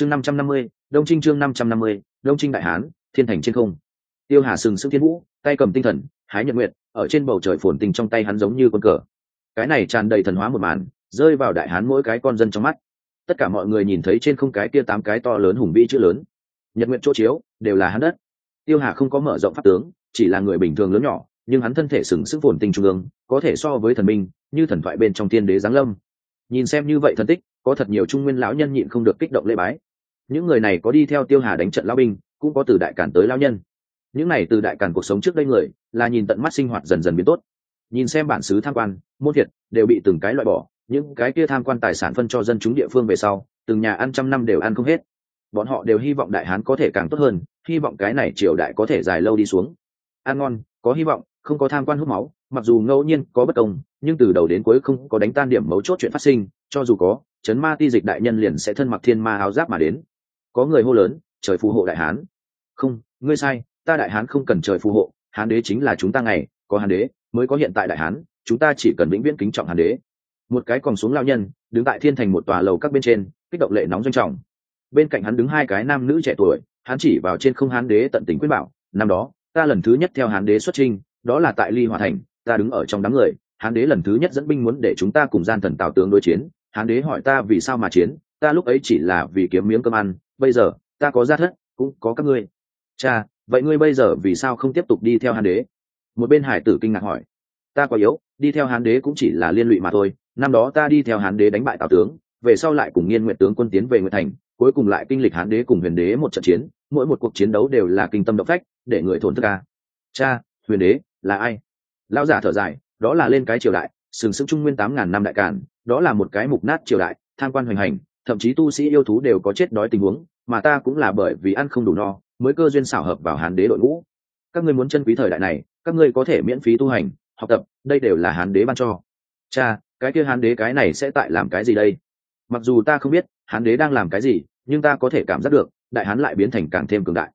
chương năm trăm năm mươi, đông trinh chương năm trăm năm mươi, đông trinh đại hán, thiên thành trên không. Tiêu hà sừng sững thiên vũ, tay cầm tinh thần, hái nhật nguyện ở trên bầu trời phồn tình trong tay hắn giống như con cờ. Cái này tràn đầy thần hóa một màn, rơi vào đại hán mỗi cái con dân trong mắt. Tất cả mọi người nhìn thấy trên không cái kia tám cái to lớn hùng vĩ chữ lớn. Nhật nguyện chỗ chiếu, đều là hắn đất. Tiêu hà không có mở rộng pháp tướng, chỉ là người bình thường lớn nhỏ, nhưng hắn thân thể sừng sững phồn tinh trung ương, có thể so với thần minh, như thần thoại bên trong tiên đế giáng lâm. Nhìn xem như vậy thần tích, có thật nhiều trung nguyên lão nhân nhịn không được kích động lễ bái những người này có đi theo tiêu hà đánh trận lão binh, cũng có từ đại cản tới lão nhân. Những này từ đại cản cuộc sống trước đây người, là nhìn tận mắt sinh hoạt dần dần biến tốt. Nhìn xem bản xứ tham quan, môn thiệt, đều bị từng cái loại bỏ, những cái kia tham quan tài sản phân cho dân chúng địa phương về sau, từng nhà ăn trăm năm đều ăn không hết. Bọn họ đều hy vọng đại hán có thể càng tốt hơn, hy vọng cái này triều đại có thể dài lâu đi xuống. Ăn ngon, có hy vọng, không có tham quan hút máu, mặc dù ngẫu nhiên có bất công, nhưng từ đầu đến cuối không có đánh tan điểm mấu chốt chuyện phát sinh, cho dù có, chấn ma ti dịch đại nhân liền sẽ thân mặc thiên ma áo giáp mà đến có người hô lớn, trời phù hộ đại hán. Không, ngươi sai, ta đại hán không cần trời phù hộ, hán đế chính là chúng ta ngày, có hán đế mới có hiện tại đại hán, chúng ta chỉ cần vĩnh viễn kính trọng hán đế. Một cái còn xuống lao nhân, đứng tại thiên thành một tòa lầu các bên trên, kích động lệ nóng doanh trọng. Bên cạnh hắn đứng hai cái nam nữ trẻ tuổi, hắn chỉ vào trên không hán đế tận tình quyết bảo, năm đó, ta lần thứ nhất theo hán đế xuất trinh đó là tại ly hòa thành, ta đứng ở trong đám người, hán đế lần thứ nhất dẫn binh muốn để chúng ta cùng gian thần tào tướng đối chiến, hán đế hỏi ta vì sao mà chiến ta lúc ấy chỉ là vì kiếm miếng cơm ăn, bây giờ, ta có gia thất, cũng có các ngươi. Cha, vậy ngươi bây giờ vì sao không tiếp tục đi theo hán đế? Một bên hải tử kinh ngạc hỏi. Ta quá yếu, đi theo hán đế cũng chỉ là liên lụy mà thôi, năm đó ta đi theo hán đế đánh bại tào tướng, về sau lại cùng nghiên nguyện tướng quân tiến về nguyện thành, cuối cùng lại kinh lịch hán đế cùng huyền đế một trận chiến, mỗi một cuộc chiến đấu đều là kinh tâm động phách, để người thổn thức ca cha, huyền đế, là ai? Lão giả thở dài, đó là lên cái triều đại, sừng sững trung nguyên tám ngàn năm đại cản đó là một cái mục nát triều đại, tham quan hoành hành thậm chí tu sĩ yêu thú đều có chết đói tình huống, mà ta cũng là bởi vì ăn không đủ no, mới cơ duyên xảo hợp vào hán đế đội ngũ. Các ngươi muốn chân quý thời đại này, các ngươi có thể miễn phí tu hành, học tập, đây đều là hán đế ban cho. Cha, cái kia hán đế cái này sẽ tại làm cái gì đây? Mặc dù ta không biết hán đế đang làm cái gì, nhưng ta có thể cảm giác được, đại hán lại biến thành càng thêm cường đại.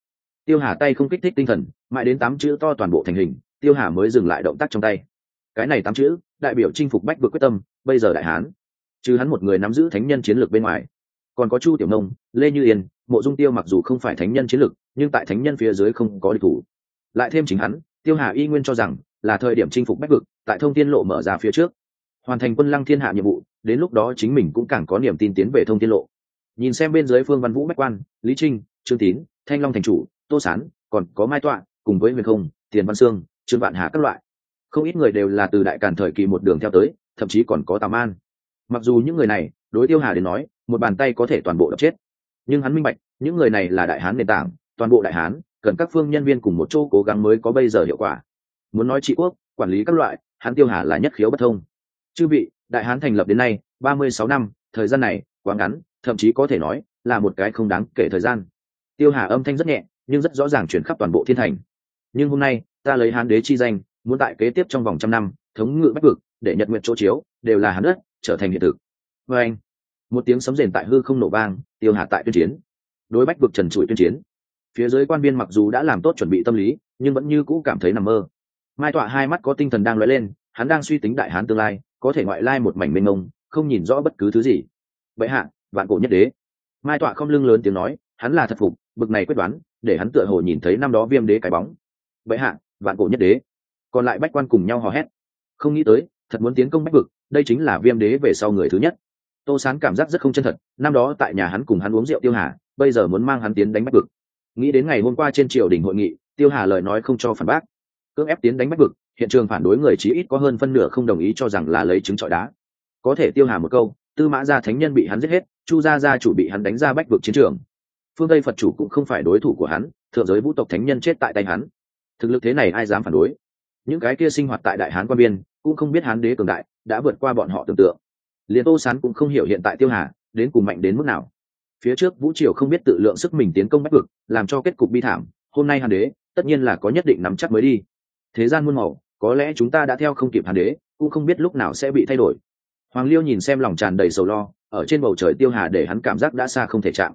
Tiêu hà tay không kích thích tinh thần, mãi đến tám chữ to toàn bộ thành hình, tiêu hà mới dừng lại động tác trong tay. Cái này tám chữ, đại biểu chinh phục bách vượt quyết tâm, bây giờ đại hán chứ hắn một người nắm giữ thánh nhân chiến lược bên ngoài. Còn có chu tiểu nông, lê như yên, mộ dung tiêu mặc dù không phải thánh nhân chiến lược, nhưng tại thánh nhân phía dưới không có địch thủ. Lại thêm chính hắn, tiêu hà y nguyên cho rằng là thời điểm chinh phục bách vực, tại thông tiên lộ mở ra phía trước. Hoàn thành quân lăng thiên hạ nhiệm vụ, đến lúc đó chính mình cũng càng có niềm tin tiến về thông tiên lộ. Nhìn xem bên dưới phương văn vũ bách quan, lý trinh, trương tín, thanh long thành chủ, tô sán, còn có mai tọa, cùng với huyền không, tiền văn sương, trương vạn hà các loại. Không ít người đều là từ đại càn thời kỳ một đường theo tới, thậm chí còn có tàm an mặc dù những người này, đối tiêu hà đến nói, một bàn tay có thể toàn bộ đập chết. Nhưng hắn minh bạch, những người này là đại hán nền tảng, toàn bộ đại hán, cần các phương nhân viên cùng một chỗ cố gắng mới có bây giờ hiệu quả. Muốn nói trị quốc, quản lý các loại, hắn tiêu hà là nhất khiếu bất thông. Chư vị, đại hán thành lập đến nay, ba mươi sáu năm, thời gian này, quá ngắn, thậm chí có thể nói, là một cái không đáng kể thời gian. Tiêu hà âm thanh rất nhẹ, nhưng rất rõ ràng chuyển khắp toàn bộ thiên thành. Nhưng hôm nay, ta lấy hán đế chi danh, muốn tại kế tiếp trong vòng trăm năm, thống ngự bách vực, để nhật nguyện chỗ chiếu, đều là hán đất trở thành hiện thực. Vê anh, một tiếng sấm rền tại hư không nổ vang, tiêu hà tại tuyên chiến. Đối bách vực trần trụi tuyên chiến. Phía dưới quan viên mặc dù đã làm tốt chuẩn bị tâm lý, nhưng vẫn như cũ cảm thấy nằm mơ. Mai tọa hai mắt có tinh thần đang lóe lên, hắn đang suy tính đại hán tương lai, có thể ngoại lai một mảnh mênh mông, không nhìn rõ bất cứ thứ gì. Vậy hạ, vạn cổ nhất đế. Mai tọa không lưng lớn tiếng nói, hắn là thật phục, bực này quyết đoán, để hắn tựa hồ nhìn thấy năm đó viêm đế cái bóng. Vậy hạ, vạn cổ nhất đế. Còn lại bách quan cùng nhau hò hét. Không nghĩ tới thật muốn tiến công bách vực, đây chính là viêm đế về sau người thứ nhất. Tô sán cảm giác rất không chân thật, năm đó tại nhà hắn cùng hắn uống rượu tiêu hà, bây giờ muốn mang hắn tiến đánh bách vực. Nghĩ đến ngày hôm qua trên triều đình hội nghị, tiêu hà lời nói không cho phản bác. Cưỡng ép tiến đánh bách vực, hiện trường phản đối người chí ít có hơn phân nửa không đồng ý cho rằng là lấy trứng trọi đá. Có thể tiêu hà một câu, tư mã gia thánh nhân bị hắn giết hết, chu gia gia chủ bị hắn đánh ra bách vực chiến trường. Phương tây phật chủ cũng không phải đối thủ của hắn, thượng giới vũ tộc thánh nhân chết tại tay hắn. Thực lực thế này ai dám phản đối? Những cái kia sinh hoạt tại đại hán quan biên cũng không biết hán đế cường đại đã vượt qua bọn họ tưởng tượng. Liền tô sán cũng không hiểu hiện tại tiêu hà đến cùng mạnh đến mức nào. Phía trước vũ triều không biết tự lượng sức mình tiến công bách vực, làm cho kết cục bi thảm, hôm nay hán đế tất nhiên là có nhất định nắm chắc mới đi. Thế gian muôn màu, có lẽ chúng ta đã theo không kịp hán đế, cũng không biết lúc nào sẽ bị thay đổi. Hoàng liêu nhìn xem lòng tràn đầy sầu lo, ở trên bầu trời tiêu hà để hắn cảm giác đã xa không thể chạm.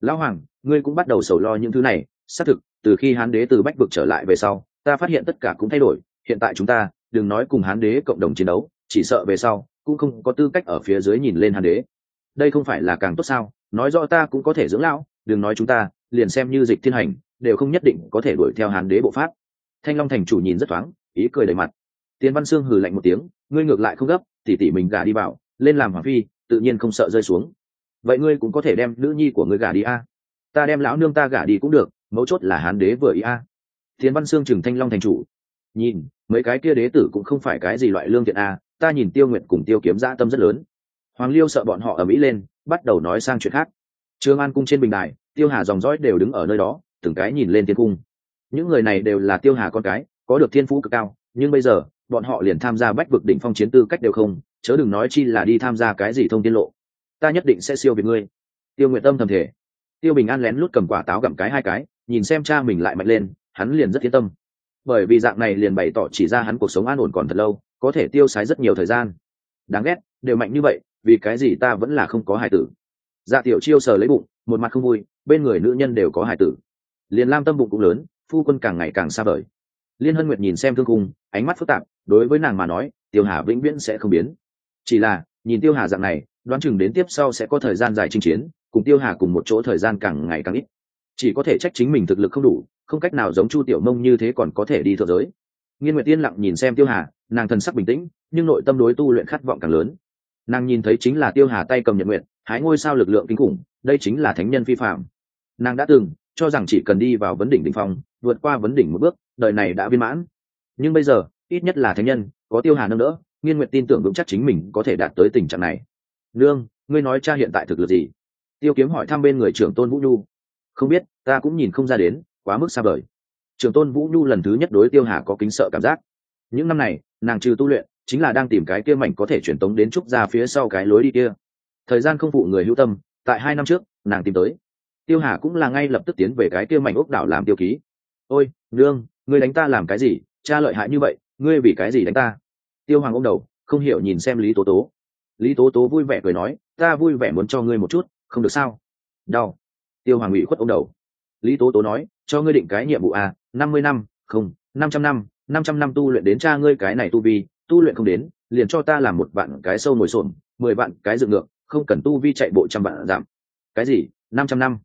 Lão hoàng, ngươi cũng bắt đầu sầu lo những thứ này, xác thực, từ khi hán đế từ bách vực trở lại về sau, ta phát hiện tất cả cũng thay đổi, hiện tại chúng ta đừng nói cùng hán đế cộng đồng chiến đấu, chỉ sợ về sau, cũng không có tư cách ở phía dưới nhìn lên hán đế. Đây không phải là càng tốt sao? Nói rõ ta cũng có thể dưỡng lão, đừng nói chúng ta, liền xem như dịch thiên hành, đều không nhất định có thể đuổi theo hán đế bộ pháp. Thanh long thành chủ nhìn rất thoáng, ý cười đầy mặt. Tiến văn sương hừ lạnh một tiếng, ngươi ngược lại không gấp, tỉ tỉ mình gả đi vào, lên làm hoàng phi, tự nhiên không sợ rơi xuống. Vậy ngươi cũng có thể đem nữ nhi của ngươi gả đi a. Ta đem lão nương ta gả đi cũng được, mấu chốt là hán đế vừa ý a. Tiến văn sương chừng thanh long thành chủ nhìn, mấy cái kia đế tử cũng không phải cái gì loại lương thiện a, ta nhìn tiêu nguyện cùng tiêu kiếm dã tâm rất lớn. Hoàng liêu sợ bọn họ ở mỹ lên, bắt đầu nói sang chuyện khác. Trương an cung trên bình đài, tiêu hà dòng dõi đều đứng ở nơi đó, từng cái nhìn lên thiên cung. Những người này đều là tiêu hà con cái, có được thiên phú cực cao, nhưng bây giờ, bọn họ liền tham gia bách vực đỉnh phong chiến tư cách đều không, chớ đừng nói chi là đi tham gia cái gì thông tiên lộ. Ta nhất định sẽ siêu việt ngươi. Tiêu nguyện tâm thầm thể tiêu bình an lén lút cầm quả táo gặm cái hai cái, nhìn xem cha mình lại mạnh lên, hắn liền rất yên tâm bởi vì dạng này liền bày tỏ chỉ ra hắn cuộc sống an ổn còn thật lâu, có thể tiêu sái rất nhiều thời gian. Đáng ghét, đều mạnh như vậy, vì cái gì ta vẫn là không có hài tử? Dạ tiểu chiêu sờ lấy bụng, một mặt không vui, bên người nữ nhân đều có hài tử. Liền lam tâm bụng cũng lớn, phu quân càng ngày càng xa vời. Liên hân nguyệt nhìn xem thương cung ánh mắt phức tạp, đối với nàng mà nói, tiêu hà vĩnh viễn sẽ không biến. Chỉ là, nhìn tiêu hà dạng này, đoán chừng đến tiếp sau sẽ có thời gian dài chinh chiến, cùng tiêu hà cùng một chỗ thời gian càng ngày càng ít. Chỉ có thể trách chính mình thực lực không đủ không cách nào giống chu tiểu mông như thế còn có thể đi thượng giới. Nghiên nguyệt tiên lặng nhìn xem tiêu hà, nàng thần sắc bình tĩnh, nhưng nội tâm đối tu luyện khát vọng càng lớn. Nàng nhìn thấy chính là tiêu hà tay cầm nhật nguyện hái ngôi sao lực lượng kinh khủng, đây chính là thánh nhân phi phạm nàng đã từng cho rằng chỉ cần đi vào vấn đỉnh đ ỉ n h phong, vượt qua vấn đỉnh một bước, đời này đã viên mãn. Nhưng bây giờ, ít nhất là thánh nhân, có tiêu hà nâng đỡ, nghiên nguyện tin tưởng vững chắc chính mình có thể đạt tới tình trạng này. Nương, ngươi nói cha hiện tại thực lực gì? Tiêu kiếm hỏi thăm bên người trưởng tôn vũ nhu. Không biết, ta cũng nhìn không ra đến quá mức xa vời. Trường tôn vũ nhu lần thứ nhất đối tiêu hà có kính sợ cảm giác. Những năm này, nàng trừ tu luyện, chính là đang tìm cái kia mảnh có thể truyền tống đến trúc ra phía sau cái lối đi kia. Thời gian không phụ người hữu tâm, tại hai năm trước, nàng tìm tới. Tiêu hà cũng là ngay lập tức tiến về cái kia mảnh ốc đảo làm tiêu ký. Ôi, nương, ngươi đánh ta làm cái gì? Cha lợi hại như vậy, ngươi vì cái gì đánh ta? Tiêu hoàng ôm đầu, không hiểu nhìn xem lý tố tố. Lý tố tố vui vẻ cười nói, ta vui vẻ muốn cho ngươi một chút, không được sao? Đau. Tiêu hoàng ủy khuất ôm đầu. Lý tố tố nói cho ngươi định cái nhiệm vụ a? năm mươi năm, không, năm trăm năm năm trăm năm tu luyện đến cha ngươi cái này tu vi, tu luyện không đến, liền cho ta làm một vạn cái sâu ngồi xổm, mười vạn cái dựng ngược, không cần tu vi chạy bộ trăm vạn giảm. Cái gì? năm trăm năm?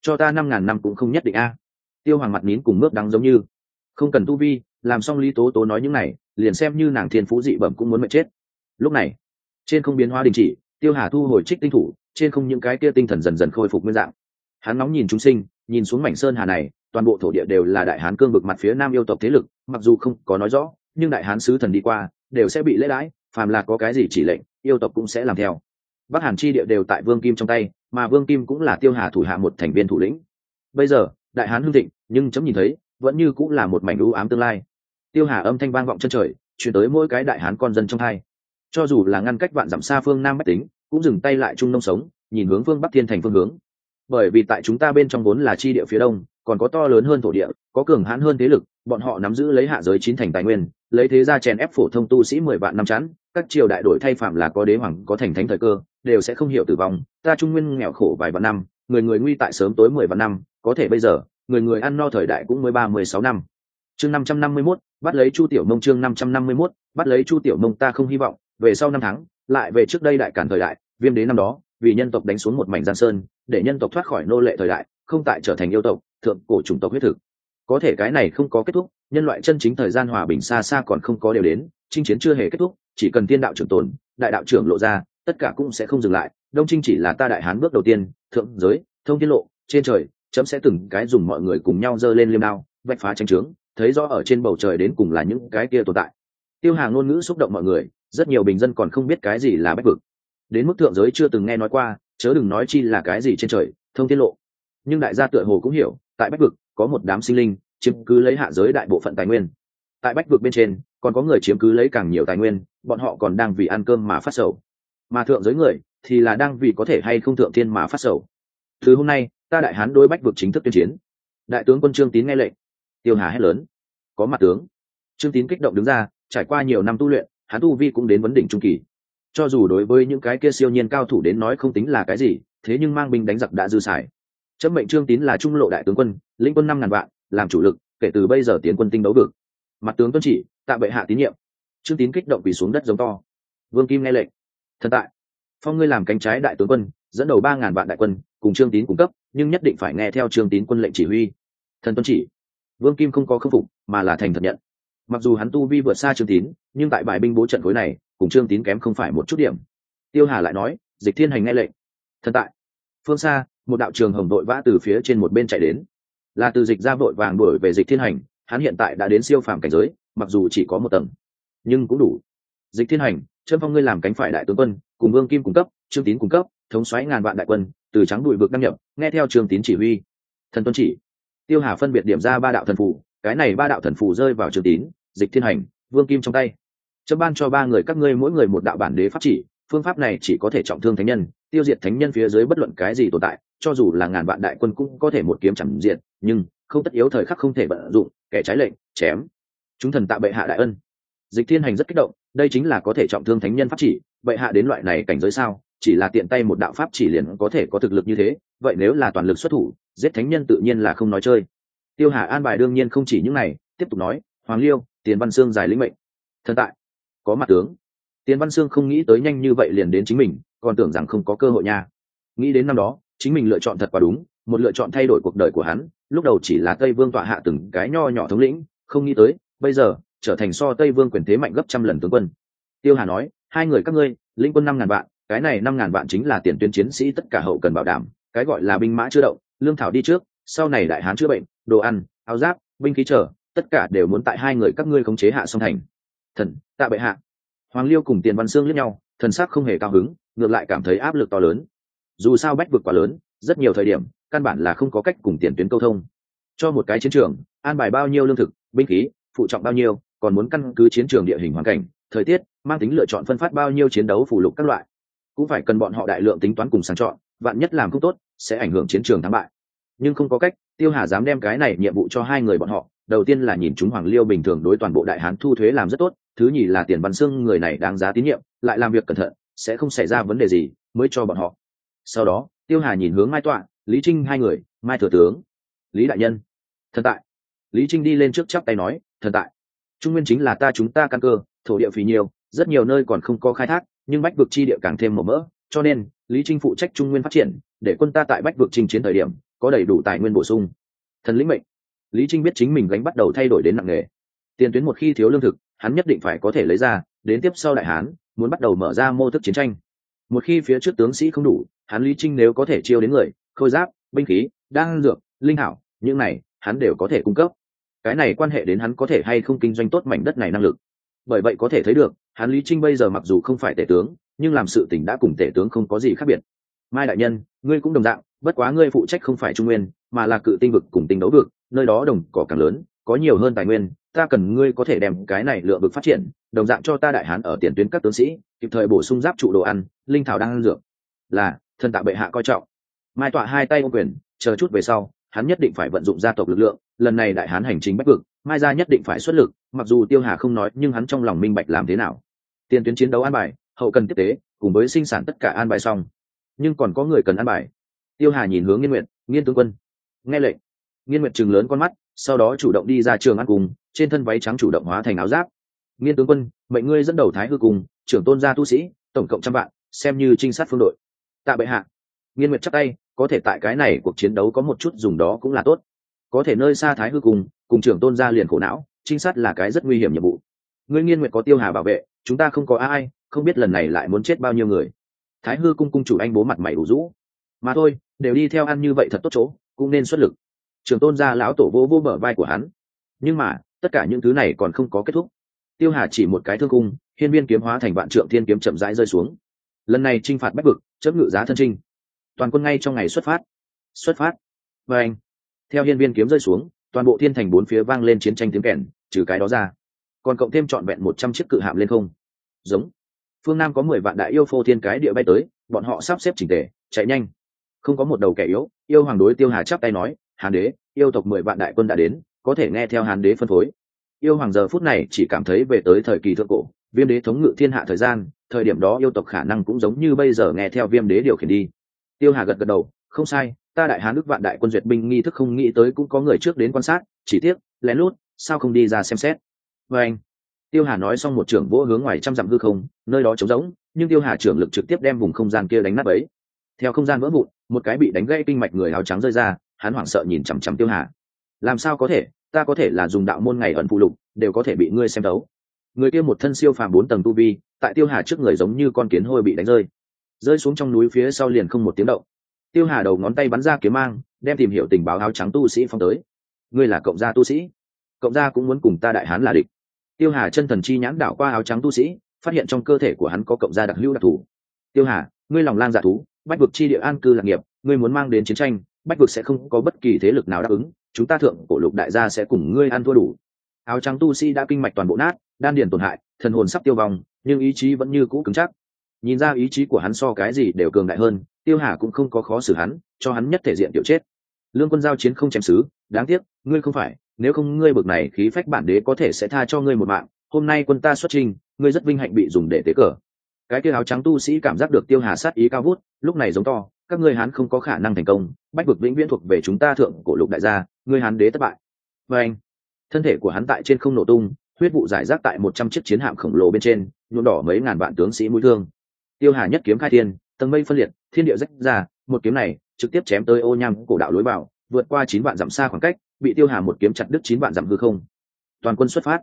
Cho ta năm ngàn năm cũng không nhất định a tiêu hoàng mặt nín cùng mướp đắng giống như. Không cần tu vi, làm xong lý tố tố nói những này, liền xem như nàng thiên phú dị bẩm cũng muốn mệt chết. Lúc này, trên không biến hóa đình chỉ, tiêu hà thu hồi trích tinh thủ, trên không những cái kia tinh thần dần dần khôi phục nguyên dạng. Hắn nóng nhìn chúng sinh, nhìn xuống mảnh sơn hà này toàn bộ thổ địa đều là đại hán cương vực mặt phía nam yêu tộc thế lực, mặc dù không có nói rõ, nhưng đại hán sứ thần đi qua, đều sẽ bị lễ đãi, phàm là có cái gì chỉ lệnh, yêu tộc cũng sẽ làm theo. Bắc hàn chi địa đều tại vương kim trong tay, mà vương kim cũng là tiêu hà thủ hạ một thành viên thủ lĩnh. Bây giờ, đại hán hưng thịnh, nhưng chấm nhìn thấy, vẫn như cũng là một mảnh ưu ám tương lai. Tiêu hà âm thanh vang vọng chân trời chuyển tới mỗi cái đại hán con dân trong hai. Cho dù là ngăn cách vạn dặm xa phương nam mách tính, cũng dừng tay lại trung nông sống, nhìn hướng phương bắc thiên thành phương hướng. Bởi vì tại chúng ta bên trong vốn là chi địa phía đông còn có to lớn hơn thổ địa, có cường hãn hơn thế lực, bọn họ nắm giữ lấy hạ giới chín thành tài nguyên, lấy thế ra chèn ép phổ thông tu sĩ mười vạn năm chắn, các triều đại đổi thay phạm là có đế hoàng, có thành thánh thời cơ, đều sẽ không hiểu tử vong. Ta trung nguyên nghèo khổ vài vạn năm, người người nguy tại sớm tối mười vạn năm, có thể bây giờ, người người ăn no thời đại cũng mới ba mười sáu năm. Chương năm trăm năm mươi mốt, bắt lấy chu tiểu mông chương năm trăm năm mươi mốt, bắt lấy chu tiểu mông ta không hy vọng, về sau năm tháng, lại về trước đây đại cản thời đại, viêm đế năm đó, vì nhân tộc đánh xuống một mảnh giang sơn, để nhân tộc thoát khỏi nô lệ thời đại, không tại trở thành yêu tộc thượng cổ chủng tộc huyết thực. Có thể cái này không có kết thúc, nhân loại chân chính thời gian hòa bình xa xa còn không có đều đến, chinh chiến chưa hề kết thúc, chỉ cần tiên đạo trưởng tồn, đại đạo trưởng lộ ra, tất cả cũng sẽ không dừng lại. Đông trinh chỉ là ta đại hán bước đầu tiên, thượng giới, thông tiết lộ, trên trời, chấm sẽ từng cái dùng mọi người cùng nhau giơ lên liêm đao, vạch phá tranh trướng thấy rõ ở trên bầu trời đến cùng là những cái kia tồn tại. Tiêu hàng ngôn ngữ xúc động mọi người, rất nhiều bình dân còn không biết cái gì là bách vực. Đến mức thượng giới chưa từng nghe nói qua, chớ đừng nói chi là cái gì trên trời, thông tiết lộ nhưng đại gia tựa hồ cũng hiểu, tại bách vực, có một đám sinh linh, chiếm cứ lấy hạ giới đại bộ phận tài nguyên. Tại bách vực bên trên, còn có người chiếm cứ lấy càng nhiều tài nguyên, bọn họ còn đang vì ăn cơm mà phát sầu. Mà thượng giới người, thì là đang vì có thể hay không thượng thiên mà phát sầu. Từ hôm nay, ta đại hán đối bách vực chính thức tuyên chiến. Đại tướng quân trương tín nghe lệnh. Tiêu hà hét lớn. Có mặt tướng. Trương tín kích động đứng ra, trải qua nhiều năm tu luyện, hắn tu vi cũng đến vấn đỉnh trung kỳ. Cho dù đối với những cái kia siêu nhiên cao thủ đến nói không tính là cái gì, thế nhưng mang binh đánh giặc đã dư xài chấm mệnh trương tín là trung lộ đại tướng quân, lĩnh quân năm ngàn vạn, làm chủ lực, kể từ bây giờ tiến quân tinh đấu vực. Mặt tướng tuân chỉ, tạ bệ hạ tín nhiệm. Trương tín kích động vì xuống đất giống to. Vương kim nghe lệnh. Thần tại. Phong ngươi làm cánh trái đại tướng quân, dẫn đầu ba ngàn vạn đại quân, cùng trương tín cung cấp, nhưng nhất định phải nghe theo trương tín quân lệnh chỉ huy. Thần tuân chỉ. Vương kim không có khâm phục, mà là thành thật nhận. Mặc dù hắn tu vi vượt xa trương tín, nhưng tại bài binh bố trận khối này, cùng trương tín kém không phải một chút điểm. Tiêu hà lại nói, dịch thiên hành nghe lệnh. Thần tại. Phương xa một đạo trường hồng đội vã từ phía trên một bên chạy đến. Là từ dịch ra vội vàng đuổi về dịch thiên hành, hắn hiện tại đã đến siêu phàm cảnh giới, mặc dù chỉ có một tầng, nhưng cũng đủ. Dịch thiên hành trân phong ngươi làm cánh phải đại tướng quân, cùng vương kim cung cấp, trương tín cung cấp, thống xoáy ngàn vạn đại quân, từ trắng đùi vực đăng nhập, nghe theo trương tín chỉ huy. Thần tuân chỉ, tiêu hà phân biệt điểm ra ba đạo thần phù, cái này ba đạo thần phù rơi vào trương tín, dịch thiên hành, vương kim trong tay. Chấm ban cho ba người, các ngươi mỗi người một đạo bản đế pháp chỉ phương pháp này chỉ có thể trọng thương thánh nhân, tiêu diệt thánh nhân phía dưới bất luận cái gì tồn tại, cho dù là ngàn vạn đại quân cũng có thể một kiếm chẳng diện, nhưng không tất yếu thời khắc không thể vận dụng, kẻ trái lệnh, chém. Chúng thần tạ bệ hạ đại ân. Dịch thiên hành rất kích động, đây chính là có thể trọng thương thánh nhân pháp chỉ, bệ hạ đến loại này cảnh giới sao? Chỉ là tiện tay một đạo pháp chỉ liền có thể có thực lực như thế, vậy nếu là toàn lực xuất thủ, giết thánh nhân tự nhiên là không nói chơi. Tiêu hà an bài đương nhiên không chỉ những này, tiếp tục nói, hoàng liêu, tiền văn sương giải lĩnh mệnh. Thần tại, có mặt tướng tiền văn sương không nghĩ tới nhanh như vậy liền đến chính mình, còn tưởng rằng không có cơ hội nha. Nghĩ đến năm đó, chính mình lựa chọn thật và đúng, một lựa chọn thay đổi cuộc đời của hắn, lúc đầu chỉ là tây vương tọa hạ từng cái nho nhỏ thống lĩnh, không nghĩ tới, bây giờ, trở thành so tây vương quyền thế mạnh gấp trăm lần tướng quân. Tiêu hà nói, hai người các ngươi lĩnh quân năm ngàn vạn, cái này năm ngàn vạn chính là tiền tuyến chiến sĩ tất cả hậu cần bảo đảm, cái gọi là binh mã chưa động, lương thảo đi trước, sau này đại hán chữa bệnh, đồ ăn, áo giáp, binh khí trở tất cả đều muốn tại hai người các ngươi khống chế hạ song thành. Thần, tạ bệ hạ hoàng liêu cùng tiền văn sương lẫn nhau, thần sắc không hề cao hứng, ngược lại cảm thấy áp lực to lớn. Dù sao bách vực quá lớn, rất nhiều thời điểm, căn bản là không có cách cùng tiền tuyến câu thông. Cho một cái chiến trường, an bài bao nhiêu lương thực, binh khí, phụ trọng bao nhiêu, còn muốn căn cứ chiến trường địa hình hoàn cảnh, thời tiết, mang tính lựa chọn phân phát bao nhiêu chiến đấu phủ lục các loại. Cũng phải cần bọn họ đại lượng tính toán cùng sàng chọn, vạn nhất làm không tốt, sẽ ảnh hưởng chiến trường thắng bại. Nhưng không có cách, tiêu hà dám đem cái này nhiệm vụ cho hai người bọn họ đầu tiên là nhìn chúng hoàng liêu bình thường đối toàn bộ đại hán thu thuế làm rất tốt, thứ nhì là tiền văn xương người này đáng giá tín nhiệm, lại làm việc cẩn thận, sẽ không xảy ra vấn đề gì, mới cho bọn họ. Sau đó, tiêu hà nhìn hướng mai tọa, lý trinh hai người, mai thừa tướng, lý đại nhân. Thần tại. Lý trinh đi lên trước chắp tay nói, thần tại. Trung nguyên chính là ta chúng ta căn cơ, thổ địa phí nhiều, rất nhiều nơi còn không có khai thác, nhưng bách vực chi địa càng thêm màu mỡ, cho nên, lý trinh phụ trách trung nguyên phát triển, để quân ta tại bách vực trình chiến thời điểm, có đầy đủ tài nguyên bổ sung. Thần lĩnh mệnh lý trinh biết chính mình gánh bắt đầu thay đổi đến nặng nề tiền tuyến một khi thiếu lương thực, hắn nhất định phải có thể lấy ra, đến tiếp sau đại hán, muốn bắt đầu mở ra mô thức chiến tranh. Một khi phía trước tướng sĩ không đủ, hắn lý trinh nếu có thể chiêu đến người, khôi giáp, binh khí, đan dược, linh hảo, những này, hắn đều có thể cung cấp. Cái này quan hệ đến hắn có thể hay không kinh doanh tốt mảnh đất này năng lực. Bởi vậy có thể thấy được, hắn lý trinh bây giờ mặc dù không phải tể tướng, nhưng làm sự tỉnh đã cùng tể tướng không có gì khác biệt. Mai đại nhân, ngươi cũng đồng dạng, bất quá ngươi phụ trách không phải trung nguyên, mà là cự tinh vực cùng tinh đấu vực nơi đó đồng cỏ càng lớn, có nhiều hơn tài nguyên, ta cần ngươi có thể đem cái này lượng vực phát triển, đồng dạng cho ta đại hán ở tiền tuyến các tướng sĩ, kịp thời bổ sung giáp trụ đồ ăn, linh thảo đang ăn dược. Là, thân tạ bệ hạ coi trọng. Mai tọa hai tay ô quyền, chờ chút về sau, hắn nhất định phải vận dụng gia tộc lực lượng, lần này đại hán hành chính bách vực, mai gia nhất định phải xuất lực, mặc dù tiêu hà không nói, nhưng hắn trong lòng minh bạch làm thế nào. Tiền tuyến chiến đấu an bài, hậu cần tiếp tế, cùng với sinh sản tất cả an bài xong. Nhưng còn có người cần an bài. Tiêu hà nhìn hướng nghiên nguyện nghiên tướng quân, nghe lệnh nghiên Nguyệt chừng lớn con mắt, sau đó chủ động đi ra trường ăn cùng, trên thân váy trắng chủ động hóa thành áo giáp. Nghiên tướng quân, mệnh ngươi dẫn đầu thái hư cùng, trưởng tôn gia tu sĩ, tổng cộng trăm vạn, xem như trinh sát phương đội. Tạ bệ hạ. Nghiên nguyệt chắc tay, có thể tại cái này cuộc chiến đấu có một chút dùng đó cũng là tốt. Có thể nơi xa thái hư cùng cùng trưởng tôn gia liền khổ não, trinh sát là cái rất nguy hiểm nhiệm vụ. Ngươi nghiên nguyệt có tiêu hà bảo vệ, chúng ta không có ai, không biết lần này lại muốn chết bao nhiêu người. Thái hư cung cung chủ anh bố mặt mày đủ rũ. Mà thôi, đều đi theo ăn như vậy thật tốt chỗ, cũng nên xuất lực trường tôn gia lão tổ vô vô bờ vai của hắn. Nhưng mà, tất cả những thứ này còn không có kết thúc. Tiêu hà chỉ một cái thương cung hiên viên kiếm hóa thành vạn trượng thiên kiếm chậm rãi rơi xuống. Lần này t r i n h phạt bách vực chấp ngự giá thân trinh toàn quân ngay trong ngày xuất phát. Xuất phát. Và anh, theo hiên viên kiếm rơi xuống, toàn bộ thiên thành bốn phía vang lên chiến tranh tiếng kèn, trừ cái đó ra, còn cộng thêm trọn vẹn một trăm chiếc cự hạm lên không. Giống. Phương nam có mười vạn đại yêu phô thiên cái địa bay tới, bọn họ sắp xếp chỉnh tề, chạy nhanh. Không có một đầu kẻ yếu, yêu hoàng đối tiêu hà chắp tay nói Hán đế, yêu tộc mười vạn đại quân đã đến, có thể nghe theo Hán đế phân phối. Yêu hoàng giờ phút này chỉ cảm thấy về tới thời kỳ thượng cổ, viêm đế thống ngự thiên hạ thời gian, thời điểm đó yêu tộc khả năng cũng giống như bây giờ nghe theo viêm đế điều khiển đi. Tiêu hà gật gật đầu, không sai, ta đại hán đức vạn đại quân duyệt binh nghi thức không nghĩ tới cũng có người trước đến quan sát, chỉ tiếc, lén lút, sao không đi ra xem xét? Vê anh, tiêu hà nói xong một trưởng vỗ hướng ngoài trăm dặm hư không, nơi đó trống rỗng, nhưng tiêu hà trưởng lực trực tiếp đem vùng không gian kia đánh nát ấy theo không gian vỡ vụn, một cái bị đánh gãy kinh mạch người áo trắng rơi ra hắn hoảng sợ nhìn chằm chằm tiêu hà. Làm sao có thể? Ta có thể là dùng đạo môn ngày ẩn phụ lục, đều có thể bị ngươi xem đấu người kia một thân siêu phàm bốn tầng tu vi, tại tiêu hà trước người giống như con kiến hôi bị đánh rơi. Rơi xuống trong núi phía sau liền không một tiếng động. Tiêu hà đầu ngón tay bắn ra kiếm mang, đem tìm hiểu tình báo áo trắng tu sĩ phong tới. Ngươi là cộng gia tu sĩ. Cộng gia cũng muốn cùng ta đại hán là địch. Tiêu hà chân thần chi nhãn đảo qua áo trắng tu sĩ, phát hiện trong cơ thể của hắn có cộng gia đặc hữu đặc thù. Tiêu hà, ngươi lòng lang dạ thú, bách vực chi địa an cư lạc nghiệp, ngươi muốn mang đến chiến tranh bách vực sẽ không có bất kỳ thế lực nào đáp ứng, chúng ta thượng cổ lục đại gia sẽ cùng ngươi ăn thua đủ. Áo trắng tu sĩ đã kinh mạch toàn bộ nát, đan điền tổn hại, thần hồn sắp tiêu vong, nhưng ý chí vẫn như cũ cứng chắc. Nhìn ra ý chí của hắn so cái gì đều cường đại hơn, tiêu hà cũng không có khó xử hắn, cho hắn nhất thể diện tiểu chết. Lương quân giao chiến không chém xứ, đáng tiếc, ngươi không phải, nếu không ngươi bực này khí phách bản đế có thể sẽ tha cho ngươi một mạng, hôm nay quân ta xuất trình ngươi rất vinh hạnh bị dùng để tế cờ. Cái kia áo trắng tu sĩ cảm giác được tiêu hà sát ý cao vút, lúc này giống to các ngươi hán không có khả năng thành công, bách vực vĩnh viễn thuộc về chúng ta thượng cổ lục đại gia, ngươi hán đế thất bại. Và anh, thân thể của hắn tại trên không nổ tung, huyết vụ giải rác tại một trăm chiếc chiến hạm khổng lồ bên trên, nhuộm đỏ mấy ngàn vạn tướng sĩ mũi thương. Tiêu hà nhất kiếm khai thiên, tầng mây phân liệt, thiên địa rách ra, một kiếm này trực tiếp chém tới ô nham cổ đạo lối vào, vượt qua chín vạn dặm xa khoảng cách, bị tiêu hà một kiếm chặt đứt chín vạn dặm hư không. Toàn quân xuất phát.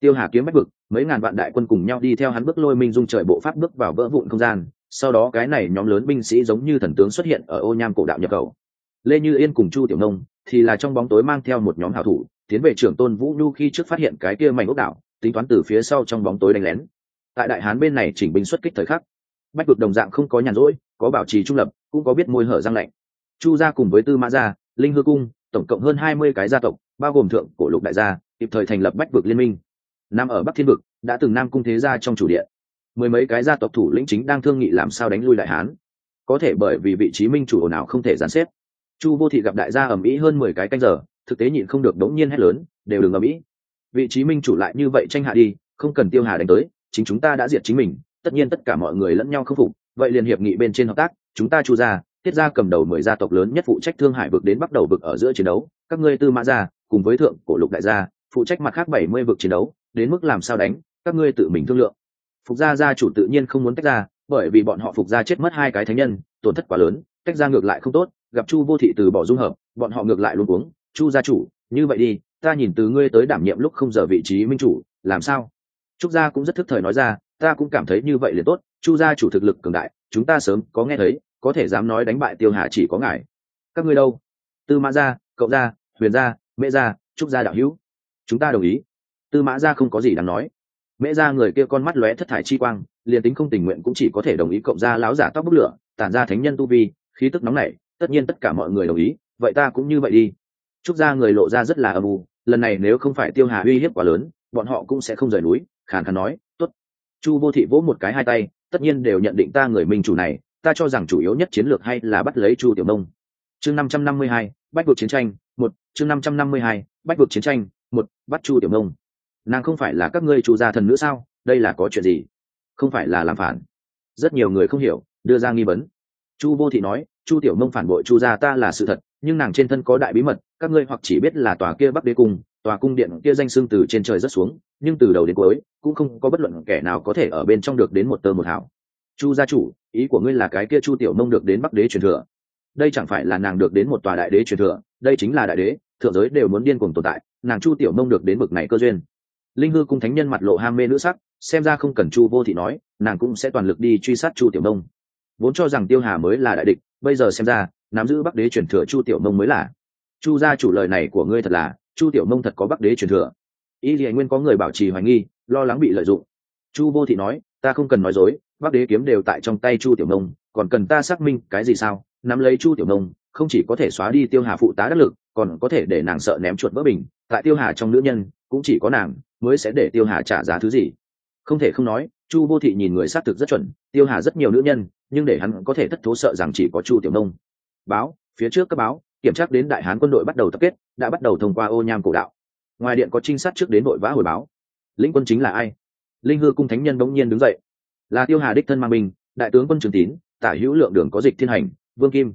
Tiêu hà kiếm bách vực, mấy ngàn vạn đại quân cùng nhau đi theo hắn bước lôi minh dung trời bộ pháp bước vào vỡ vụn không gian sau đó cái này nhóm lớn binh sĩ giống như thần tướng xuất hiện ở ô nham cổ đạo nhập cầu lê như yên cùng chu tiểu nông thì là trong bóng tối mang theo một nhóm hảo thủ, tiến về trưởng tôn vũ nhu khi trước phát hiện cái kia mảnh ốc đảo, tính toán từ phía sau trong bóng tối đánh lén. Tại đại hán bên này chỉnh binh xuất kích thời khắc, bách vực đồng dạng không có nhàn rỗi, có bảo trì trung lập, cũng có biết môi hở răng lạnh. Chu gia cùng với tư mã gia, linh hư cung, tổng cộng hơn hai mươi cái gia tộc, bao gồm thượng cổ lục đại gia, kịp thời thành lập bách vực liên minh. Nằm ở bắc thiên vực, đã từng nam cung thế gia trong chủ điện mười mấy cái gia tộc thủ lĩnh chính đang thương nghị làm sao đánh lui đại hán. Có thể bởi vì vị trí minh chủ nào không thể gián xếp. Chu vô thị gặp đại gia ầm ĩ hơn mười cái canh giờ, thực tế nhịn không được đống nhiên hét lớn, đều đừng ầm ĩ. Vị trí minh chủ lại như vậy tranh hạ đi, không cần tiêu hà đánh tới, chính chúng ta đã diệt chính mình, tất nhiên tất cả mọi người lẫn nhau khâm phục, vậy liền hiệp nghị bên trên hợp tác, chúng ta chu ra tiết ra cầm đầu mười gia tộc lớn nhất phụ trách thương hải vực đến bắt đầu vực ở giữa chiến đấu, các ngươi tư mã gia, cùng với thượng cổ lục đại gia, phụ trách mặt khác bảy mươi vực chiến đấu, đến mức làm sao đánh, các ngươi tự mình thương lượng phục gia gia chủ tự nhiên không muốn tách ra, bởi vì bọn họ phục gia chết mất hai cái thánh nhân, tổn thất quá lớn, tách ra ngược lại không tốt, gặp chu vô thị từ bỏ dung hợp, bọn họ ngược lại luôn uống chu gia chủ, như vậy đi, ta nhìn từ ngươi tới đảm nhiệm lúc không giờ vị trí minh chủ, làm sao? Trúc gia cũng rất thức thời nói ra, ta cũng cảm thấy như vậy liền tốt, chu gia chủ thực lực cường đại, chúng ta sớm có nghe thấy, có thể dám nói đánh bại tiêu hà chỉ có ngài. Các ngươi đâu? Tư mã gia, cậu gia, huyền gia, mễ gia, trúc gia đạo hữu. Chúng ta đồng ý. Tư mã gia không có gì đáng nói mễ gia người kia con mắt lóe thất thải chi quang, liền tính không tình nguyện cũng chỉ có thể đồng ý cộng gia láo giả tóc bức lửa, tản ra thánh nhân tu vi, khí tức nóng nảy, tất nhiên tất cả mọi người đồng ý, vậy ta cũng như vậy đi. Trúc gia người lộ ra rất là âm u, lần này nếu không phải tiêu hà uy hiếp quá lớn, bọn họ cũng sẽ không rời núi, khàn khàn nói, tốt. Chu vô thị vỗ một cái hai tay, tất nhiên đều nhận định ta người minh chủ này, ta cho rằng chủ yếu nhất chiến lược hay là bắt lấy chu tiểu nông. Chương năm trăm năm mươi hai bách vực chiến tranh, một. Chương năm trăm năm mươi hai bách vực chiến tranh, một. Bắt chu tiểu nông nàng không phải là các ngươi chủ gia thần nữa sao? Đây là có chuyện gì? Không phải là làm phản. Rất nhiều người không hiểu, đưa ra nghi vấn. Chu vô thị nói, chu tiểu mông phản bội chu gia ta là sự thật, nhưng nàng trên thân có đại bí mật, các ngươi hoặc chỉ biết là tòa kia bắc đế cung, tòa cung điện kia danh xương từ trên trời rất xuống, nhưng từ đầu đến cuối, cũng không có bất luận kẻ nào có thể ở bên trong được đến một tơ một hảo chu gia chủ, ý của ngươi là cái kia chu tiểu mông được đến bắc đế truyền thừa. Đây chẳng phải là nàng được đến một tòa đại đế truyền thừa, đây chính là đại đế, thượng giới đều muốn điên cùng tồn tại, nàng chu tiểu mông được đến bực này cơ duyên linh hư cung thánh nhân mặt lộ ham mê nữ sắc, xem ra không cần chu vô thị nói, nàng cũng sẽ toàn lực đi truy sát chu tiểu mông vốn cho rằng tiêu hà mới là đại địch, bây giờ xem ra, nắm giữ bắc đế truyền thừa chu tiểu mông mới là. Chu gia chủ lời này của ngươi thật là, chu tiểu mông thật có bắc đế truyền thừa. Y thì nguyên có người bảo trì hoài nghi, lo lắng bị lợi dụng. Chu vô thị nói, ta không cần nói dối, bắc đế kiếm đều tại trong tay chu tiểu mông còn cần ta xác minh cái gì sao? Nắm lấy chu tiểu mông không chỉ có thể xóa đi tiêu hà phụ tá đắc lực, còn có thể để nàng sợ ném chuột vỡ bình. Tại tiêu hà trong nữ nhân, cũng chỉ có nàng mới sẽ để tiêu hà trả giá thứ gì. Không thể không nói, chu vô thị nhìn người xác thực rất chuẩn, tiêu hà rất nhiều nữ nhân, nhưng để hắn có thể thất thố sợ rằng chỉ có chu tiểu nông. Báo, phía trước các báo, kiểm tra đến đại hán quân đội bắt đầu tập kết, đã bắt đầu thông qua ô nham cổ đạo. Ngoài điện có trinh sát trước đến nội vã hồi báo. Lĩnh quân chính là ai? Linh hư cung thánh nhân bỗng nhiên đứng dậy. Là tiêu hà đích thân mang binh, đại tướng quân trường tín, tả hữu lượng đường có dịch thiên hành, vương kim.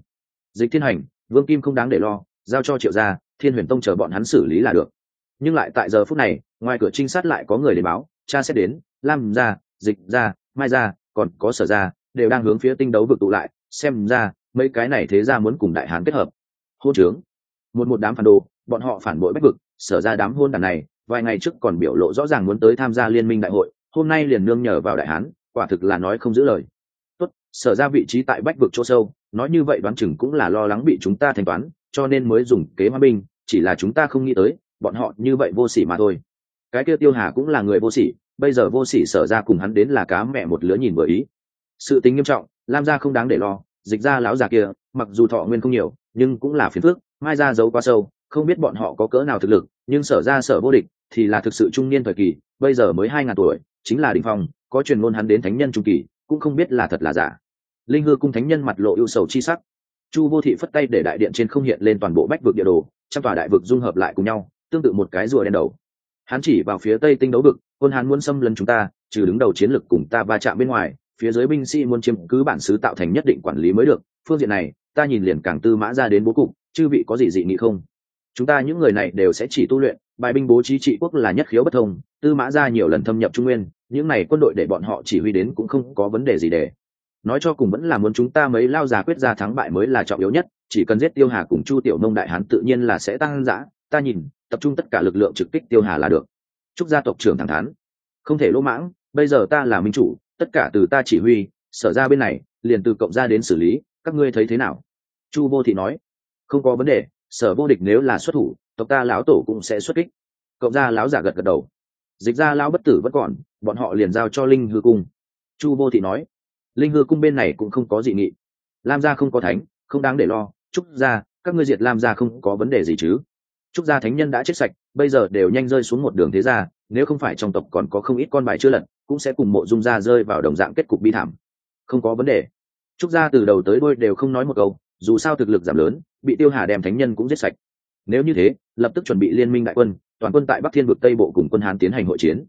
Dịch thiên hành, vương kim không đáng để lo, giao cho triệu gia, thiên huyền tông chờ bọn hắn xử lý là được. Nhưng lại tại giờ phút này ngoài cửa trinh sát lại có người đến báo cha sẽ đến, lam gia dịch gia mai gia còn có sở gia đều đang hướng phía tinh đấu vực tụ lại, xem ra, mấy cái này thế ra muốn cùng đại hán kết hợp. Hôn trướng. Một một đám phản đồ, bọn họ phản bội bách vực, sở ra đám hôn đàn này, vài ngày trước còn biểu lộ rõ ràng muốn tới tham gia liên minh đại hội, hôm nay liền nương nhờ vào đại hán, quả thực là nói không giữ lời. Tốt, sở ra vị trí tại bách vực chỗ sâu, nói như vậy đoán chừng cũng là lo lắng bị chúng ta thanh toán, cho nên mới dùng kế hoa binh, chỉ là chúng ta không nghĩ tới, bọn họ như vậy vô sỉ mà thôi cái kia tiêu hà cũng là người vô sỉ, bây giờ vô sỉ sở ra cùng hắn đến là cá mẹ một lứa nhìn vừa ý. Sự tính nghiêm trọng, lam gia không đáng để lo, dịch ra lão già kia, mặc dù thọ nguyên không nhiều, nhưng cũng là phiền phước mai ra giấu quá sâu, không biết bọn họ có cỡ nào thực lực, nhưng sở ra sở vô địch thì là thực sự trung niên thời kỳ, bây giờ mới hai ngàn tuổi, chính là đình phong, có truyền ngôn hắn đến thánh nhân trung kỳ, cũng không biết là thật là giả. Linh hư cung thánh nhân mặt lộ ưu sầu chi sắc. Chu vô thị phất tay để đại điện trên không hiện lên toàn bộ bách vực địa đồ, trăm tòa đại vực dung hợp lại cùng nhau, tương tự một cái rùa đen đầu hắn chỉ vào phía tây tinh đấu vực, quân hán muốn xâm lấn chúng ta, trừ đứng đầu chiến lực cùng ta va chạm bên ngoài, phía dưới binh sĩ muốn chiếm cứ bản xứ tạo thành nhất định quản lý mới được. Phương diện này, ta nhìn liền càng tư mã ra đến bố cục, chư vị có gì dị nghị không? Chúng ta những người này đều sẽ chỉ tu luyện, bài binh bố trí trị quốc là nhất khiếu bất thông, tư mã ra nhiều lần thâm nhập trung nguyên, những này quân đội để bọn họ chỉ huy đến cũng không có vấn đề gì để. Nói cho cùng vẫn là muốn chúng ta mấy lao già quyết ra thắng bại mới là trọng yếu nhất, chỉ cần giết tiêu hà cùng chu tiểu nông đại hán tự nhiên là sẽ tăng giã ta nhìn tập trung tất cả lực lượng trực kích tiêu hà là được. Chúc gia tộc trưởng thẳng thắn. Không thể lỗ mãng, bây giờ ta là minh chủ, tất cả từ ta chỉ huy, sở ra bên này, liền từ cộng ra đến xử lý, các ngươi thấy thế nào? Chu vô thị nói. Không có vấn đề, sở vô địch nếu là xuất thủ, tộc ta lão tổ cũng sẽ xuất kích. Cộng gia lão giả gật gật đầu. Dịch ra lão bất tử vẫn còn, bọn họ liền giao cho linh hư cung. Chu vô thị nói. Linh hư cung bên này cũng không có dị nghị. Lam gia không có thánh, không đáng để lo. Trúc gia, các ngươi diệt lam gia không có vấn đề gì chứ? Trúc gia thánh nhân đã chết sạch, bây giờ đều nhanh rơi xuống một đường thế gia, nếu không phải trong tộc còn có không ít con bài chưa lật, cũng sẽ cùng mộ dung gia rơi vào đồng dạng kết cục bi thảm. Không có vấn đề. Trúc gia từ đầu tới đôi đều không nói một câu, dù sao thực lực giảm lớn, bị tiêu hà đem thánh nhân cũng giết sạch. Nếu như thế, lập tức chuẩn bị liên minh đại quân, toàn quân tại bắc thiên vực tây bộ cùng quân hán tiến hành hội chiến.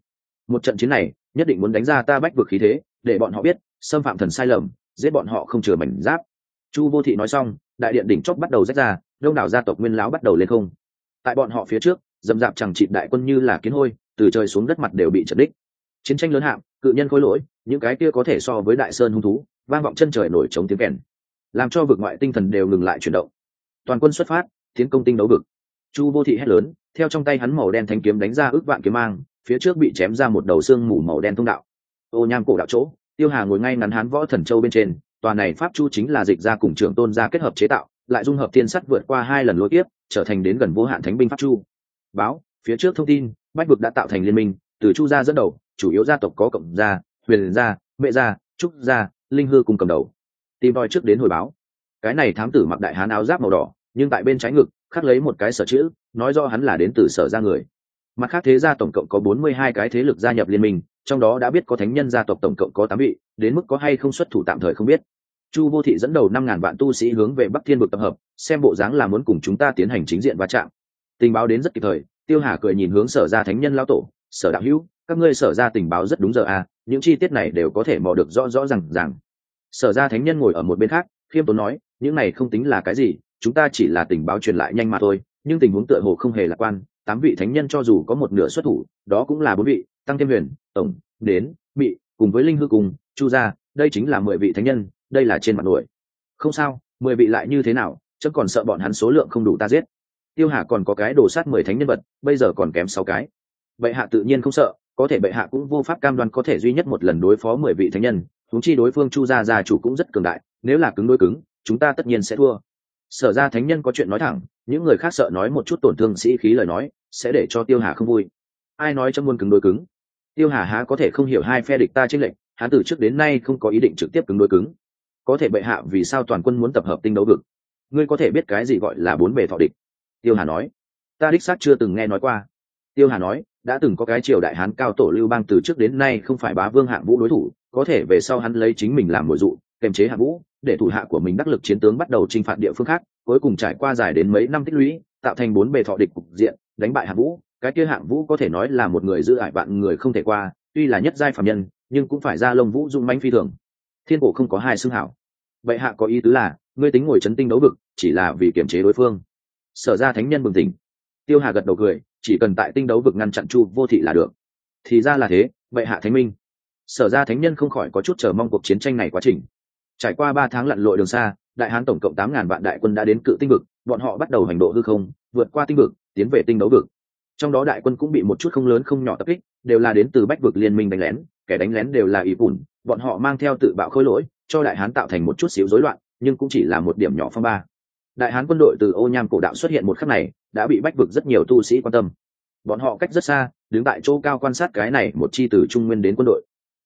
Một trận chiến này, nhất định muốn đánh ra ta bách vực khí thế, để bọn họ biết, xâm phạm thần sai lầm, giết bọn họ không chừa mảnh giáp. Chu vô thị nói xong, đại điện đỉnh chóp bắt đầu rách ra, đông đảo gia tộc nguyên lão bắt đầu lên không tại bọn họ phía trước, dầm dạp chẳng chịt đại quân như là kiến hôi, từ trời xuống đất mặt đều bị chật đích. Chiến tranh lớn hạng, cự nhân khối lỗi, những cái kia có thể so với đại sơn hung thú, vang vọng chân trời nổi trống tiếng kèn. Làm cho vực ngoại tinh thần đều ngừng lại chuyển động. Toàn quân xuất phát, tiến công tinh đấu vực. Chu vô thị hét lớn, theo trong tay hắn màu đen thanh kiếm đánh ra ước vạn kiếm mang, phía trước bị chém ra một đầu xương mù màu đen thông đạo. Ô nham cổ đạo chỗ, tiêu hà ngồi ngay ngắn hắn võ thần châu bên trên, tòa này pháp chu chính là dịch ra cùng trưởng tôn gia kết hợp chế tạo lại dung hợp thiên sắt vượt qua hai lần lối tiếp trở thành đến gần vô hạn thánh binh pháp chu. Báo, phía trước thông tin, bách vực đã tạo thành liên minh, từ chu gia dẫn đầu, chủ yếu gia tộc có cộng gia, huyền gia mẹ gia, trúc gia, linh hư cùng cầm đầu. Tìm đòi trước đến hồi báo. Cái này thám tử mặc đại hán áo giáp màu đỏ, nhưng tại bên trái ngực, khắc lấy một cái sở chữ, nói do hắn là đến từ sở gia người. Mặt khác thế gia tổng cộng có bốn mươi hai cái thế lực gia nhập liên minh, trong đó đã biết có thánh nhân gia tộc tổng cộng có tám vị, đến mức có hay không xuất thủ tạm thời không biết chu vô thị dẫn đầu năm ngàn vạn tu sĩ hướng về bắc thiên vực tập hợp, xem bộ dáng là muốn cùng chúng ta tiến hành chính diện va chạm. Tình báo đến rất kịp thời, tiêu hà cười nhìn hướng sở ra thánh nhân lao tổ, sở đạo hữu, các ngươi sở ra tình báo rất đúng giờ à những chi tiết này đều có thể mò được rõ rõ r à n g rằng sở ra thánh nhân ngồi ở một bên khác, khiêm tốn nói, những này không tính là cái gì, chúng ta chỉ là tình báo truyền lại nhanh mà thôi, nhưng tình huống tựa hồ không hề lạc quan, tám vị thánh nhân cho dù có một nửa xuất thủ, đó cũng là bốn vị, tăng thêm huyền, tổng, đến bị cùng với linh hư cùng, chu gia, đây chính là mười vị thánh nhân đây là trên mặt nổi. Không sao, mười vị lại như thế nào, chớ còn sợ bọn hắn số lượng không đủ ta giết. Tiêu hà còn có cái đồ sát mười thánh nhân vật, bây giờ còn kém sáu cái. Bệ hạ tự nhiên không sợ, có thể bệ hạ cũng vô pháp cam đoan có thể duy nhất một lần đối phó mười vị thánh nhân. Thúng chi đối phương chu gia gia chủ cũng rất cường đại, nếu là cứng đối cứng, chúng ta tất nhiên sẽ thua. Sở ra thánh nhân có chuyện nói thẳng, những người khác sợ nói một chút tổn thương sĩ khí lời nói, sẽ để cho tiêu hà không vui. Ai nói cho muôn cứng đối cứng? Tiêu hà há có thể không hiểu hai phe địch ta trên lệnh hắn từ trước đến nay không có ý định trực tiếp cứng đối cứng có thể bệ hạ vì sao toàn quân muốn tập hợp tinh đấu vực? Ngươi có thể biết cái gì gọi là bốn bề thọ địch? Tiêu hà nói. Ta đích xác chưa từng nghe nói qua. Tiêu hà nói, đã từng có cái triều đại hán cao tổ lưu bang từ trước đến nay không phải bá vương hạng vũ đối thủ, có thể về sau hắn lấy chính mình làm mồi dụ kềm chế hạng vũ, để thủ hạ của mình đắc lực chiến tướng bắt đầu chinh phạt địa phương khác, cuối cùng trải qua dài đến mấy năm tích lũy, tạo thành bốn bề thọ địch cục diện, đánh bại hạng vũ. Cái kia hạng vũ có thể nói là một người giữ ải bạn người không thể qua, tuy là nhất giai phạm nhân, nhưng cũng phải ra lông vũ dung manh phi thường thiên cổ không có hai xương hảo. Vậy hạ có ý tứ là, ngươi tính ngồi chấn tinh đấu vực, chỉ là vì kiềm chế đối phương. Sở ra thánh nhân bừng tỉnh. Tiêu hà gật đầu cười, chỉ cần tại tinh đấu vực ngăn chặn chu vô thị là được. Thì ra là thế vậy hạ thánh minh. Sở ra thánh nhân không khỏi có chút chờ mong cuộc chiến tranh này quá trình. Trải qua ba tháng lặn lội đường xa, đại hán tổng cộng tám ngàn vạn đại quân đã đến cự tinh vực, bọn họ bắt đầu hành độ hư không, vượt qua tinh vực, tiến về tinh đấu vực. Trong đó đại quân cũng bị một chút không lớn không nhỏ tập kích, đều là đến từ bách vực liên minh đánh lén kẻ đánh lén đều là ý bùn, bọn họ mang theo tự bạo khôi lỗi, cho đại hán tạo thành một chút xíu rối loạn, nhưng cũng chỉ là một điểm nhỏ phong ba. Đại hán quân đội từ ô nham cổ đạo xuất hiện một khắc này, đã bị bách vực rất nhiều tu sĩ quan tâm. Bọn họ cách rất xa, đứng tại chỗ cao quan sát cái này một chi từ trung nguyên đến quân đội.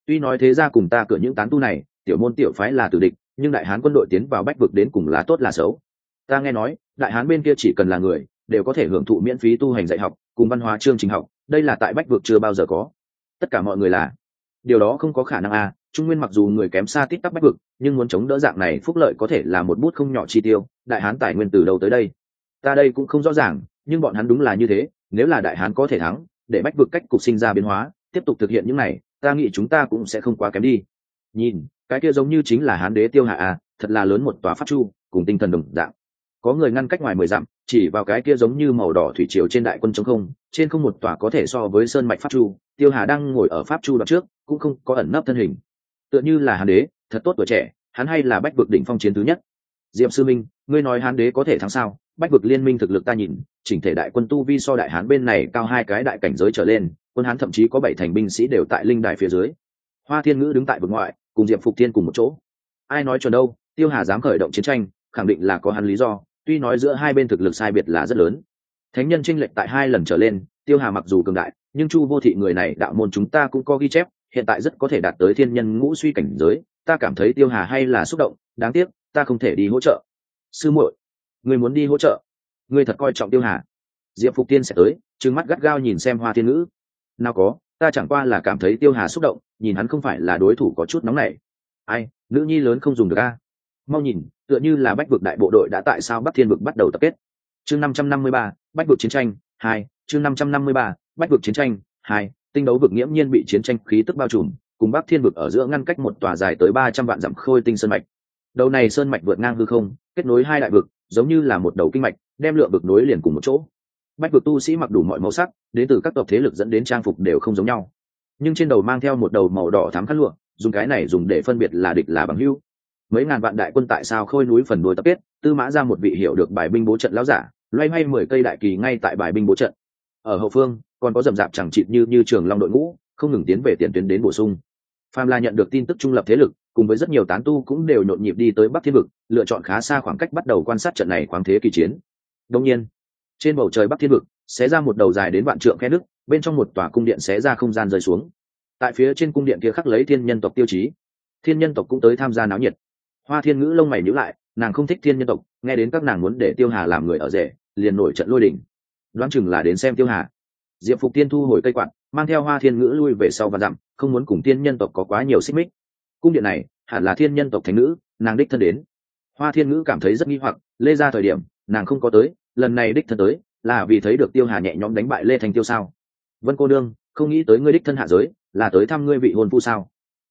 Tuy nói thế ra cùng ta cửa những tán tu này, tiểu môn tiểu phái là tử địch, nhưng đại hán quân đội tiến vào bách vực đến cùng là tốt là xấu. Ta nghe nói, đại hán bên kia chỉ cần là người, đều có thể hưởng thụ miễn phí tu hành dạy học, cùng văn hóa chương trình học, đây là tại bách vực chưa bao giờ có. Tất cả mọi người là điều đó không có khả năng à trung nguyên mặc dù người kém xa tít tắp bách vực, nhưng muốn chống đỡ dạng này phúc lợi có thể là một bút không nhỏ chi tiêu, đại hán tài nguyên từ đâu tới đây? Ta đây cũng không rõ ràng, nhưng bọn hắn đúng là như thế, nếu là đại hán có thể thắng, để bách vực cách cục sinh ra biến hóa, tiếp tục thực hiện những này, ta nghĩ chúng ta cũng sẽ không quá kém đi. Nhìn, cái kia giống như chính là hán đế tiêu hạ à thật là lớn một tòa pháp chu, cùng tinh thần đồng dạng. Có người ngăn cách ngoài mười dặm, chỉ vào cái kia giống như màu đỏ thủy triều trên đại quân chống không, trên không một tòa có thể so với sơn mạch pháp chu tiêu hà đang ngồi ở pháp chu đoạn trước, cũng không có ẩn nấp thân hình. Tựa như là hán đế, thật tốt tuổi trẻ, hắn hay là bách vực đỉnh phong chiến thứ nhất. Diệm sư minh, ngươi nói hán đế có thể thắng sao? Bách vực liên minh thực lực ta nhìn, chỉnh thể đại quân tu vi so đại hán bên này cao hai cái đại cảnh giới trở lên, quân hán thậm chí có bảy thành binh sĩ đều tại linh đài phía dưới. Hoa thiên ngữ đứng tại vực ngoại, cùng diệp phục thiên cùng một chỗ. Ai nói chuẩn đâu, tiêu hà dám khởi động chiến tranh, khẳng định là có hắn lý do, tuy nói giữa hai bên thực lực sai biệt là rất lớn. Thánh nhân tranh lệch tại hai lần trở lên tiêu hà mặc dù cường đại, nhưng chu vô thị người này đạo môn chúng ta cũng có ghi chép, hiện tại rất có thể đạt tới thiên nhân ngũ suy cảnh giới, ta cảm thấy tiêu hà hay là xúc động, đáng tiếc, ta không thể đi hỗ trợ. Sư muội người muốn đi hỗ trợ? Người thật coi trọng tiêu hà. Diệp phục tiên sẽ tới, trừng mắt gắt gao nhìn xem hoa thiên ngữ. Nào có, ta chẳng qua là cảm thấy tiêu hà xúc động, nhìn hắn không phải là đối thủ có chút nóng nảy. Ai, nữ nhi lớn không dùng được a. Mau nhìn, tựa như là bách vực đại bộ đội đã tại sao bắc thiên vực bắt đầu tập kết. Chương năm trăm năm mươi ba, bách vực chiến tranh, hai chương năm trăm năm mươi ba, bách vực chiến tranh, hai, tinh đấu vực nghiễm nhiên bị chiến tranh khí tức bao trùm, cùng bắc thiên vực ở giữa ngăn cách một tòa dài tới ba trăm vạn dặm khôi tinh sơn mạch. Đầu này sơn mạch vượt ngang hư không, kết nối hai đại vực, giống như là một đầu kinh mạch, đem lượng vực nối liền cùng một chỗ. Bách vực tu sĩ mặc đủ mọi màu sắc, đến từ các tộc thế lực dẫn đến trang phục đều không giống nhau. Nhưng trên đầu mang theo một đầu màu đỏ thám khăn lụa, dùng cái này dùng để phân biệt là địch là bằng hưu mấy ngàn vạn đại quân tại sao khôi núi phần đuôi tập kết, tư mã ra một vị hiểu được bài binh bố trận lão giả, loay hoay mười cây đại kỳ ngay tại bài binh bố trận ở hậu phương, còn có dầm rạp chẳng chịt như như trường long đội ngũ, không ngừng tiến về tiền tuyến đến bổ sung. Phàm là nhận được tin tức trung lập thế lực, cùng với rất nhiều tán tu cũng đều nhộn nhịp đi tới bắc thiên vực, lựa chọn khá xa khoảng cách bắt đầu quan sát trận này khoáng thế kỳ chiến. Đông nhiên, trên bầu trời bắc thiên vực, xé ra một đầu dài đến vạn trượng khe nước, bên trong một tòa cung điện xé ra không gian rơi xuống. Tại phía trên cung điện kia khắc lấy thiên nhân tộc tiêu chí. Thiên nhân tộc cũng tới tham gia náo nhiệt. Hoa thiên ngữ lông mày nhữ lại, nàng không thích thiên nhân tộc, nghe đến các nàng muốn để tiêu hà làm người ở rể, liền nổi trận lôi đình đoán chừng là đến xem tiêu hà. Diệp phục tiên thu hồi cây quạt, mang theo hoa thiên ngữ lui về sau và dặm, không muốn cùng tiên nhân tộc có quá nhiều xích mích. Cung điện này, hẳn là thiên nhân tộc thánh nữ, nàng đích thân đến. Hoa thiên ngữ cảm thấy rất nghi hoặc, lê ra thời điểm, nàng không có tới, lần này đích thân tới, là vì thấy được tiêu hà nhẹ nhõm đánh bại lê thành tiêu sao. Vân cô đương không nghĩ tới ngươi đích thân hạ giới, là tới thăm ngươi vị hôn phu sao.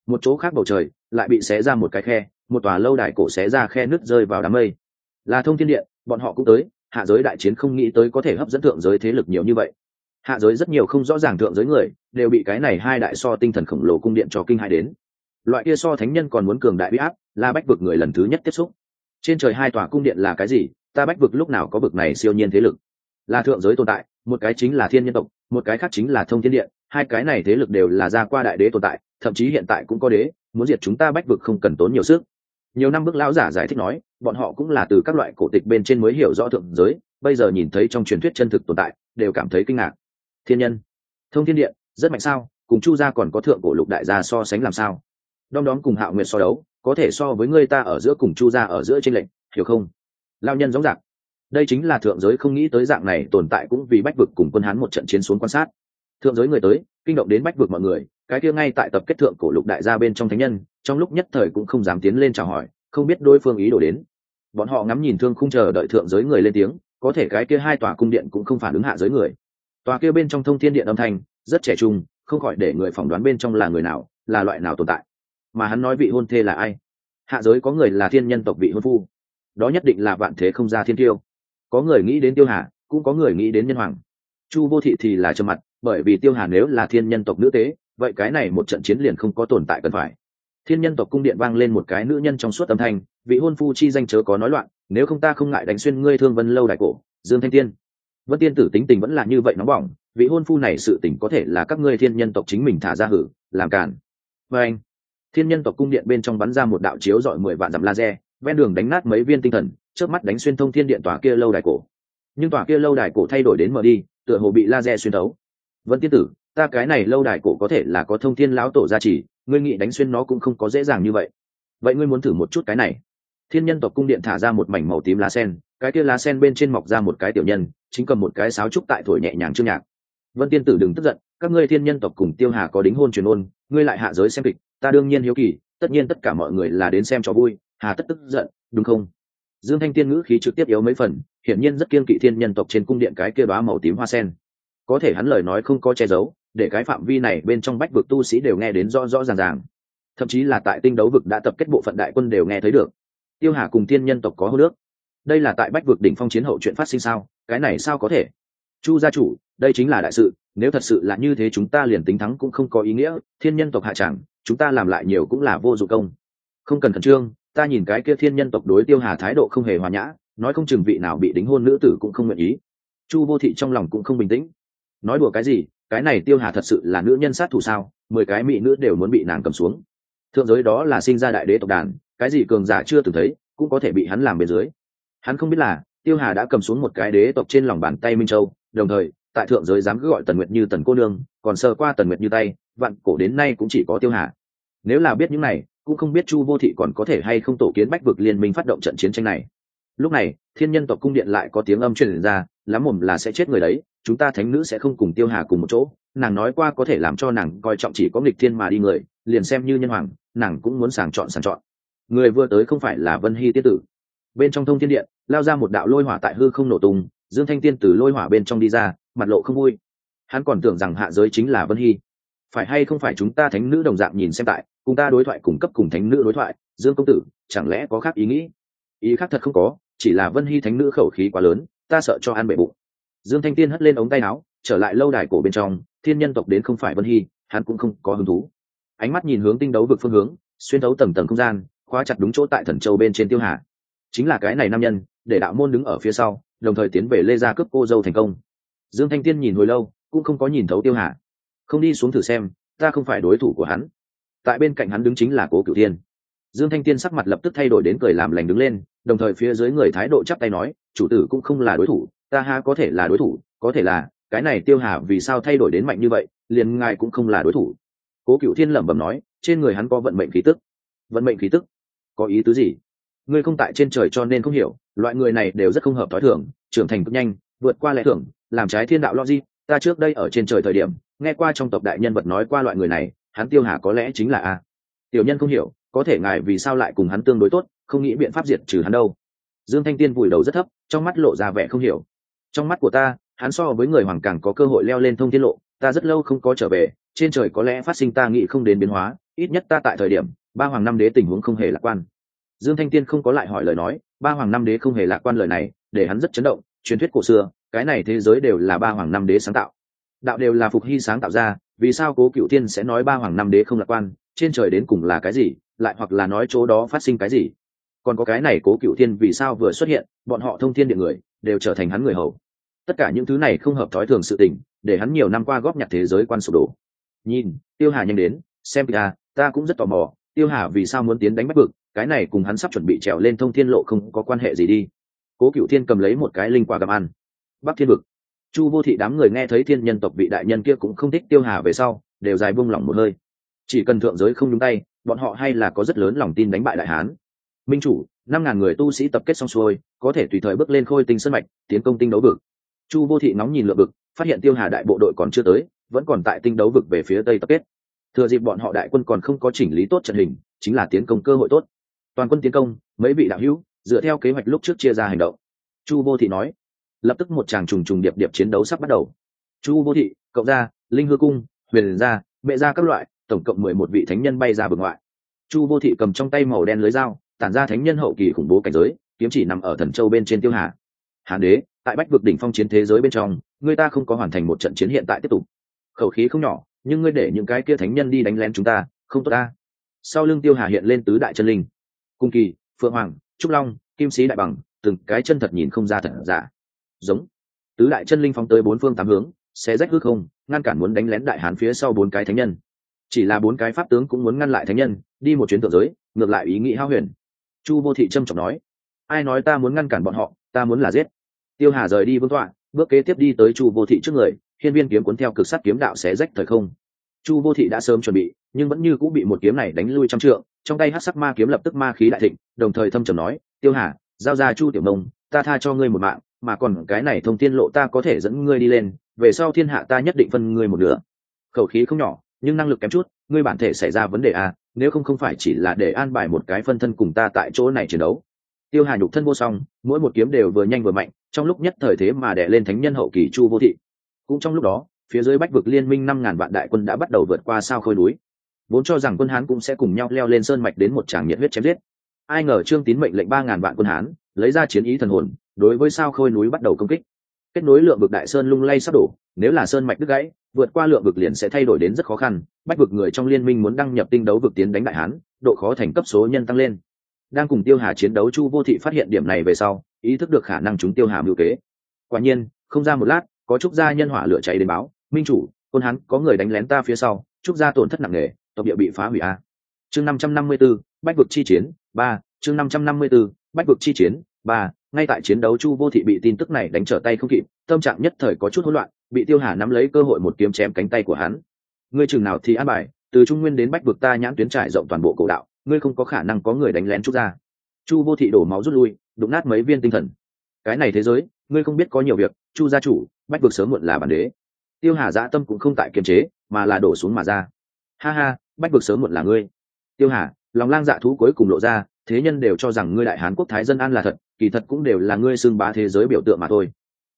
Một chỗ khác bầu trời, lại bị xé ra một cái khe, một tòa lâu đài cổ xé ra khe nứt rơi vào đám mây. Là thông thiên điện, bọn họ cũng tới hạ giới đại chiến không nghĩ tới có thể hấp dẫn thượng giới thế lực nhiều như vậy. Hạ giới rất nhiều không rõ ràng thượng giới người, đều bị cái này hai đại so tinh thần khổng lồ cung điện cho kinh hại đến. Loại kia so thánh nhân còn muốn cường đại bị áp, là bách vực người lần thứ nhất tiếp xúc. Trên trời hai tòa cung điện là cái gì, ta bách vực lúc nào có vực này siêu nhiên thế lực? Là thượng giới tồn tại, một cái chính là thiên nhân tộc, một cái khác chính là thông thiên điện, hai cái này thế lực đều là ra qua đại đế tồn tại, thậm chí hiện tại cũng có đế, muốn diệt chúng ta bách vực không cần tốn nhiều sức nhiều năm bước lão giả giải thích nói, bọn họ cũng là từ các loại cổ tịch bên trên mới hiểu rõ thượng giới, bây giờ nhìn thấy trong truyền thuyết chân thực tồn tại, đều cảm thấy kinh ngạc. Thiên nhân, thông thiên điện, rất mạnh sao? Cùng chu gia còn có thượng cổ lục đại gia so sánh làm sao? Đom đóm cùng hạo nguyệt so đấu, có thể so với người ta ở giữa cùng chu gia ở giữa trên lệnh hiểu không? Lao nhân giống dạng đây chính là thượng giới không nghĩ tới dạng này tồn tại cũng vì bách vực cùng quân hán một trận chiến xuống quan sát. Thượng giới người tới kinh động đến bách vực mọi người, cái kia ngay tại tập kết thượng cổ lục đại gia bên trong thánh nhân, trong lúc nhất thời cũng không dám tiến lên chào hỏi, không biết đối phương ý đồ đến. Bọn họ ngắm nhìn thương không chờ đợi thượng giới người lên tiếng, có thể cái kia hai tòa cung điện cũng không phản ứng hạ giới người. Tòa kia bên trong thông thiên điện âm thanh, rất trẻ trung, không khỏi để người phỏng đoán bên trong là người nào, là loại nào tồn tại. Mà hắn nói vị hôn thê là ai? Hạ giới có người là thiên nhân tộc vị hôn phu. Đó nhất định là vạn thế không ra thiên tiêu. Có người nghĩ đến tiêu hà, cũng có người nghĩ đến nhân hoàng. Chu vô thị thì là trơ mặt bởi vì tiêu hà nếu là thiên nhân tộc nữ tế, vậy cái này một trận chiến liền không có tồn tại cần phải. Thiên nhân tộc cung điện vang lên một cái nữ nhân trong suốt âm thanh, vị hôn phu chi danh chớ có nói loạn, nếu không ta không ngại đánh xuyên ngươi thương vân lâu đại cổ, dương thanh tiên. Vân tiên tử tính tình vẫn là như vậy nóng bỏng, vị hôn phu này sự tình có thể là các ngươi thiên nhân tộc chính mình thả ra hử, làm cản và anh, thiên nhân tộc cung điện bên trong bắn ra một đạo chiếu dọi mười vạn dặm laser, ven đường đánh nát mấy viên tinh thần trước mắt đánh xuyên thông thiên điện tòa kia lâu đài cổ. Nhưng tòa kia lâu đài cổ thay đổi đến mở đi, tựa hồ bị laser xuyên tấu vân tiên tử, ta cái này lâu đài cổ có thể là có thông thiên lão tổ gia trì, ngươi nghĩ đánh xuyên nó cũng không có dễ dàng như vậy. Vậy ngươi muốn thử một chút cái này. Thiên nhân tộc cung điện thả ra một mảnh màu tím lá sen, cái kia lá sen bên trên mọc ra một cái tiểu nhân, chính cầm một cái sáo trúc tại thổi nhẹ nhàng chương nhạc. Vân tiên tử đừng tức giận, các ngươi thiên nhân tộc cùng tiêu hà có đính hôn truyền ôn, ngươi lại hạ giới xem kịch, ta đương nhiên hiếu kỳ, tất nhiên tất cả mọi người là đến xem cho vui, hà tất tức giận, đúng không? Dương thanh tiên ngữ khí trực tiếp yếu mấy phần, hiển nhiên rất kiên kỵ thiên nhân tộc trên cung điện cái kia đoá màu tím hoa sen có thể hắn lời nói không có che giấu, để cái phạm vi này bên trong bách vực tu sĩ đều nghe đến rõ rõ ràng ràng. Thậm chí là tại tinh đấu vực đã tập kết bộ phận đại quân đều nghe thấy được. Tiêu hà cùng thiên nhân tộc có hô nước. Đây là tại bách vực đỉnh phong chiến hậu chuyện phát sinh sao? Cái này sao có thể? Chu gia chủ, đây chính là đại sự, nếu thật sự là như thế chúng ta liền tính thắng cũng không có ý nghĩa, thiên nhân tộc hạ chẳng, chúng ta làm lại nhiều cũng là vô dụng công. Không cần khẩn trương, ta nhìn cái kia thiên nhân tộc đối tiêu hà thái độ không hề hòa nhã, nói không chừng vị nào bị đính hôn nữ tử cũng không nguyện ý. Chu vô thị trong lòng cũng không bình tĩnh nói đùa cái gì, cái này tiêu hà thật sự là nữ nhân sát thủ sao? Mười cái mỹ nữ đều muốn bị nàng cầm xuống. Thượng giới đó là sinh ra đại đế tộc đàn, cái gì cường giả chưa từng thấy, cũng có thể bị hắn làm bên dưới. Hắn không biết là, tiêu hà đã cầm xuống một cái đế tộc trên lòng bàn tay minh châu, đồng thời, tại thượng giới dám cứ gọi tần nguyệt như tần cô nương, còn sờ qua tần nguyệt như tay, vạn cổ đến nay cũng chỉ có tiêu hà. Nếu là biết những này, cũng không biết chu vô thị còn có thể hay không tổ kiến bách vực liên minh phát động trận chiến tranh này lúc này, thiên nhân tộc cung điện lại có tiếng âm truyền ra, lắm mồm là sẽ chết người đấy, chúng ta thánh nữ sẽ không cùng tiêu hà cùng một chỗ. Nàng nói qua có thể làm cho nàng coi trọng chỉ có nghịch thiên mà đi người, liền xem như nhân hoàng, nàng cũng muốn sàng chọn sàng chọn. Người vừa tới không phải là vân hy tiết tử. Bên trong thông thiên điện, lao ra một đạo lôi hỏa tại hư không nổ tung, dương thanh tiên từ lôi hỏa bên trong đi ra, mặt lộ không vui. Hắn còn tưởng rằng hạ giới chính là vân hy. Phải hay không phải chúng ta thánh nữ đồng dạng nhìn xem tại, cùng ta đối thoại cùng cấp cùng thánh nữ đối thoại, dương công tử, chẳng lẽ có khác ý nghĩ? Ý khác thật không có chỉ là vân hy thánh nữ khẩu khí quá lớn, ta sợ cho ăn bệ bụng. Dương thanh tiên hất lên ống tay áo, trở lại lâu đài cổ bên trong, thiên nhân tộc đến không phải vân hy, hắn cũng không có hứng thú. Ánh mắt nhìn hướng tinh đấu vực phương hướng, xuyên thấu tầng tầng không gian, khóa chặt đúng chỗ tại thần châu bên trên tiêu hà. Chính là cái này nam nhân, để đạo môn đứng ở phía sau, đồng thời tiến về lê gia cướp cô dâu thành công. Dương thanh tiên nhìn hồi lâu, cũng không có nhìn thấu tiêu hà. Không đi xuống thử xem, ta không phải đối thủ của hắn. Tại bên cạnh hắn đứng chính là cố cửu tiên dương thanh tiên sắc mặt lập tức thay đổi đến cười làm lành đứng lên đồng thời phía dưới người thái độ chắp tay nói chủ tử cũng không là đối thủ ta ha có thể là đối thủ có thể là cái này tiêu hà vì sao thay đổi đến mạnh như vậy liền ngài cũng không là đối thủ. Cố cựu thiên lẩm bẩm nói trên người hắn có vận mệnh khí tức. Vận mệnh khí tức? Có ý tứ gì? Ngươi không tại trên trời cho nên không hiểu loại người này đều rất không hợp thói thường trưởng thành cực nhanh vượt qua lẽ thưởng, làm trái thiên đạo logic ta trước đây ở trên trời thời điểm nghe qua trong tộc đại nhân vật nói qua loại người này hắn tiêu hà có lẽ chính là a. Tiểu nhân không hiểu có thể ngài vì sao lại cùng hắn tương đối tốt, không nghĩ biện pháp diệt trừ hắn đâu. Dương thanh tiên vùi đầu rất thấp, trong mắt lộ ra vẻ không hiểu. Trong mắt của ta, hắn so với người hoàng càng có cơ hội leo lên thông tiết lộ, ta rất lâu không có trở về, trên trời có lẽ phát sinh ta nghĩ không đến biến hóa, ít nhất ta tại thời điểm, ba hoàng năm đế tình huống không hề lạc quan. Dương thanh tiên không có lại hỏi lời nói, ba hoàng năm đế không hề lạc quan lời này, để hắn rất chấn động, truyền thuyết cổ xưa, cái này thế giới đều là ba hoàng năm đế sáng tạo. Đạo đều là phục hy sáng tạo ra, vì sao cố cựu tiên sẽ nói ba hoàng năm đế không lạc quan, trên trời đến cùng là cái gì? Lại hoặc là nói chỗ đó phát sinh cái gì. Còn có cái này cố cựu tiên vì sao vừa xuất hiện, bọn họ thông thiên địa người, đều trở thành hắn người hầu. Tất cả những thứ này không hợp thói thường sự tình, để hắn nhiều năm qua góp nhặt thế giới quan sụp đổ. Nhìn, tiêu hà nhanh đến, xem ta ta cũng rất tò mò, tiêu hà vì sao muốn tiến đánh bách vực, cái này cùng hắn sắp chuẩn bị trèo lên thông thiên lộ không có quan hệ gì đi. Cố cựu thiên cầm lấy một cái linh quả gặm ăn. Bắc thiên vực. Chu vô thị đám người nghe thấy thiên nhân tộc vị đại nhân kia cũng không thích tiêu hà về sau, đều dài buông lỏng một hơi. Chỉ cần thượng giới không nhúng tay bọn họ hay là có rất lớn lòng tin đánh bại đại hán. Minh chủ, năm ngàn người tu sĩ tập kết xong xuôi, có thể tùy thời bước lên khôi tinh sân mạch, tiến công tinh đấu vực. Chu vô thị nóng nhìn lượng vực, phát hiện tiêu hà đại bộ đội còn chưa tới, vẫn còn tại tinh đấu vực về phía tây tập kết. Thừa dịp bọn họ đại quân còn không có chỉnh lý tốt trận hình, chính là tiến công cơ hội tốt. Toàn quân tiến công, mấy vị đạo hữu, dựa theo kế hoạch lúc trước chia ra hành động. Chu vô thị nói, lập tức một tràng trùng trùng điệp điệp chiến đấu sắp bắt đầu. Chu vô thị, cậu gia, linh hư cung, huyền gia, mẹ gia các loại tổng cộng mười một vị thánh nhân bay ra bực ngoại. Chu vô thị cầm trong tay màu đen lưới dao, tản ra thánh nhân hậu kỳ khủng bố cảnh giới, kiếm chỉ nằm ở thần châu bên trên tiêu hà. Hán đế, tại bách vực đỉnh phong chiến thế giới bên trong, người ta không có hoàn thành một trận chiến hiện tại tiếp tục. Khẩu khí không nhỏ, nhưng ngươi để những cái kia thánh nhân đi đánh lén chúng ta, không tốt ta. Sau lưng tiêu hà hiện lên tứ đại chân linh. Cung kỳ, phượng hoàng, trúc long, kim sĩ đại bằng, từng cái chân thật nhìn không ra thật giả. Giống. Tứ đại chân linh phóng tới bốn phương tám hướng sẽ rách hư không, ngăn cản muốn đánh lén đại hán phía sau bốn cái thánh nhân chỉ là bốn cái pháp tướng cũng muốn ngăn lại thánh nhân, đi một chuyến thượng giới, ngược lại ý nghĩ hao huyền. Chu vô thị trâm trọng nói, ai nói ta muốn ngăn cản bọn họ, ta muốn là giết. Tiêu hà rời đi vương tọa, bước kế tiếp đi tới chu vô thị trước người, hiên viên kiếm cuốn theo cực sắt kiếm đạo xé rách thời không. Chu vô thị đã sớm chuẩn bị, nhưng vẫn như cũng bị một kiếm này đánh lui trong trượng, trong tay hát sắc ma kiếm lập tức ma khí đại thịnh, đồng thời thâm trầm nói, tiêu hà, giao ra chu tiểu mông ta tha cho ngươi một mạng, mà còn cái này thông tiên lộ ta có thể dẫn ngươi đi lên, về sau thiên hạ ta nhất định phân ngươi một nửa. Khẩu khí không nhỏ nhưng năng lực kém chút, ngươi bản thể xảy ra vấn đề à nếu không không phải chỉ là để an bài một cái phân thân cùng ta tại chỗ này chiến đấu. Tiêu hà nhục thân vô song, mỗi một kiếm đều vừa nhanh vừa mạnh, trong lúc nhất thời thế mà đẻ lên thánh nhân hậu kỳ chu vô thị. Cũng trong lúc đó, phía dưới bách vực liên minh năm ngàn vạn đại quân đã bắt đầu vượt qua sao khôi núi. Vốn cho rằng quân hán cũng sẽ cùng nhau leo lên sơn mạch đến một tràng nhiệt huyết chém giết. Ai ngờ trương tín mệnh lệnh ba ngàn vạn quân hán, lấy ra chiến ý thần hồn, đối với sao khôi núi bắt đầu công kích. Kết nối lượng vực đại sơn lung lay sắp đổ, nếu là sơn mạch đứt gãy vượt qua lượng vực liền sẽ thay đổi đến rất khó khăn, bách vực người trong liên minh muốn đăng nhập tinh đấu vực tiến đánh đại hán, độ khó thành cấp số nhân tăng lên. Đang cùng tiêu hà chiến đấu chu vô thị phát hiện điểm này về sau, ý thức được khả năng chúng tiêu hà mưu kế. Quả nhiên, không ra một lát, có trúc gia nhân hỏa lửa cháy đến báo, minh chủ côn hán, có người đánh lén ta phía sau, trúc gia tổn thất nặng nề, tộc địa bị phá hủy a. Chương năm trăm năm mươi b ố bách vực chi chiến, ba, chương năm trăm năm mươi b ố bách vực chi chiến, ba ngay tại chiến đấu chu vô thị bị tin tức này đánh trở tay không kịp, tâm trạng nhất thời có chút hỗn loạn, bị tiêu hà nắm lấy cơ hội một kiếm chém cánh tay của hắn. Ngươi chừng nào thì an bài, từ trung nguyên đến bách vực ta nhãn tuyến trải rộng toàn bộ cổ đạo, ngươi không có khả năng có người đánh lén chút ra. Chu vô thị đổ máu rút lui, đụng nát mấy viên tinh thần. Cái này thế giới, ngươi không biết có nhiều việc, chu gia chủ, bách vực sớm muộn là bản đế. Tiêu hà dã tâm cũng không tại kiềm chế, mà là đổ xuống mà ra. Ha ha, bách vực sớm muộn là ngươi. Tiêu hà, lòng lang dạ thú cuối cùng lộ ra thế nhân đều cho rằng ngươi đại hán quốc thái dân an là thật, kỳ thật cũng đều là ngươi xưng bá thế giới biểu tượng mà thôi.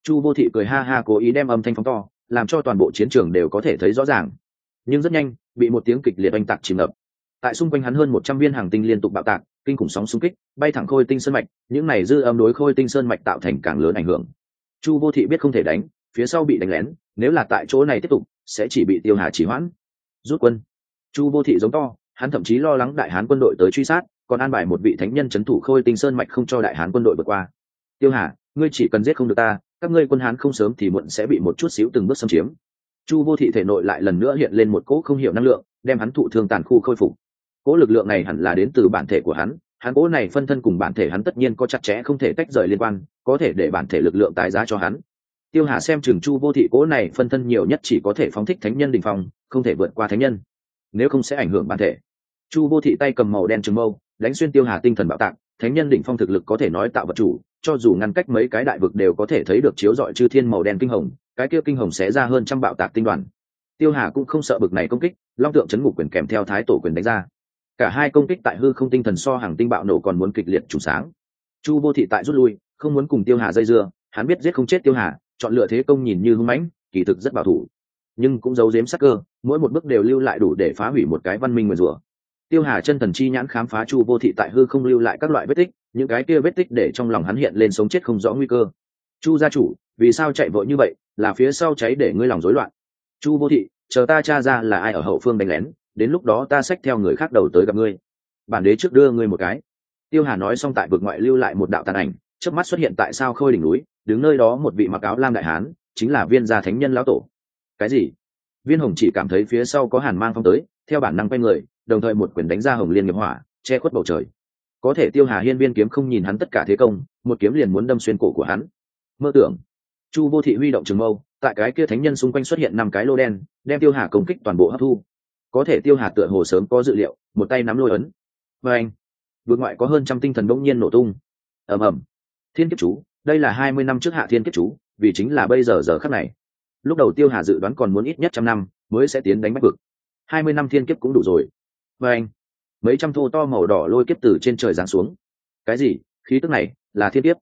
Chu vô thị cười ha ha cố ý đem âm thanh phóng to, làm cho toàn bộ chiến trường đều có thể thấy rõ ràng. Nhưng rất nhanh, bị một tiếng kịch liệt oanh tạc chìm ngập. Tại xung quanh hắn hơn một trăm viên hàng tinh liên tục bạo tạc, kinh khủng sóng xung kích, bay thẳng khôi tinh sơn mạch, những này dư âm đối khôi tinh sơn mạch tạo thành càng lớn ảnh hưởng. Chu vô thị biết không thể đánh, phía sau bị đánh lén, nếu là tại chỗ này tiếp tục, sẽ chỉ bị tiêu hà chỉ hoãn. Rút quân. Chu vô thị giống to, hắn thậm chí lo lắng đại hán quân đội tới truy sát còn an bài một vị thánh nhân c h ấ n thủ khôi tinh sơn mạch không cho đại hán quân đội vượt qua. Tiêu hà ngươi chỉ cần giết không được ta các ngươi quân hán không sớm thì muộn sẽ bị một chút xíu từng bước xâm chiếm. Chu vô thị thể nội lại lần nữa hiện lên một cỗ không hiểu năng lượng đem hắn thụ thương tàn khu khôi phục. Cỗ lực lượng này hẳn là đến từ bản thể của hắn hắn cỗ này phân thân cùng bản thể hắn tất nhiên có chặt chẽ không thể tách rời liên quan có thể để bản thể lực lượng tái giá cho hắn. Tiêu hà xem chừng chu vô thị cỗ này phân thân nhiều nhất chỉ có thể phóng thích thánh nhân đình phòng, không thể vượt qua thánh nhân nếu không sẽ ảnh hưởng bản thể. Chu vô thị tay cầm màu đen trừng mâu đánh xuyên tiêu hà tinh thần bạo tạc, thánh nhân đỉnh phong thực lực có thể nói tạo vật chủ, cho dù ngăn cách mấy cái đại vực đều có thể thấy được chiếu dọi chư thiên màu đen kinh hồng, cái kia kinh hồng sẽ ra hơn trăm bạo tạc tinh đoàn. Tiêu hà cũng không sợ bực này công kích, long tượng chấn ngục quyền kèm theo thái tổ quyền đánh ra. Cả hai công kích tại hư không tinh thần so hàng tinh bạo nổ còn muốn kịch liệt trùng sáng. Chu vô thị tại rút lui, không muốn cùng tiêu hà dây dưa, hắn biết giết không chết tiêu hà, chọn lựa thế công nhìn như hưng mãnh, kỳ thực rất bảo thủ. Nhưng cũng giấu giếm sắc cơ, mỗi một bước đều lưu lại đủ để phá hủy một cái văn minh nguyền rủa tiêu hà chân thần chi nhãn khám phá chu vô thị tại hư không lưu lại các loại vết tích, những cái kia vết tích để trong lòng hắn hiện lên sống chết không rõ nguy cơ. Chu gia chủ, vì sao chạy vội như vậy, là phía sau cháy để ngươi lòng rối loạn. Chu vô thị, chờ ta cha ra là ai ở hậu phương đánh lén, đến lúc đó ta xách theo người khác đầu tới gặp ngươi. Bản đế trước đưa ngươi một cái. Tiêu hà nói xong tại vực ngoại lưu lại một đạo tàn ảnh trước mắt xuất hiện tại sao khôi đỉnh núi, đứng nơi đó một vị mặc áo lam đại hán, chính là viên gia thánh nhân lão tổ. Cái gì? Viên hồng chỉ cảm thấy phía sau có hàn mang phong tới, theo bản năng quay người đồng thời một quyền đánh ra hồng liên nghiệp hỏa, che khuất bầu trời. Có thể tiêu hà hiên viên kiếm không nhìn hắn tất cả thế công, một kiếm liền muốn đâm xuyên cổ của hắn. Mơ tưởng. Chu vô thị huy động trường mâu, tại cái kia thánh nhân xung quanh xuất hiện năm cái lô đen, đem tiêu hà công kích toàn bộ hấp thu. Có thể tiêu hà tựa hồ sớm có dự liệu, một tay nắm lôi ấn. Và anh, vượt ngoại có hơn trăm tinh thần bỗng nhiên nổ tung. Ầm ầm. Thiên kiếp chú, đây là hai mươi năm trước hạ thiên kiếp chú, vì chính là bây giờ giờ khắc này. Lúc đầu tiêu hà dự đoán còn muốn ít nhất trăm năm, mới sẽ tiến đánh bách vực. Hai mươi năm thiên kiếp cũng đủ rồi và anh, mấy trăm thô to màu đỏ lôi kiếp từ trên trời giáng xuống. Cái gì? Khí tức này là thiên kiếp.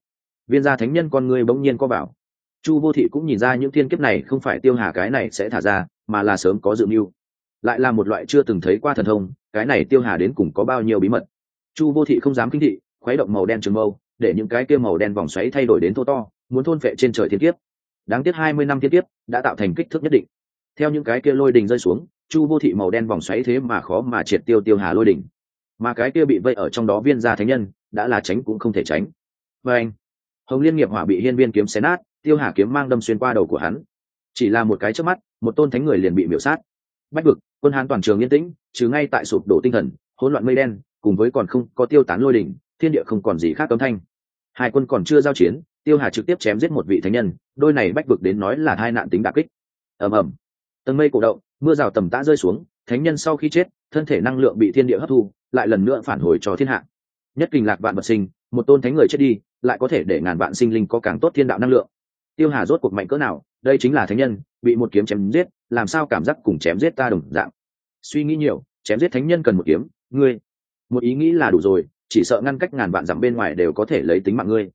Viên gia thánh nhân con người bỗng nhiên có bảo. Chu vô thị cũng nhìn ra những thiên kiếp này không phải tiêu hà cái này sẽ thả ra, mà là sớm có dự mưu. Lại là một loại chưa từng thấy qua thần thông, cái này tiêu hà đến cùng có bao nhiêu bí mật? Chu vô thị không dám kinh thị, khuấy động màu đen trường mâu, để những cái kia màu đen vòng xoáy thay đổi đến thô to, muốn thôn phệ trên trời thiên kiếp. Đáng tiếc hai mươi năm thiên kiếp đã tạo thành kích thước nhất định. Theo những cái kia lôi đình rơi xuống chu vô thị màu đen vòng xoáy thế mà khó mà triệt tiêu tiêu hà lôi đỉnh. Mà cái kia bị vây ở trong đó viên gia thánh nhân, đã là tránh cũng không thể tránh. Và anh, hồng liên nghiệp hỏa bị hiên viên kiếm xé nát, tiêu hà kiếm mang đâm xuyên qua đầu của hắn. Chỉ là một cái trước mắt, một tôn thánh người liền bị miểu sát. Bách vực, quân hán toàn trường yên tĩnh, trừ ngay tại sụp đổ tinh thần, hỗn loạn mây đen, cùng với còn không có tiêu tán lôi đỉnh, thiên địa không còn gì khác âm thanh. Hai quân còn chưa giao chiến, tiêu hà trực tiếp chém giết một vị thánh nhân, đôi này bách vực đến nói là hai nạn tính đà kích. Ầm ầm tầng mây cổ động, mưa rào tầm tã rơi xuống, thánh nhân sau khi chết, thân thể năng lượng bị thiên địa hấp thu, lại lần nữa phản hồi cho thiên hạ. Nhất kinh lạc vạn vật sinh, một tôn thánh người chết đi, lại có thể để ngàn vạn sinh linh có càng tốt thiên đạo năng lượng. Tiêu hà rốt cuộc mạnh cỡ nào, đây chính là thánh nhân, bị một kiếm chém giết, làm sao cảm giác cùng chém giết ta đồng dạng? Suy nghĩ nhiều, chém giết thánh nhân cần một kiếm, ngươi. Một ý nghĩ là đủ rồi, chỉ sợ ngăn cách ngàn vạn dặm bên ngoài đều có thể lấy tính mạng ngươi.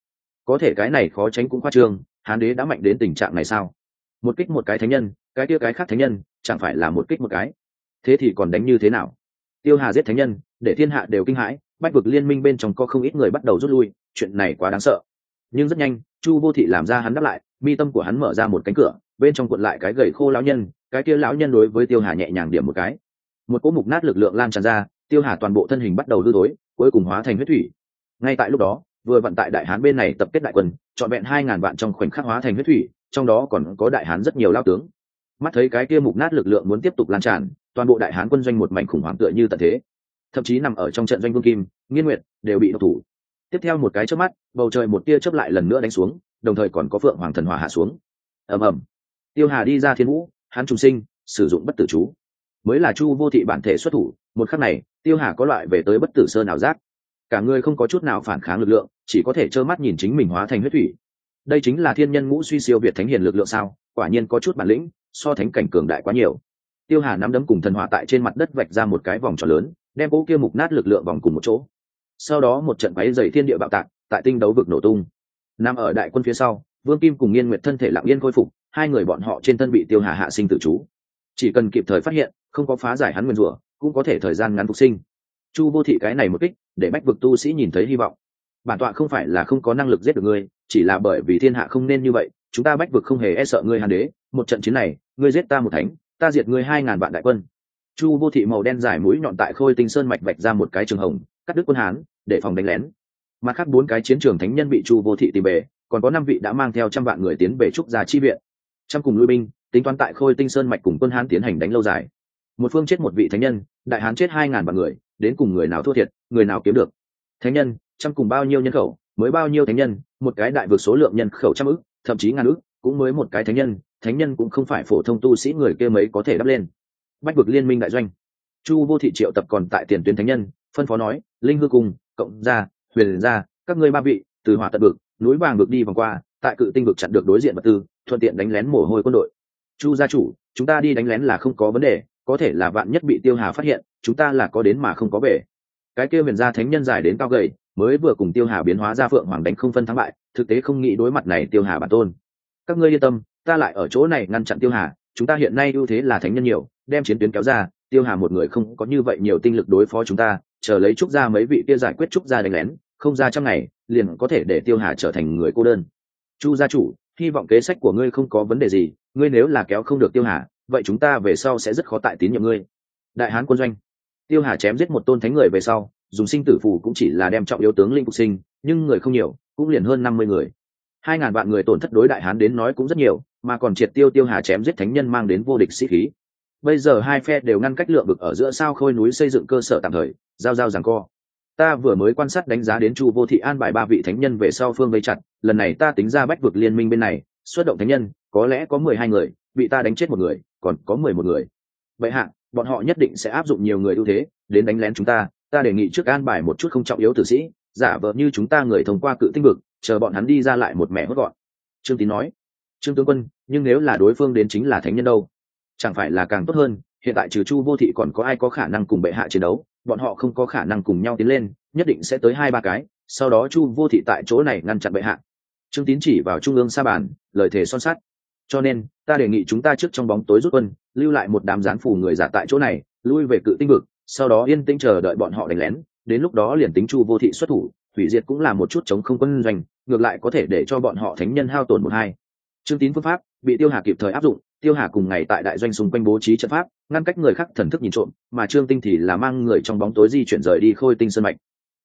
Có thể cái này khó tránh cũng khoa trương, hán đế đã mạnh đến tình trạng này sao? Một kích một cái thánh nhân cái kia cái khác thánh nhân chẳng phải là một kích một cái. Thế thì còn đánh như thế nào? Tiêu hà giết thánh nhân, để thiên hạ đều kinh hãi, bách vực liên minh bên trong có không ít người bắt đầu rút lui, chuyện này quá đáng sợ. Nhưng rất nhanh, chu vô thị làm ra hắn đáp lại, mi tâm của hắn mở ra một cánh cửa, bên trong cuộn lại cái gầy khô lão nhân, cái kia lão nhân đối với tiêu hà nhẹ nhàng điểm một cái. Một cỗ mục nát lực lượng lan tràn ra, tiêu hà toàn bộ thân hình bắt đầu hư tối cuối cùng hóa thành huyết thủy. Ngay tại lúc đó, vừa vận tại đại hán bên này tập kết đại quân, trọn vẹn hai ngàn vạn trong khoảnh khắc hóa thành huyết thủy, trong đó còn có đại hán rất nhiều lao tướng mắt thấy cái kia mục nát lực lượng muốn tiếp tục lan tràn, toàn bộ đại hán quân doanh một mảnh khủng hoảng tựa như tận thế. Thậm chí nằm ở trong trận doanh vương kim, nghiên nguyệt đều bị độc thủ. Tiếp theo một cái chớp mắt, bầu trời một tia chớp lại lần nữa đánh xuống, đồng thời còn có phượng hoàng thần hỏa hạ xuống. Ầm ầm. Tiêu hà đi ra thiên vũ hán trùng sinh, sử dụng bất tử chú. Mới là chu vô thị bản thể xuất thủ, một khắc này, tiêu hà có loại về tới bất tử sơn nào giác. Cả người không có chút nào phản kháng lực lượng, chỉ có thể trơ mắt nhìn chính mình hóa thành huyết thủy. Đây chính là thiên nhân ngũ suy siêu việt thánh hiền lực lượng sao? Quả nhiên có chút bản lĩnh so thánh cảnh cường đại quá nhiều. Tiêu hà nắm đấm cùng thần hỏa tại trên mặt đất vạch ra một cái vòng tròn lớn, đem cỗ kia mục nát lực lượng vòng cùng một chỗ. Sau đó một trận quáy dày thiên địa bạo tạc, tại tinh đấu vực nổ tung. Nằm ở đại quân phía sau, vương kim cùng nghiên nguyệt thân thể lặng yên khôi phục, hai người bọn họ trên thân bị tiêu hà hạ sinh tự chú. Chỉ cần kịp thời phát hiện, không có phá giải hắn nguyên rủa, cũng có thể thời gian ngắn phục sinh. Chu vô thị cái này một kích, để bách vực tu sĩ nhìn thấy hy vọng. Bản tọa không phải là không có năng lực giết được ngươi, chỉ là bởi vì thiên hạ không nên như vậy chúng ta bách vực không hề e sợ ngươi hàn đế, một trận chiến này, ngươi giết ta một thánh, ta diệt ngươi hai ngàn vạn đại quân. Chu vô thị màu đen dài mũi nhọn tại khôi tinh sơn mạch vạch ra một cái trường hồng, cắt đứt quân hán, để phòng đánh lén. Mặt khác bốn cái chiến trường thánh nhân bị chu vô thị tìm về, còn có năm vị đã mang theo trăm vạn người tiến về trúc gia chi viện. Trăm cùng lui binh, tính toán tại khôi tinh sơn mạch cùng quân hán tiến hành đánh lâu dài. Một phương chết một vị thánh nhân, đại hán chết hai ngàn vạn người, đến cùng người nào thua thiệt, người nào kiếm được? Thánh nhân, trăm cùng bao nhiêu nhân khẩu, mới bao nhiêu thánh nhân, một cái đại vượt số lượng nhân khẩu trăm ức thậm chí ngàn ước cũng mới một cái thánh nhân thánh nhân cũng không phải phổ thông tu sĩ người kia mấy có thể đắp lên. Bách vực liên minh đại doanh. Chu vô thị triệu tập còn tại tiền tuyến thánh nhân, phân phó nói, linh hư cùng cộng gia, huyền gia, các ngươi ba vị, từ hỏa tận vực, núi vàng vực đi vòng qua, tại cự tinh vực chặn được đối diện vật tư, thuận tiện đánh lén mồ hôi quân đội. Chu gia chủ, chúng ta đi đánh lén là không có vấn đề, có thể là vạn nhất bị tiêu hà phát hiện, chúng ta là có đến mà không có về. Cái kia huyền gia thánh nhân dài đến cao gầy mới vừa cùng tiêu hà biến hóa ra phượng hoàng đánh không phân thắng bại, thực tế không nghĩ đối mặt này tiêu hà bản tôn. Các ngươi yên tâm, ta lại ở chỗ này ngăn chặn tiêu hà, chúng ta hiện nay ưu thế là thánh nhân nhiều, đem chiến tuyến kéo ra, tiêu hà một người không có như vậy nhiều tinh lực đối phó chúng ta, chờ lấy trúc gia mấy vị kia giải quyết trúc gia đánh lén, không ra trong ngày, liền có thể để tiêu hà trở thành người cô đơn. Chu gia chủ, hy vọng kế sách của ngươi không có vấn đề gì, ngươi nếu là kéo không được tiêu hà, vậy chúng ta về sau sẽ rất khó tại tín nhiệm ngươi. Đại hán quân doanh. Tiêu hà chém giết một tôn thánh người về sau dùng sinh tử phù cũng chỉ là đem trọng yếu tướng linh phục sinh, nhưng người không nhiều, cũng liền hơn năm mươi người. Hai ngàn vạn người tổn thất đối đại hán đến nói cũng rất nhiều, mà còn triệt tiêu tiêu hà chém giết thánh nhân mang đến vô địch sĩ khí. Bây giờ hai phe đều ngăn cách lượng vực ở giữa sao khôi núi xây dựng cơ sở tạm thời, giao giao rằng co. Ta vừa mới quan sát đánh giá đến chu vô thị an bài ba vị thánh nhân về sau phương vây chặt, lần này ta tính ra bách vực liên minh bên này, xuất động thánh nhân, có lẽ có mười hai người, bị ta đánh chết một người, còn có mười một người. Vậy hạ, bọn họ nhất định sẽ áp dụng nhiều người ưu thế đến đánh lén chúng ta ta đề nghị trước an bài một chút không trọng yếu tử sĩ, giả vờ như chúng ta người thông qua cự tinh vực, chờ bọn hắn đi ra lại một mẹ hốt gọn. Trương tín nói. Trương tướng quân, nhưng nếu là đối phương đến chính là thánh nhân đâu? Chẳng phải là càng tốt hơn, hiện tại trừ chu vô thị còn có ai có khả năng cùng bệ hạ chiến đấu? Bọn họ không có khả năng cùng nhau tiến lên, nhất định sẽ tới hai ba cái, sau đó chu vô thị tại chỗ này ngăn chặn bệ hạ. Trương tín chỉ vào trung ương sa bàn, lời thề son sắt. Cho nên, ta đề nghị chúng ta trước trong bóng tối rút quân, lưu lại một đám gián phủ người giả tại chỗ này, lui về cự tinh vực sau đó yên tĩnh chờ đợi bọn họ đánh lén, đến lúc đó liền tính chu vô thị xuất thủ, hủy diệt cũng là một chút chống không quân doanh, ngược lại có thể để cho bọn họ thánh nhân hao tổn một hai. Trương tín phương pháp, bị tiêu hà kịp thời áp dụng, tiêu hà cùng ngày tại đại doanh xung quanh bố trí trận pháp, ngăn cách người khác thần thức nhìn trộm, mà trương tinh thì là mang người trong bóng tối di chuyển rời đi khôi tinh sơn mạch.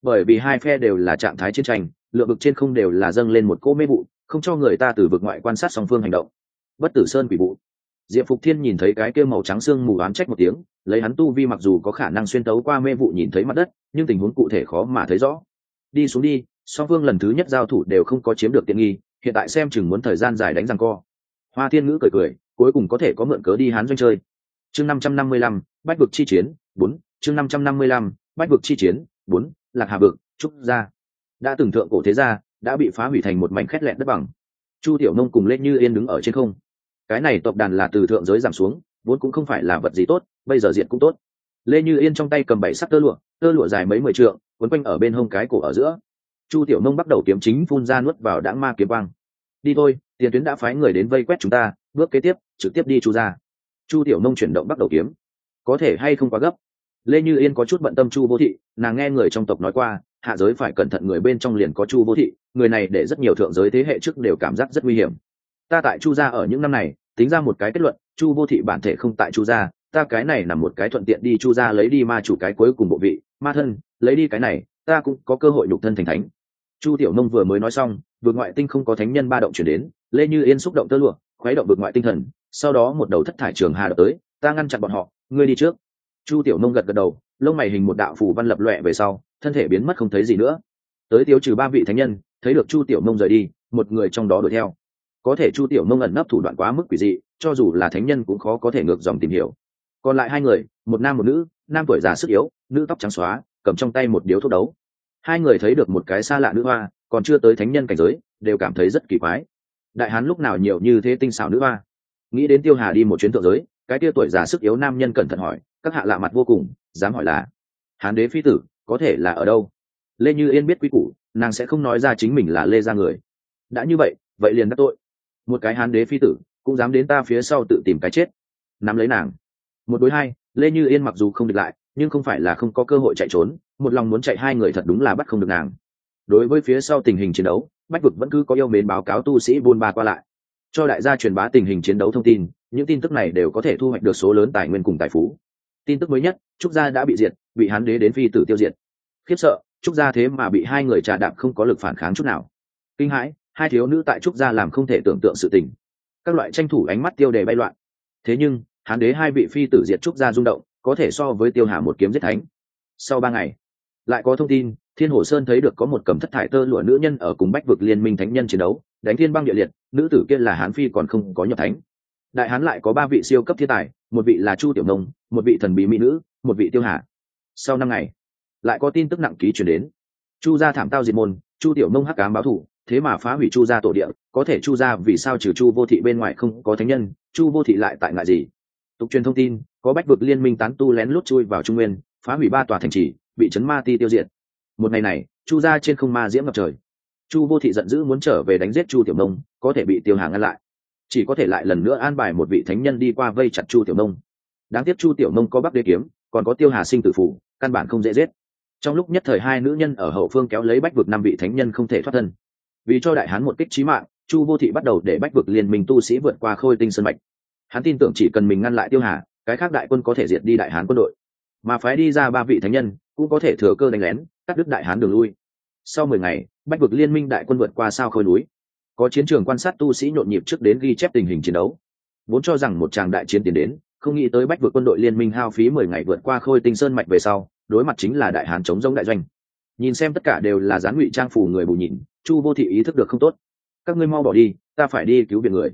Bởi vì hai phe đều là trạng thái chiến tranh, lượng vực trên không đều là dâng lên một cỗ mê vụ, không cho người ta từ vực ngoại quan sát song phương hành động. Bất tử sơn quỷ vụ diệp phục thiên nhìn thấy cái kêu màu trắng xương mù oán trách một tiếng lấy hắn tu vi mặc dù có khả năng xuyên tấu qua mê vụ nhìn thấy mặt đất, nhưng tình huống cụ thể khó mà thấy rõ. Đi xuống đi, song phương lần thứ nhất giao thủ đều không có chiếm được tiện nghi, hiện tại xem chừng muốn thời gian dài đánh răng co. Hoa thiên ngữ cười cười, cuối cùng có thể có mượn cớ đi hán doanh chơi. Chương năm trăm năm mươi lăm, bách vực chi chiến, bốn, chương năm trăm năm mươi lăm, bách vực chi chiến, bốn, lạc hà vực, trúc gia. Đã từng thượng cổ thế gia, đã bị phá hủy thành một mảnh khét lẹn đất bằng. Chu tiểu nông cùng lên như yên đứng ở trên không. Cái này tộc đàn là từ thượng giới giảm xuống, vốn cũng không phải là vật gì tốt bây giờ diện cũng tốt. Lê như yên trong tay cầm bảy sắc tơ lụa tơ lụa dài mấy mười trượng, quấn quanh ở bên hông cái cổ ở giữa. Chu tiểu nông bắt đầu kiếm chính phun ra nuốt vào đãng ma kiếm băng đi thôi, tiền tuyến đã phái người đến vây quét chúng ta, bước kế tiếp, trực tiếp đi chu ra chu tiểu nông chuyển động bắt đầu kiếm. Có thể hay không quá gấp? Lê như yên có chút bận tâm chu vô thị, nàng nghe người trong tộc nói qua, hạ giới phải cẩn thận người bên trong liền có chu vô thị, người này để rất nhiều thượng giới thế hệ trước đều cảm giác rất nguy hiểm. Ta tại chu gia ở những năm này, tính ra một cái kết luận, chu vô thị bản thể không tại chu gia ta cái này nằm một cái thuận tiện đi chu gia lấy đi ma chủ cái cuối cùng bộ vị, ma thân, lấy đi cái này, ta cũng có cơ hội đục thân thành thánh. Chu tiểu nông vừa mới nói xong, vượt ngoại tinh không có thánh nhân ba động chuyển đến, lê như yên xúc động tơ lụa, khuấy động vượt ngoại tinh thần, sau đó một đầu thất thải trường hà đập tới, ta ngăn chặn bọn họ, ngươi đi trước. Chu tiểu nông gật gật đầu, lông mày hình một đạo phủ văn lập lọe về sau, thân thể biến mất không thấy gì nữa. Tới tiêu trừ ba vị thánh nhân, thấy được chu tiểu nông rời đi, một người trong đó đuổi theo. Có thể chu tiểu nông ẩn nấp thủ đoạn quá mức quỷ dị, cho dù là thánh nhân cũng khó có thể ngược dòng tìm hiểu còn lại hai người, một nam một nữ, nam tuổi già sức yếu, nữ tóc trắng xóa, cầm trong tay một điếu thuốc đấu. Hai người thấy được một cái xa lạ nữ hoa, còn chưa tới thánh nhân cảnh giới, đều cảm thấy rất kỳ quái. Đại hán lúc nào nhiều như thế tinh xảo nữ hoa? Nghĩ đến tiêu hà đi một chuyến thượng giới, cái tia tuổi già sức yếu nam nhân cẩn thận hỏi, các hạ lạ mặt vô cùng, dám hỏi là, hán đế phi tử, có thể là ở đâu? Lê như yên biết quy củ, nàng sẽ không nói ra chính mình là lê ra người. Đã như vậy vậy liền đắc tội. Một cái hán đế phi tử, cũng dám đến ta phía sau tự tìm cái chết. Nắm lấy nàng một đối hai, lê như yên mặc dù không địch lại, nhưng không phải là không có cơ hội chạy trốn, một lòng muốn chạy hai người thật đúng là bắt không được nàng. Đối với phía sau tình hình chiến đấu, bách vực vẫn cứ có yêu mến báo cáo tu sĩ buôn ba qua lại. Cho đại gia truyền bá tình hình chiến đấu thông tin, những tin tức này đều có thể thu hoạch được số lớn tài nguyên cùng tài phú. Tin tức mới nhất, trúc gia đã bị diệt, bị hán đế đến phi tử tiêu diệt. Khiếp sợ, trúc gia thế mà bị hai người trà đạp không có lực phản kháng chút nào. Kinh hãi, hai thiếu nữ tại trúc gia làm không thể tưởng tượng sự tình. Các loại tranh thủ ánh mắt tiêu đề bay loạn. Thế nhưng hán đế hai vị phi tử diệt trúc gia rung động, có thể so với tiêu hà một kiếm giết thánh. Sau ba ngày, lại có thông tin, thiên hồ sơn thấy được có một cầm thất thải tơ lụa nữ nhân ở cùng bách vực liên minh thánh nhân chiến đấu, đánh thiên băng địa liệt, nữ tử kia là hán phi còn không có nhập thánh. Đại hán lại có ba vị siêu cấp thiên tài, một vị là chu tiểu nông, một vị thần bí mỹ nữ, một vị tiêu hà. Sau năm ngày, lại có tin tức nặng ký chuyển đến. Chu gia thảm tao diệt môn, chu tiểu nông hắc cám báo thủ, thế mà phá hủy chu gia tổ địa, có thể chu gia vì sao trừ chu vô thị bên ngoài không có thánh nhân, chu vô thị lại tại ngại gì? Tục truyền thông tin, có bách vực liên minh tán tu lén lút chui vào trung nguyên, phá hủy ba tòa thành trì, bị chấn ma ti tiêu diệt. Một ngày này, chu gia trên không ma diễm ngập trời. Chu vô thị giận dữ muốn trở về đánh giết chu tiểu nông, có thể bị tiêu hàng ngăn lại. Chỉ có thể lại lần nữa an bài một vị thánh nhân đi qua vây chặt chu tiểu nông. Đáng tiếc chu tiểu nông có bắc đế kiếm, còn có tiêu hà sinh tử phủ, căn bản không dễ giết. Trong lúc nhất thời hai nữ nhân ở hậu phương kéo lấy bách vực năm vị thánh nhân không thể thoát thân. Vì cho đại hán một kích trí mạng, chu vô thị bắt đầu để bách vực liên minh tu sĩ vượt qua khôi tinh sân mạch hắn tin tưởng chỉ cần mình ngăn lại tiêu hà, cái khác đại quân có thể diệt đi đại hán quân đội. Mà phái đi ra ba vị thánh nhân, cũng có thể thừa cơ đánh lén, cắt đứt đại hán đường lui. Sau mười ngày, bách vực liên minh đại quân vượt qua sao khôi núi. Có chiến trường quan sát tu sĩ nhộn nhịp trước đến ghi chép tình hình chiến đấu. Vốn cho rằng một tràng đại chiến tiến đến, không nghĩ tới bách vực quân đội liên minh hao phí mười ngày vượt qua khôi tinh sơn mạch về sau, đối mặt chính là đại hán chống giống đại doanh. Nhìn xem tất cả đều là gián ngụy trang phủ người bù nhìn, chu vô thị ý thức được không tốt. Các ngươi mau bỏ đi, ta phải đi cứu viện người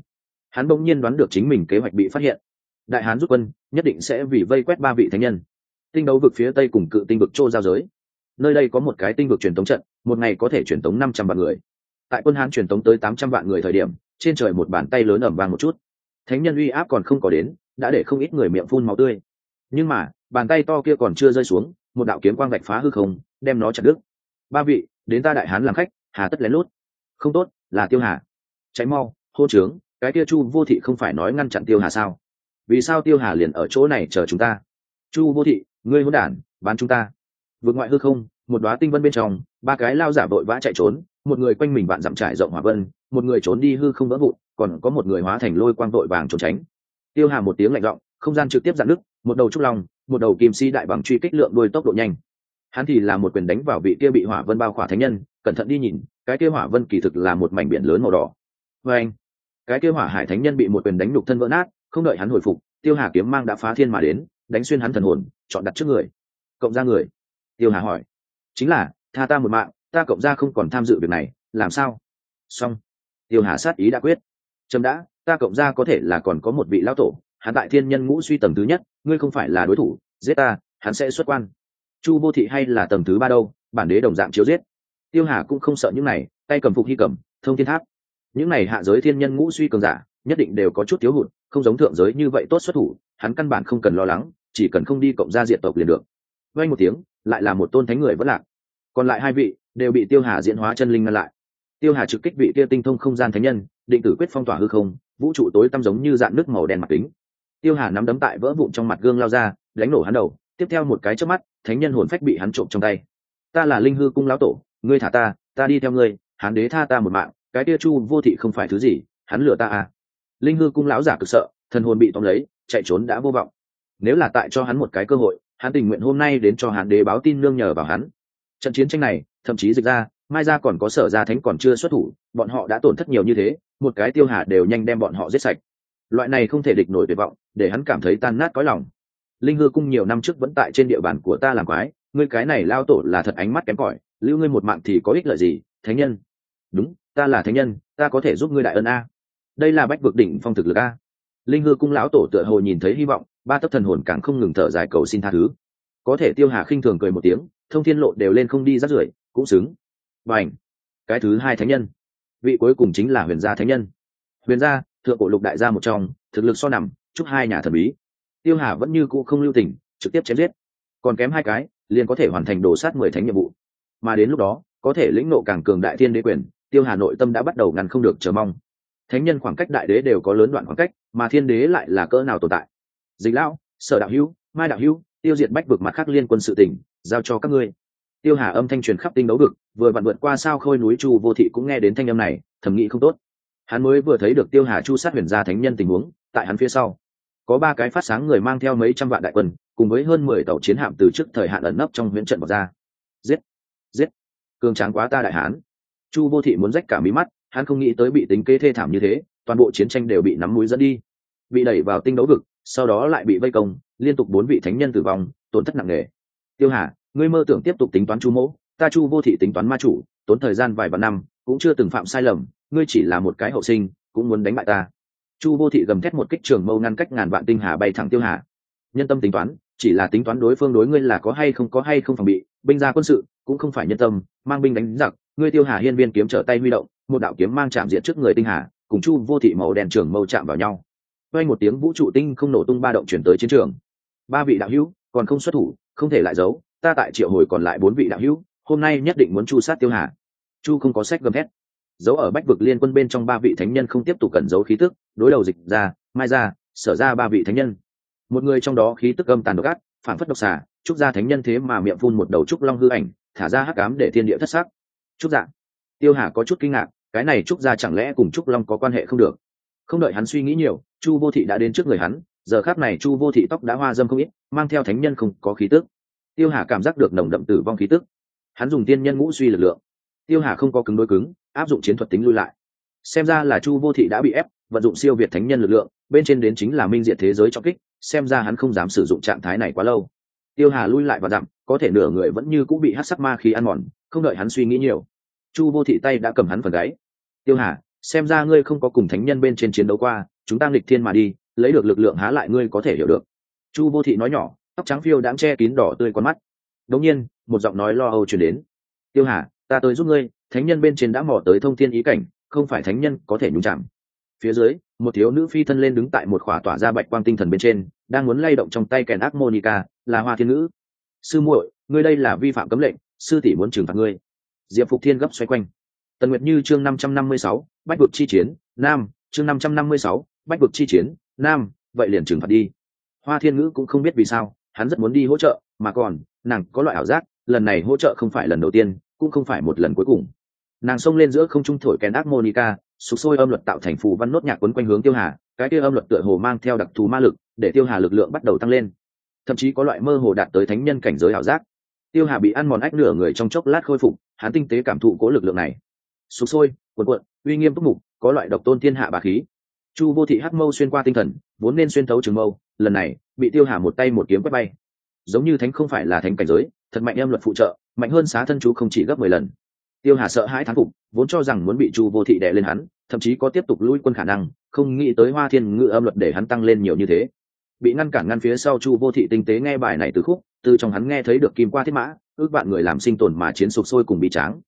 hắn bỗng nhiên đoán được chính mình kế hoạch bị phát hiện. Đại hán rút quân, nhất định sẽ vì vây quét ba vị thánh nhân. Tinh đấu vực phía tây cùng cự tinh vực châu giao giới. Nơi đây có một cái tinh vực truyền tống trận, một ngày có thể truyền tống năm trăm vạn người. Tại quân hán truyền tống tới tám trăm vạn người thời điểm, trên trời một bàn tay lớn ẩm vang một chút. Thánh nhân uy áp còn không có đến, đã để không ít người miệng phun máu tươi. Nhưng mà, bàn tay to kia còn chưa rơi xuống, một đạo kiếm quang vạch phá hư không, đem nó chặt đứt. Ba vị, đến ta đại hán làm khách, hà tất lén lút. Không tốt, là tiêu hà. Cháy mau, hô trướng cái kia chu vô thị không phải nói ngăn chặn tiêu hà sao? Vì sao tiêu hà liền ở chỗ này chờ chúng ta? Chu vô thị, ngươi muốn đản, bán chúng ta. Vượt ngoại hư không, một đoá tinh vân bên trong, ba cái lao giả vội vã chạy trốn, một người quanh mình bạn dặm trải rộng hỏa vân, một người trốn đi hư không vỡ vụn, còn có một người hóa thành lôi quang vội vàng trốn tránh. Tiêu hà một tiếng lạnh giọng, không gian trực tiếp dạn nước một đầu trúc long, một đầu kim si đại bằng truy kích lượng đôi tốc độ nhanh. Hắn thì là một quyền đánh vào vị kia bị hỏa vân bao khỏa thánh nhân, cẩn thận đi nhìn, cái kia hỏa vân kỳ thực là một mảnh biển lớn màu đỏ. Vê anh cái kia hỏa hải thánh nhân bị một quyền đánh nhục thân vỡ nát, không đợi hắn hồi phục, tiêu hà kiếm mang đã phá thiên mà đến, đánh xuyên hắn thần hồn, chọn đặt trước người. Cộng ra người. Tiêu hà hỏi. Chính là, tha ta một mạng, ta cộng ra không còn tham dự việc này, làm sao? Xong. Tiêu hà sát ý đã quyết. Trâm đã, ta cộng ra có thể là còn có một vị lão tổ, hắn tại thiên nhân ngũ suy tầng thứ nhất, ngươi không phải là đối thủ, giết ta, hắn sẽ xuất quan. Chu vô thị hay là tầng thứ ba đâu, bản đế đồng dạng chiếu giết. Tiêu hà cũng không sợ những này, tay cầm phục hy cầm, thông thiên tháp những này hạ giới thiên nhân ngũ suy cường giả, nhất định đều có chút thiếu hụt, không giống thượng giới như vậy tốt xuất thủ, hắn căn bản không cần lo lắng, chỉ cần không đi cộng gia diện tộc liền được. Vay một tiếng, lại là một tôn thánh người vẫn lạc. Còn lại hai vị đều bị tiêu hà diễn hóa chân linh ngăn lại. Tiêu hà trực kích vị kia tinh thông không gian thánh nhân, định tử quyết phong tỏa hư không, vũ trụ tối tăm giống như dạng nước màu đen mặt kính. Tiêu hà nắm đấm tại vỡ vụn trong mặt gương lao ra, đánh nổ hắn đầu, tiếp theo một cái trước mắt, thánh nhân hồn phách bị hắn trộm trong tay. Ta là linh hư cung lão tổ, ngươi thả ta ta đi theo ngươi, hán đế tha ta một mạng cái kia chu vô thị không phải thứ gì, hắn lừa ta à. Linh hư cung lão giả cực sợ, thần hồn bị tóm lấy, chạy trốn đã vô vọng. Nếu là tại cho hắn một cái cơ hội, hắn tình nguyện hôm nay đến cho hắn đế báo tin nương nhờ vào hắn. Trận chiến tranh này, thậm chí dịch ra, mai ra còn có sở gia thánh còn chưa xuất thủ, bọn họ đã tổn thất nhiều như thế, một cái tiêu hà đều nhanh đem bọn họ giết sạch. Loại này không thể địch nổi tuyệt vọng, để hắn cảm thấy tan nát cõi lòng. Linh hư cung nhiều năm trước vẫn tại trên địa bàn của ta làm quái, ngươi cái này lao tổ là thật ánh mắt kém cỏi, lưu ngươi một mạng thì có ích lợi gì, thánh nhân? Đúng ta là thánh nhân, ta có thể giúp ngươi đại ân a. Đây là bách vực đỉnh phong thực lực a. Linh hư cung lão tổ tựa hồ nhìn thấy hy vọng, ba tấc thần hồn càng không ngừng thở dài cầu xin tha thứ. Có thể tiêu hà khinh thường cười một tiếng, thông thiên lộ đều lên không đi rắt rưởi, cũng xứng. Và ảnh cái thứ hai thánh nhân. Vị cuối cùng chính là huyền gia thánh nhân. Huyền gia, thượng cổ lục đại gia một trong, thực lực so nằm, chúc hai nhà thần bí. Tiêu hà vẫn như cũ không lưu tình, trực tiếp chém giết. Còn kém hai cái, liền có thể hoàn thành đồ sát mười thánh nhiệm vụ. Mà đến lúc đó, có thể lĩnh nộ càng cường đại thiên đế quyền tiêu hà nội tâm đã bắt đầu ngăn không được chờ mong. Thánh nhân khoảng cách đại đế đều có lớn đoạn khoảng cách, mà thiên đế lại là cỡ nào tồn tại? Dịch lão, sở đạo hữu, mai đạo hữu, tiêu diệt bách vực mặt khác liên quân sự tỉnh giao cho các ngươi. Tiêu hà âm thanh truyền khắp tinh đấu vực, vừa vặn vượt qua sao khôi núi chu vô thị cũng nghe đến thanh âm này, thầm nghĩ không tốt. Hắn mới vừa thấy được tiêu hà chu sát huyền gia thánh nhân tình huống, tại hắn phía sau. Có ba cái phát sáng người mang theo mấy trăm vạn đại quân, cùng với hơn mười tàu chiến hạm từ trước thời hạn ẩn nấp trong huyện trận bọc ra. Giết! Giết! Cường tráng quá ta đại hán chu vô thị muốn rách cả mí mắt, hắn không nghĩ tới bị tính kế thê thảm như thế, toàn bộ chiến tranh đều bị nắm mũi dẫn đi. Bị đẩy vào tinh đấu vực, sau đó lại bị vây công, liên tục bốn vị thánh nhân tử vong, tổn thất nặng nề. Tiêu hà, ngươi mơ tưởng tiếp tục tính toán chu mỗ, ta chu vô thị tính toán ma chủ, tốn thời gian vài vạn năm, cũng chưa từng phạm sai lầm, ngươi chỉ là một cái hậu sinh, cũng muốn đánh bại ta. Chu vô thị gầm thét một kích trường mâu ngăn cách ngàn vạn tinh hà bay thẳng tiêu hà. Nhân tâm tính toán, chỉ là tính toán đối phương đối ngươi là có hay không có hay không phòng bị, binh gia quân sự cũng không phải nhân tâm, mang binh đánh giặc, ngươi tiêu hà hiên viên kiếm trở tay huy động, một đạo kiếm mang chạm diện trước người tinh hà, cùng chu vô thị màu đèn trường mâu chạm vào nhau. Quay một tiếng vũ trụ tinh không nổ tung ba động chuyển tới chiến trường. Ba vị đạo hữu, còn không xuất thủ, không thể lại giấu, ta tại triệu hồi còn lại bốn vị đạo hữu, hôm nay nhất định muốn chu sát tiêu hà. Chu không có sách gầm thét. Giấu ở bách vực liên quân bên trong ba vị thánh nhân không tiếp tục cẩn giấu khí tức, đối đầu dịch ra, mai ra, sở ra ba vị thánh nhân. Một người trong đó khí tức âm tàn độc ác, phản phất độc xà, trúc gia thánh nhân thế mà miệng phun một đầu trúc long hư ảnh thả ra hắc cám để thiên địa thất sắc. Trúc dạ. Tiêu hà có chút kinh ngạc, cái này trúc gia chẳng lẽ cùng trúc long có quan hệ không được? Không đợi hắn suy nghĩ nhiều, chu vô thị đã đến trước người hắn, giờ khác này chu vô thị tóc đã hoa dâm không ít, mang theo thánh nhân không có khí tức. Tiêu hà cảm giác được nồng đậm tử vong khí tức. Hắn dùng tiên nhân ngũ suy lực lượng. Tiêu hà không có cứng đối cứng, áp dụng chiến thuật tính lui lại. Xem ra là chu vô thị đã bị ép, vận dụng siêu việt thánh nhân lực lượng, bên trên đến chính là minh diện thế giới cho kích, xem ra hắn không dám sử dụng trạng thái này quá lâu tiêu hà lui lại và dặm, có thể nửa người vẫn như cũng bị hát sắc ma khi ăn mòn, không đợi hắn suy nghĩ nhiều. Chu vô thị tay đã cầm hắn phần gáy. Tiêu hà, xem ra ngươi không có cùng thánh nhân bên trên chiến đấu qua, chúng ta nghịch thiên mà đi, lấy được lực lượng há lại ngươi có thể hiểu được. Chu vô thị nói nhỏ, tóc trắng phiêu đãng che kín đỏ tươi con mắt. Đống nhiên, một giọng nói lo âu chuyển đến. Tiêu hà, ta tới giúp ngươi, thánh nhân bên trên đã mò tới thông thiên ý cảnh, không phải thánh nhân có thể nhúng chạm. Phía dưới một thiếu nữ phi thân lên đứng tại một khỏa tỏa ra bạch quang tinh thần bên trên, đang muốn lay động trong tay kèn ác monica, là hoa thiên nữ sư muội, ngươi đây là vi phạm cấm lệnh, sư tỷ muốn trừng phạt ngươi. Diệp phục thiên gấp xoay quanh. Tần nguyệt như chương năm trăm năm mươi sáu, bách vực chi chiến, nam, chương năm trăm năm mươi sáu, bách vực chi chiến, nam, vậy liền trừng phạt đi. Hoa thiên ngữ cũng không biết vì sao, hắn rất muốn đi hỗ trợ, mà còn, nàng có loại ảo giác, lần này hỗ trợ không phải lần đầu tiên, cũng không phải một lần cuối cùng. Nàng xông lên giữa không trung thổi kèn ác monica sụp sôi âm luật tạo thành phù văn nốt nhạc quấn quanh hướng tiêu hà, cái kia âm luật tựa hồ mang theo đặc thù ma lực, để tiêu hà lực lượng bắt đầu tăng lên. Thậm chí có loại mơ hồ đạt tới thánh nhân cảnh giới ảo giác. Tiêu hà bị ăn mòn ách nửa người trong chốc lát khôi phục, hắn tinh tế cảm thụ cố lực lượng này. Sụp sôi, cuộn cuộn, uy nghiêm túc mục, có loại độc tôn thiên hạ bà khí. Chu vô thị hắc mâu xuyên qua tinh thần, vốn nên xuyên thấu trường mâu, lần này, bị tiêu hà một tay một kiếm quét bay. Giống như thánh không phải là thánh cảnh giới, thật mạnh em luật phụ trợ, mạnh hơn xá thân chú không chỉ gấp mười lần tiêu hà sợ hãi thán phục, vốn cho rằng muốn bị chu vô thị đè lên hắn, thậm chí có tiếp tục lui quân khả năng, không nghĩ tới hoa thiên ngự âm luật để hắn tăng lên nhiều như thế. Bị ngăn cản ngăn phía sau chu vô thị tinh tế nghe bài này từ khúc, từ trong hắn nghe thấy được kim qua thiết mã, ước bạn người làm sinh tồn mà chiến sụp sôi cùng bị tráng.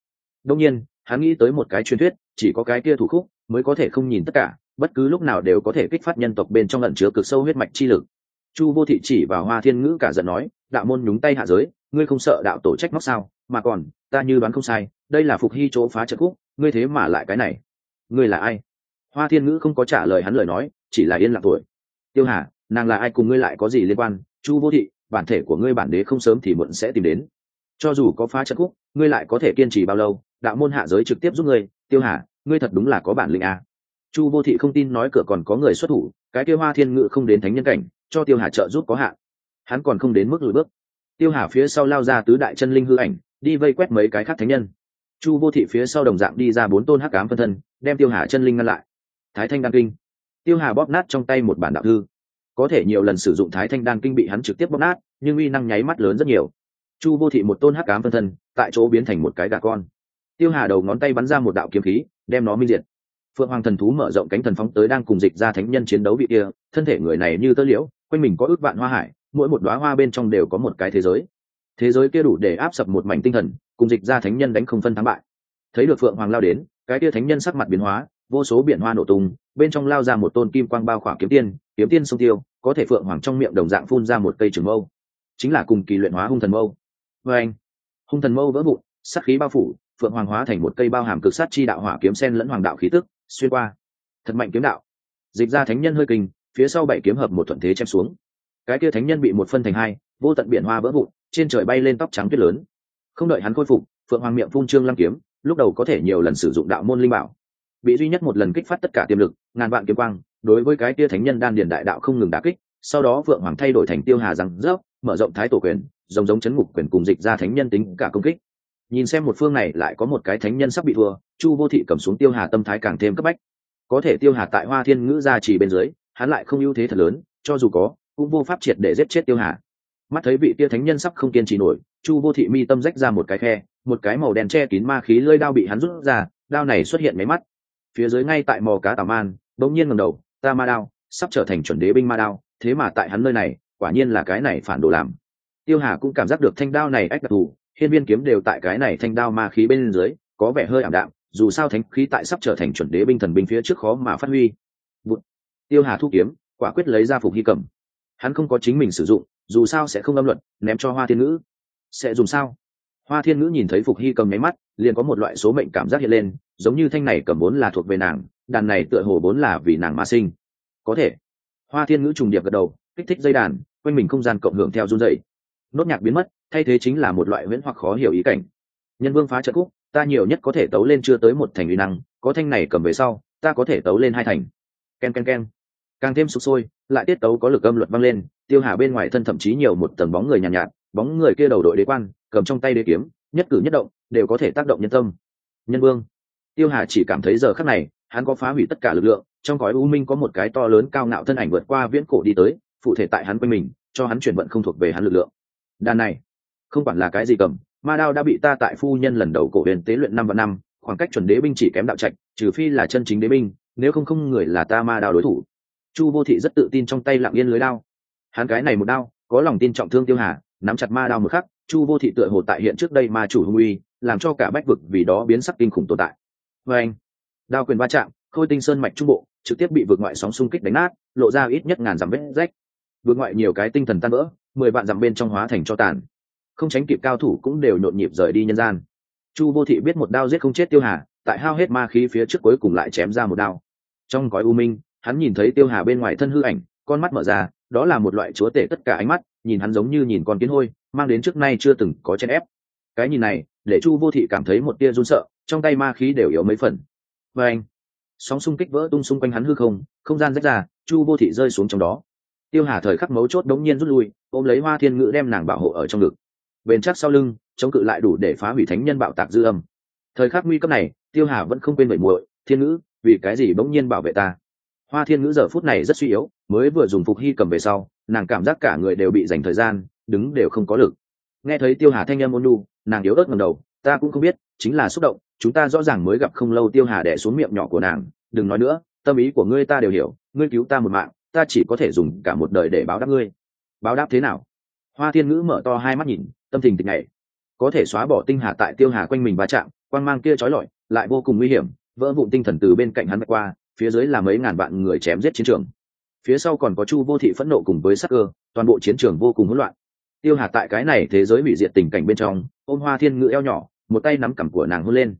Đông nhiên, hắn nghĩ tới một cái truyền thuyết, chỉ có cái kia thủ khúc mới có thể không nhìn tất cả, bất cứ lúc nào đều có thể kích phát nhân tộc bên trong lận chứa cực sâu huyết mạch chi lực. Chu vô thị chỉ vào hoa thiên ngữ cả giận nói, đạo môn nhúng tay hạ giới, ngươi không sợ đạo tổ trách móc sao? Mà còn, ta như đoán không sai, đây là phục hy chỗ phá trận khúc ngươi thế mà lại cái này. Ngươi là ai? Hoa thiên ngữ không có trả lời hắn lời nói, chỉ là yên lặng tuổi tiêu hà, nàng là ai cùng ngươi lại có gì liên quan? Chu vô thị, bản thể của ngươi bản đế không sớm thì muộn sẽ tìm đến. Cho dù có phá trận khúc ngươi lại có thể kiên trì bao lâu? Đạo môn hạ giới trực tiếp giúp ngươi. Tiêu hà, ngươi thật đúng là có bản lĩnh a. Chu vô thị không tin nói cửa còn có người xuất thủ, cái tiêu hoa thiên ngự không đến thánh nhân cảnh, cho tiêu hà trợ giúp có hạn. Hắn còn không đến mức lùi bước. Tiêu hà phía sau lao ra tứ đại chân linh hư ảnh đi vây quét mấy cái khác thánh nhân. Chu vô thị phía sau đồng dạng đi ra bốn tôn hắc cám phân thân, đem tiêu hà chân linh ngăn lại. Thái thanh đan kinh. Tiêu hà bóp nát trong tay một bản đạo thư. Có thể nhiều lần sử dụng thái thanh đan kinh bị hắn trực tiếp bóp nát, nhưng uy năng nháy mắt lớn rất nhiều. Chu vô thị một tôn hắc cám phân thân, tại chỗ biến thành một cái gà con. Tiêu hà đầu ngón tay bắn ra một đạo kiếm khí, đem nó minh diệt. Phượng hoàng thần thú mở rộng cánh thần phóng tới đang cùng dịch ra thánh nhân chiến đấu vị kia, thân thể người này như tơ liễu, quanh mình có ước vạn hoa hải, mỗi một đoá hoa bên trong đều có một cái thế giới thế giới kia đủ để áp sập một mảnh tinh thần, cùng dịch ra thánh nhân đánh không phân thắng bại. Thấy được phượng hoàng lao đến, cái kia thánh nhân sắc mặt biến hóa, vô số biển hoa nổ tung, bên trong lao ra một tôn kim quang bao khỏa kiếm tiên kiếm tiên sông tiêu, có thể phượng hoàng trong miệng đồng dạng phun ra một cây trường mâu. Chính là cùng kỳ luyện hóa hung thần mâu. Vê anh, hung thần mâu vỡ vụn sắc khí bao phủ, phượng hoàng hóa thành một cây bao hàm cực sát chi đạo hỏa kiếm sen lẫn hoàng đạo khí tức, xuyên qua. Thật mạnh kiếm đạo. Dịch ra thánh nhân hơi kinh, phía sau bảy kiếm hợp một thuận thế chém xuống. Cái kia thánh nhân bị một phân thành hai, vô tận biển hoa vỡ vụn trên trời bay lên tóc trắng tuyết lớn. Không đợi hắn khôi phục, phượng hoàng miệng phun trương lăng kiếm, lúc đầu có thể nhiều lần sử dụng đạo môn linh bảo. Bị duy nhất một lần kích phát tất cả tiềm lực, ngàn vạn kiếm quang, đối với cái tia thánh nhân đan điền đại đạo không ngừng đả kích, sau đó phượng hoàng thay đổi thành tiêu hà rằng rớp, mở rộng thái tổ quyền, giống giống chấn ngục quyền cùng dịch ra thánh nhân tính cả công kích. Nhìn xem một phương này lại có một cái thánh nhân sắp bị thua, chu vô thị cầm xuống tiêu hà tâm thái càng thêm cấp bách. Có thể tiêu hà tại hoa thiên ngữ gia chỉ bên dưới, hắn lại không ưu thế thật lớn, cho dù có, cũng vô pháp triệt để giết chết tiêu hà mắt thấy vị tia thánh nhân sắp không kiên trì nổi, chu vô thị mi tâm rách ra một cái khe, một cái màu đen che kín ma khí lơi đao bị hắn rút ra, đao này xuất hiện máy mắt. Phía dưới ngay tại mò cá tà man, bỗng nhiên ngầm đầu, ta ma đao, sắp trở thành chuẩn đế binh ma đao, thế mà tại hắn nơi này, quả nhiên là cái này phản đồ làm. Tiêu hà cũng cảm giác được thanh đao này ách đặc thù, hiên viên kiếm đều tại cái này thanh đao ma khí bên dưới, có vẻ hơi ảm đạm, dù sao thánh khí tại sắp trở thành chuẩn đế binh thần binh phía trước khó mà phát huy. Tiêu hà thu kiếm, quả quyết lấy ra phục hy cầm. Hắn không có chính mình sử dụng dù sao sẽ không âm luật, ném cho hoa thiên ngữ. Sẽ dùng sao? Hoa thiên ngữ nhìn thấy phục hy cầm nháy mắt, liền có một loại số mệnh cảm giác hiện lên, giống như thanh này cầm vốn là thuộc về nàng, đàn này tựa hồ vốn là vì nàng mà sinh. Có thể. Hoa thiên ngữ trùng điệp gật đầu, kích thích dây đàn, quanh mình không gian cộng hưởng theo run dày nốt nhạc biến mất, thay thế chính là một loại huyễn hoặc khó hiểu ý cảnh. Nhân vương phá trận khúc, ta nhiều nhất có thể tấu lên chưa tới một thành uy năng, có thanh này cầm về sau, ta có thể tấu lên hai thành. K e n k e n k e n càng thêm sụp sôi, lại tiết tấu có lực âm luật vang lên tiêu hà bên ngoài thân thậm chí nhiều một tầng bóng người nhàn nhạt, nhạt bóng người kia đầu đội đế quan cầm trong tay đế kiếm nhất cử nhất động đều có thể tác động nhân tâm. Nhân vương. Tiêu hà chỉ cảm thấy giờ khắc này hắn có phá hủy tất cả lực lượng trong gói u minh có một cái to lớn cao ngạo thân ảnh vượt qua viễn cổ đi tới phụ thể tại hắn quanh mình cho hắn chuyển vận không thuộc về hắn lực lượng. Đàn này không quản là cái gì cầm ma đao đã bị ta tại phu nhân lần đầu cổ huyền tế luyện năm và năm khoảng cách chuẩn đế binh chỉ kém đạo trạch trừ phi là chân chính đế binh nếu không không người là ta ma đao đối thủ. Chu vô thị rất tự tin trong tay lặng yên lưới đao hắn cái này một đao, có lòng tin trọng thương tiêu hà, nắm chặt ma đao một khắc, chu vô thị tựa hồ tại hiện trước đây ma chủ hung uy, làm cho cả bách vực vì đó biến sắc kinh khủng tồn tại. Và anh, đao quyền va chạm, khôi tinh sơn mạch trung bộ, trực tiếp bị vượt ngoại sóng xung kích đánh nát, lộ ra ít nhất ngàn dặm vết rách. Vượt ngoại nhiều cái tinh thần tan vỡ, mười vạn dặm bên trong hóa thành cho tàn. Không tránh kịp cao thủ cũng đều nhộn nhịp rời đi nhân gian. Chu vô thị biết một đao giết không chết tiêu hà, tại hao hết ma khí phía trước cuối cùng lại chém ra một đao. Trong gói u minh, hắn nhìn thấy tiêu hà bên ngoài thân hư ảnh con mắt mở ra, đó là một loại chúa tể tất cả ánh mắt, nhìn hắn giống như nhìn con kiến hôi, mang đến trước nay chưa từng có chen ép. Cái nhìn này, để chu vô thị cảm thấy một tia run sợ, trong tay ma khí đều yếu mấy phần. Và anh, sóng xung kích vỡ tung xung quanh hắn hư không không gian rách ra, chu vô thị rơi xuống trong đó. Tiêu hà thời khắc mấu chốt đống nhiên rút lui, ôm lấy hoa thiên ngữ đem nàng bảo hộ ở trong ngực. Bền chắc sau lưng, chống cự lại đủ để phá hủy thánh nhân bạo tạc dư âm. Thời khắc nguy cấp này, tiêu hà vẫn không quên bậy muội, thiên ngữ, vì cái gì bỗng nhiên bảo vệ ta? Hoa thiên ngữ giờ phút này rất suy yếu mới vừa dùng phục hy cầm về sau, nàng cảm giác cả người đều bị dành thời gian, đứng đều không có lực. Nghe thấy tiêu hà thanh em ôn lu nàng yếu ớt ngầm đầu, ta cũng không biết, chính là xúc động, chúng ta rõ ràng mới gặp không lâu tiêu hà đẻ xuống miệng nhỏ của nàng, đừng nói nữa, tâm ý của ngươi ta đều hiểu, ngươi cứu ta một mạng, ta chỉ có thể dùng cả một đời để báo đáp ngươi. Báo đáp thế nào? Hoa thiên ngữ mở to hai mắt nhìn, tâm tình tịch này có thể xóa bỏ tinh hà tại tiêu hà quanh mình va chạm quan mang kia trói lọi, lại vô cùng nguy hiểm, vỡ vụn tinh thần từ bên cạnh hắn vạch qua, phía dưới là mấy ngàn vạn người chém giết chiến trường phía sau còn có chu vô thị phẫn nộ cùng với sắc cơ, toàn bộ chiến trường vô cùng hỗn loạn. Tiêu hà tại cái này thế giới hủy diệt tình cảnh bên trong, ôm hoa thiên ngữ eo nhỏ, một tay nắm cằm của nàng hôn lên.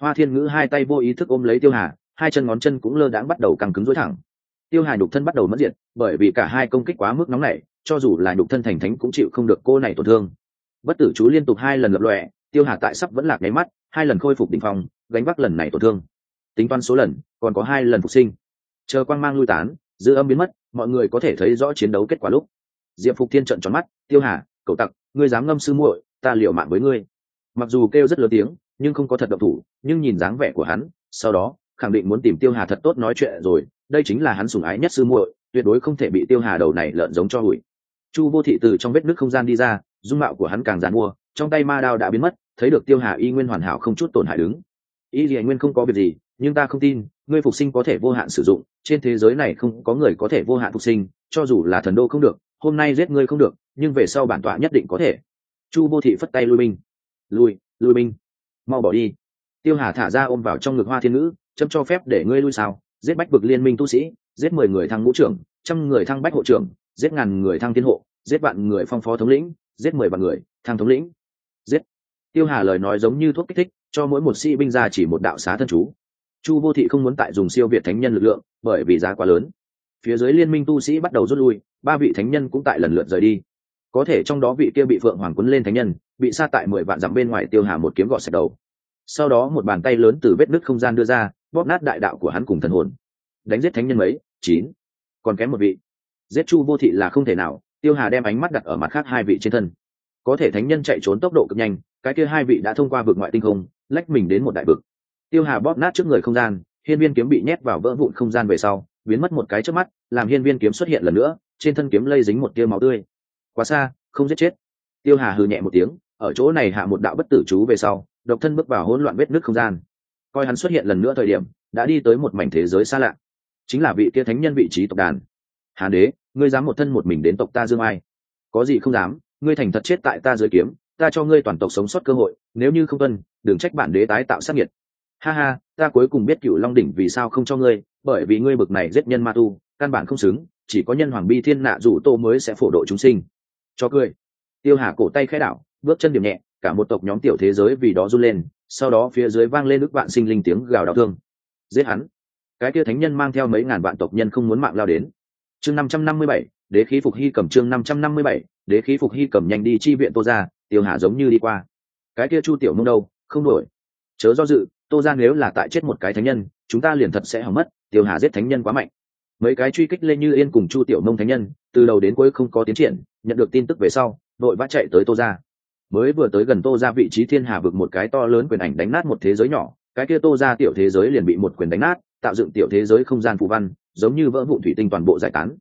Hoa thiên ngữ hai tay vô ý thức ôm lấy tiêu hà, hai chân ngón chân cũng lơ đãng bắt đầu căng cứng dối thẳng. Tiêu hà nhục thân bắt đầu mất diệt, bởi vì cả hai công kích quá mức nóng nảy, cho dù là nhục thân thành thánh cũng chịu không được cô này tổn thương. Bất tử chú liên tục hai lần lập lọe tiêu hà tại sắp vẫn lạc nháy mắt, hai lần khôi phục đ ỉ n h phòng gánh vác lần này tổn thương. Tính toán số lần, còn có hai lần phục sinh. Chờ quang mang lui tán dư âm biến mất, mọi người có thể thấy rõ chiến đấu kết quả lúc. Diệp phục thiên trận tròn mắt, tiêu hà, cậu tặc, ngươi dám ngâm sư muội, ta liều mạng với ngươi. Mặc dù kêu rất lớn tiếng, nhưng không có thật độc thủ, nhưng nhìn dáng vẻ của hắn, sau đó, khẳng định muốn tìm tiêu hà thật tốt nói chuyện rồi, đây chính là hắn sủng ái nhất sư muội, tuyệt đối không thể bị tiêu hà đầu này lợn giống cho hủi chu vô thị từ trong vết nước không gian đi ra, dung mạo của hắn càng dàn mua, trong tay ma đao đã biến mất, thấy được tiêu hà y nguyên hoàn hảo không chút tổn hại đứng. Y gì nguyên không có việc gì nhưng ta không tin, ngươi phục sinh có thể vô hạn sử dụng, trên thế giới này không có người có thể vô hạn phục sinh, cho dù là thần đô không được, hôm nay giết ngươi không được, nhưng về sau bản tọa nhất định có thể. Chu vô thị phất tay lui binh. Lui lui binh. Mau bỏ đi. Tiêu hà thả ra ôm vào trong ngực hoa thiên ngữ, chấm cho phép để ngươi lui sao? Giết bách vực liên minh tu sĩ, giết mười người thăng ngũ trưởng, trăm người thăng bách hộ trưởng, giết ngàn người thăng thiên hộ, giết vạn người phong phó thống lĩnh, giết mười vạn người thăng thống lĩnh. Giết. Tiêu hà lời nói giống như thuốc kích thích, cho mỗi một sĩ binh ra chỉ một đạo xá thân chú chu vô thị không muốn tại dùng siêu việt thánh nhân lực lượng, bởi vì giá quá lớn. Phía dưới liên minh tu sĩ bắt đầu rút lui, ba vị thánh nhân cũng tại lần lượt rời đi. Có thể trong đó vị kia bị phượng hoàng quấn lên thánh nhân, bị sa tại mười vạn dặm bên ngoài tiêu hà một kiếm gọt sạch đầu. Sau đó một bàn tay lớn từ vết nứt không gian đưa ra, bóp nát đại đạo của hắn cùng thần hồn. Đánh giết thánh nhân mấy? Chín. Còn kém một vị. Giết chu vô thị là không thể nào, tiêu hà đem ánh mắt đặt ở mặt khác hai vị trên thân. Có thể thánh nhân chạy trốn tốc độ cực nhanh, cái kia hai vị đã thông qua vực ngoại tinh không, lách mình đến một đại vực tiêu hà bóp nát trước người không gian, hiên viên kiếm bị nhét vào vỡ vụn không gian về sau, biến mất một cái trước mắt, làm hiên viên kiếm xuất hiện lần nữa, trên thân kiếm lây dính một tia máu tươi. Quá xa, không giết chết. Tiêu hà hừ nhẹ một tiếng, ở chỗ này hạ một đạo bất tử chú về sau, độc thân bước vào hỗn loạn vết nứt không gian. Coi hắn xuất hiện lần nữa thời điểm, đã đi tới một mảnh thế giới xa lạ. Chính là vị kia thánh nhân vị trí tộc đàn. Hàn đế, ngươi dám một thân một mình đến tộc ta dương ai? Có gì không dám, ngươi thành thật chết tại ta dưới kiếm, ta cho ngươi toàn tộc sống sót cơ hội, nếu như không tuân, đừng trách bản đế tái tạo sát nhiệt ha ha, ta cuối cùng biết cựu long đỉnh vì sao không cho ngươi, bởi vì ngươi bực này giết nhân ma tu, căn bản không xứng, chỉ có nhân hoàng bi thiên nạ rủ tô mới sẽ phổ độ chúng sinh. Cho cười. Tiêu hà cổ tay khẽ đảo, bước chân điểm nhẹ, cả một tộc nhóm tiểu thế giới vì đó run lên, sau đó phía dưới vang lên ức vạn sinh linh tiếng gào đau thương. Giết hắn. Cái kia thánh nhân mang theo mấy ngàn vạn tộc nhân không muốn mạng lao đến. Chương năm trăm năm mươi bảy, đế khí phục hy cầm chương năm trăm năm mươi bảy, đế khí phục hy cầm nhanh đi chi viện tô ra, tiêu hà giống như đi qua. Cái kia chu tiểu mông đâu, không đổi. Chớ do dự tô ra nếu là tại chết một cái thánh nhân, chúng ta liền thật sẽ hỏng mất, tiêu hà giết thánh nhân quá mạnh. Mấy cái truy kích lên như yên cùng chu tiểu mông thánh nhân, từ đầu đến cuối không có tiến triển, nhận được tin tức về sau, đội vã chạy tới tô ra mới vừa tới gần tô ra vị trí thiên hà vực một cái to lớn quyền ảnh đánh nát một thế giới nhỏ, cái kia tô ra tiểu thế giới liền bị một quyền đánh nát, tạo dựng tiểu thế giới không gian phù văn, giống như vỡ vụn thủy tinh toàn bộ giải tán.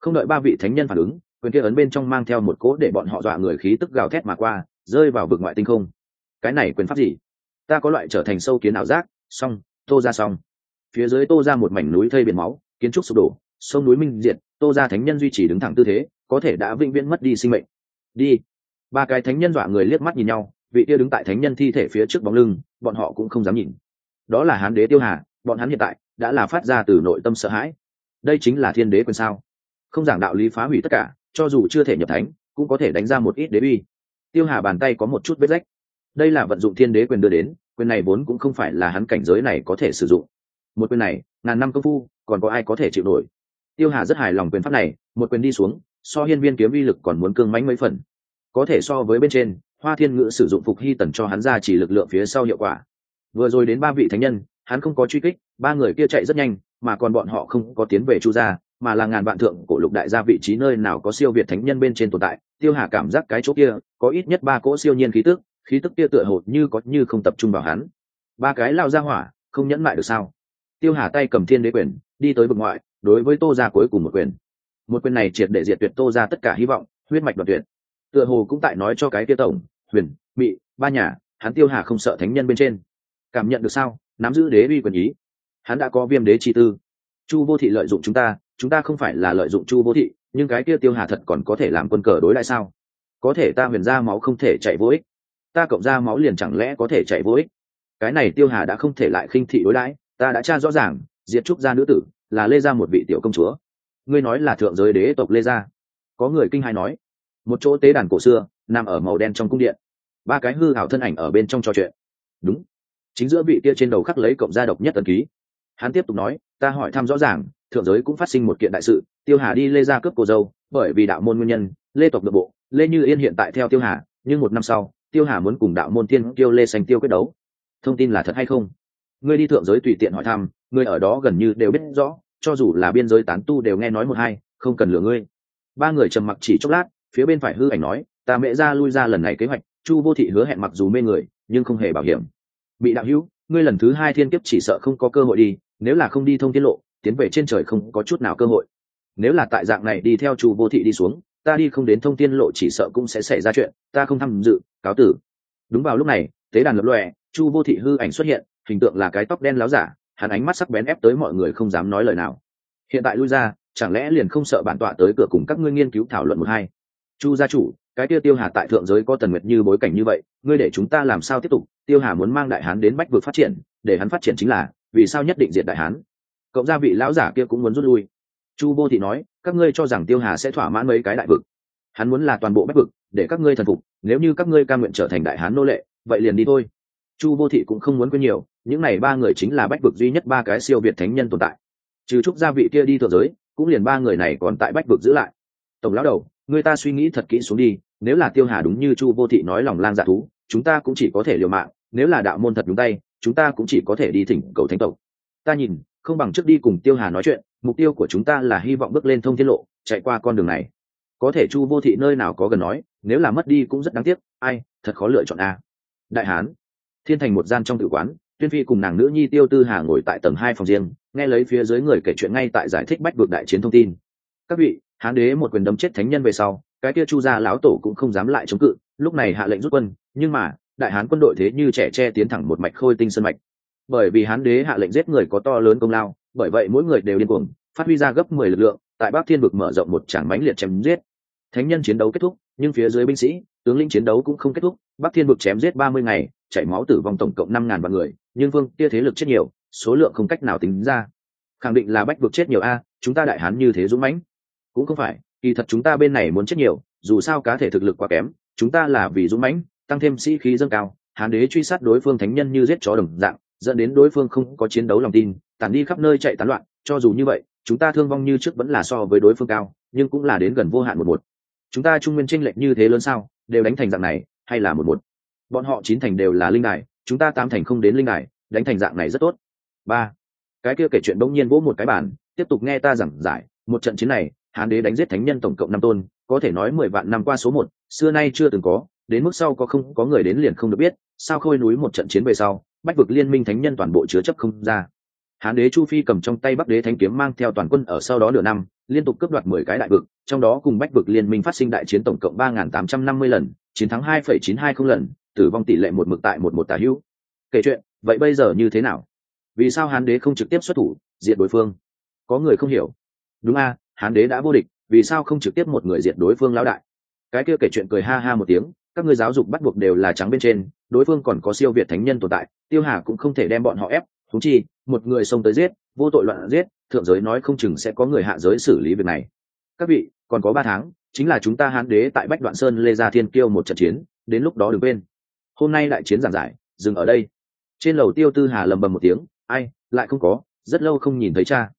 Không đợi ba vị thánh nhân phản ứng, quyền kia ấn bên trong mang theo một cỗ để bọn họ dọa người khí tức gào thét mà qua, rơi vào vực ngoại tinh không. Cái này quyền pháp gì? Ta có loại trở thành sâu kiến ảo giác, xong, tô ra xong. Phía dưới tô ra một mảnh núi thây biển máu, kiến trúc sụp đổ, sông núi minh diệt, tô ra thánh nhân duy trì đứng thẳng tư thế, có thể đã vĩnh viễn mất đi sinh mệnh. Đi. Ba cái thánh nhân dọa người liếc mắt nhìn nhau, vị kia đứng tại thánh nhân thi thể phía trước bóng lưng, bọn họ cũng không dám nhìn. Đó là hán đế tiêu hà, bọn hắn hiện tại đã là phát ra từ nội tâm sợ hãi. Đây chính là thiên đế quyền sao? Không giảng đạo lý phá hủy tất cả, cho dù chưa thể nhập thánh, cũng có thể đánh ra một ít đế uy. Tiêu hà bàn tay có một chút vết rách đây là vận dụng thiên đế quyền đưa đến, quyền này vốn cũng không phải là hắn cảnh giới này có thể sử dụng. Một quyền này, ngàn năm công phu, còn có ai có thể chịu nổi? Tiêu hà rất hài lòng quyền pháp này, một quyền đi xuống, so hiên viên kiếm uy lực còn muốn cương mánh mấy phần. Có thể so với bên trên, hoa thiên ngữ sử dụng phục hy tần cho hắn ra chỉ lực lượng phía sau hiệu quả. Vừa rồi đến ba vị thánh nhân, hắn không có truy kích, ba người kia chạy rất nhanh, mà còn bọn họ không có tiến về chu gia, mà là ngàn vạn thượng cổ lục đại gia vị trí nơi nào có siêu việt thánh nhân bên trên tồn tại. Tiêu hà cảm giác cái chỗ kia, có ít nhất ba cỗ siêu nhiên khí tức khí tức kia tựa hồ như có như không tập trung vào hắn. Ba cái lao ra hỏa, không nhẫn mại được sao? Tiêu hà tay cầm thiên đế quyền, đi tới vực ngoại, đối với tô ra cuối cùng một quyền. Một quyền này triệt để diệt tuyệt tô ra tất cả hy vọng, huyết mạch đoạt tuyệt. Tựa hồ cũng tại nói cho cái kia tổng, huyền, mị, ba nhà, hắn tiêu hà không sợ thánh nhân bên trên. Cảm nhận được sao? Nắm giữ đế uy quyền ý. Hắn đã có viêm đế chi tư. Chu vô thị lợi dụng chúng ta chúng ta không phải là lợi dụng chu vô thị, nhưng cái kia tiêu hà thật còn có thể làm quân cờ đối lại sao? Có thể ta huyền ra máu không thể chạy vô ích ta cộng ra máu liền chẳng lẽ có thể chạy vô ích? Cái này tiêu hà đã không thể lại khinh thị đối đãi, ta đã tra rõ ràng diệt trúc gia nữ tử là lê gia một vị tiểu công chúa. Ngươi nói là thượng giới đế tộc lê gia. Có người kinh hai nói, một chỗ tế đàn cổ xưa, nằm ở màu đen trong cung điện. Ba cái hư hảo thân ảnh ở bên trong trò chuyện. Đúng. Chính giữa vị kia trên đầu khắc lấy cộng gia độc nhất ấn ký. Hắn tiếp tục nói, ta hỏi thăm rõ ràng, thượng giới cũng phát sinh một kiện đại sự, tiêu hà đi lê gia cướp cô dâu, bởi vì đạo môn nguyên nhân, lê tộc nội bộ, lê như yên hiện tại theo tiêu hà, nhưng một năm sau tiêu hà muốn cùng đạo môn tiên tiêu lê xanh tiêu quyết đấu. Thông tin là thật hay không? Ngươi đi thượng giới tùy tiện hỏi thăm, ngươi ở đó gần như đều biết rõ, cho dù là biên giới tán tu đều nghe nói một hai, không cần lừa ngươi. Ba người trầm mặc chỉ chốc lát, phía bên phải hư ảnh nói, ta mẹ ra lui ra lần này kế hoạch, chu vô thị hứa hẹn mặc dù mê người, nhưng không hề bảo hiểm. Bị đạo hữu, ngươi lần thứ hai thiên kiếp chỉ sợ không có cơ hội đi, nếu là không đi thông tiết lộ, tiến về trên trời không có chút nào cơ hội. Nếu là tại dạng này đi theo chu vô thị đi xuống ta đi không đến thông tiên lộ chỉ sợ cũng sẽ xảy ra chuyện, ta không tham dự, cáo tử. Đúng vào lúc này, tế đàn lập lòe, chu vô thị hư ảnh xuất hiện, hình tượng là cái tóc đen láo giả, hắn ánh mắt sắc bén ép tới mọi người không dám nói lời nào. Hiện tại lui ra, chẳng lẽ liền không sợ bản tọa tới cửa cùng các ngươi nghiên cứu thảo luận một hai? Chu gia chủ, cái tiêu tiêu hà tại thượng giới có tần nguyệt như bối cảnh như vậy, ngươi để chúng ta làm sao tiếp tục? Tiêu hà muốn mang đại hán đến bách vực phát triển, để hắn phát triển chính là, vì sao nhất định diệt đại hán? Cộng gia vị lão giả kia cũng muốn rút lui. Chu vô thị nói các ngươi cho rằng tiêu hà sẽ thỏa mãn mấy cái đại vực. Hắn muốn là toàn bộ bách vực, để các ngươi thần phục, nếu như các ngươi ca nguyện trở thành đại hán nô lệ, vậy liền đi thôi. Chu vô thị cũng không muốn quên nhiều, những này ba người chính là bách vực duy nhất ba cái siêu việt thánh nhân tồn tại. Trừ trúc gia vị kia đi thượng giới, cũng liền ba người này còn tại bách vực giữ lại. Tổng lão đầu, người ta suy nghĩ thật kỹ xuống đi, nếu là tiêu hà đúng như chu vô thị nói lòng lang dạ thú, chúng ta cũng chỉ có thể liều mạng, nếu là đạo môn thật đúng tay, chúng ta cũng chỉ có thể đi thỉnh cầu thánh tộc. Ta nhìn không bằng trước đi cùng tiêu hà nói chuyện, mục tiêu của chúng ta là hy vọng bước lên thông tiết lộ, chạy qua con đường này. Có thể chu vô thị nơi nào có gần nói, nếu là mất đi cũng rất đáng tiếc, ai, thật khó lựa chọn a. Đại hán, thiên thành một gian trong tự quán, tuyên phi cùng nàng nữ nhi tiêu tư hà ngồi tại tầng hai phòng riêng, nghe lấy phía dưới người kể chuyện ngay tại giải thích bách vực đại chiến thông tin. Các vị, hán đế một quyền đấm chết thánh nhân về sau, cái kia chu gia lão tổ cũng không dám lại chống cự, lúc này hạ lệnh rút quân, nhưng mà, đại hán quân đội thế như trẻ tre tiến thẳng một mạch khôi tinh sân mạch bởi vì hán đế hạ lệnh giết người có to lớn công lao, bởi vậy mỗi người đều điên cuồng, phát huy ra gấp mười lực lượng, tại bắc thiên vực mở rộng một tràng mãnh liệt chém giết. Thánh nhân chiến đấu kết thúc, nhưng phía dưới binh sĩ, tướng lĩnh chiến đấu cũng không kết thúc. Bắc thiên vực chém giết ba mươi ngày, chảy máu tử vong tổng cộng năm ngàn vạn người, nhưng vương tia thế lực chết nhiều, số lượng không cách nào tính ra. Khẳng định là bách vực chết nhiều a, chúng ta đại hán như thế dũng mãnh. Cũng không phải, kỳ thật chúng ta bên này muốn chết nhiều, dù sao cá thể thực lực quá kém, chúng ta là vì dũng mãnh, tăng thêm sĩ khí dâng cao, hán đế truy sát đối phương thánh nhân như giết chó đồng dạng dẫn đến đối phương không có chiến đấu lòng tin, tản đi khắp nơi chạy tán loạn, cho dù như vậy, chúng ta thương vong như trước vẫn là so với đối phương cao, nhưng cũng là đến gần vô hạn một một. Chúng ta trung nguyên tranh lệch như thế lớn sao, đều đánh thành dạng này, hay là một một? Bọn họ chín thành đều là linh đài, chúng ta tám thành không đến linh đài, đánh thành dạng này rất tốt. Ba. Cái kia kể chuyện bỗng nhiên vỗ một cái bản tiếp tục nghe ta giảng giải, một trận chiến này, hán đế đánh giết thánh nhân tổng cộng năm tôn, có thể nói mười vạn năm qua số một, xưa nay chưa từng có, đến mức sau có không có người đến liền không được biết, sao khôi núi một trận chiến về sau bách vực liên minh thánh nhân toàn bộ chứa chấp không ra. Hán đế chu phi cầm trong tay bắc đế thánh kiếm mang theo toàn quân ở sau đó nửa năm, liên tục cướp đoạt mười cái đại vực, trong đó cùng bách vực liên minh phát sinh đại chiến tổng cộng ba nghìn tám trăm năm mươi lần, chiến thắng hai phẩy chín hai không lần, tử vong tỷ lệ một mực tại một một tả hữu. Kể chuyện, vậy bây giờ như thế nào? Vì sao hán đế không trực tiếp xuất thủ diện đối phương? Có người không hiểu. Đúng a, hán đế đã vô địch, vì sao không trực tiếp một người diện đối phương lão đại? Cái kia kể chuyện cười ha ha một tiếng các ngươi giáo dục bắt buộc đều là trắng bên trên, đối phương còn có siêu việt thánh nhân tồn tại, tiêu hà cũng không thể đem bọn họ ép, thú chi, một người xông tới giết, vô tội loạn giết, thượng giới nói không chừng sẽ có người hạ giới xử lý việc này. Các vị, còn có ba tháng, chính là chúng ta hán đế tại bách đoạn sơn lê gia thiên kiêu một trận chiến, đến lúc đó đừng quên. Hôm nay đại chiến giảng giải, dừng ở đây. Trên lầu tiêu tư hà lầm bầm một tiếng, ai, lại không có, rất lâu không nhìn thấy cha.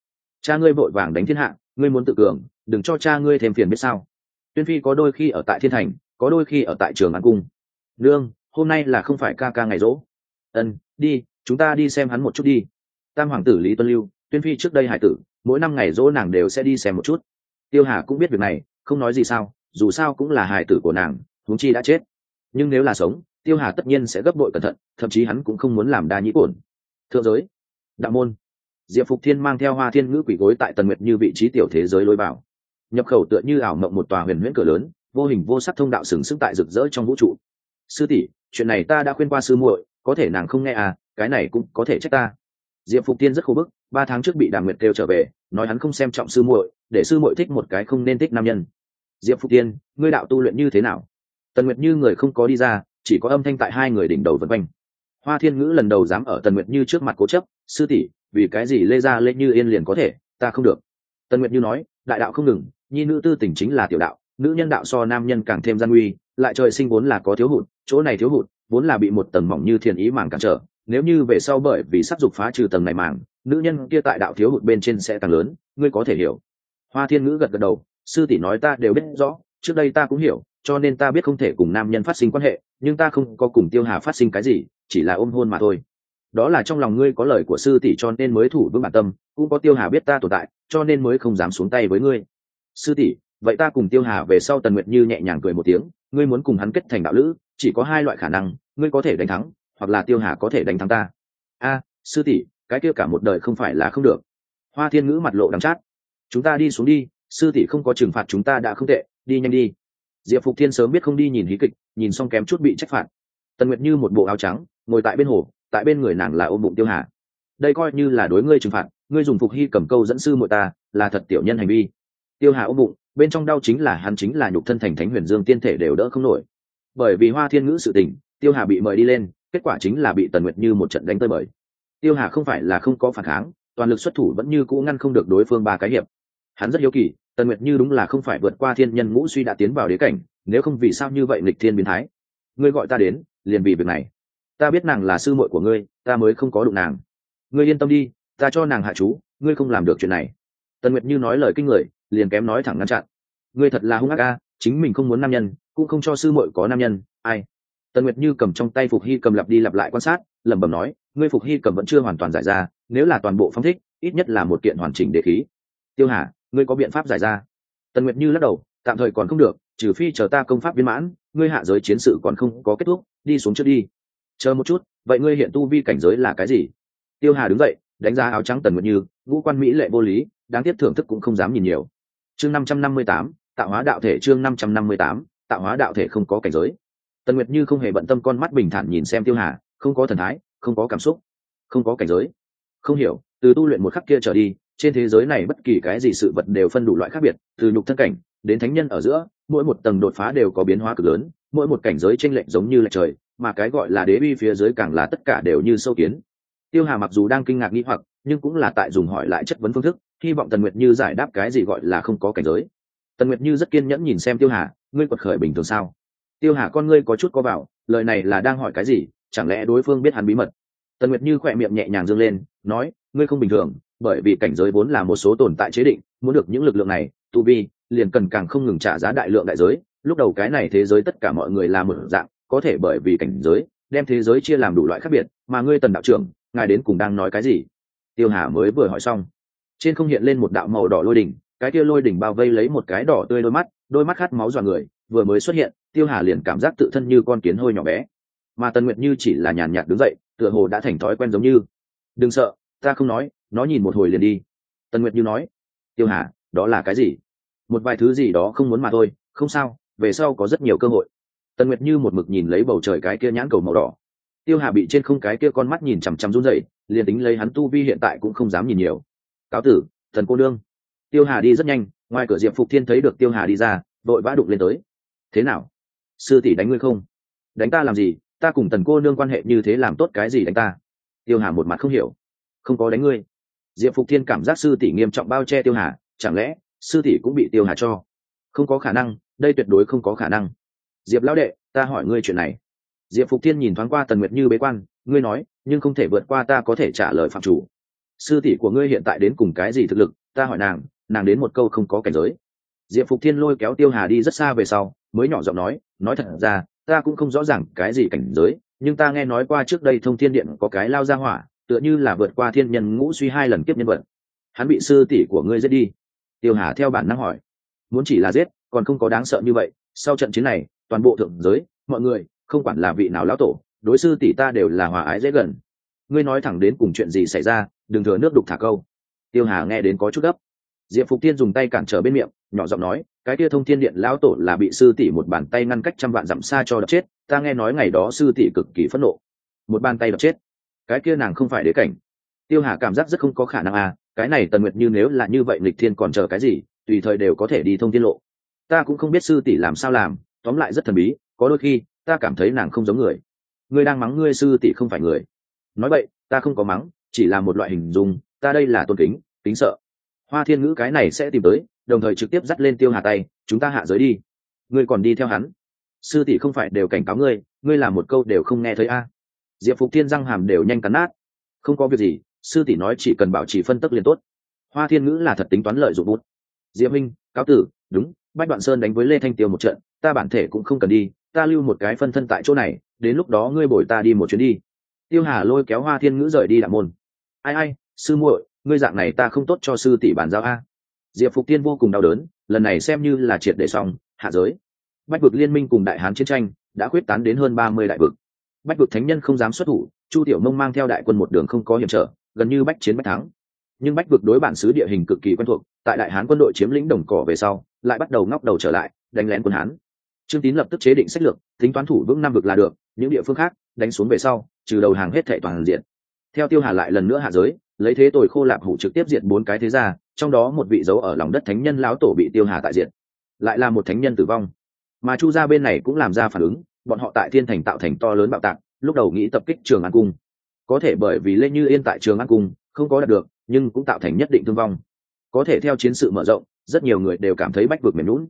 Cha ngươi vội vàng đánh thiên hạ, ngươi muốn tự cường, đừng cho cha ngươi thêm phiền biết sao. Tuyên phi có đôi khi ở tại thiên thành có đôi khi ở tại trường ăn cung. Nương hôm nay là không phải ca ca ngày rỗ. Ân đi chúng ta đi xem hắn một chút đi. Tam hoàng tử lý tuân lưu tuyên phi trước đây hải tử mỗi năm ngày rỗ nàng đều sẽ đi xem một chút. Tiêu hà cũng biết việc này không nói gì sao dù sao cũng là hài tử của nàng huống chi đã chết. Nhưng nếu là sống tiêu hà tất nhiên sẽ gấp bội cẩn thận thậm chí hắn cũng không muốn làm đa nhĩ cổn. Thượng giới đạo môn. Diệp phục thiên mang theo hoa thiên ngữ quỷ gối tại tần nguyệt như vị trí tiểu thế giới lôi bảo, nhập khẩu tựa như ảo mộng một tòa huyền huyễn cửa lớn vô hình vô sắc thông đạo sừng sững tại rực rỡ trong vũ trụ. Sư tỷ, chuyện này ta đã khuyên qua sư muội, có thể nàng không nghe à cái này cũng có thể trách ta. Diệp phục tiên rất khô bức, ba tháng trước bị đàm nguyệt kêu trở về, nói hắn không xem trọng sư muội, để sư muội thích một cái không nên thích nam nhân. Diệp phục tiên, ngươi đạo tu luyện như thế nào? Tần nguyệt như người không có đi ra, chỉ có âm thanh tại hai người đỉnh đầu vân quanh. Hoa thiên ngữ lần đầu dám ở tần nguyệt như trước mặt cố chấp, sư tỷ, vì cái gì lê ra lê như yên liền có thể, ta không được? Tần nguyệt như nói, đại đạo không ngừng, nhi nữ tư tình chính là tiểu đạo nữ nhân đạo so nam nhân càng thêm gian nguy, lại trời sinh vốn là có thiếu hụt, chỗ này thiếu hụt, vốn là bị một tầng mỏng như thiền ý màng cản trở. Nếu như về sau bởi vì sắc dục phá trừ tầng này màng, nữ nhân kia tại đạo thiếu hụt bên trên sẽ càng lớn, ngươi có thể hiểu. Hoa thiên ngữ gật gật đầu, sư tỷ nói ta đều biết rõ, trước đây ta cũng hiểu, cho nên ta biết không thể cùng nam nhân phát sinh quan hệ, nhưng ta không có cùng tiêu hà phát sinh cái gì, chỉ là ôm hôn mà thôi. Đó là trong lòng ngươi có lời của sư tỷ cho nên mới thủ vững bản tâm, cũng có tiêu hà biết ta tồn tại, cho nên mới không dám xuống tay với ngươi. Sư tỷ vậy ta cùng tiêu hà về sau tần nguyệt như nhẹ nhàng cười một tiếng, ngươi muốn cùng hắn kết thành đạo lữ, chỉ có hai loại khả năng, ngươi có thể đánh thắng, hoặc là tiêu hà có thể đánh thắng ta. A, sư tỷ, cái kia cả một đời không phải là không được. Hoa thiên ngữ mặt lộ đắng chát. Chúng ta đi xuống đi, sư tỷ không có trừng phạt chúng ta đã không tệ, đi nhanh đi. Diệp phục thiên sớm biết không đi nhìn hí kịch, nhìn xong kém chút bị trách phạt. Tần nguyệt như một bộ áo trắng, ngồi tại bên hồ, tại bên người nàng là ôm bụng tiêu hà. Đây coi như là đối ngươi trừng phạt, ngươi dùng phục hy cầm câu dẫn sư muội ta, là thật tiểu nhân hành vi. Tiêu hà ôm bụng bên trong đau chính là hắn chính là nhục thân thành thánh huyền dương tiên thể đều đỡ không nổi. Bởi vì hoa thiên ngữ sự tình, tiêu hà bị mời đi lên, kết quả chính là bị tần nguyệt như một trận đánh tơi bời. Tiêu hà không phải là không có phản kháng, toàn lực xuất thủ vẫn như cũ ngăn không được đối phương ba cái hiệp. Hắn rất hiếu kỳ, tần nguyệt như đúng là không phải vượt qua thiên nhân ngũ suy đã tiến vào đế cảnh, nếu không vì sao như vậy lịch thiên biến thái? Ngươi gọi ta đến, liền vì việc này. Ta biết nàng là sư muội của ngươi, ta mới không có đụng nàng. Ngươi yên tâm đi, ta cho nàng hạ chú, ngươi không làm được chuyện này. Tần nguyệt như nói lời kinh người liền kém nói thẳng ngăn chặn. Ngươi thật là hung ác a, chính mình không muốn nam nhân, cũng không cho sư muội có nam nhân, ai? Tần nguyệt như cầm trong tay phục hy cầm lặp đi lặp lại quan sát, lẩm bẩm nói, ngươi phục hy cầm vẫn chưa hoàn toàn giải ra, nếu là toàn bộ phong thích, ít nhất là một kiện hoàn chỉnh đề khí. Tiêu hà, ngươi có biện pháp giải ra? Tần nguyệt như lắc đầu, tạm thời còn không được, trừ phi chờ ta công pháp viên mãn, ngươi hạ giới chiến sự còn không có kết thúc, đi xuống trước đi. Chờ một chút, vậy ngươi hiện tu vi cảnh giới là cái gì? Tiêu hà đứng dậy, đánh giá áo trắng tần nguyệt như, ngũ quan mỹ lệ vô lý, đáng tiếc thưởng thức cũng không dám nhìn nhiều chương năm trăm năm mươi tám, tạo hóa đạo thể chương năm trăm năm mươi tám, tạo hóa đạo thể không có cảnh giới. Tần nguyệt như không hề bận tâm con mắt bình thản nhìn xem tiêu hà, không có thần thái, không có cảm xúc, không có cảnh giới. Không hiểu, từ tu luyện một khắc kia trở đi, trên thế giới này bất kỳ cái gì sự vật đều phân đủ loại khác biệt, từ nhục thân cảnh, đến thánh nhân ở giữa, mỗi một tầng đột phá đều có biến hóa cực lớn, mỗi một cảnh giới tranh lệch giống như lệch trời, mà cái gọi là đế bi phía dưới càng là tất cả đều như sâu kiến. Tiêu hà mặc dù đang kinh ngạc nghĩ hoặc, nhưng cũng là tại dùng hỏi lại chất vấn phương thức hy vọng tần nguyệt như giải đáp cái gì gọi là không có cảnh giới. Tần nguyệt như rất kiên nhẫn nhìn xem tiêu hà, ngươi quật khởi bình thường sao? Tiêu hà con ngươi có chút có vào, lời này là đang hỏi cái gì, chẳng lẽ đối phương biết hắn bí mật? Tần nguyệt như khỏe miệng nhẹ nhàng dâng lên, nói, ngươi không bình thường, bởi vì cảnh giới vốn là một số tồn tại chế định, muốn được những lực lượng này, tu vi, liền cần càng không ngừng trả giá đại lượng đại giới. Lúc đầu cái này thế giới tất cả mọi người là một dạng, có thể bởi vì cảnh giới, đem thế giới chia làm đủ loại khác biệt, mà ngươi tần đạo trưởng, ngài đến cùng đang nói cái gì? Tiêu hà mới vừa hỏi xong trên không hiện lên một đạo màu đỏ lôi đỉnh, cái kia lôi đỉnh bao vây lấy một cái đỏ tươi đôi mắt đôi mắt khát máu dọa người, vừa mới xuất hiện, tiêu hà liền cảm giác tự thân như con kiến hôi nhỏ bé. Mà tần nguyệt như chỉ là nhàn nhạt đứng dậy, tựa hồ đã thành thói quen giống như. Đừng sợ, ta không nói, nó nhìn một hồi liền đi. Tần nguyệt như nói. Tiêu hà, đó là cái gì? Một vài thứ gì đó không muốn mà thôi, không sao, về sau có rất nhiều cơ hội. Tần nguyệt như một mực nhìn lấy bầu trời cái kia nhãn cầu màu đỏ. Tiêu hà bị trên không cái kia con mắt nhìn chằm chằm run rẩy, liền tính lấy hắn tu vi hiện tại cũng không dám nhìn nhiều cáo tử, thần cô nương. Tiêu hà đi rất nhanh, ngoài cửa diệp phục thiên thấy được tiêu hà đi ra, vội vã đụng lên tới. Thế nào? Sư tỷ đánh ngươi không? Đánh ta làm gì? Ta cùng tần cô nương quan hệ như thế làm tốt cái gì đánh ta? Tiêu hà một mặt không hiểu. Không có đánh ngươi. Diệp phục thiên cảm giác sư tỷ nghiêm trọng bao che tiêu hà, chẳng lẽ sư tỷ cũng bị tiêu hà cho? Không có khả năng, đây tuyệt đối không có khả năng. Diệp lão đệ, ta hỏi ngươi chuyện này. Diệp phục thiên nhìn thoáng qua tần nguyệt như bế quan, ngươi nói, nhưng không thể vượt qua ta có thể trả lời phạm chủ sư tỷ của ngươi hiện tại đến cùng cái gì thực lực, ta hỏi nàng nàng đến một câu không có cảnh giới. Diệp phục thiên lôi kéo tiêu hà đi rất xa về sau, mới nhỏ giọng nói nói thật ra, ta cũng không rõ ràng cái gì cảnh giới, nhưng ta nghe nói qua trước đây thông thiên điện có cái lao ra hỏa, tựa như là vượt qua thiên nhân ngũ suy hai lần kiếp nhân vật. Hắn bị sư tỷ của ngươi giết đi. Tiêu hà theo bản năng hỏi. Muốn chỉ là giết, còn không có đáng sợ như vậy, sau trận chiến này, toàn bộ thượng giới, mọi người, không quản là vị nào lão tổ, đối sư tỷ ta đều là hòa ái dễ gần ngươi nói thẳng đến cùng chuyện gì xảy ra, đừng thừa nước đục thả câu. Tiêu hà nghe đến có chút gấp. Diệp phục tiên dùng tay cản trở bên miệng, nhỏ giọng nói, cái kia thông thiên điện lão tổ là bị sư tỷ một bàn tay ngăn cách trăm vạn dặm xa cho đập chết, ta nghe nói ngày đó sư tỷ cực kỳ phẫn nộ. Một bàn tay đập chết. Cái kia nàng không phải đế cảnh. Tiêu hà cảm giác rất không có khả năng à cái này tần nguyệt như nếu là như vậy lịch thiên còn chờ cái gì, tùy thời đều có thể đi thông tiết lộ. Ta cũng không biết sư tỷ làm sao làm, tóm lại rất thần bí, có đôi khi, ta cảm thấy nàng không giống người. Ngươi đang mắng ngươi sư tỷ không phải người nói vậy, ta không có mắng, chỉ là một loại hình dung, ta đây là tôn kính kính sợ. Hoa thiên ngữ cái này sẽ tìm tới, đồng thời trực tiếp dắt lên tiêu hà tay, chúng ta hạ giới đi. Ngươi còn đi theo hắn. Sư tỷ không phải đều cảnh cáo ngươi ngươi làm một câu đều không nghe thấy a. Diệp phục thiên răng hàm đều nhanh cắn nát. Không có việc gì, sư tỷ nói chỉ cần bảo trì phân tức liền tốt. Hoa thiên ngữ là thật tính toán lợi dụng bút. Diệp minh, cáo tử, đúng, bách đoạn sơn đánh với lê thanh tiêu một trận, ta bản thể cũng không cần đi, ta lưu một cái phân thân tại chỗ này, đến lúc đó ngươi bồi ta đi một chuyến đi tiêu hà lôi kéo hoa thiên ngữ rời đi đạo môn. Ai ai, sư muội, ngươi dạng này ta không tốt cho sư tỷ bàn giao a. Diệp phục tiên vô cùng đau đớn, lần này xem như là triệt để xong, hạ giới. Bách vực liên minh cùng đại hán chiến tranh đã quyết tán đến hơn ba mươi đại vực. Bách vực thánh nhân không dám xuất thủ, chu tiểu mông mang theo đại quân một đường không có hiểm trở, gần như bách chiến bách thắng. Nhưng bách vực đối bản xứ địa hình cực kỳ quen thuộc, tại đại hán quân đội chiếm lĩnh đồng cỏ về sau, lại bắt đầu ngóc đầu trở lại, đánh lén quân hán. Trương tín lập tức chế định sách lược, tính toán thủ vững năm vực là được, những địa phương khác đánh xuống về sau, trừ đầu hàng hết thệ toàn diện. Theo tiêu hà lại lần nữa hạ giới, lấy thế tồi khô lạp hủ trực tiếp diện bốn cái thế gia, trong đó một vị dấu ở lòng đất thánh nhân lão tổ bị tiêu hà tại diện lại là một thánh nhân tử vong. Mà chu gia bên này cũng làm ra phản ứng, bọn họ tại thiên thành tạo thành to lớn bạo tạc, lúc đầu nghĩ tập kích trường an cung. Có thể bởi vì lê như yên tại trường an cung, không có đạt được, nhưng cũng tạo thành nhất định thương vong. Có thể theo chiến sự mở rộng, rất nhiều người đều cảm thấy bách vực mềm lún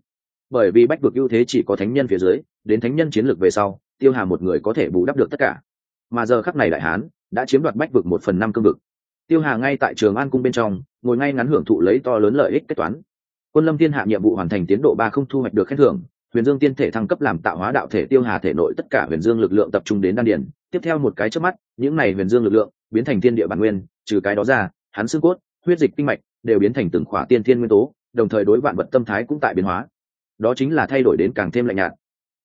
bởi vì bách vực ưu thế chỉ có thánh nhân phía dưới, đến thánh nhân chiến lược về sau tiêu hà một người có thể bù đắp được tất cả. Mà giờ khắc này đại hán đã chiếm đoạt bách vực một phần năm cương vực. Tiêu hà ngay tại trường an cung bên trong, ngồi ngay ngắn hưởng thụ lấy to lớn lợi ích kết toán. Quân lâm thiên hạ nhiệm vụ hoàn thành tiến độ ba không thu hoạch được khen thưởng, huyền dương tiên thể thăng cấp làm tạo hóa đạo thể tiêu hà thể nội tất cả huyền dương lực lượng tập trung đến đan điển tiếp theo một cái trước mắt, những này huyền dương lực lượng biến thành thiên địa bản nguyên, trừ cái đó ra, hắn xương cốt, huyết dịch tinh mạch đều biến thành từng khỏa tiên thiên nguyên tố, đồng thời đối vạn vật tâm thái cũng tại biến hóa. Đó chính là thay đổi đến càng thêm lạnh nhạt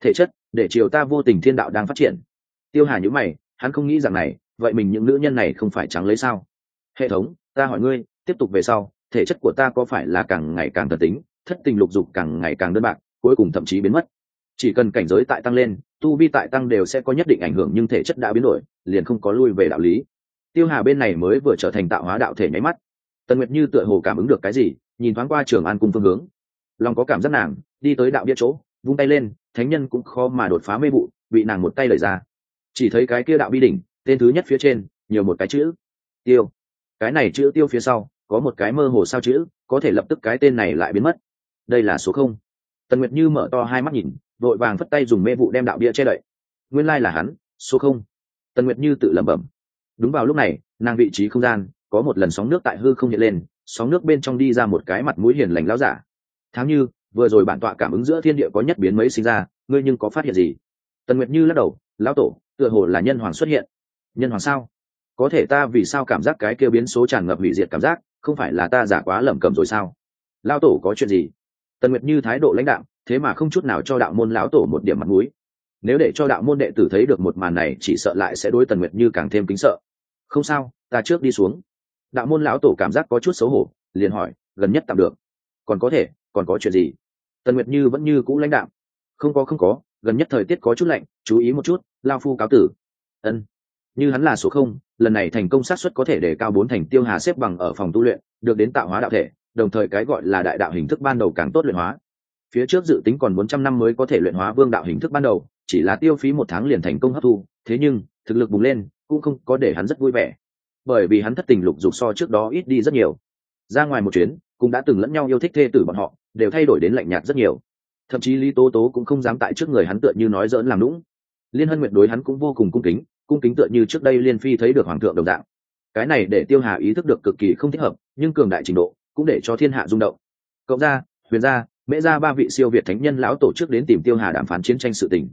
thể chất, để chiều ta vô tình thiên đạo đang phát triển. Tiêu hà nhữ mày, hắn không nghĩ rằng này, vậy mình những nữ nhân này không phải trắng lấy sao? Hệ thống, ta hỏi ngươi, tiếp tục về sau, thể chất của ta có phải là càng ngày càng thần tính, thất tình lục dục càng ngày càng đơn bạc, cuối cùng thậm chí biến mất. Chỉ cần cảnh giới tại tăng lên, tu vi tại tăng đều sẽ có nhất định ảnh hưởng nhưng thể chất đã biến đổi, liền không có lui về đạo lý. Tiêu hà bên này mới vừa trở thành tạo hóa đạo thể nháy mắt. Tần nguyệt như tựa hồ cảm ứng được cái gì, nhìn thoáng qua trường an cung phương hướng. Lòng có cảm giác nàng, đi tới đạo bia chỗ, vung tay lên thánh nhân cũng khó mà đột phá mê vụ, bị nàng một tay lời ra. Chỉ thấy cái kia đạo bi đỉnh, tên thứ nhất phía trên, nhiều một cái chữ. Tiêu. Cái này chữ tiêu phía sau, có một cái mơ hồ sao chữ, có thể lập tức cái tên này lại biến mất. Đây là số không. Tần nguyệt như mở to hai mắt nhìn, vội vàng phất tay dùng mê vụ đem đạo bia che đậy. Nguyên lai là hắn, số không. Tần nguyệt như tự lẩm bẩm. Đúng vào lúc này, nàng vị trí không gian, có một lần sóng nước tại hư không hiện lên, sóng nước bên trong đi ra một cái mặt mũi hiền lành lão giả. Tháng như vừa rồi bản tọa cảm ứng giữa thiên địa có nhất biến mấy sinh ra, ngươi nhưng có phát hiện gì? Tần nguyệt như lắc đầu, lão tổ, tựa hồ là nhân hoàng xuất hiện. Nhân hoàng sao? Có thể ta vì sao cảm giác cái kêu biến số tràn ngập hủy diệt cảm giác, không phải là ta giả quá lẩm cẩm rồi sao? Lão tổ có chuyện gì? Tần nguyệt như thái độ lãnh đạo thế mà không chút nào cho đạo môn lão tổ một điểm mặt mũi. Nếu để cho đạo môn đệ tử thấy được một màn này, chỉ sợ lại sẽ đối tần nguyệt như càng thêm kính sợ. Không sao, ta trước đi xuống. Đạo môn lão tổ cảm giác có chút xấu hổ, liền hỏi, gần nhất tạm được? Còn có thể còn có chuyện gì? Tần nguyệt như vẫn như cũ lãnh đạo không có không có, gần nhất thời tiết có chút lạnh, chú ý một chút, lao phu cáo tử. Ân, như hắn là số không, lần này thành công xác suất có thể để cao bốn thành tiêu hà xếp bằng ở phòng tu luyện, được đến tạo hóa đạo thể, đồng thời cái gọi là đại đạo hình thức ban đầu càng tốt luyện hóa. Phía trước dự tính còn bốn trăm năm mới có thể luyện hóa vương đạo hình thức ban đầu, chỉ là tiêu phí một tháng liền thành công hấp thu, thế nhưng, thực lực bùng lên, cũng không có để hắn rất vui vẻ. Bởi vì hắn thất tình lục dục so trước đó ít đi rất nhiều. Ra ngoài một chuyến cũng đã từng lẫn nhau yêu thích thê tử bọn họ, đều thay đổi đến lạnh nhạt rất nhiều. Thậm chí lý tố tố cũng không dám tại trước người hắn tựa như nói dỡn làm lũng liên hân nguyệt đối hắn cũng vô cùng cung kính cung kính tựa như trước đây liên phi thấy được hoàng thượng đồng dạng. Cái này để tiêu hà ý thức được cực kỳ không thích hợp, nhưng cường đại trình độ cũng để cho thiên hạ rung động. Cộng gia, huyền gia, mễ gia ba vị siêu việt thánh nhân lão tổ chức đến tìm tiêu hà đàm phán chiến tranh sự tình.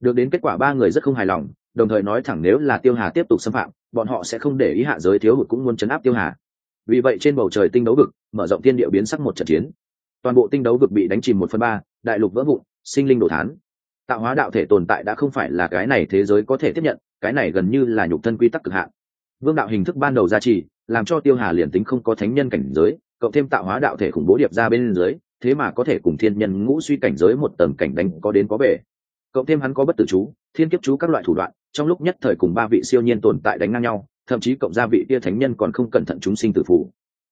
Được đến kết quả ba người rất không hài lòng, đồng thời nói thẳng nếu là tiêu hà tiếp tục xâm phạm, bọn họ sẽ không để ý hạ giới thiếu hụt cũng muốn chấn áp tiêu hà vì vậy trên bầu trời tinh đấu vực, mở rộng thiên địa biến sắc một trận chiến. Toàn bộ tinh đấu vực bị đánh chìm một phần ba, đại lục vỡ vụn, sinh linh đổ thán. Tạo hóa đạo thể tồn tại đã không phải là cái này thế giới có thể tiếp nhận, cái này gần như là nhục thân quy tắc cực hạn. Vương đạo hình thức ban đầu gia trì, làm cho tiêu hà liền tính không có thánh nhân cảnh giới, cộng thêm tạo hóa đạo thể khủng bố điệp ra bên dưới, thế mà có thể cùng thiên nhân ngũ suy cảnh giới một tầng cảnh đánh có đến có về cộng thêm hắn có bất tử chú, thiên kiếp chú các loại thủ đoạn, trong lúc nhất thời cùng ba vị siêu nhiên tồn tại đánh ngang nhau thậm chí cộng gia vị kia thánh nhân còn không cẩn thận chúng sinh tử phủ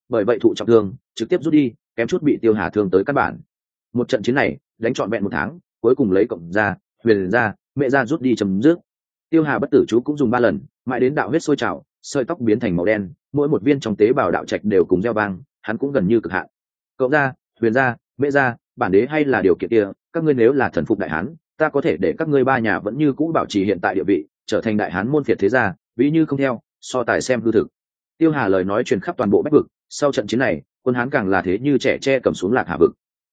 bởi vậy thụ trọng thương trực tiếp rút đi kém chút bị tiêu hà thương tới các bản. Một trận chiến này đánh trọn vẹn một tháng cuối cùng lấy cộng gia, huyền gia, mẹ gia rút đi chấm dứt. Tiêu hà bất tử chú cũng dùng ba lần mãi đến đạo huyết sôi trào sợi tóc biến thành màu đen mỗi một viên trong tế bào đạo trạch đều cùng gieo vang hắn cũng gần như cực hạn. Cộng gia, huyền gia, mẹ gia, bản đế hay là điều kiện kia các ngươi nếu là thần phục đại hán ta có thể để các ngươi ba nhà vẫn như cũ bảo trì hiện tại địa vị trở thành đại hán môn phiệt thế gia ví như không theo so tài xem hư thực. Tiêu hà lời nói truyền khắp toàn bộ bách vực sau trận chiến này quân hán càng là thế như trẻ tre cầm xuống lạc hà vực.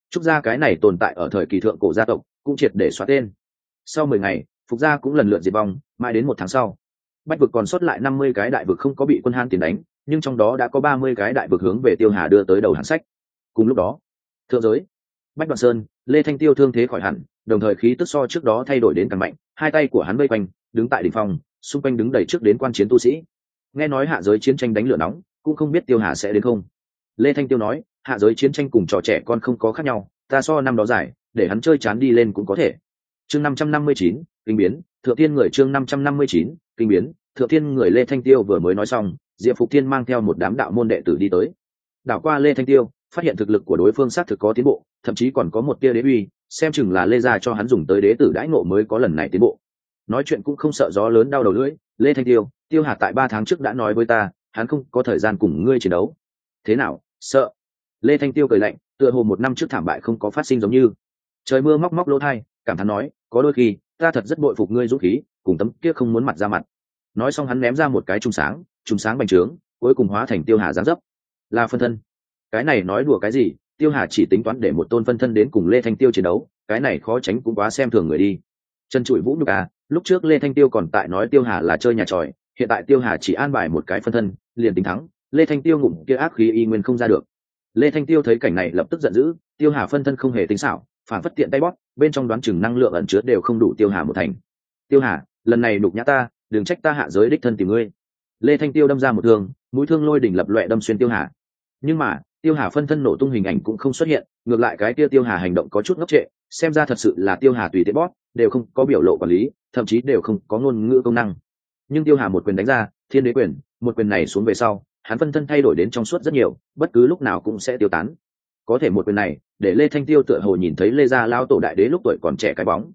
Trúc gia cái này tồn tại ở thời kỳ thượng cổ gia tộc cũng triệt để xóa tên. Sau mười ngày phục gia cũng lần lượt diệt vong mãi đến một tháng sau. Bách vực còn sót lại năm mươi cái đại vực không có bị quân hán tiến đánh nhưng trong đó đã có ba mươi cái đại vực hướng về tiêu hà đưa tới đầu hàng sách. Cùng lúc đó thượng giới bách đoạn sơn lê thanh tiêu thương thế khỏi hẳn đồng thời khí tức so trước đó thay đổi đến càng mạnh hai tay của hắn vây quanh đứng tại đỉnh phòng, xung quanh đứng đầy trước đến quan chiến tu sĩ nghe nói hạ giới chiến tranh đánh lửa nóng, cũng không biết tiêu hà sẽ đến không. Lê thanh tiêu nói, hạ giới chiến tranh cùng trò trẻ con không có khác nhau, ta so năm đó giải, để hắn chơi chán đi lên cũng có thể. Chương năm trăm năm mươi chín, kinh biến, thượng tiên người chương năm trăm năm mươi chín, kinh biến, thượng tiên người lê thanh tiêu vừa mới nói xong, diệp phục tiên mang theo một đám đạo môn đệ tử đi tới. Đảo qua lê thanh tiêu, phát hiện thực lực của đối phương xác thực có tiến bộ, thậm chí còn có một tia đế uy, xem chừng là lê gia cho hắn dùng tới đế tử đãi ngộ mới có lần này tiến bộ. Nói chuyện cũng không sợ gió lớn đau đầu lưỡi, lê thanh tiêu tiêu hà tại ba tháng trước đã nói với ta, hắn không có thời gian cùng ngươi chiến đấu. Thế nào, sợ? Lê thanh tiêu cười lạnh, tựa hồ một năm trước thảm bại không có phát sinh giống như. Trời mưa móc móc lỗ thai, cảm thán nói, có đôi khi, ta thật rất bội phục ngươi dũng khí, cùng tấm kia không muốn mặt ra mặt. Nói xong hắn ném ra một cái trung sáng trung sáng bành trướng, cuối cùng hóa thành tiêu hà giáng dấp. Là phân thân. Cái này nói đùa cái gì, tiêu hà chỉ tính toán để một tôn phân thân đến cùng lê thanh tiêu chiến đấu, cái này khó tránh cũng quá xem thường người đi. Chân trụi vũ nhục à lúc trước lê thanh tiêu còn tại nói tiêu hà là chơi nhà tròi hiện tại tiêu hà chỉ an bài một cái phân thân, liền tính thắng, lê thanh tiêu ngụm kia ác khí y nguyên không ra được. Lê thanh tiêu thấy cảnh này lập tức giận dữ, tiêu hà phân thân không hề tính xảo, phản phất tiện tay bóp, bên trong đoán chừng năng lượng ẩn chứa đều không đủ tiêu hà một thành. Tiêu hà, lần này đục nhã ta, đừng trách ta hạ giới đích thân tìm ngươi. Lê thanh tiêu đâm ra một thương, mũi thương lôi đỉnh lập loẹ đâm xuyên tiêu hà. Nhưng mà, tiêu hà phân thân nổ tung hình ảnh cũng không xuất hiện, ngược lại cái kia tiêu hà hành động có chút ngốc trệ, xem ra thật sự là tiêu hà tùy tiện bóp, đều không có biểu lộ quản lý, thậm chí đều không có ngôn ngữ công năng nhưng tiêu hà một quyền đánh ra, thiên đế quyền, một quyền này xuống về sau, hắn phân thân thay đổi đến trong suốt rất nhiều, bất cứ lúc nào cũng sẽ tiêu tán. Có thể một quyền này, để lê thanh tiêu tựa hồ nhìn thấy lê gia lao tổ đại đế lúc tuổi còn trẻ cái bóng.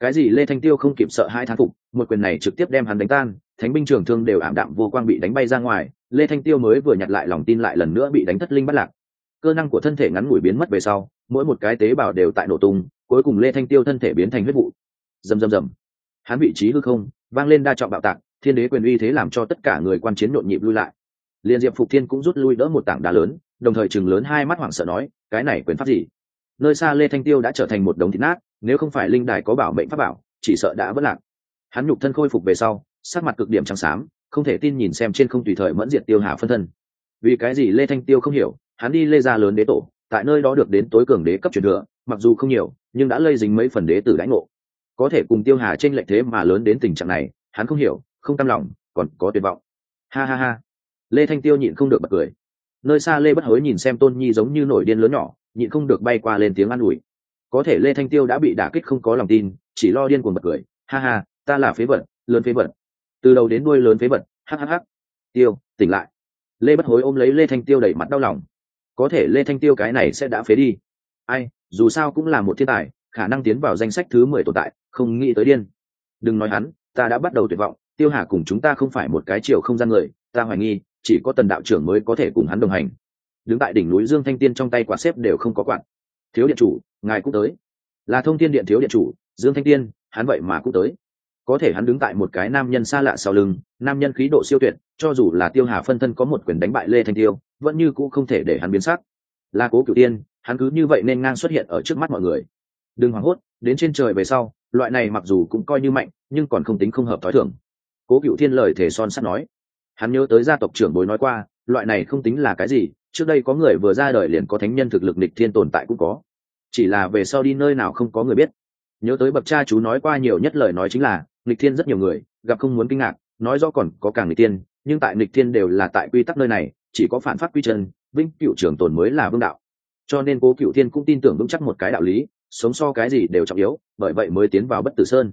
Cái gì lê thanh tiêu không kịp sợ hai thán phục, một quyền này trực tiếp đem hắn đánh tan, thánh binh trường thương đều ảm đạm vô quang bị đánh bay ra ngoài, lê thanh tiêu mới vừa nhặt lại lòng tin lại lần nữa bị đánh thất linh bắt lạc. Cơ năng của thân thể ngắn ngủi biến mất về sau, mỗi một cái tế bào đều tại nổ tung, cuối cùng lê thanh tiêu thân thể biến thành huyết vụ. Rầm rầm rầm. Hắn vị trí hư không, vang lên đa trọng bạo tạc thiên đế quyền uy thế làm cho tất cả người quan chiến nhộn nhịp lui lại. Liên diệp phục thiên cũng rút lui đỡ một tảng đá lớn, đồng thời chừng lớn hai mắt hoảng sợ nói, cái này quyền pháp gì? Nơi xa lê thanh tiêu đã trở thành một đống thịt nát, nếu không phải linh đài có bảo mệnh pháp bảo, chỉ sợ đã vất lạc. Hắn nhục thân khôi phục về sau, sắc mặt cực điểm trắng xám, không thể tin nhìn xem trên không tùy thời mẫn diệt tiêu hà phân thân. Vì cái gì lê thanh tiêu không hiểu, hắn đi lê gia lớn đế tổ, tại nơi đó được đến tối cường đế cấp truyền thừa, mặc dù không nhiều, nhưng đã lây dính mấy phần đế tử đãi ngộ. Có thể cùng tiêu hà trên lệnh thế mà lớn đến tình trạng này, hắn không hiểu không tâm lòng, còn có tuyệt vọng. Ha ha ha. Lê thanh tiêu nhịn không được bật cười. Nơi xa lê bất hối nhìn xem tôn nhi giống như nổi điên lớn nhỏ, nhịn không được bay qua lên tiếng an ủi. Có thể lê thanh tiêu đã bị đả kích không có lòng tin, chỉ lo điên cuồng bật cười. Ha ha, ta là phế vật, lớn phế vật. Từ đầu đến đuôi lớn phế vật. Hhh tiêu, tỉnh lại. Lê bất hối ôm lấy lê thanh tiêu đẩy mặt đau lòng. Có thể lê thanh tiêu cái này sẽ đã phế đi. Ai, dù sao cũng là một thiên tài, khả năng tiến vào danh sách thứ mười tồn tại, không nghĩ tới điên. Đừng nói hắn, ta đã bắt đầu tuyệt vọng tiêu hà cùng chúng ta không phải một cái chiều không gian người, ta hoài nghi, chỉ có tần đạo trưởng mới có thể cùng hắn đồng hành. Đứng tại đỉnh núi dương thanh tiên trong tay quả xếp đều không có quạt. Thiếu điện chủ, ngài cũng tới. Là thông thiên điện thiếu điện chủ, dương thanh tiên, hắn vậy mà cũng tới. Có thể hắn đứng tại một cái nam nhân xa lạ sau lưng, nam nhân khí độ siêu tuyệt, cho dù là tiêu hà phân thân có một quyền đánh bại lê thanh tiêu, vẫn như cũ không thể để hắn biến sắc. Là cố cửu tiên, hắn cứ như vậy nên ngang xuất hiện ở trước mắt mọi người. Đừng hoảng hốt, đến trên trời về sau, loại này mặc dù cũng coi như mạnh, nhưng còn không tính không hợp thói thường cố cựu thiên lời thể son sắt nói. Hắn nhớ tới gia tộc trưởng bối nói qua, loại này không tính là cái gì, trước đây có người vừa ra đời liền có thánh nhân thực lực nịch thiên tồn tại cũng có. Chỉ là về sau đi nơi nào không có người biết. Nhớ tới bậc cha chú nói qua nhiều nhất lời nói chính là nịch thiên rất nhiều người, gặp không muốn kinh ngạc, nói rõ còn có càng nịch thiên, nhưng tại nịch thiên đều là tại quy tắc nơi này, chỉ có phản phát quy chân, vĩnh cựu trưởng tồn mới là vương đạo. Cho nên cố cựu thiên cũng tin tưởng vững chắc một cái đạo lý, sống so cái gì đều trọng yếu, bởi vậy mới tiến vào bất tử sơn.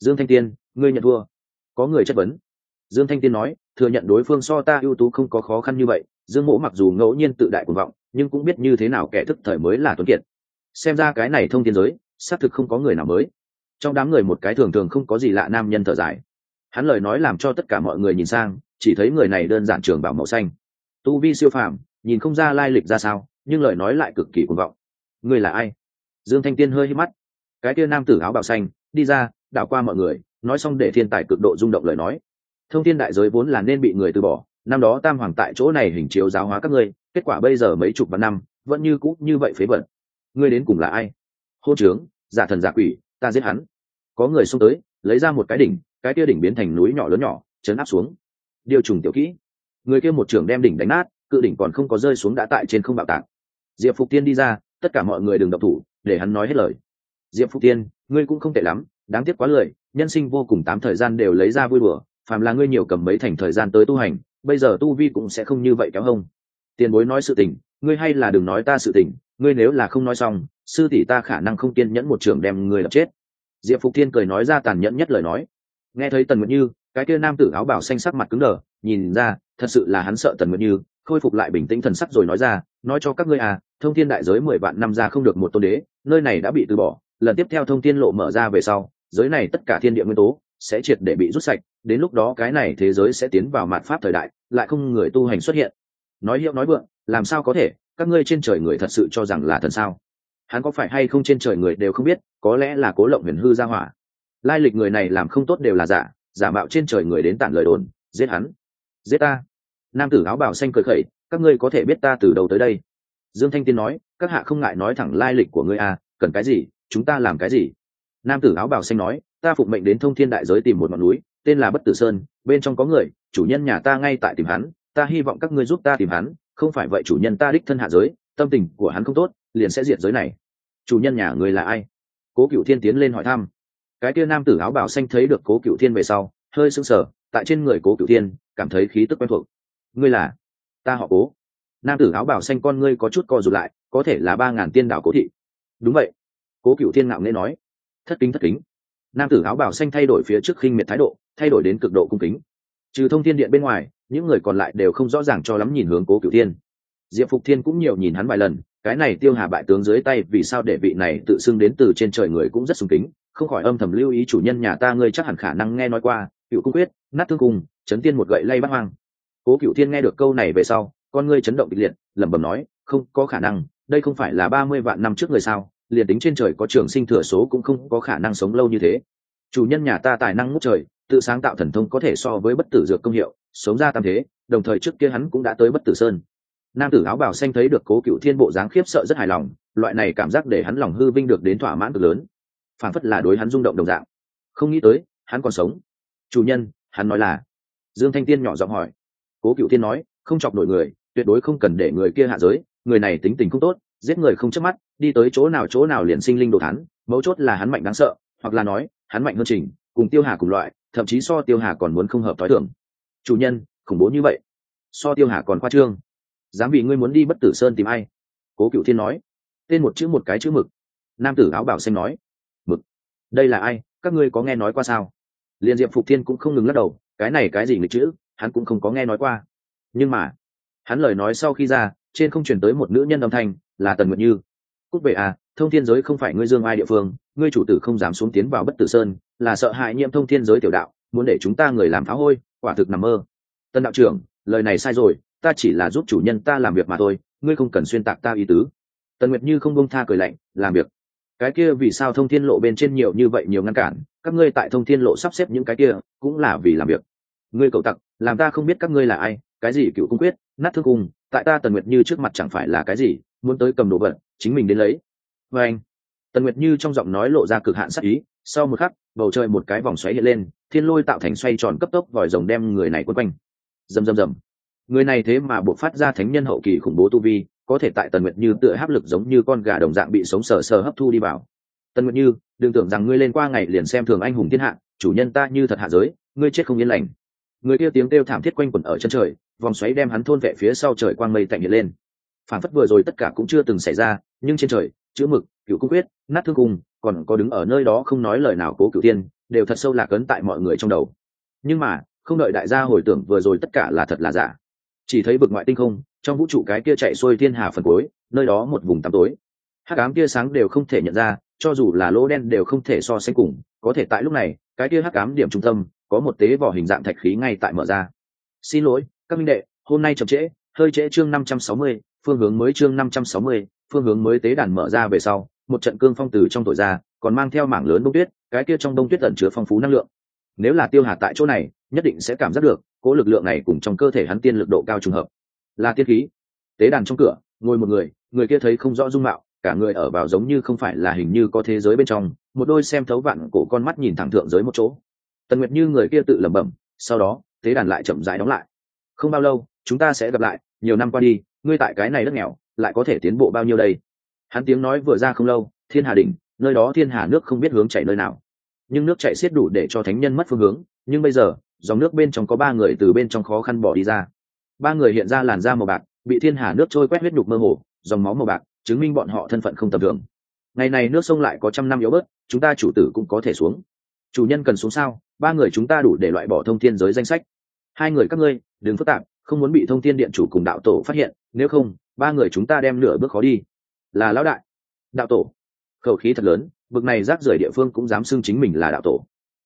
Dương thanh tiên, ngươi nhận thua có người chất vấn. Dương thanh tiên nói, thừa nhận đối phương so ta ưu tú không có khó khăn như vậy, dương mỗ mặc dù ngẫu nhiên tự đại cuồng vọng, nhưng cũng biết như thế nào kẻ thức thời mới là tuấn kiệt. Xem ra cái này thông thiên giới, xác thực không có người nào mới. Trong đám người một cái thường thường không có gì lạ nam nhân thở dài. Hắn lời nói làm cho tất cả mọi người nhìn sang, chỉ thấy người này đơn giản trường bảo màu xanh. Tu vi siêu phàm, nhìn không ra lai lịch ra sao, nhưng lời nói lại cực kỳ cuồng vọng. Người là ai? Dương thanh tiên hơi hít mắt. Cái kia nam tử áo bào xanh, đi ra, đảo qua mọi người nói xong để thiên tài cực độ rung động lời nói. Thông thiên đại giới vốn là nên bị người từ bỏ, năm đó tam hoàng tại chỗ này hình chiếu giáo hóa các ngươi, kết quả bây giờ mấy chục vạn năm, vẫn như cũ như vậy phế vật. Ngươi đến cùng là ai? Hô trướng, giả thần giả quỷ, ta giết hắn. Có người xông tới, lấy ra một cái đỉnh, cái kia đỉnh biến thành núi nhỏ lớn nhỏ, chấn áp xuống. Điều trùng tiểu kỹ. Người kia một trưởng đem đỉnh đánh nát, cự đỉnh còn không có rơi xuống đã tại trên không bạo tạc. Diệp phục tiên đi ra, tất cả mọi người đừng độc thủ, để hắn nói hết lời. Diệp phục tiên, ngươi cũng không tệ lắm đáng tiếc quá lười, nhân sinh vô cùng tám thời gian đều lấy ra vui bừa phàm là ngươi nhiều cầm mấy thành thời gian tới tu hành, bây giờ tu vi cũng sẽ không như vậy kéo hông. Tiền bối nói sự tình, ngươi hay là đừng nói ta sự tình, ngươi nếu là không nói xong, sư tỷ ta khả năng không kiên nhẫn một trường đem ngươi lập chết. Diệp phục thiên cười nói ra tàn nhẫn nhất lời nói. Nghe thấy tần nguyệt như, cái kia nam tử áo bảo xanh sắc mặt cứng đờ, nhìn ra, thật sự là hắn sợ tần nguyệt như, khôi phục lại bình tĩnh thần sắc rồi nói ra, nói cho các ngươi à thông thiên đại giới mười vạn năm ra không được một tôn đế, nơi này đã bị từ bỏ, lần tiếp theo thông thiên lộ mở ra về sau giới này tất cả thiên địa nguyên tố sẽ triệt để bị rút sạch, đến lúc đó cái này thế giới sẽ tiến vào mạt pháp thời đại, lại không người tu hành xuất hiện. Nói hiệu nói vượng, làm sao có thể? Các ngươi trên trời người thật sự cho rằng là thần sao? Hắn có phải hay không trên trời người đều không biết, có lẽ là cố lộng huyền hư ra hỏa. Lai lịch người này làm không tốt đều là giả giả mạo trên trời người đến tản lời đồn, giết hắn. Giết ta. Nam tử áo bào xanh cười khẩy, các ngươi có thể biết ta từ đầu tới đây? Dương thanh tiên nói, các hạ không ngại nói thẳng lai lịch của ngươi à cần cái gì, chúng ta làm cái gì? Nam tử áo bào xanh nói, ta phụng mệnh đến thông thiên đại giới tìm một ngọn núi, tên là bất tử sơn, bên trong có người, chủ nhân nhà ta ngay tại tìm hắn, ta hy vọng các ngươi giúp ta tìm hắn, không phải vậy chủ nhân ta đích thân hạ giới, tâm tình của hắn không tốt, liền sẽ diệt giới này. Chủ nhân nhà người là ai? Cố cựu thiên tiến lên hỏi thăm. Cái kia nam tử áo bào xanh thấy được cố cựu thiên về sau, hơi sưng sờ, tại trên người cố cựu thiên, cảm thấy khí tức quen thuộc. Ngươi là? Ta họ cố. Nam tử áo bào xanh con ngươi có chút co rụt lại, có thể là ba ngàn tiên đạo cố thị. Đúng vậy. Cố cựu thiên ngạo nghễ nói thất kính thất kính. Nam tử áo bảo xanh thay đổi phía trước khinh miệt thái độ, thay đổi đến cực độ cung kính. Trừ thông thiên điện bên ngoài, những người còn lại đều không rõ ràng cho lắm nhìn hướng cố cựu thiên. Diệp phục thiên cũng nhiều nhìn hắn vài lần, cái này tiêu hà bại tướng dưới tay vì sao để vị này tự xưng đến từ trên trời người cũng rất sùng kính, không khỏi âm thầm lưu ý chủ nhân nhà ta ngươi chắc hẳn khả năng nghe nói qua cựu cung quyết, nát thương cùng chấn tiên một gậy lay bắt hoang. Cố cựu thiên nghe được câu này về sau, con ngươi chấn động kịch liệt, lẩm bẩm nói, không, có khả năng, đây không phải là ba mươi vạn năm trước người sao? Liền tính trên trời có trường sinh thừa số cũng không có khả năng sống lâu như thế. Chủ nhân nhà ta tài năng ngút trời, tự sáng tạo thần thông có thể so với bất tử dược công hiệu, sống ra tam thế, đồng thời trước kia hắn cũng đã tới bất tử sơn. Nam tử áo bào xanh thấy được cố cựu thiên bộ dáng khiếp sợ rất hài lòng, loại này cảm giác để hắn lòng hư vinh được đến thỏa mãn cực lớn. Phản phất là đối hắn rung động đồng dạng. Không nghĩ tới, hắn còn sống. Chủ nhân, hắn nói là. Dương thanh tiên nhỏ giọng hỏi. Cố cựu thiên nói, không chọc nổi người, tuyệt đối không cần để người kia hạ giới, người này tính tình không tốt giết người không chớp mắt, đi tới chỗ nào chỗ nào liền sinh linh đồ thán, mấu chốt là hắn mạnh đáng sợ, hoặc là nói, hắn mạnh hơn trình, cùng tiêu hà cùng loại, thậm chí so tiêu hà còn muốn không hợp t h i thưởng chủ nhân, khủng bố như vậy. So tiêu hà còn khoa trương. Dám vì ngươi muốn đi bất tử sơn tìm ai? Cố cựu thiên nói. Tên một chữ một cái chữ mực. Nam tử áo bảo xanh nói. Mực. Đây là ai? Các ngươi có nghe nói qua sao? Liền diệp phục thiên cũng không ngừng lắc đầu. Cái này cái gì nghịch chữ? Hắn cũng không có nghe nói qua. Nhưng mà, hắn lời nói sau khi ra, trên không chuyển tới một nữ nhân âm thanh là tần nguyệt như. Cúc về à thông thiên giới không phải ngươi dương ai địa phương, ngươi chủ tử không dám xuống tiến vào bất tử sơn, là sợ hại nhiễm thông thiên giới tiểu đạo, muốn để chúng ta người làm phá hôi, quả thực nằm mơ. Tân đạo trưởng, lời này sai rồi, ta chỉ là giúp chủ nhân ta làm việc mà thôi, ngươi không cần xuyên tạc ta ý tứ. Tần nguyệt như không bông tha cười lạnh, làm việc. Cái kia vì sao thông thiên lộ bên trên nhiều như vậy nhiều ngăn cản, các ngươi tại thông thiên lộ sắp xếp những cái kia, cũng là vì làm việc. Ngươi cậu tặc, làm ta không biết các ngươi là ai, cái gì cựu cung quyết, nát thương cung, tại ta tần nguyệt như trước mặt chẳng phải là cái gì muốn tới cầm đồ vật, chính mình đến lấy. Và anh, tần nguyệt như trong giọng nói lộ ra cực hạn sắc ý, sau một khắc, bầu trời một cái vòng xoáy hiện lên, thiên lôi tạo thành xoay tròn cấp tốc vòi rồng đem người này quấn quanh. Rầm rầm rầm. Người này thế mà buộc phát ra thánh nhân hậu kỳ khủng bố tu vi, có thể tại tần nguyệt như tựa áp lực giống như con gà đồng dạng bị sống sờ sờ hấp thu đi vào. Tần nguyệt như, đừng tưởng rằng ngươi lên qua ngày liền xem thường anh hùng thiên hạ, chủ nhân ta như thật hạ giới, ngươi chết không yên lành. Người kia tiếng kêu thảm thiết quanh quẩn ở chân trời, vòng xoáy đem hắn thôn vệ phía sau trời quang mây tạnh hiện lên phản phất vừa rồi tất cả cũng chưa từng xảy ra, nhưng trên trời, chữ mực cựu cung quyết, nát thương cung, còn có đứng ở nơi đó không nói lời nào cố cựu tiên đều thật sâu lạc ấn tại mọi người trong đầu. Nhưng mà, không đợi đại gia hồi tưởng vừa rồi tất cả là thật là giả. Chỉ thấy vực ngoại tinh không, trong vũ trụ cái kia chạy xuôi thiên hà phần cuối, nơi đó một vùng tăm tối. Hắc ám kia sáng đều không thể nhận ra, cho dù là lỗ đen đều không thể so sánh cùng, có thể tại lúc này, cái kia hắc ám điểm trung tâm, có một tế vỏ hình dạng thạch khí ngay tại mở ra. Xin lỗi, các minh đệ, hôm nay chậm trễ, hơi trễ chương năm trăm sáu mươi phương hướng mới chương năm trăm sáu mươi, phương hướng mới tế đàn mở ra về sau, một trận cương phong từ trong tội ra, còn mang theo mảng lớn đông tuyết, cái kia trong đông tuyết ẩn chứa phong phú năng lượng. Nếu là tiêu hà tại chỗ này, nhất định sẽ cảm giác được cố lực lượng này cùng trong cơ thể hắn tiên lực độ cao trùng hợp. Là tiên khí. Tế đàn trong cửa, ngồi một người người kia thấy không rõ dung mạo, cả người ở vào giống như không phải là hình như có thế giới bên trong, một đôi xem thấu vạn cổ con mắt nhìn thẳng thượng giới một chỗ. Tần nguyệt như người kia tự lẩm bẩm, sau đó, tế đàn lại chậm rãi đóng lại. Không bao lâu, chúng ta sẽ gặp lại, nhiều năm qua đi ngươi tại cái này đất nghèo, lại có thể tiến bộ bao nhiêu đây? Hắn tiếng nói vừa ra không lâu, thiên hà đỉnh, nơi đó thiên hà nước không biết hướng chảy nơi nào. Nhưng nước chảy xiết đủ để cho thánh nhân mất phương hướng, nhưng bây giờ, dòng nước bên trong có ba người từ bên trong khó khăn bỏ đi ra. Ba người hiện ra làn da màu bạc, bị thiên hà nước trôi quét huyết nhục mơ hồ, dòng máu màu bạc, chứng minh bọn họ thân phận không tầm thường. Ngày này nước sông lại có trăm năm yếu bớt, chúng ta chủ tử cũng có thể xuống. Chủ nhân cần xuống sao? Ba người chúng ta đủ để loại bỏ thông thiên giới danh sách. Hai người các ngươi, đừng phức tạp không muốn bị thông thiên điện chủ cùng đạo tổ phát hiện, nếu không, ba người chúng ta đem nửa bước khó đi. Là lão đại. Đạo tổ. Khẩu khí thật lớn, bực này rác rưởi địa phương cũng dám xưng chính mình là đạo tổ.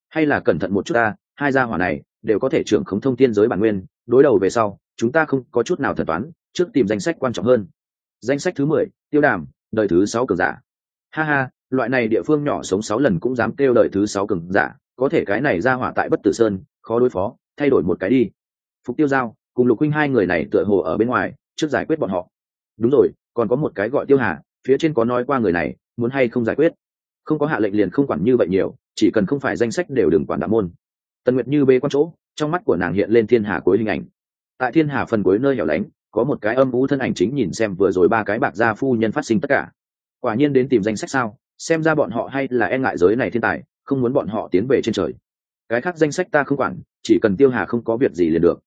Hay là cẩn thận một chút ta, hai gia hỏa này, đều có thể trưởng khống thông thiên giới bản nguyên, đối đầu về sau, chúng ta không có chút nào thật toán, trước tìm danh sách quan trọng hơn. Danh sách thứ mười, tiêu đàm, đời thứ sáu cường giả. Ha ha, loại này địa phương nhỏ sống sáu lần cũng dám kêu đời thứ sáu cường giả, có thể cái này ra hỏa tại bất tử sơn, khó đối phó, thay đổi một cái đi. Phục tiêu giao cùng lục huynh hai người này tựa hồ ở bên ngoài, trước giải quyết bọn họ. Đúng rồi, còn có một cái gọi tiêu hà, phía trên có nói qua người này, muốn hay không giải quyết? Không có hạ lệnh liền không quản như vậy nhiều, chỉ cần không phải danh sách đều đừng quản đạo môn. Tần nguyệt như bê quan chỗ, trong mắt của nàng hiện lên thiên hà cuối hình ảnh. Tại thiên hà phần cuối nơi hẻo lánh, có một cái âm u thân ảnh chính nhìn xem vừa rồi ba cái bạc gia phu nhân phát sinh tất cả. Quả nhiên đến tìm danh sách sao, xem ra bọn họ hay là e ngại giới này thiên tài, không muốn bọn họ tiến về trên trời. Cái khác danh sách ta không quản, chỉ cần tiêu hà không có việc gì liền được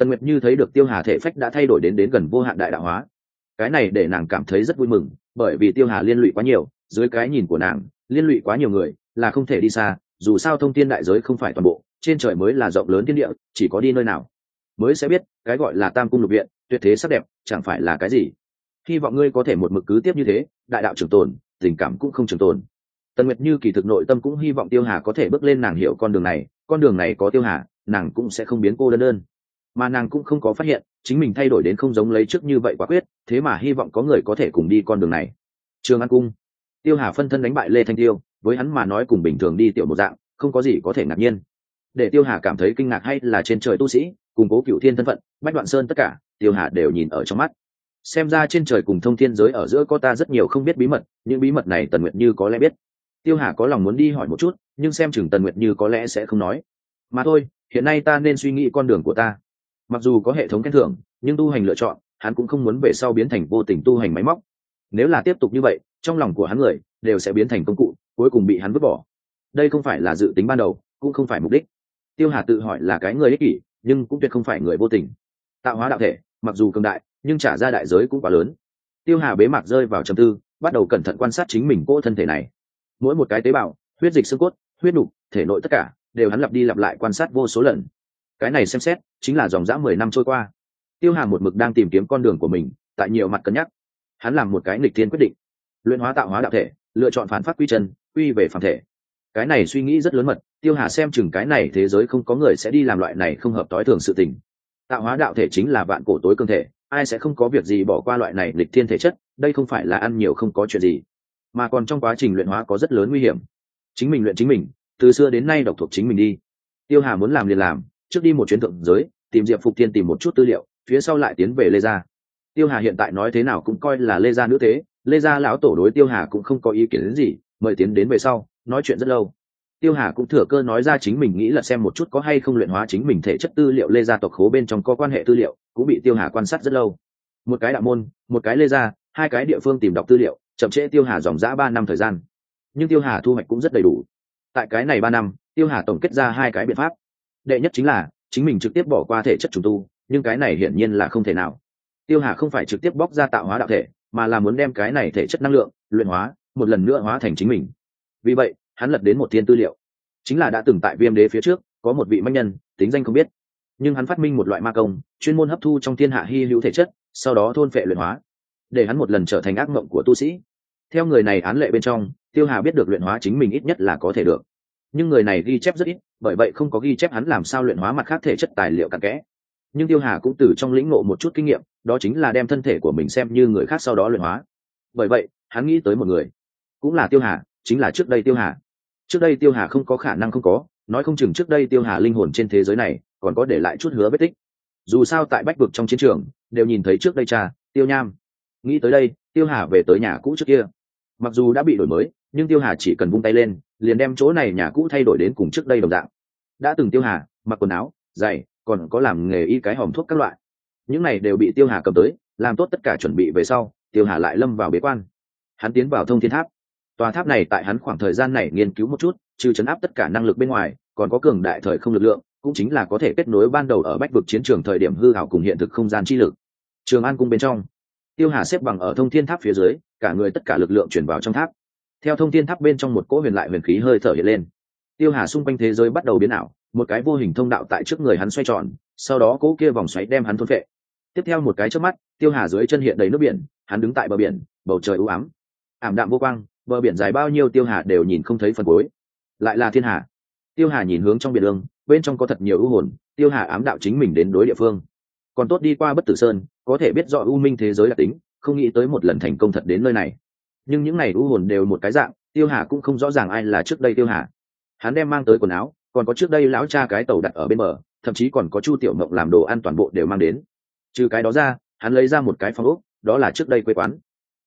tần nguyệt như thấy được tiêu hà thể phách đã thay đổi đến đến gần vô hạn đại đạo hóa. Cái này để nàng cảm thấy rất vui mừng, bởi vì tiêu hà liên lụy quá nhiều, dưới cái nhìn của nàng, liên lụy quá nhiều người, là không thể đi xa, dù sao thông tin đại giới không phải toàn bộ, trên trời mới là rộng lớn thiên địa, chỉ có đi nơi nào mới sẽ biết cái gọi là tam cung lục viện, tuyệt thế sắc đẹp, chẳng phải là cái gì. Hy vọng ngươi có thể một mực cứ tiếp như thế, đại đạo trường tồn, tình cảm cũng không trường tồn. Tần nguyệt như kỳ thực nội tâm cũng hy vọng tiêu hà có thể bước lên nàng hiểu con đường này, con đường này có tiêu hà, nàng cũng sẽ không biến cô đơn đơn mà nàng cũng không có phát hiện, chính mình thay đổi đến không giống lấy trước như vậy quả quyết, thế mà hy vọng có người có thể cùng đi con đường này. Trường an cung, tiêu hà phân thân đánh bại lê thanh tiêu, với hắn mà nói cùng bình thường đi tiểu một dạng, không có gì có thể ngạc nhiên. Để tiêu hà cảm thấy kinh ngạc hay là trên trời tu sĩ, cùng cố cựu thiên thân phận, bách đoạn sơn tất cả, tiêu hà đều nhìn ở trong mắt. Xem ra trên trời cùng thông thiên giới ở giữa có ta rất nhiều không biết bí mật, những bí mật này tần nguyệt như có lẽ biết. Tiêu hà có lòng muốn đi hỏi một chút, nhưng xem chừng tần nguyệt như có lẽ sẽ không nói. Mà thôi, hiện nay ta nên suy nghĩ con đường của ta mặc dù có hệ thống khen thưởng nhưng tu hành lựa chọn hắn cũng không muốn về sau biến thành vô tình tu hành máy móc. Nếu là tiếp tục như vậy trong lòng của hắn người đều sẽ biến thành công cụ cuối cùng bị hắn vứt bỏ. Đây không phải là dự tính ban đầu cũng không phải mục đích. Tiêu hà tự hỏi là cái người ích kỷ nhưng cũng tuyệt không phải người vô tình. Tạo hóa đạo thể mặc dù cường đại nhưng trả ra đại giới cũng quá lớn. Tiêu hà bế mạc rơi vào trầm tư bắt đầu cẩn thận quan sát chính mình cỗ thân thể này. Mỗi một cái tế bào huyết dịch xương cốt huyết đủ, thể nội tất cả đều hắn lặp đi lặp lại quan sát vô số lần cái này xem xét, chính là dòng dã mười năm trôi qua. Tiêu hà một mực đang tìm kiếm con đường của mình, tại nhiều mặt cân nhắc. Hắn làm một cái nghịch thiên quyết định. Luyện hóa tạo hóa đạo thể, lựa chọn phản phát quy chân, quy về phản thể. Cái này suy nghĩ rất lớn mật, tiêu hà xem chừng cái này thế giới không có người sẽ đi làm loại này không hợp tối thường sự tình. Tạo hóa đạo thể chính là vạn cổ tối cương thể, ai sẽ không có việc gì bỏ qua loại này lịch thiên thể chất, đây không phải là ăn nhiều không có chuyện gì. Mà còn trong quá trình luyện hóa có rất lớn nguy hiểm. Chính mình luyện chính mình, từ xưa đến nay độc thuộc chính mình đi. Tiêu hà muốn làm liền làm trước đi một chuyến thượng giới, tìm diệp phục thiên tìm một chút tư liệu, phía sau lại tiến về lê gia. Tiêu hà hiện tại nói thế nào cũng coi là lê gia nữ thế lê gia lão tổ đối tiêu hà cũng không có ý kiến đến gì, mời tiến đến về sau, nói chuyện rất lâu. Tiêu hà cũng thừa cơ nói ra chính mình nghĩ là xem một chút có hay không luyện hóa chính mình thể chất tư liệu lê gia tộc khố bên trong có quan hệ tư liệu, cũng bị tiêu hà quan sát rất lâu. Một cái đạo môn, một cái lê gia, hai cái địa phương tìm đọc tư liệu, chậm trễ tiêu hà dòng dã ba năm thời gian. Nhưng tiêu hà thu hoạch cũng rất đầy đủ. Tại cái này ba năm, tiêu hà tổng kết ra hai cái biện pháp đệ nhất chính là, chính mình trực tiếp bỏ qua thể chất trùng tu, nhưng cái này hiển nhiên là không thể nào. Tiêu hà không phải trực tiếp bóc ra tạo hóa đạo thể, mà là muốn đem cái này thể chất năng lượng, luyện hóa, một lần nữa hóa thành chính mình. Vì vậy, hắn lật đến một thiên tư liệu. Chính là đã từng tại viêm đế phía trước, có một vị manh nhân, tính danh không biết. Nhưng hắn phát minh một loại ma công, chuyên môn hấp thu trong thiên hạ hy hữu thể chất, sau đó thôn phệ luyện hóa, để hắn một lần trở thành ác mộng của tu sĩ. Theo người này án lệ bên trong, tiêu hà biết được luyện hóa chính mình ít nhất là có thể được nhưng người này ghi chép rất ít, bởi vậy không có ghi chép hắn làm sao luyện hóa mặt khác thể chất tài liệu cặn kẽ. Nhưng tiêu hà cũng từ trong lĩnh ngộ một chút kinh nghiệm, đó chính là đem thân thể của mình xem như người khác sau đó luyện hóa. Bởi vậy, hắn nghĩ tới một người, cũng là tiêu hà, chính là trước đây tiêu hà. Trước đây tiêu hà không có khả năng không có, nói không chừng trước đây tiêu hà linh hồn trên thế giới này còn có để lại chút hứa vết tích. Dù sao tại bách vực trong chiến trường, đều nhìn thấy trước đây cha, tiêu nham. Nghĩ tới đây, tiêu hà về tới nhà cũ trước kia. Mặc dù đã bị đổi mới, nhưng tiêu hà chỉ cần vung tay lên liền đem chỗ này nhà cũ thay đổi đến cùng trước đây đồng dạng. Đã từng tiêu hà, mặc quần áo, giày, còn có làm nghề y cái hòm thuốc các loại. Những này đều bị tiêu hà cầm tới, làm tốt tất cả chuẩn bị về sau, tiêu hà lại lâm vào bế quan. Hắn tiến vào thông thiên tháp. Tòa tháp này tại hắn khoảng thời gian này nghiên cứu một chút, trừ chấn áp tất cả năng lực bên ngoài, còn có cường đại thời không lực lượng, cũng chính là có thể kết nối ban đầu ở bách vực chiến trường thời điểm hư hảo cùng hiện thực không gian chi lực. Trường an cung bên trong, tiêu hà xếp bằng ở thông thiên tháp phía dưới, cả người tất cả lực lượng chuyển vào trong tháp theo thông tin tháp bên trong một cỗ huyền lại huyền khí hơi thở hiện lên. Tiêu hà xung quanh thế giới bắt đầu biến ảo, một cái vô hình thông đạo tại trước người hắn xoay tròn, sau đó cỗ kia vòng xoáy đem hắn thôn vệ tiếp theo một cái trước mắt, tiêu hà dưới chân hiện đầy nước biển, hắn đứng tại bờ biển, bầu trời u ám. Ảm đạm vô quang, bờ biển dài bao nhiêu tiêu hà đều nhìn không thấy phần cuối. Lại là thiên hà. Tiêu hà nhìn hướng trong biển lương bên trong có thật nhiều ưu hồn, tiêu hà ám đạo chính mình đến đối địa phương. Còn tốt đi qua bất tử sơn, có thể biết rõ u minh thế giới đặc tính, không nghĩ tới một lần thành công thật đến nơi này nhưng những này u hồn đều một cái dạng, tiêu hà cũng không rõ ràng ai là trước đây tiêu hà. Hắn đem mang tới quần áo, còn có trước đây lão cha cái tàu đặt ở bên bờ, thậm chí còn có chu tiểu mộng làm đồ ăn toàn bộ đều mang đến. Trừ cái đó ra, hắn lấy ra một cái phòng ốc, đó là trước đây quê quán.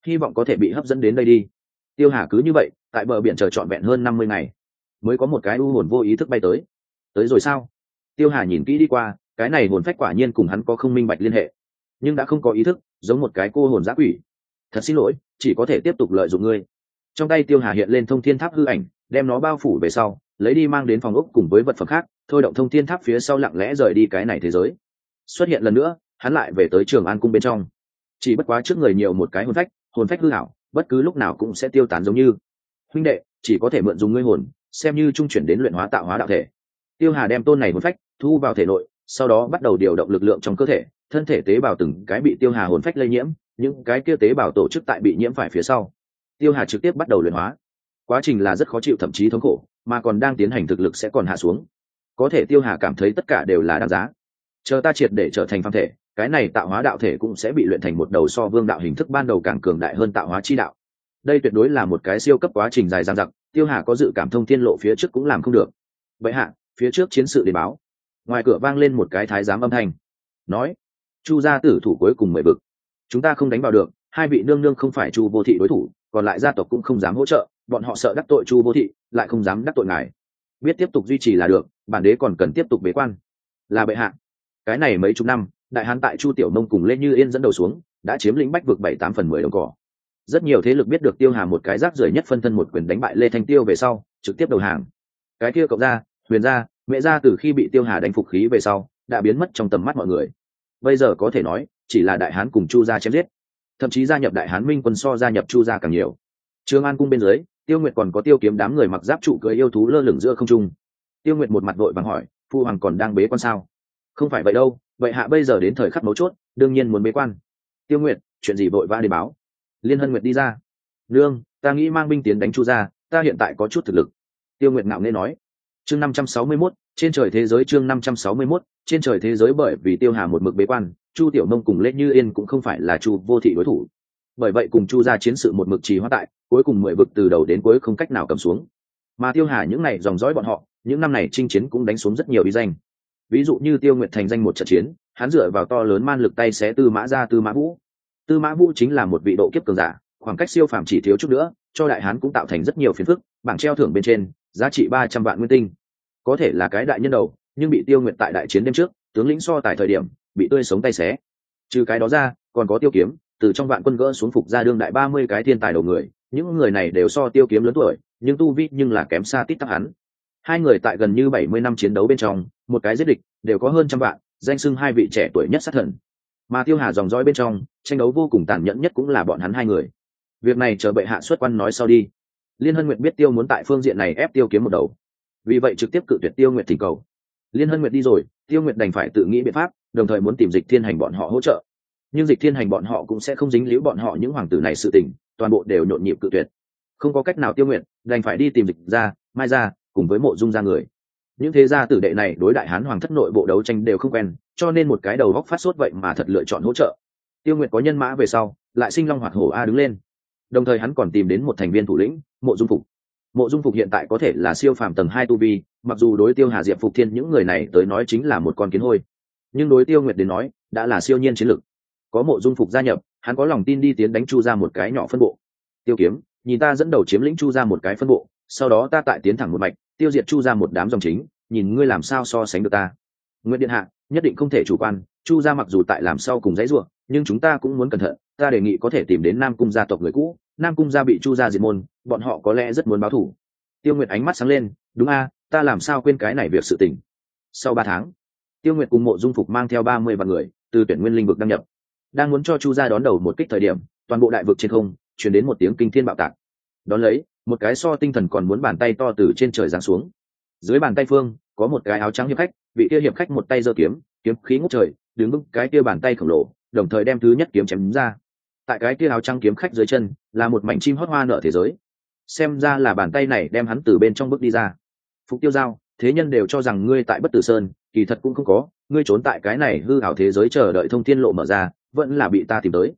Hy vọng có thể bị hấp dẫn đến đây đi. Tiêu hà cứ như vậy, tại bờ biển chờ trọn vẹn hơn năm mươi ngày, mới có một cái u hồn vô ý thức bay tới. Tới rồi sao? Tiêu hà nhìn kỹ đi qua, cái này hồn phách quả nhiên cùng hắn có không minh bạch liên hệ. Nhưng đã không có ý thức, giống một cái cô hồn giã quỷ thật xin lỗi, chỉ có thể tiếp tục lợi dụng ngươi. Trong tay tiêu hà hiện lên thông thiên tháp hư ảnh, đem nó bao phủ về sau, lấy đi mang đến phòng ốc cùng với vật phẩm khác, thôi động thông thiên tháp phía sau lặng lẽ rời đi cái này thế giới. Xuất hiện lần nữa, hắn lại về tới trường an cung bên trong. Chỉ bất quá trước người nhiều một cái hồn phách hồn phách hư hảo bất cứ lúc nào cũng sẽ tiêu tán giống như. Huynh đệ, chỉ có thể mượn dùng ngươi hồn, xem như trung chuyển đến luyện hóa tạo hóa đạo thể. Tiêu hà đem tôn này hồn phách thu vào thể nội, sau đó bắt đầu điều động lực lượng trong cơ thể, thân thể tế bào từng cái bị tiêu hà hồn phách lây nhiễm những cái kia tế bào tổ chức tại bị nhiễm phải phía sau. Tiêu hà trực tiếp bắt đầu luyện hóa. Quá trình là rất khó chịu, thậm chí thống khổ, mà còn đang tiến hành thực lực sẽ còn hạ xuống. Có thể tiêu hà cảm thấy tất cả đều là đáng giá. Chờ ta triệt để trở thành phàm thể, cái này tạo hóa đạo thể cũng sẽ bị luyện thành một đầu so vương đạo hình thức ban đầu càng cường đại hơn tạo hóa chi đạo. Đây tuyệt đối là một cái siêu cấp quá trình dài dằng dặc, tiêu hà có dự cảm thông tiên lộ phía trước cũng làm không được. Vậy hạ, phía trước chiến sự để báo. Ngoài cửa vang lên một cái thái giám âm thanh. Nói, chu gia tử thủ cuối cùng mười bực chúng ta không đánh vào được, hai vị nương nương không phải chu vô thị đối thủ, còn lại gia tộc cũng không dám hỗ trợ, bọn họ sợ đắc tội chu vô thị, lại không dám đắc tội ngài. Biết tiếp tục duy trì là được, bản đế còn cần tiếp tục bế quan. Là bệ hạ. Cái này mấy chục năm, đại hán tại chu tiểu nông cùng lê như yên dẫn đầu xuống, đã chiếm lĩnh bách vực bảy tám phần mười đồng cỏ. Rất nhiều thế lực biết được tiêu hà một cái rác rưởi nhất phân thân một quyền đánh bại lê thanh tiêu về sau, trực tiếp đầu hàng. Cái kia cộng ra, huyền ra, mẹ ra từ khi bị tiêu hà đánh phục khí về sau, đã biến mất trong tầm mắt mọi người bây giờ có thể nói, chỉ là đại hán cùng chu gia chém giết. Thậm chí gia nhập đại hán minh quân so gia nhập chu gia càng nhiều. Trương an cung bên dưới, tiêu nguyệt còn có tiêu kiếm đám người mặc giáp trụ cưới yêu thú lơ lửng giữa không trung. Tiêu nguyệt một mặt vội vàng hỏi, phu hoàng còn đang bế quan sao? Không phải vậy đâu, vậy hạ bây giờ đến thời khắc mấu chốt, đương nhiên muốn bế quan. Tiêu nguyệt, chuyện gì vội vã đi báo? Liên hân nguyệt đi ra. Nương, ta nghĩ mang binh tiến đánh chu gia, ta hiện tại có chút thực lực. Tiêu nguyệt ngạo nghê nói. Chương năm trăm sáu mươi mốt trên trời thế giới chương năm trăm sáu mươi 561, trên trời thế giới bởi vì tiêu hà một mực bế quan chu tiểu nông cùng lê như yên cũng không phải là chu vô thị đối thủ. Bởi vậy cùng chu gia chiến sự một mực trì hoãn tại cuối cùng mười vực từ đầu đến cuối không cách nào cầm xuống. Mà tiêu hà những này dòng dõi bọn họ những năm này chinh chiến cũng đánh xuống rất nhiều ý danh. Ví dụ như tiêu nguyệt thành danh một trận chiến hắn dựa vào to lớn man lực tay xé tư mã ra tư mã vũ. Tư mã vũ chính là một vị độ kiếp cường giả khoảng cách siêu phàm chỉ thiếu chút nữa cho đại hán cũng tạo thành rất nhiều phiền phức bảng treo thưởng bên trên giá trị ba trăm vạn nguyên tinh có thể là cái đại nhân đầu, nhưng bị tiêu nguyệt tại đại chiến đêm trước, tướng lĩnh so tại thời điểm, bị tươi sống tay xé. Trừ cái đó ra, còn có tiêu kiếm, từ trong vạn quân gỡ xuống phục ra đương đại ba mươi cái thiên tài đầu người, những người này đều so tiêu kiếm lớn tuổi, nhưng tu vi nhưng là kém xa tít tắc hắn. Hai người tại gần như bảy mươi năm chiến đấu bên trong, một cái giết địch, đều có hơn trăm vạn, danh sưng hai vị trẻ tuổi nhất sát thần. Mà tiêu hà dòng dõi bên trong, tranh đấu vô cùng tàn nhẫn nhất cũng là bọn hắn hai người. Việc này chờ bệ hạ xuất quan nói sau đi. Liên hân nguyện biết tiêu muốn tại phương diện này ép tiêu kiếm một đầu vì vậy trực tiếp cự tuyệt tiêu nguyệt thỉnh cầu. Liên hân nguyệt đi rồi, tiêu nguyệt đành phải tự nghĩ biện pháp, đồng thời muốn tìm dịch thiên hành bọn họ hỗ trợ. Nhưng dịch thiên hành bọn họ cũng sẽ không dính liễu bọn họ những hoàng tử này sự tình, toàn bộ đều nhộn nhịp cự tuyệt. Không có cách nào tiêu nguyện đành phải đi tìm dịch ra, mai ra, cùng với mộ dung ra người. Những thế gia tử đệ này đối đại hán hoàng thất nội bộ đấu tranh đều không quen, cho nên một cái đầu góc phát sốt vậy mà thật lựa chọn hỗ trợ. Tiêu nguyện có nhân mã về sau, lại sinh long hoạt hổ a đứng lên. Đồng thời hắn còn tìm đến một thành viên thủ lĩnh, mộ dung phục mộ dung phục hiện tại có thể là siêu phàm tầng hai tu vi, mặc dù đối tiêu hà diệp phục thiên những người này tới nói chính là một con kiến hôi. Nhưng đối tiêu nguyệt đến nói, đã là siêu nhiên chiến lực có mộ dung phục gia nhập, hắn có lòng tin đi tiến đánh chu ra một cái nhỏ phân bộ. Tiêu kiếm, nhìn ta dẫn đầu chiếm lĩnh chu ra một cái phân bộ, sau đó ta tại tiến thẳng một mạch, tiêu diệt chu ra một đám dòng chính, nhìn ngươi làm sao so sánh được ta. Nguyễn điện hạ, nhất định không thể chủ quan, chu ra mặc dù tại làm sao cùng dãy ruộng nhưng chúng ta cũng muốn cẩn thận, ta đề nghị có thể tìm đến nam cung gia tộc người cũ nam cung gia bị chu gia diệt môn, bọn họ có lẽ rất muốn báo thủ. Tiêu nguyệt ánh mắt sáng lên, đúng a, ta làm sao quên cái này việc sự tình? Sau ba tháng, tiêu nguyệt cùng mộ dung phục mang theo ba mươi vạn người từ tuyển nguyên linh vực đăng nhập. Đang muốn cho chu gia đón đầu một kích thời điểm, toàn bộ đại vực trên không chuyển đến một tiếng kinh thiên bạo tạc. Đón lấy, một cái so tinh thần còn muốn bàn tay to từ trên trời giáng xuống. Dưới bàn tay phương, có một cái áo trắng hiệp khách, vị kia hiệp khách một tay giơ kiếm kiếm khí ngút trời, đứng vững cái kia bàn tay khổng lồ, đồng thời đem thứ nhất kiếm chém ra tại cái kia áo trăng kiếm khách dưới chân, là một mảnh chim hót hoa nở thế giới. Xem ra là bàn tay này đem hắn từ bên trong bước đi ra. Phục tiêu giao, thế nhân đều cho rằng ngươi tại bất tử sơn, kỳ thật cũng không có, ngươi trốn tại cái này hư hảo thế giới chờ đợi thông thiên lộ mở ra, vẫn là bị ta tìm tới.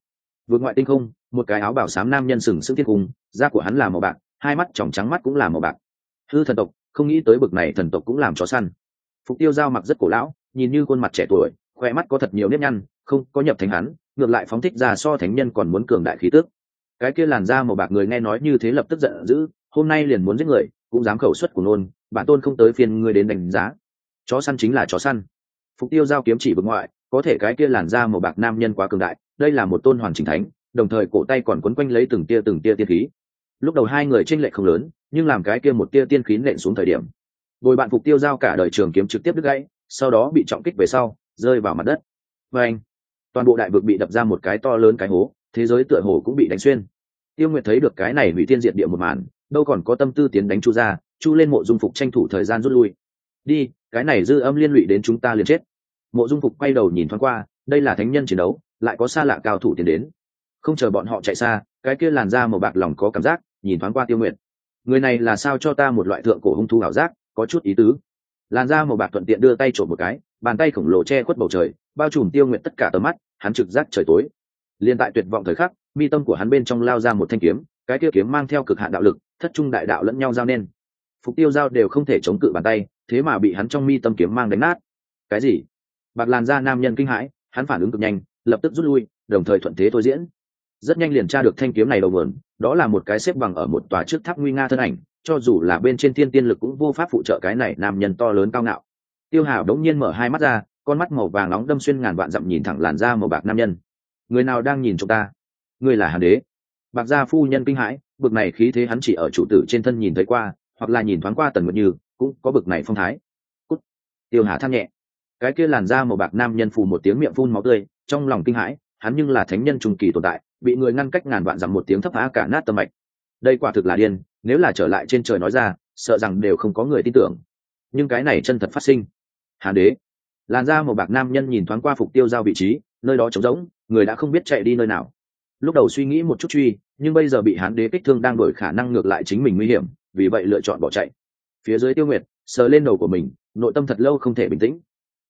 Vượt ngoại tinh không, một cái áo bảo xám nam nhân sừng sững thiên cung, da của hắn là màu bạc, hai mắt tròng trắng mắt cũng là màu bạc. Hư thần tộc, không nghĩ tới bực này thần tộc cũng làm chó săn. Phục tiêu giao mặc rất cổ lão, nhìn như khuôn mặt trẻ tuổi khoe mắt có thật nhiều nếp nhăn, không có nhập thành hắn ngược lại phóng thích ra so thánh nhân còn muốn cường đại khí tức, cái kia làn da màu bạc người nghe nói như thế lập tức giận dữ hôm nay liền muốn giết người cũng dám khẩu suất của nôn bản tôn không tới phiên ngươi đến đánh giá. Chó săn chính là chó săn. Phục tiêu giao kiếm chỉ vực ngoại có thể cái kia làn da màu bạc nam nhân quá cường đại đây là một tôn hoàn chỉnh thánh đồng thời cổ tay còn quấn quanh lấy từng tia từng tia tiên khí. Lúc đầu hai người tranh lệch không lớn nhưng làm cái kia một tia tiên khí nện xuống thời điểm bồi bạn phục tiêu giao cả đời trường kiếm trực tiếp đứt gãy sau đó bị trọng kích về sau rơi vào mặt đất. Và anh toàn bộ đại vực bị đập ra một cái to lớn cái hố, thế giới tựa hồ cũng bị đánh xuyên. Tiêu nguyệt thấy được cái này hủy tiên diện địa một màn, đâu còn có tâm tư tiến đánh chu ra chu lên mộ dung phục tranh thủ thời gian rút lui. Đi, cái này dư âm liên lụy đến chúng ta liền chết. Mộ dung phục quay đầu nhìn thoáng qua, đây là thánh nhân chiến đấu, lại có xa lạ cao thủ tiến đến. Không chờ bọn họ chạy xa, cái kia làn da màu bạc lòng có cảm giác, nhìn thoáng qua tiêu nguyệt. Người này là sao cho ta một loại thượng cổ hung thu ảo giác, có chút ý tứ. Làn da màu bạc thuận tiện đưa tay trộm một cái, bàn tay khổng lồ che khuất bầu trời, bao trùm tiêu nguyệt tất cả tầm mắt hắn trực giác trời tối. Liền tại tuyệt vọng thời khắc mi tâm của hắn bên trong lao ra một thanh kiếm cái kia kiếm mang theo cực hạn đạo lực thất trung đại đạo lẫn nhau giao nên. Phục tiêu giao đều không thể chống cự bàn tay thế mà bị hắn trong mi tâm kiếm mang đánh nát. Cái gì? Bạc làn da nam nhân kinh hãi hắn phản ứng cực nhanh lập tức rút lui đồng thời thuận thế thôi diễn. Rất nhanh liền tra được thanh kiếm này đầu vườn, đó là một cái xếp bằng ở một tòa trước tháp nguy nga thân ảnh cho dù là bên trên thiên tiên lực cũng vô pháp phụ trợ cái này nam nhân to lớn cao ngạo. Tiêu hào đống nhiên mở hai mắt ra con mắt màu vàng nóng đâm xuyên ngàn vạn dặm nhìn thẳng làn da màu bạc nam nhân. Người nào đang nhìn chúng ta? Người là hàn đế. Bạc gia phu nhân kinh hãi, bực này khí thế hắn chỉ ở chủ tử trên thân nhìn thấy qua, hoặc là nhìn thoáng qua tần nguyệt như, cũng có bực này phong thái. Cút. tiêu hà than nhẹ. Cái kia làn da màu bạc nam nhân phù một tiếng miệng phun máu tươi, trong lòng kinh hãi, hắn nhưng là thánh nhân trung kỳ tồn tại, bị người ngăn cách ngàn vạn dặm một tiếng thấp phá cả nát tâm mạch. Đây quả thực là điên, nếu là trở lại trên trời nói ra, sợ rằng đều không có người tin tưởng. Nhưng cái này chân thật phát sinh. Hàn đế làn da màu bạc nam nhân nhìn thoáng qua phục tiêu giao vị trí, nơi đó trống rỗng, người đã không biết chạy đi nơi nào. Lúc đầu suy nghĩ một chút truy, nhưng bây giờ bị hán đế kích thương đang đổi khả năng ngược lại chính mình nguy hiểm, vì vậy lựa chọn bỏ chạy. Phía dưới tiêu nguyệt, sờ lên đầu của mình, nội tâm thật lâu không thể bình tĩnh.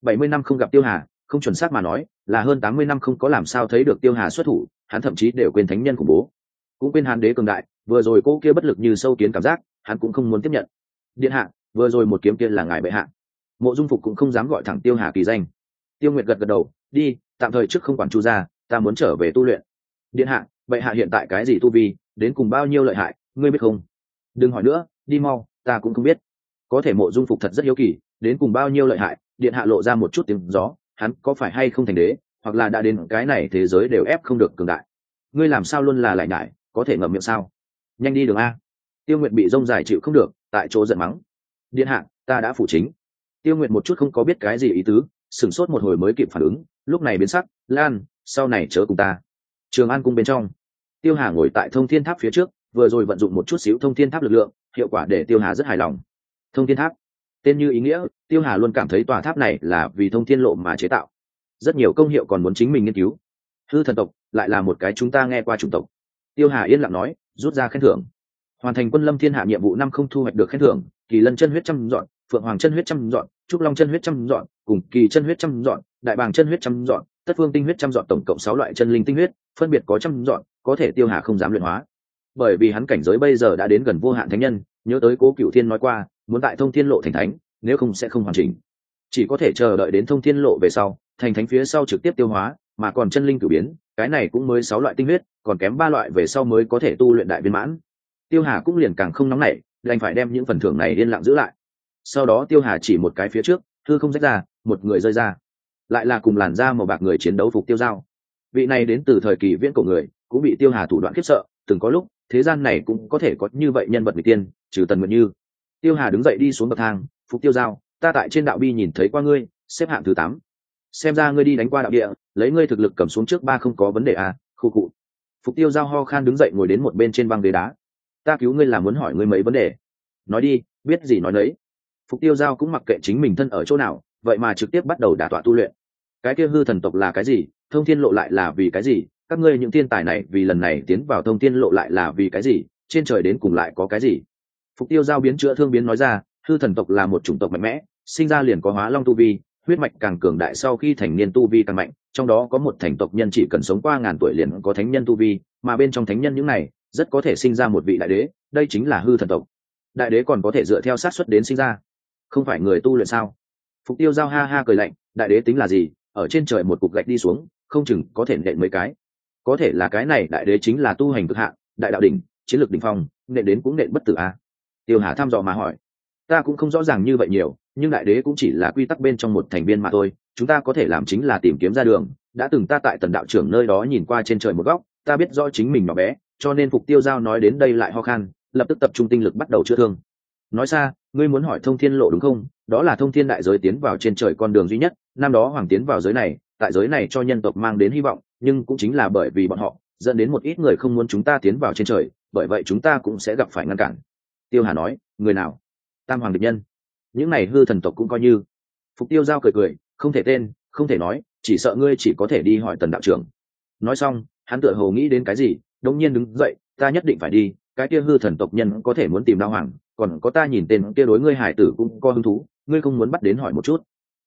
Bảy mươi năm không gặp tiêu hà, không chuẩn xác mà nói, là hơn tám mươi năm không có làm sao thấy được tiêu hà xuất thủ, hắn thậm chí đều quên thánh nhân khủng bố. Cũng quên hán đế cường đại, vừa rồi cô kia bất lực như sâu kiến cảm giác, hắn cũng không muốn tiếp nhận. Điện hạ, vừa rồi một kiếm kia là ngài bệ hạ mộ dung phục cũng không dám gọi thẳng tiêu hà kỳ danh. Tiêu nguyệt gật gật đầu, đi, tạm thời trước không quản chu ra ta muốn trở về tu luyện. Điện hạ, bệ hạ hiện tại cái gì tu vi, đến cùng bao nhiêu lợi hại, ngươi biết không? Đừng hỏi nữa, đi mau, ta cũng không biết. Có thể mộ dung phục thật rất hiếu kỳ, đến cùng bao nhiêu lợi hại? Điện hạ lộ ra một chút tiếng gió, hắn có phải hay không thành đế, hoặc là đã đến cái này thế giới đều ép không được cường đại? Ngươi làm sao luôn là lại nhải, có thể ngậm miệng sao? Nhanh đi đường a. Tiêu nguyện bị rông dài chịu không được, tại chỗ giận mắng. Điện hạ, ta đã phủ chính tiêu nguyện một chút không có biết cái gì ý tứ, sửng sốt một hồi mới kịp phản ứng, lúc này biến sắc, lan, sau này chớ cùng ta. Trường an cung bên trong, tiêu hà ngồi tại thông thiên tháp phía trước, vừa rồi vận dụng một chút xíu thông thiên tháp lực lượng, hiệu quả để tiêu hà rất hài lòng. Thông thiên tháp, tên như ý nghĩa, tiêu hà luôn cảm thấy tòa tháp này là vì thông thiên lộ mà chế tạo. Rất nhiều công hiệu còn muốn chính mình nghiên cứu. Hư thần tộc lại là một cái chúng ta nghe qua chủng tộc. Tiêu hà yên lặng nói, rút ra khen thưởng. Hoàn thành quân lâm thiên hạ nhiệm vụ năm không thu hoạch được khen thưởng, kỳ lân chân huyết trăm dọn phượng hoàng chân huyết trăm dọn, trúc long chân huyết trăm dọn, cùng kỳ chân huyết trăm dọn, đại bàng chân huyết trăm dọn, tất phương tinh huyết trăm dọn, tổng cộng sáu loại chân linh tinh huyết, phân biệt có trăm dọn, có thể tiêu hà không dám luyện hóa. Bởi vì hắn cảnh giới bây giờ đã đến gần vô hạn thánh nhân, nhớ tới cố cựu thiên nói qua, muốn tại thông thiên lộ thành thánh, nếu không sẽ không hoàn chỉnh. Chỉ có thể chờ đợi đến thông thiên lộ về sau, thành thánh phía sau trực tiếp tiêu hóa, mà còn chân linh cử biến, cái này cũng mới sáu loại tinh huyết, còn kém ba loại về sau mới có thể tu luyện đại viên mãn. Tiêu hà cũng liền càng không nóng nảy, đành phải đem những phần thưởng này yên lặng giữ lại sau đó tiêu hà chỉ một cái phía trước thư không rách ra, một người rơi ra. Lại là cùng làn da màu bạc người chiến đấu phục tiêu dao vị này đến từ thời kỳ viễn cổ người, cũng bị tiêu hà thủ đoạn khiếp sợ, từng có lúc, thế gian này cũng có thể có như vậy nhân vật người tiên, trừ tần nguyện như. Tiêu hà đứng dậy đi xuống bậc thang, phục tiêu giao, ta tại trên đạo bi nhìn thấy qua ngươi, xếp hạng thứ tám. Xem ra ngươi đi đánh qua đạo địa, lấy ngươi thực lực cầm xuống trước ba không có vấn đề à khu cụ. Phục tiêu giao ho khan đứng dậy ngồi đến một bên trên băng ghế đá. Ta cứu ngươi là muốn hỏi ngươi mấy vấn đề. Nói đi, biết gì nói nấy phục tiêu giao cũng mặc kệ chính mình thân ở chỗ nào, vậy mà trực tiếp bắt đầu đả tọa tu luyện. Cái kia hư thần tộc là cái gì? Thông thiên lộ lại là vì cái gì? Các ngươi những thiên tài này vì lần này tiến vào thông thiên lộ lại là vì cái gì? Trên trời đến cùng lại có cái gì? Phục tiêu giao biến chữa thương biến nói ra, hư thần tộc là một chủng tộc mạnh mẽ, sinh ra liền có hóa long tu vi, huyết mạch càng cường đại sau khi thành niên tu vi càng mạnh, trong đó có một thành tộc nhân chỉ cần sống qua ngàn tuổi liền có thánh nhân tu vi, mà bên trong thánh nhân những này, rất có thể sinh ra một vị đại đế, đây chính là hư thần tộc. Đại đế còn có thể dựa theo sát xuất đến sinh ra không phải người tu luyện sao? Phục tiêu giao ha ha cười lạnh, đại đế tính là gì? Ở trên trời một cục gạch đi xuống, không chừng có thể nện mấy cái. Có thể là cái này đại đế chính là tu hành cực hạn, đại đạo đỉnh, chiến lược đỉnh phong, nện đến cũng nện bất tử a. À? tiêu hà thăm dò mà hỏi. Ta cũng không rõ ràng như vậy nhiều, nhưng đại đế cũng chỉ là quy tắc bên trong một thành viên mà thôi. Chúng ta có thể làm chính là tìm kiếm ra đường. Đã từng ta tại tần đạo trưởng nơi đó nhìn qua trên trời một góc, ta biết rõ chính mình nhỏ bé, cho nên phục tiêu giao nói đến đây lại ho khan, lập tức tập trung tinh lực bắt đầu chữa thương. Nói xa ngươi muốn hỏi thông thiên lộ đúng không? Đó là thông thiên đại giới tiến vào trên trời con đường duy nhất, năm đó hoàng tiến vào giới này, tại giới này cho nhân tộc mang đến hy vọng, nhưng cũng chính là bởi vì bọn họ, dẫn đến một ít người không muốn chúng ta tiến vào trên trời, bởi vậy chúng ta cũng sẽ gặp phải ngăn cản. Tiêu hà nói, người nào? Tam hoàng địch nhân. Những này hư thần tộc cũng coi như. Phục tiêu giao cười cười, không thể tên, không thể nói, chỉ sợ ngươi chỉ có thể đi hỏi tần đạo trưởng. Nói xong, hắn tựa hồ nghĩ đến cái gì đông nhiên đứng dậy, ta nhất định phải đi cái kia hư thần tộc nhân có thể muốn tìm đao hoàng, còn có ta nhìn tên kia đối ngươi hải tử cũng có hứng thú, ngươi không muốn bắt đến hỏi một chút.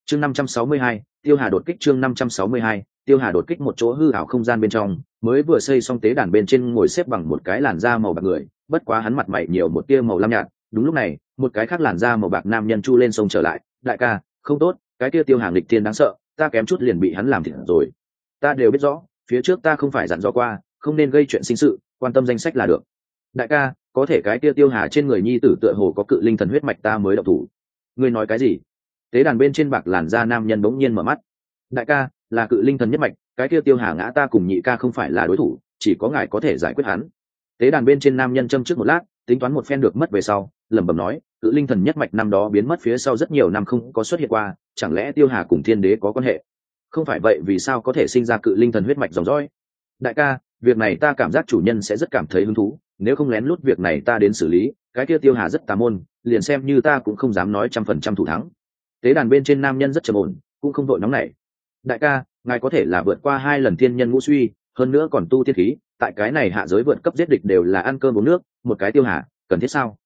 Chương năm trăm sáu mươi hai, tiêu hà đột kích chương năm trăm sáu mươi hai, tiêu hà đột kích một chỗ hư ảo không gian bên trong, mới vừa xây xong tế đàn bên trên ngồi xếp bằng một cái làn da màu bạc người, bất quá hắn mặt mày nhiều một tia màu lam nhạt. Đúng lúc này, một cái khác làn da màu bạc nam nhân chu lên sông trở lại, đại ca, không tốt, cái kia tiêu hàng lịch thiên đáng sợ, ta kém chút liền bị hắn làm thịt rồi. Ta đều biết rõ, phía trước ta không phải dặn dò qua, không nên gây chuyện sinh sự, quan tâm danh sách là được đại ca, có thể cái kia tiêu hà trên người nhi tử tựa hồ có cự linh thần huyết mạch ta mới đậu thủ. Ngươi nói cái gì? Tế đàn bên trên bạc làn da nam nhân bỗng nhiên mở mắt. Đại ca, là cự linh thần nhất mạch, cái kia tiêu hà ngã ta cùng nhị ca không phải là đối thủ, chỉ có ngài có thể giải quyết hắn. Tế đàn bên trên nam nhân châm trước một lát, tính toán một phen được mất về sau, lẩm bẩm nói, cự linh thần nhất mạch năm đó biến mất phía sau rất nhiều năm không có xuất hiện qua, chẳng lẽ tiêu hà cùng thiên đế có quan hệ? Không phải vậy vì sao có thể sinh ra cự linh thần huyết mạch dòng dõi? Đại ca, việc này ta cảm giác chủ nhân sẽ rất cảm thấy hứng thú nếu không lén lút việc này ta đến xử lý, cái kia tiêu hà rất tà môn, liền xem như ta cũng không dám nói trăm phần trăm thủ thắng. Tế đàn bên trên nam nhân rất trầm ổn, cũng không vội nóng nảy. Đại ca, ngài có thể là vượt qua hai lần thiên nhân ngũ suy, hơn nữa còn tu thiên khí, tại cái này hạ giới vượt cấp giết địch đều là ăn cơm uống nước, một cái tiêu hà, cần thiết sao?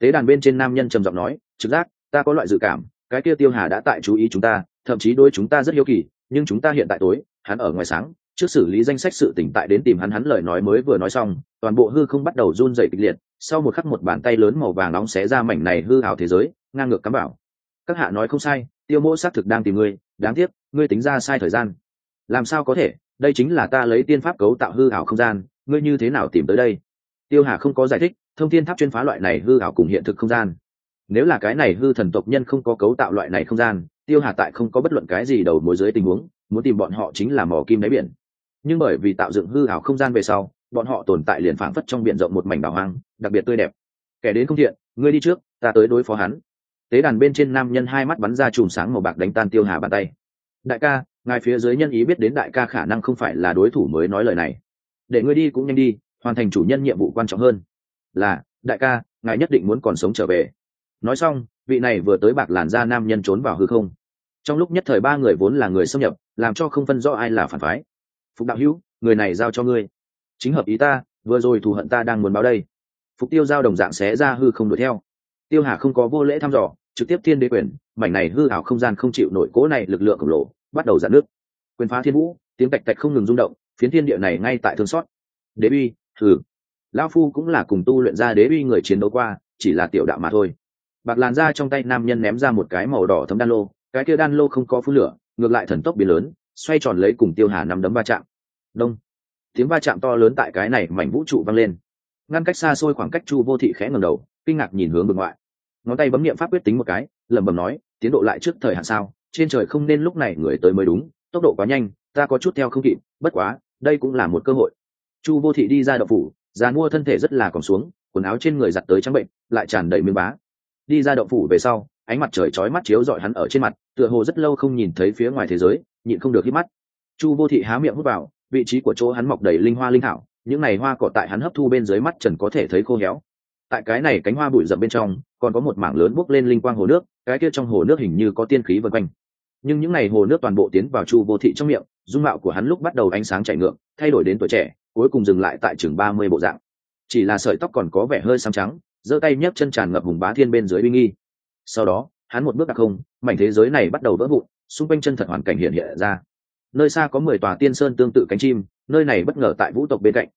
Tế đàn bên trên nam nhân trầm giọng nói, trực giác, ta có loại dự cảm, cái kia tiêu hà đã tại chú ý chúng ta, thậm chí đôi chúng ta rất hiếu kỳ, nhưng chúng ta hiện tại tối, hắn ở ngoài sáng trước xử lý danh sách sự tỉnh tại đến tìm hắn hắn lời nói mới vừa nói xong, toàn bộ hư không bắt đầu run dậy kịch liệt. Sau một khắc một bàn tay lớn màu vàng nóng xé ra mảnh này hư hào thế giới, ngang ngược cắm bảo các hạ nói không sai, tiêu mỗ xác thực đang tìm ngươi, đáng tiếc, ngươi tính ra sai thời gian. Làm sao có thể, đây chính là ta lấy tiên pháp cấu tạo hư ảo không gian, ngươi như thế nào tìm tới đây? Tiêu hà không có giải thích, thông thiên tháp chuyên phá loại này hư ảo cùng hiện thực không gian. Nếu là cái này hư thần tộc nhân không có cấu tạo loại này không gian, tiêu hà tại không có bất luận cái gì đầu mối dưới tình huống, muốn tìm bọn họ chính là mỏ kim đáy biển nhưng bởi vì tạo dựng hư hảo không gian về sau, bọn họ tồn tại liền phảng phất trong biển rộng một mảnh đảo hoang, đặc biệt tươi đẹp. Kẻ đến không thiện, ngươi đi trước, ta tới đối phó hắn. Tế đàn bên trên nam nhân hai mắt bắn ra chùm sáng màu bạc đánh tan tiêu hà bàn tay. Đại ca, ngài phía dưới nhân ý biết đến đại ca khả năng không phải là đối thủ mới nói lời này. Để ngươi đi cũng nhanh đi, hoàn thành chủ nhân nhiệm vụ quan trọng hơn. Là, đại ca, ngài nhất định muốn còn sống trở về. Nói xong, vị này vừa tới bạc làn da nam nhân trốn vào hư không. Trong lúc nhất thời ba người vốn là người xâm nhập, làm cho không phân rõ ai là phản phái phục đạo hữu, người này giao cho ngươi. Chính hợp ý ta, vừa rồi thù hận ta đang muốn báo đây. Phục tiêu giao đồng dạng xé ra hư không đuổi theo. Tiêu hà không có vô lễ thăm dò, trực tiếp thiên đế quyền, mảnh này hư ảo không gian không chịu nổi cố này lực lượng khổng lồ, bắt đầu giãn nước quyền phá thiên vũ, tiếng tạch tạch không ngừng rung động, phiến thiên địa này ngay tại thương xót. Đế uy, thử. Lão phu cũng là cùng tu luyện ra đế uy người chiến đấu qua, chỉ là tiểu đạo mà thôi. Bạc làn ra trong tay nam nhân ném ra một cái màu đỏ thấm đan lô, cái kia đan lô không có phun lửa, ngược lại thần tốc biến lớn xoay tròn lấy cùng tiêu hà nắm đấm va chạm. Đông. Tiếng va chạm to lớn tại cái này mảnh vũ trụ vang lên. Ngăn cách xa xôi khoảng cách chu vô thị khẽ ngầm đầu, kinh ngạc nhìn hướng bừng ngoại. Ngón tay bấm nghiệm pháp quyết tính một cái, lẩm bẩm nói, tiến độ lại trước thời hạn sao? Trên trời không nên lúc này người tới mới đúng, tốc độ quá nhanh, ta có chút theo không kịp, bất quá, đây cũng là một cơ hội. Chu vô thị đi ra đậu phủ, già mua thân thể rất là còn xuống, quần áo trên người giặt tới trắng bệnh, lại tràn đầy miếng bá. Đi ra đậu phủ về sau ánh mặt trời chói mắt chiếu rọi hắn ở trên mặt, tựa hồ rất lâu không nhìn thấy phía ngoài thế giới, nhịn không được hít mắt. Chu vô thị há miệng hút vào, vị trí của chỗ hắn mọc đầy linh hoa linh thảo, những này hoa cỏ tại hắn hấp thu bên dưới mắt trần có thể thấy khô héo. Tại cái này cánh hoa bụi rậm bên trong, còn có một mảng lớn bốc lên linh quang hồ nước, cái kia trong hồ nước hình như có tiên khí vân quanh. Nhưng những ngày hồ nước toàn bộ tiến vào chu vô thị trong miệng, dung mạo của hắn lúc bắt đầu ánh sáng chạy ngược, thay đổi đến tuổi trẻ, cuối cùng dừng lại tại chừng ba mươi bộ dạng. Chỉ là sợi tóc còn có vẻ hơi xám trắng, giơ tay nhấc chân tràn ngập hùng bá thiên bên dưới uy nghi sau đó, hắn một bước đặc không, mảnh thế giới này bắt đầu vỡ vụn, xung quanh chân thật hoàn cảnh hiện hiện ra. Nơi xa có mười tòa tiên sơn tương tự cánh chim, nơi này bất ngờ tại vũ tộc bên cạnh.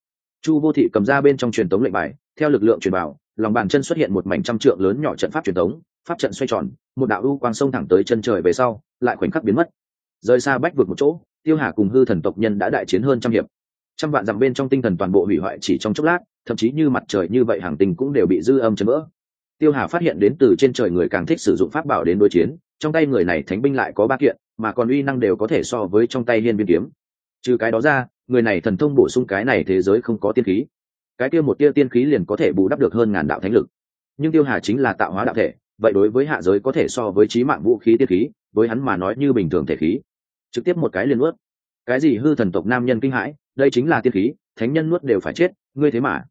Chu vô thị cầm ra bên trong truyền tống lệnh bài, theo lực lượng truyền bảo, lòng bàn chân xuất hiện một mảnh trăm trượng lớn nhỏ trận pháp truyền tống, pháp trận xoay tròn, một đạo u quang sông thẳng tới chân trời về sau, lại khoảnh khắc biến mất. Rời xa bách vượt một chỗ, tiêu hà cùng hư thần tộc nhân đã đại chiến hơn trăm hiệp. Trăm vạn dặm bên trong tinh thần toàn bộ hủy hoại chỉ trong chốc lát, thậm chí như mặt trời như vậy hàng tình cũng đều bị dư âm chấn vỡ tiêu hà phát hiện đến từ trên trời người càng thích sử dụng pháp bảo đến đối chiến, trong tay người này thánh binh lại có ba kiện, mà còn uy năng đều có thể so với trong tay hiên viên kiếm. Trừ cái đó ra, người này thần thông bổ sung cái này thế giới không có tiên khí. Cái kia một tia tiên khí liền có thể bù đắp được hơn ngàn đạo thánh lực. Nhưng tiêu hà chính là tạo hóa đạo thể, vậy đối với hạ giới có thể so với trí mạng vũ khí tiên khí, với hắn mà nói như bình thường thể khí. Trực tiếp một cái liền ướt cái gì hư thần tộc nam nhân kinh hãi, đây chính là tiên khí, thánh nhân nuốt đều phải chết, ngươi thế mà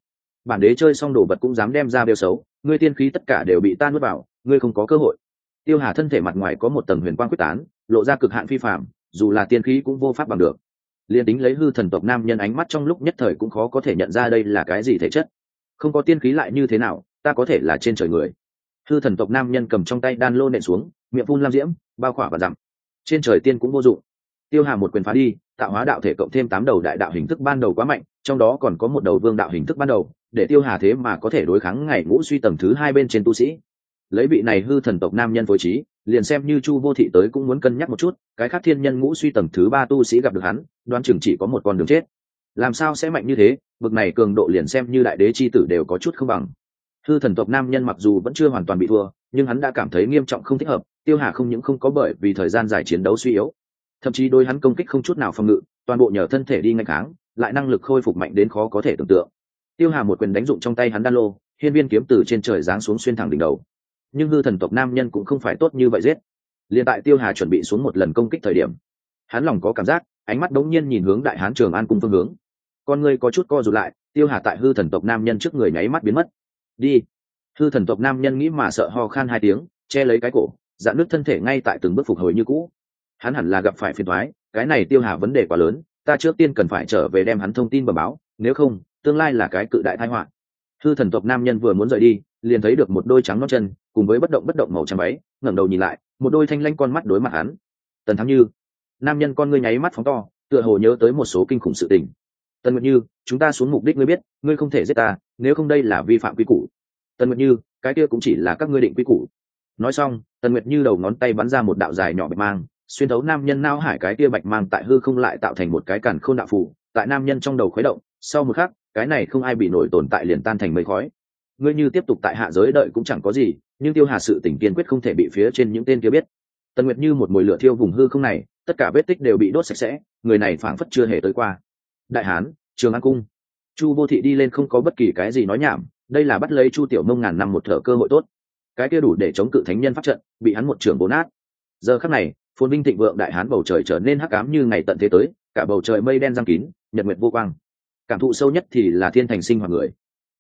bản đế chơi xong đồ vật cũng dám đem ra bêu xấu, ngươi tiên khí tất cả đều bị ta nuốt vào, ngươi không có cơ hội. Tiêu hà thân thể mặt ngoài có một tầng huyền quang quyết tán, lộ ra cực hạn phi phạm dù là tiên khí cũng vô pháp bằng được. Liền tính lấy hư thần tộc nam nhân ánh mắt trong lúc nhất thời cũng khó có thể nhận ra đây là cái gì thể chất. Không có tiên khí lại như thế nào, ta có thể là trên trời người. Hư thần tộc nam nhân cầm trong tay đan lô nện xuống, miệng phun lam diễm, bao khỏa và dặm. Trên trời tiên cũng vô dụng. Tiêu hà một quyền phá đi, tạo hóa đạo thể cộng thêm tám đầu đại đạo hình thức ban đầu quá mạnh, trong đó còn có một đầu vương đạo hình thức ban đầu để tiêu hà thế mà có thể đối kháng ngày ngũ suy tầng thứ hai bên trên tu sĩ. Lấy vị này hư thần tộc nam nhân phối trí, liền xem như chu vô thị tới cũng muốn cân nhắc một chút, cái khác thiên nhân ngũ suy tầng thứ ba tu sĩ gặp được hắn đoan chừng chỉ có một con đường chết. Làm sao sẽ mạnh như thế, bực này cường độ liền xem như đại đế c h i tử đều có chút không bằng. Hư thần tộc nam nhân mặc dù vẫn chưa hoàn toàn bị thua, nhưng hắn đã cảm thấy nghiêm trọng không thích hợp, tiêu hà không những không có bởi vì thời gian dài chiến đấu suy yếu, thậm chí đôi hắn công kích không chút nào phòng ngự, toàn bộ nhờ thân thể đi ngay kháng, lại năng lực khôi phục mạnh đến khó có thể tưởng tượng tiêu hà một quyền đánh dụng trong tay hắn đan lô, hiên viên kiếm từ trên trời giáng xuống xuyên thẳng đỉnh đầu. Nhưng hư thần tộc nam nhân cũng không phải tốt như vậy giết. Liền tại tiêu hà chuẩn bị xuống một lần công kích thời điểm, hắn lòng có cảm giác, ánh mắt đống nhiên nhìn hướng đại hán trường an cung phương hướng. Con người có chút co rụt lại, tiêu hà tại hư thần tộc nam nhân trước người nháy mắt biến mất. Đi. Hư thần tộc nam nhân nghĩ mà sợ ho khan hai tiếng, che lấy cái cổ, dạn nước thân thể ngay tại từng bước phục hồi như cũ. Hắn hẳn là gặp phải phiền thoái cái này tiêu hà vấn đề quá lớn, ta trước tiên cần phải trở về đem hắn thông tin bờ báo nếu không, tương lai là cái cự đại thái họa. Hư thần tộc nam nhân vừa muốn rời đi, liền thấy được một đôi trắng nót chân, cùng với bất động bất động màu trắng váy, ngẩng đầu nhìn lại, một đôi thanh lanh con mắt đối mặt hắn. Tần thắng như, nam nhân con ngươi nháy mắt phóng to, tựa hồ nhớ tới một số kinh khủng sự tình. Tần nguyệt như, chúng ta xuống mục đích ngươi biết, ngươi không thể giết ta, nếu không đây là vi phạm quy củ. Tần nguyệt như, cái kia cũng chỉ là các ngươi định quy củ. Nói xong, tần nguyệt như đầu ngón tay bắn ra một đạo dài nhỏ bạch mang, xuyên thấu nam nhân nao hải cái kia bạch mang tại hư không lại tạo thành một cái cản khôn đạo phủ tại nam nhân trong đầu khuấy động, sau một khắc, cái này không ai bị nổi tồn tại liền tan thành mây khói. Ngươi như tiếp tục tại hạ giới đợi cũng chẳng có gì, nhưng tiêu hà sự tỉnh kiên quyết không thể bị phía trên những tên kia biết. Tần nguyệt như một mồi lửa thiêu vùng hư không này, tất cả vết tích đều bị đốt sạch sẽ, người này phảng phất chưa hề tới qua. Đại hán, trường an cung. Chu vô thị đi lên không có bất kỳ cái gì nói nhảm, đây là bắt lấy chu tiểu mông ngàn năm một thở cơ hội tốt. Cái kia đủ để chống cự thánh nhân phát trận, bị hắn một trường bố nát. Giờ khắc này phồn vinh thịnh vượng đại hán bầu trời trở nên hắc ám như ngày tận thế tới, cả bầu trời mây đen giăng kín, nhật nguyệt vô quang. Cảm thụ sâu nhất thì là thiên thành sinh hoạt người.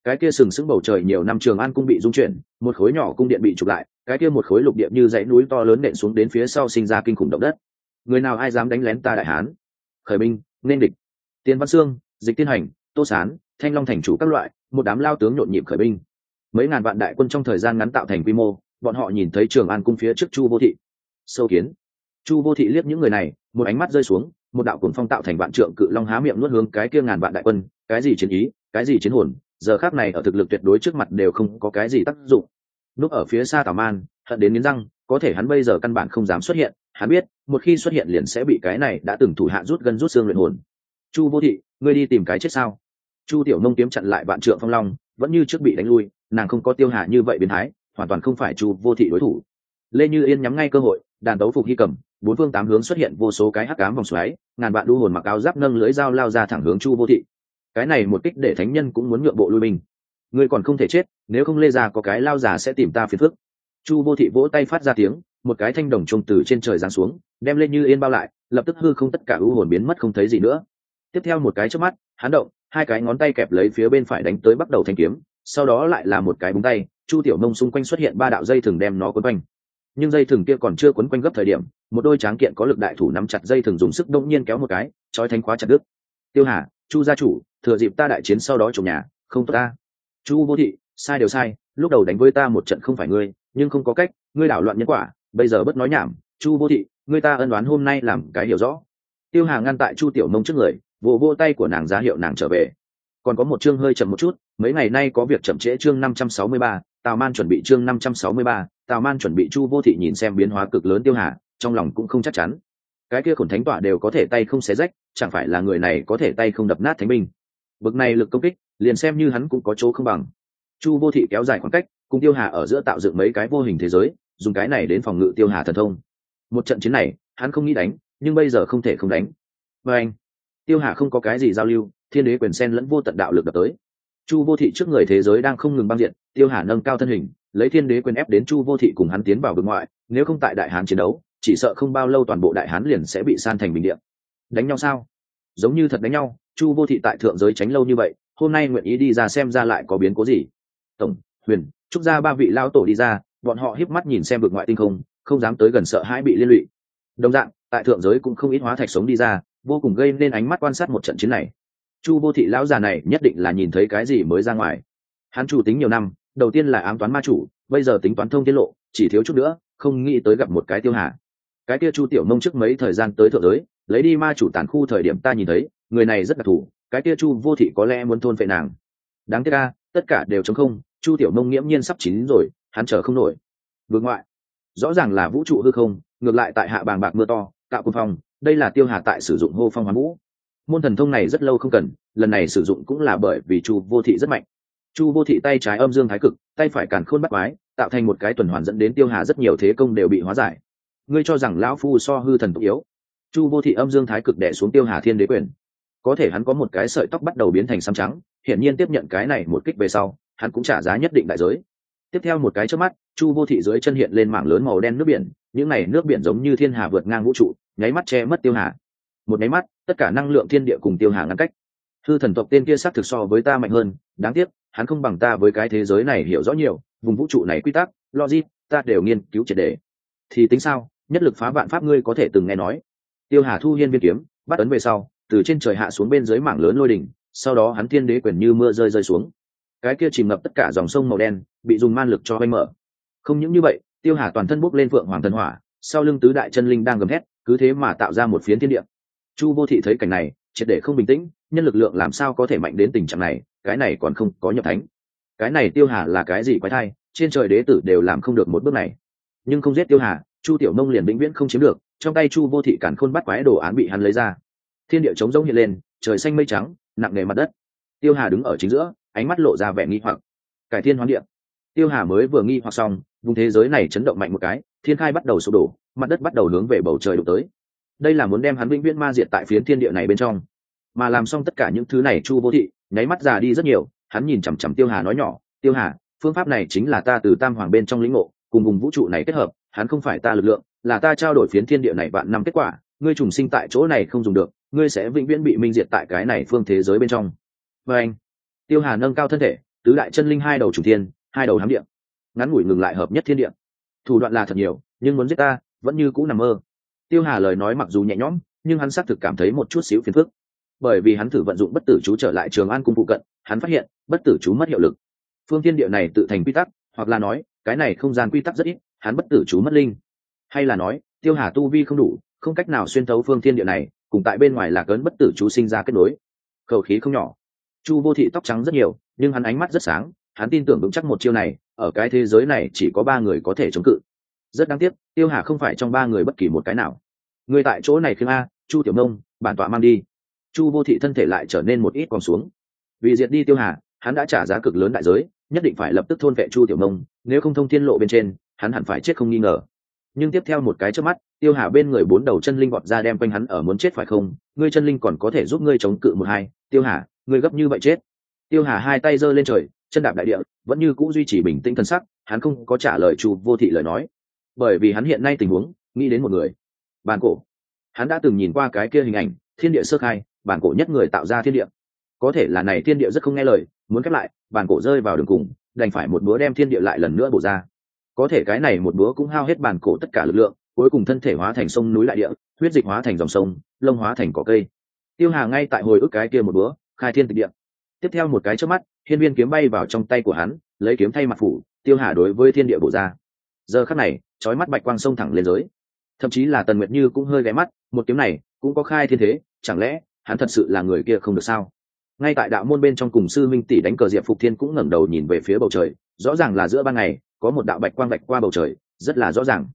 Cái kia sừng sững bầu trời nhiều năm trường an cung bị dung chuyển, một khối nhỏ cung điện bị trục lại, cái kia một khối lục địa như dãy núi to lớn nện xuống đến phía sau sinh ra kinh khủng động đất. Người nào ai dám đánh lén ta đại hán? Khởi binh, nên địch. Tiên văn sương, dịch tiên hành, tô sán, thanh long thành chủ các loại, một đám lao tướng nhộn nhịp khởi binh. Mấy ngàn vạn đại quân trong thời gian ngắn tạo thành quy mô, bọn họ nhìn thấy trường an cung phía trước chu vô thị. Sâu kiến chu vô thị liếc những người này, một ánh mắt rơi xuống, một đạo cuồng phong tạo thành vạn trượng cự long há miệng nuốt hướng cái kia ngàn vạn đại quân, cái gì chiến ý, cái gì chiến hồn, giờ khác này ở thực lực tuyệt đối trước mặt đều không có cái gì tác dụng. Núp ở phía xa tào man, hận đến nghiến răng, có thể hắn bây giờ căn bản không dám xuất hiện, hắn biết, một khi xuất hiện liền sẽ bị cái này đã từng thủ hạ rút gân rút xương luyện hồn. Chu vô thị, ngươi đi tìm cái chết sao? Chu tiểu nông kiếm chặn lại vạn trượng phong long, vẫn như trước bị đánh lui, nàng không có tiêu hạ như vậy biến thái, hoàn toàn không phải chu vô thị đối thủ. Lê như yên nhắm ngay cơ hội, đàn đấu phục hy cầm bốn phương tám hướng xuất hiện vô số cái hắc cám vòng xoáy, ngàn vạn đu hồn mặc áo giáp nâng lưới dao lao ra thẳng hướng chu vô thị. Cái này một kích để thánh nhân cũng muốn nhượng bộ lui mình. Ngươi còn không thể chết, nếu không lê ra có cái lao già sẽ tìm ta phiền phức. Chu vô thị vỗ tay phát ra tiếng, một cái thanh đồng trông từ trên trời giáng xuống, đem lên như yên bao lại, lập tức hư không tất cả ưu hồn biến mất không thấy gì nữa. Tiếp theo một cái trước mắt, hắn động, hai cái ngón tay kẹp lấy phía bên phải đánh tới bắt đầu thanh kiếm, sau đó lại là một cái búng tay, chu tiểu mông xung quanh xuất hiện ba đạo dây thừng đem nó quấn quanh nhưng dây thừng kia còn chưa quấn quanh gấp thời điểm, một đôi tráng kiện có lực đại thủ nắm chặt dây thừng dùng sức đông nhiên kéo một cái, trói thanh khóa chặt đứt. Tiêu hà, chu gia chủ, thừa dịp ta đại chiến sau đó trồng nhà, không tốt ta. Chu vô thị, sai đều sai, lúc đầu đánh với ta một trận không phải ngươi, nhưng không có cách, ngươi đảo loạn nhân quả, bây giờ bất nói nhảm, chu vô thị, ngươi ta ân đoán hôm nay làm cái hiểu rõ. Tiêu hà ngăn tại chu tiểu nông trước người, vỗ vô tay của nàng ra hiệu nàng trở về. Còn có một chương hơi chậm một chút, mấy ngày nay có việc chậm trễ chương năm trăm sáu mươi ba, tào man chuẩn bị chương năm trăm sáu mươi ba tào man chuẩn bị chu vô thị nhìn xem biến hóa cực lớn tiêu hà, trong lòng cũng không chắc chắn. Cái kia khổn thánh tọa đều có thể tay không xé rách, chẳng phải là người này có thể tay không đập nát thánh binh. Bực này lực công kích, liền xem như hắn cũng có chỗ không bằng. Chu vô thị kéo dài khoảng cách, cùng tiêu hà ở giữa tạo dựng mấy cái vô hình thế giới, dùng cái này đến phòng ngự tiêu hà thần thông. Một trận chiến này, hắn không nghĩ đánh, nhưng bây giờ không thể không đánh. Và anh, tiêu hà không có cái gì giao lưu, thiên đế quyền sen lẫn vô tận đạo lực đập tới. Chu vô thị trước người thế giới đang không ngừng băng diện tiêu hà nâng cao thân hình lấy thiên đế quyền ép đến chu vô thị cùng hắn tiến vào vực ngoại, nếu không tại đại hán chiến đấu, chỉ sợ không bao lâu toàn bộ đại hán liền sẽ bị san thành bình điện đánh nhau sao? Giống như thật đánh nhau, chu vô thị tại thượng giới tránh lâu như vậy, hôm nay nguyện ý đi ra xem ra lại có biến cố gì? Tổng, huyền trúc gia ba vị lao tổ đi ra, bọn họ híp mắt nhìn xem vực ngoại tinh không không dám tới gần sợ hãi bị liên lụy. Đồng dạng, tại thượng giới cũng không ít hóa thạch sống đi ra, vô cùng gây nên ánh mắt quan sát một trận chiến này. Chu vô thị lão già này nhất định là nhìn thấy cái gì mới ra ngoài. Hắn chủ tính nhiều năm đầu tiên là ám toán ma chủ, bây giờ tính toán thông tiết lộ, chỉ thiếu chút nữa, không nghĩ tới gặp một cái tiêu hà. Cái kia chu tiểu mông trước mấy thời gian tới thượng giới, lấy đi ma chủ tàn khu thời điểm ta nhìn thấy, người này rất đặc thù, cái kia chu vô thị có lẽ muốn thôn phệ nàng. Đáng tiếc ca tất cả đều chống không, chu tiểu mông nghiễm nhiên sắp chín rồi, hắn chờ không nổi. Vượt ngoại, rõ ràng là vũ trụ hư không, ngược lại tại hạ bàng bạc mưa to, tạo quân phong, đây là tiêu hà tại sử dụng hô phong hoán vũ. Môn thần thông này rất lâu không cần, lần này sử dụng cũng là bởi vì chu vô thị rất mạnh chu vô thị tay trái âm dương thái cực, tay phải càn khôn bắt quái, tạo thành một cái tuần hoàn dẫn đến tiêu hà rất nhiều thế công đều bị hóa giải. Ngươi cho rằng lão phu so hư thần tục yếu? Chu vô thị âm dương thái cực đẻ xuống tiêu hà thiên đế quyền. Có thể hắn có một cái sợi tóc bắt đầu biến thành xăm trắng, hiển nhiên tiếp nhận cái này một kích về sau, hắn cũng trả giá nhất định đại giới. Tiếp theo một cái trước mắt, chu vô thị dưới chân hiện lên mảng lớn màu đen nước biển, những này nước biển giống như thiên hà vượt ngang vũ trụ, nháy mắt che mất tiêu hà. Một nháy mắt, tất cả năng lượng thiên địa cùng tiêu hà ngăn cách. Hư thần tộc tên kia xác thực so với ta mạnh hơn, đáng tiếc hắn không bằng ta với cái thế giới này hiểu rõ nhiều, vùng vũ trụ này quy tắc, logic, ta đều nghiên cứu triệt đề thì tính sao? Nhất lực phá vạn pháp ngươi có thể từng nghe nói. Tiêu hà thu hiên viên kiếm, bắt ấn về sau, từ trên trời hạ xuống bên dưới mảng lớn lôi đỉnh, sau đó hắn thiên đế quyền như mưa rơi rơi xuống. Cái kia chìm ngập tất cả dòng sông màu đen, bị dùng man lực cho bay mở. Không những như vậy, tiêu hà toàn thân bốc lên phượng hoàng thần hỏa, sau lưng tứ đại chân linh đang gầm hét cứ thế mà tạo ra một phiến thiên địa. Chu vô thị thấy cảnh này, triệt để không bình tĩnh nhân lực lượng làm sao có thể mạnh đến tình trạng này, cái này còn không có nhập thánh. Cái này tiêu hà là cái gì quái thai, trên trời đế tử đều làm không được một bước này. Nhưng không giết tiêu hà, chu tiểu mông liền vĩnh viễn không chiếm được, trong tay chu vô thị cản khôn bắt quái đồ án bị hắn lấy ra. Thiên địa trống rỗng hiện lên, trời xanh mây trắng, nặng nề mặt đất. Tiêu hà đứng ở chính giữa, ánh mắt lộ ra vẻ nghi hoặc. Cải thiên hoán địa. Tiêu hà mới vừa nghi hoặc xong, vùng thế giới này chấn động mạnh một cái, thiên khai bắt đầu sụp đổ, mặt đất bắt đầu hướng về bầu trời đổ tới. Đây là muốn đem hắn vĩnh viễn ma diệt tại phiến thiên địa này bên trong mà làm xong tất cả những thứ này chu vô thị, nháy mắt già đi rất nhiều, hắn nhìn chằm chằm tiêu hà nói nhỏ, tiêu hà, phương pháp này chính là ta từ tam hoàng bên trong lĩnh ngộ, cùng vùng vũ trụ này kết hợp, hắn không phải ta lực lượng, là ta trao đổi phiến thiên địa này vạn năm kết quả, ngươi trùng sinh tại chỗ này không dùng được, ngươi sẽ vĩnh viễn bị minh diệt tại cái này phương thế giới bên trong. Và anh, tiêu hà nâng cao thân thể, tứ đại chân linh hai đầu chủ thiên, hai đầu hám điện ngắn ngủi ngừng lại hợp nhất thiên địa. Thủ đoạn là thật nhiều, nhưng muốn giết ta, vẫn như cũ nằm mơ. Tiêu hà lời nói mặc dù nhẹ nhõm, nhưng hắn xác thực cảm thấy một chút xíu phiền phức bởi vì hắn thử vận dụng bất tử chú trở lại trường an cung phụ cận, hắn phát hiện, bất tử chú mất hiệu lực. Phương thiên địa này tự thành quy tắc, hoặc là nói, cái này không gian quy tắc rất ít, hắn bất tử chú mất linh. Hay là nói, tiêu hà tu vi không đủ, không cách nào xuyên thấu phương thiên địa này, cùng tại bên ngoài là cấn bất tử chú sinh ra kết nối. Khẩu khí không nhỏ. Chu vô thị tóc trắng rất nhiều, nhưng hắn ánh mắt rất sáng, hắn tin tưởng vững chắc một chiêu này, ở cái thế giới này chỉ có ba người có thể chống cự. Rất đáng tiếc, tiêu hà không phải trong ba người bất kỳ một cái nào. Người tại chỗ này khiêng a, chu tiểu nông, bản tọa mang đi chu vô thị thân thể lại trở nên một ít còn xuống. Vì diệt đi tiêu hà hắn đã trả giá cực lớn đại giới nhất định phải lập tức thôn vệ chu tiểu mông, nếu không thông thiên lộ bên trên hắn hẳn phải chết không nghi ngờ. Nhưng tiếp theo một cái trước mắt tiêu hà bên người bốn đầu chân linh vọt ra đem quanh hắn ở muốn chết phải không? Ngươi chân linh còn có thể giúp ngươi chống cự một hai. Tiêu hà ngươi gấp như vậy chết. Tiêu hà hai tay giơ lên trời chân đạp đại địa vẫn như c ũ duy trì bình tĩnh thân sắc hắn không có trả lời chu vô thị lời nói. Bởi vì hắn hiện nay tình huống nghĩ đến một người. Bàn cổ. Hắn đã từng nhìn qua cái kia hình ảnh thiên địa sơ khai bản cổ nhất người tạo ra thiên địa. Có thể là này thiên địa rất không nghe lời, muốn khép lại, bản cổ rơi vào đường cùng, đành phải một búa đem thiên địa lại lần nữa bổ ra. Có thể cái này một búa cũng hao hết bản cổ tất cả lực lượng, cuối cùng thân thể hóa thành sông núi lại địa, huyết dịch hóa thành dòng sông, lông hóa thành cỏ cây. Tiêu hà ngay tại hồi ức cái kia một búa, khai thiên tịch địa. Tiếp theo một cái trước mắt, hiên viên kiếm bay vào trong tay của hắn, lấy kiếm thay mặt phủ, tiêu hà đối với thiên địa bổ ra. Giờ khắc này trói mắt bạch quang sông thẳng lên giới. Thậm chí là tần nguyệt như cũng hơi ghé mắt, một kiếm này cũng có khai thiên thế, chẳng lẽ hắn thật sự là người kia không được sao? Ngay tại đạo môn bên trong cùng sư minh tỷ đánh cờ diệp phục thiên cũng ngẩng đầu nhìn về phía bầu trời, rõ ràng là giữa ban ngày, có một đạo bạch quang bạch qua bầu trời, rất là rõ ràng.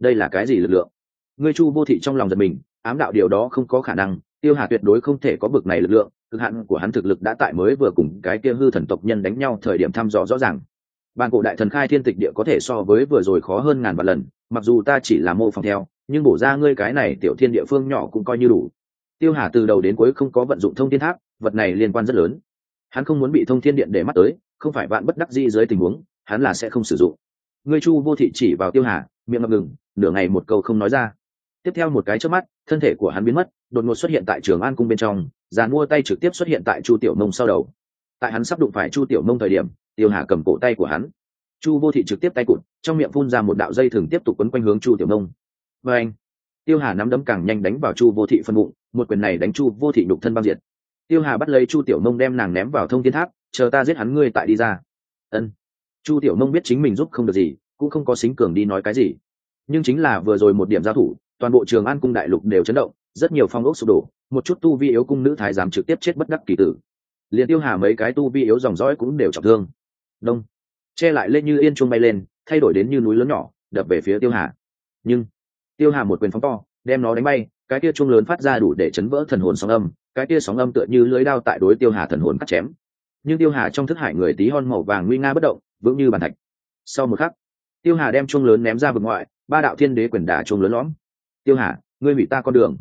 Đây là cái gì lực lượng? Ngươi chu vô thị trong lòng giật mình, ám đạo điều đó không có khả năng, tiêu hà tuyệt đối không thể có bực này lực lượng, cực hạn của hắn thực lực đã tại mới vừa cùng cái kia hư thần tộc nhân đánh nhau thời điểm thăm dò rõ ràng. Bàn cổ đại thần khai thiên tịch địa có thể so với vừa rồi khó hơn ngàn vạn lần, mặc dù ta chỉ là mô phỏng theo, nhưng bổ ra ngươi cái này tiểu thiên địa phương nhỏ cũng coi như đủ tiêu hà từ đầu đến cuối không có vận dụng thông thiên tháp, vật này liên quan rất lớn. Hắn không muốn bị thông thiên điện để mắt tới, không phải bạn bất đắc di dưới tình huống, hắn là sẽ không sử dụng. Ngươi chu vô thị chỉ vào tiêu hà, miệng ngập ngừng, nửa ngày một câu không nói ra. Tiếp theo một cái trước mắt, thân thể của hắn biến mất, đột ngột xuất hiện tại trường an cung bên trong, giàn mua tay trực tiếp xuất hiện tại chu tiểu mông sau đầu. Tại hắn sắp đụng phải chu tiểu mông thời điểm, tiêu hà cầm cổ tay của hắn. Chu vô thị trực tiếp tay cụt, trong miệng phun ra một đạo dây thường tiếp tục quấn quanh hướng chu tiểu mông. Và anh tiêu hà nắm đấm càng nhanh đánh vào chu vô thị phân bụng, một quyền này đánh chu vô thị nhục thân băng diệt. Tiêu hà bắt lấy chu tiểu mông đem nàng ném vào thông thiên tháp, chờ ta giết hắn ngươi tại đi ra. Ân. Chu tiểu mông biết chính mình giúp không được gì, cũng không có xính cường đi nói cái gì. Nhưng chính là vừa rồi một điểm giao thủ, toàn bộ trường an cung đại lục đều chấn động, rất nhiều phong ốc sụp đổ, một chút tu vi yếu cung nữ thái giám trực tiếp chết bất đắc kỳ tử. Liền tiêu hà mấy cái tu vi yếu dòng dõi cũng đều trọng thương. Đông. Che lại lên như yên chuông bay lên, thay đổi đến như núi lớn nhỏ, đập về phía tiêu hà. Nhưng tiêu hà một quyền phóng to, đem nó đánh bay, cái kia chuông lớn phát ra đủ để chấn vỡ thần hồn sóng âm, cái kia sóng âm tựa như lưới đao tại đối tiêu hà thần hồn cắt chém. Nhưng tiêu hà trong thức hải người tí hon màu vàng nguy nga bất động, vững như bàn thạch. Sau một khắc, tiêu hà đem chuông lớn ném ra vực ngoại, ba đạo thiên đế quyền đả chuông lớn lõm. Tiêu hà, ngươi hủy ta con đường.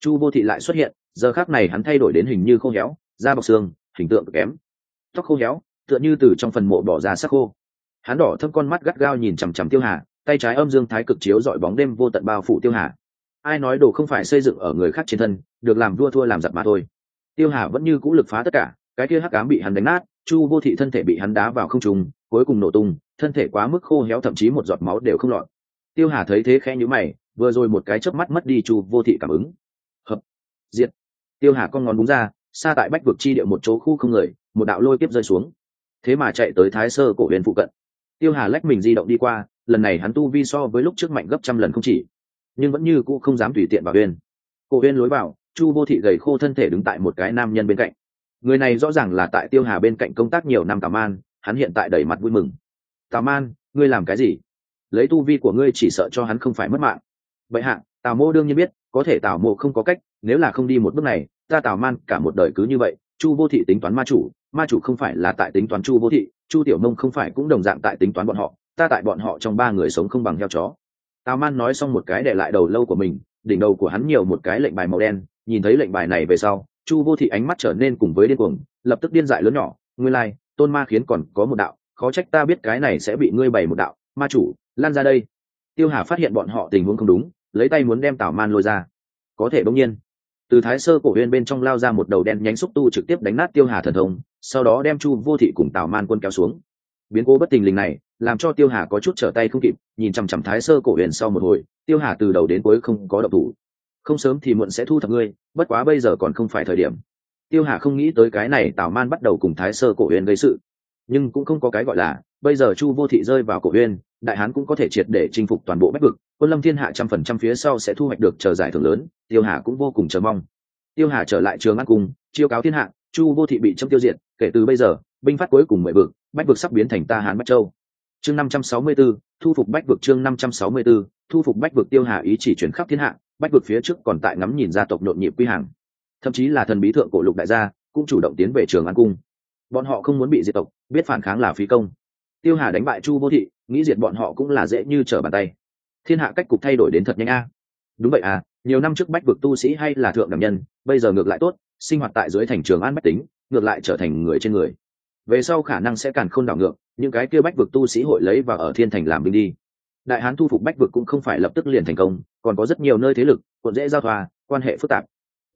Chu vô thị lại xuất hiện, giờ khác này hắn thay đổi đến hình như khô héo, da bọc xương, hình tượng cực kém. Tóc khô héo, tựa như từ trong phần mộ bỏ ra sắc khô. Hắn đỏ thâm con mắt gắt gao nhìn chằm chằm tiêu hà tay trái âm dương thái cực chiếu dọi bóng đêm vô tận bao phủ tiêu hà. Ai nói đồ không phải xây dựng ở người khác trên thân, được làm vua thua làm giặc mà thôi. Tiêu hà vẫn như cũ lực phá tất cả, cái kia hắc cám bị hắn đánh nát, chu vô thị thân thể bị hắn đá vào không trùng cuối cùng nổ tung, thân thể quá mức khô héo thậm chí một giọt máu đều không lọt. Tiêu hà thấy thế khẽ nhữ mày, vừa rồi một cái chớp mắt mất đi chu vô thị cảm ứng. Hợp, diệt. Tiêu hà con ngón búng ra, xa tại bách vực chi địa một chỗ khu không người, một đạo lôi tiếp rơi xuống. Thế mà chạy tới thái sơ cổ huyền phụ cận. Tiêu hà lách mình di động đi qua lần này hắn tu vi so với lúc trước mạnh gấp trăm lần không chỉ, nhưng vẫn như cũ không dám tùy tiện vào uyên cổ uyên lối vào, chu vô thị gầy khô thân thể đứng tại một cái nam nhân bên cạnh. Người này rõ ràng là tại tiêu hà bên cạnh công tác nhiều năm tà man, hắn hiện tại đầy mặt vui mừng. Tà man, ngươi làm cái gì? Lấy tu vi của ngươi chỉ sợ cho hắn không phải mất mạng. Vậy hạ, tào mô đương nhiên biết, có thể tào mô không có cách, nếu là không đi một bước này, ta tào man cả một đời cứ như vậy. Chu vô thị tính toán ma chủ ma chủ không phải là tại tính toán chu vô thị, chu tiểu mông không phải cũng đồng dạng tại tính toán bọn họ ta tại bọn họ trong ba người sống không bằng heo chó. Tào man nói xong một cái để lại đầu lâu của mình đỉnh đầu của hắn nhiều một cái lệnh bài màu đen nhìn thấy lệnh bài này về sau chu vô thị ánh mắt trở nên cùng với điên cuồng lập tức điên dại lớn nhỏ nguyên lai、like, tôn ma khiến còn có một đạo khó trách ta biết cái này sẽ bị ngươi bày một đạo ma chủ lan ra đây. Tiêu hà phát hiện bọn họ tình huống không đúng lấy tay muốn đem tào man lôi ra. Có thể bỗng nhiên từ thái sơ cổ huyên bên trong lao ra một đầu đen nhánh xúc tu trực tiếp đánh nát tiêu hà thần thông sau đó đem chu vô thị cùng tào man quân kéo xuống biến cố bất tình lình này, làm cho tiêu hà có chút trở tay không kịp, nhìn chằm chằm thái sơ cổ huyền sau một hồi, tiêu hà từ đầu đến cuối không có độc thủ. Không sớm thì muộn sẽ thu thập ngươi, bất quá bây giờ còn không phải thời điểm. Tiêu hà không nghĩ tới cái này tào man bắt đầu cùng thái sơ cổ huyền gây sự. Nhưng cũng không có cái gọi là, bây giờ chu vô thị rơi vào cổ huyền đại hán cũng có thể triệt để chinh phục toàn bộ bách vực, quân lâm thiên hạ trăm phần trăm phía sau sẽ thu hoạch được chờ giải thưởng lớn, tiêu hà cũng vô cùng chờ mong. Tiêu hà trở lại trường ăn cùng chiêu cáo thiên hạ, chu vô thị bị châm tiêu diệt, kể từ bây giờ binh phát cuối cùng mười vực bách vực sắp biến thành ta hán bách châu. Chương năm trăm sáu mươi 564, thu phục bách vực chương năm trăm sáu mươi 564, thu phục bách vực tiêu hà ý chỉ chuyển khắp thiên hạ bách vực phía trước còn tại ngắm nhìn gia tộc nhộn nhịp quy hàng. Thậm chí là thần bí thượng cổ lục đại gia cũng chủ động tiến về trường an cung. Bọn họ không muốn bị diệt tộc biết phản kháng là phí công. Tiêu hà đánh bại chu vô thị nghĩ diệt bọn họ cũng là dễ như trở bàn tay. Thiên hạ cách cục thay đổi đến thật nhanh a. Đúng vậy à nhiều năm trước bách vực tu sĩ hay là thượng đẳng nhân bây giờ ngược lại tốt sinh hoạt tại dưới thành trường an bách tính ngược lại trở thành người trên người về sau khả năng sẽ càng không đảo ngược, những cái kia bách vực tu sĩ hội lấy và ở thiên thành làm binh đi. Đại hán thu phục bách vực cũng không phải lập tức liền thành công, còn có rất nhiều nơi thế lực còn dễ giao thoa, quan hệ phức tạp.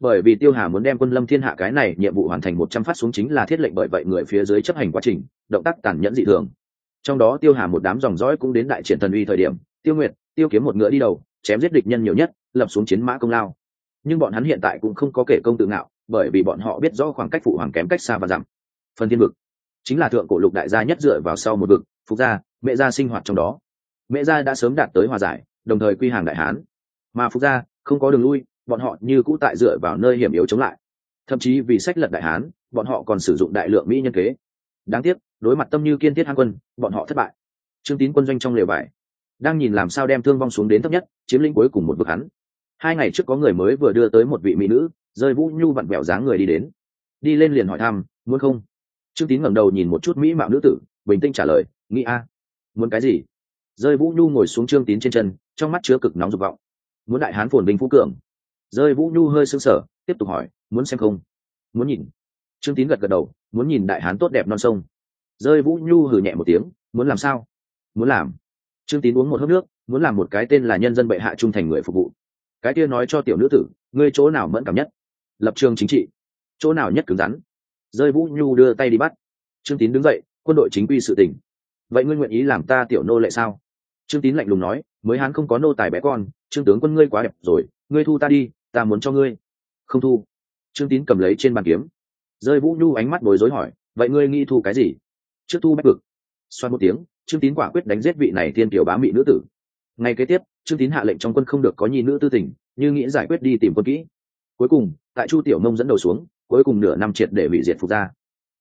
Bởi vì tiêu hà muốn đem quân lâm thiên hạ cái này nhiệm vụ hoàn thành một trăm phát xuống chính là thiết lệnh bởi vậy người phía dưới chấp hành quá trình, động tác tàn nhẫn dị thường. Trong đó tiêu hà một đám dòng dõi cũng đến đại triển thần uy thời điểm, tiêu nguyệt, tiêu kiếm một ngựa đi đầu, chém giết địch nhân nhiều nhất, lập xuống chiến mã công lao. Nhưng bọn hắn hiện tại cũng không có kể công tự ngạo, bởi vì bọn họ biết rõ khoảng cách phụ hoàng kém cách xa và giảm phần thiên vực chính là thượng cổ lục đại gia nhất dựa vào sau một vực, phục gia, mẹ gia sinh hoạt trong đó. Mẹ gia đã sớm đạt tới hòa giải, đồng thời quy hàng đại hán. Mà phục gia, không có đường lui, bọn họ như cũ tại dựa vào nơi hiểm yếu chống lại. Thậm chí vì sách lật đại hán, bọn họ còn sử dụng đại lượng mỹ nhân kế. Đáng tiếc, đối mặt tâm như kiên thiết hang quân, bọn họ thất bại. Trương tín quân doanh trong lều vải đang nhìn làm sao đem thương vong xuống đến thấp nhất, chiếm lĩnh cuối cùng một vực hắn. Hai ngày trước có người mới vừa đưa tới một vị mỹ nữ, rơi vũ nhu vặn vẹo dáng người đi đến. Đi lên liền hỏi thăm, muốn không? Trương tín ngẩng đầu nhìn một chút mỹ mạo nữ tử, bình tĩnh trả lời, nghĩ a, muốn cái gì? Rơi vũ nhu ngồi xuống trương tín trên chân, trong mắt chứa cực nóng dục vọng. Muốn đại hán phồn binh phú cường. Rơi vũ nhu hơi sưng sở tiếp tục hỏi, muốn xem không? Muốn nhìn. Trương tín gật gật đầu, muốn nhìn đại hán tốt đẹp non sông. Rơi vũ nhu hử nhẹ một tiếng, muốn làm sao? Muốn làm. Trương tín uống một hớp nước, muốn làm một cái tên là nhân dân bệ hạ trung thành người phục vụ. Cái kia nói cho tiểu nữ tử, ngươi chỗ nào mẫn cảm nhất? Lập trường chính trị. Chỗ nào nhất cứng rắn? Rơi vũ nhu đưa tay đi bắt. Trương tín đứng dậy, quân đội chính quy sự tình vậy ngươi nguyện ý làm ta tiểu nô lệ sao? Trương tín lạnh lùng nói, mới hắn không có nô tài bé con, trương tướng quân ngươi quá đẹp rồi, ngươi thu ta đi, ta muốn cho ngươi. Không thu. Trương tín cầm lấy trên bàn kiếm. Rơi vũ nhu ánh mắt bối rối hỏi, vậy ngươi nghĩ thu cái gì? Trước thu bách vực. Xoan một tiếng, trương tín quả quyết đánh giết vị này tiên tiểu bá mị nữ tử. Ngay kế tiếp, trương tín hạ lệnh trong quân không được có nhi nữ tư tình, như nghĩ giải quyết đi tìm quân kỹ. Cuối cùng, tại chu tiểu nông dẫn đầu xuống cuối cùng nửa năm triệt để hủy diệt phục gia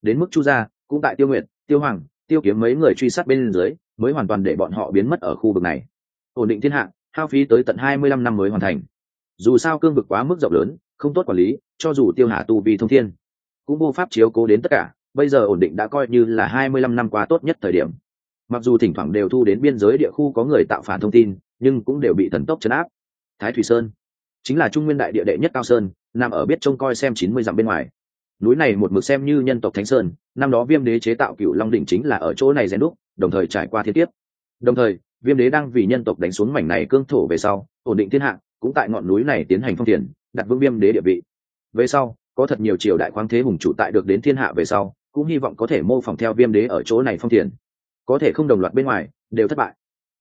đến mức chu gia, cũng tại tiêu nguyện tiêu hoàng, tiêu kiếm mấy người truy sát bên dưới, mới hoàn toàn để bọn họ biến mất ở khu vực này. Ổn định thiên hạ, hao phí tới tận hai mươi lăm năm mới hoàn thành. Dù sao cương vực quá mức rộng lớn, không tốt quản lý, cho dù tiêu hạ tu vi thông thiên, cũng vô pháp chiếu cố đến tất cả, bây giờ ổn định đã coi như là hai mươi lăm năm qua tốt nhất thời điểm. Mặc dù thỉnh thoảng đều thu đến biên giới địa khu có người tạo phản thông tin, nhưng cũng đều bị thần tốc chấn áp. Thái thủy sơn chính là trung nguyên đại địa đệ nhất cao sơn, nằm ở biết trông coi xem chín mươi dặm bên ngoài. Núi này một mực xem như nhân tộc thánh sơn, năm đó viêm đế chế tạo cựu long đỉnh chính là ở chỗ này rèn đúc, đồng thời trải qua thiên tiếp đồng thời, viêm đế đang vì nhân tộc đánh xuống mảnh này cương thổ về sau, ổn định thiên hạ, cũng tại ngọn núi này tiến hành phong tiền đặt vững viêm đế địa vị. Về sau, có thật nhiều triều đại khoáng thế hùng chủ tại được đến thiên hạ về sau, cũng hy vọng có thể mô phỏng theo viêm đế ở chỗ này phong tiền có thể không đồng loạt bên ngoài, đều thất bại.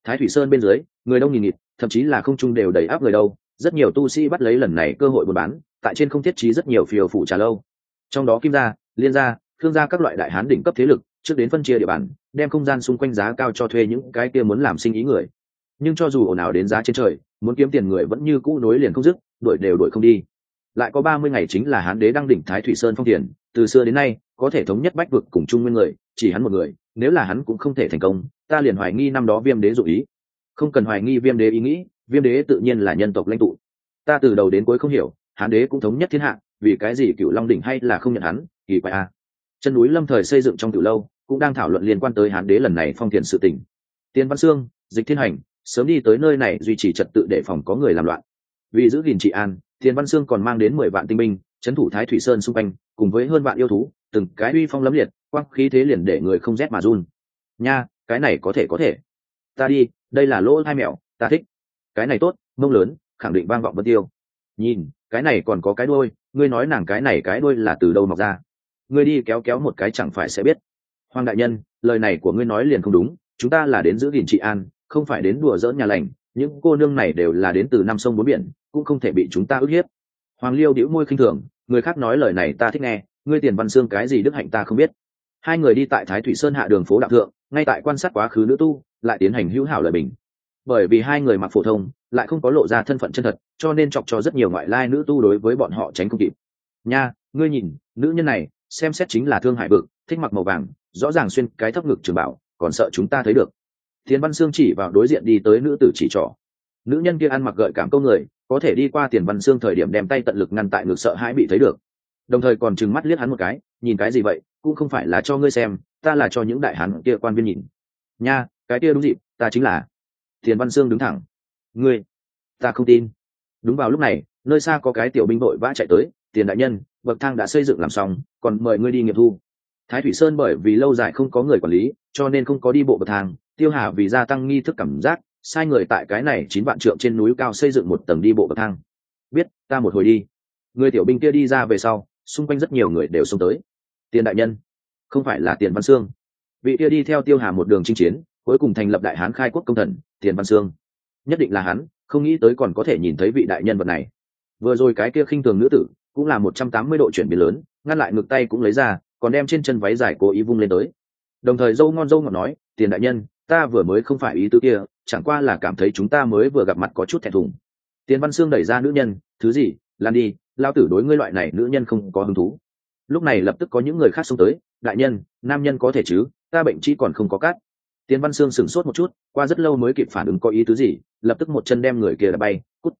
Thái thủy sơn bên dưới, người đông nghìn nghịt, thậm chí là không trung đều đầy áp người đâu rất nhiều tu sĩ bắt lấy lần này cơ hội buôn bán, tại trên không thiết trí rất nhiều phiêu phủ trà lâu. Trong đó kim gia, liên gia, thương gia các loại đại hán đỉnh cấp thế lực, trước đến phân chia địa bàn, đem không gian xung quanh giá cao cho thuê những cái kia muốn làm sinh ý người. Nhưng cho dù ồn ào đến giá trên trời, muốn kiếm tiền người vẫn như cũ nối liền không dứt, đuổi đều đuổi không đi. Lại có ba mươi ngày chính là hán đế đăng đỉnh thái thủy sơn phong tiền, từ xưa đến nay, có thể thống nhất bách vực cùng chung nguyên người, chỉ hắn một người, nếu là hắn cũng không thể thành công, ta liền hoài nghi năm đó viêm đế dụ ý. Không cần hoài nghi viêm đế ý nghĩ viêm đế tự nhiên là nhân tộc lãnh tụ. Ta từ đầu đến cuối không hiểu, hán đế cũng thống nhất thiên hạ, vì cái gì cựu long đỉnh hay là không nhận hắn, kỳ quái a chân núi lâm thời xây dựng trong cựu lâu, cũng đang thảo luận liên quan tới hán đế lần này phong thiền sự tình. Tiên văn sương, dịch thiên hành, sớm đi tới nơi này duy trì trật tự để phòng có người làm loạn. Vì giữ gìn trị an Thiên văn sương còn mang đến mười vạn tinh binh trấn thủ thái thủy sơn xung quanh, cùng với hơn vạn yêu thú, từng cái uy phong lấm liệt, quang khí thế liền để người không rét mà run. Nha, cái này có thể có thể. Ta đi, đây là lỗ hai mẹo, ta thích cái này tốt, mông lớn, khẳng định vang vọng vân tiêu. Nhìn, cái này còn có cái đuôi, ngươi nói nàng cái này cái đuôi là từ đâu mọc ra? Ngươi đi kéo kéo một cái chẳng phải sẽ biết. Hoàng đại nhân, lời này của ngươi nói liền không đúng, chúng ta là đến giữ gìn trị an, không phải đến đùa dỡn nhà lành, những cô nương này đều là đến từ năm sông bốn biển, cũng không thể bị chúng ta ức hiếp. Hoàng liêu đĩu môi khinh thường, người khác nói lời này ta thích nghe, ngươi tiền văn xương cái gì đức hạnh ta không biết. Hai người đi tại thái thủy sơn hạ đường phố đạo thượng, ngay tại quan sát quá khứ nữ tu, lại tiến hành hữu hảo lời bình bởi vì hai người mặc phổ thông, lại không có lộ ra thân phận chân thật, cho nên chọc cho rất nhiều ngoại lai nữ tu đối với bọn họ tránh không kịp. Nha, ngươi nhìn, nữ nhân này, xem xét chính là thương hải vực, thích mặc màu vàng, rõ ràng xuyên cái thấp ngực trường bảo, còn sợ chúng ta thấy được. Thiên văn sương chỉ vào đối diện đi tới nữ tử chỉ trỏ. Nữ nhân kia ăn mặc gợi cảm câu người, có thể đi qua tiền văn sương thời điểm đem tay tận lực ngăn tại ngực sợ hãi bị thấy được. Đồng thời còn trừng mắt liếc hắn một cái, nhìn cái gì vậy, cũng không phải là cho ngươi xem, ta là cho những đại hán kia quan viên nhìn. Nha, cái kia đúng dịp, ta chính là tiền văn Sương đứng thẳng. Ngươi, ta không tin. Đúng vào lúc này, nơi xa có cái tiểu binh đội vã chạy tới, tiền đại nhân, bậc thang đã xây dựng làm xong, còn mời ngươi đi nghiệm thu. Thái thủy sơn bởi vì lâu dài không có người quản lý, cho nên không có đi bộ bậc thang, tiêu hà vì gia tăng nghi thức cảm giác, sai người tại cái này chín vạn trượng trên núi cao xây dựng một tầng đi bộ bậc thang. Biết, ta một hồi đi. Người tiểu binh kia đi ra về sau, xung quanh rất nhiều người đều xông tới. Tiền đại nhân, không phải là tiền văn sương. Vị kia đi theo tiêu hà một đường chinh chiến, cuối cùng thành lập đại hán khai quốc công thần tiền văn sương nhất định là hắn, không nghĩ tới còn có thể nhìn thấy vị đại nhân vật này. Vừa rồi cái kia khinh thường nữ tử, cũng là một trăm tám mươi độ chuyển biến lớn, ngăn lại ngực tay cũng lấy ra, còn đem trên chân váy dài cố ý vung lên tới. Đồng thời dâu ngon dâu ngọt nói, tiền đại nhân, ta vừa mới không phải ý tứ kia, chẳng qua là cảm thấy chúng ta mới vừa gặp mặt có chút thẹn thùng. Tiền văn sương đẩy ra nữ nhân, thứ gì, lan đi, lao tử đối ngươi loại này nữ nhân không có hứng thú. Lúc này lập tức có những người khác xông tới, đại nhân, nam nhân có thể chứ, ta bệnh chỉ còn không có cát tiền văn sương sửng sốt một chút qua rất lâu mới kịp phản ứng có ý tứ gì lập tức một chân đem người kia là bay cút.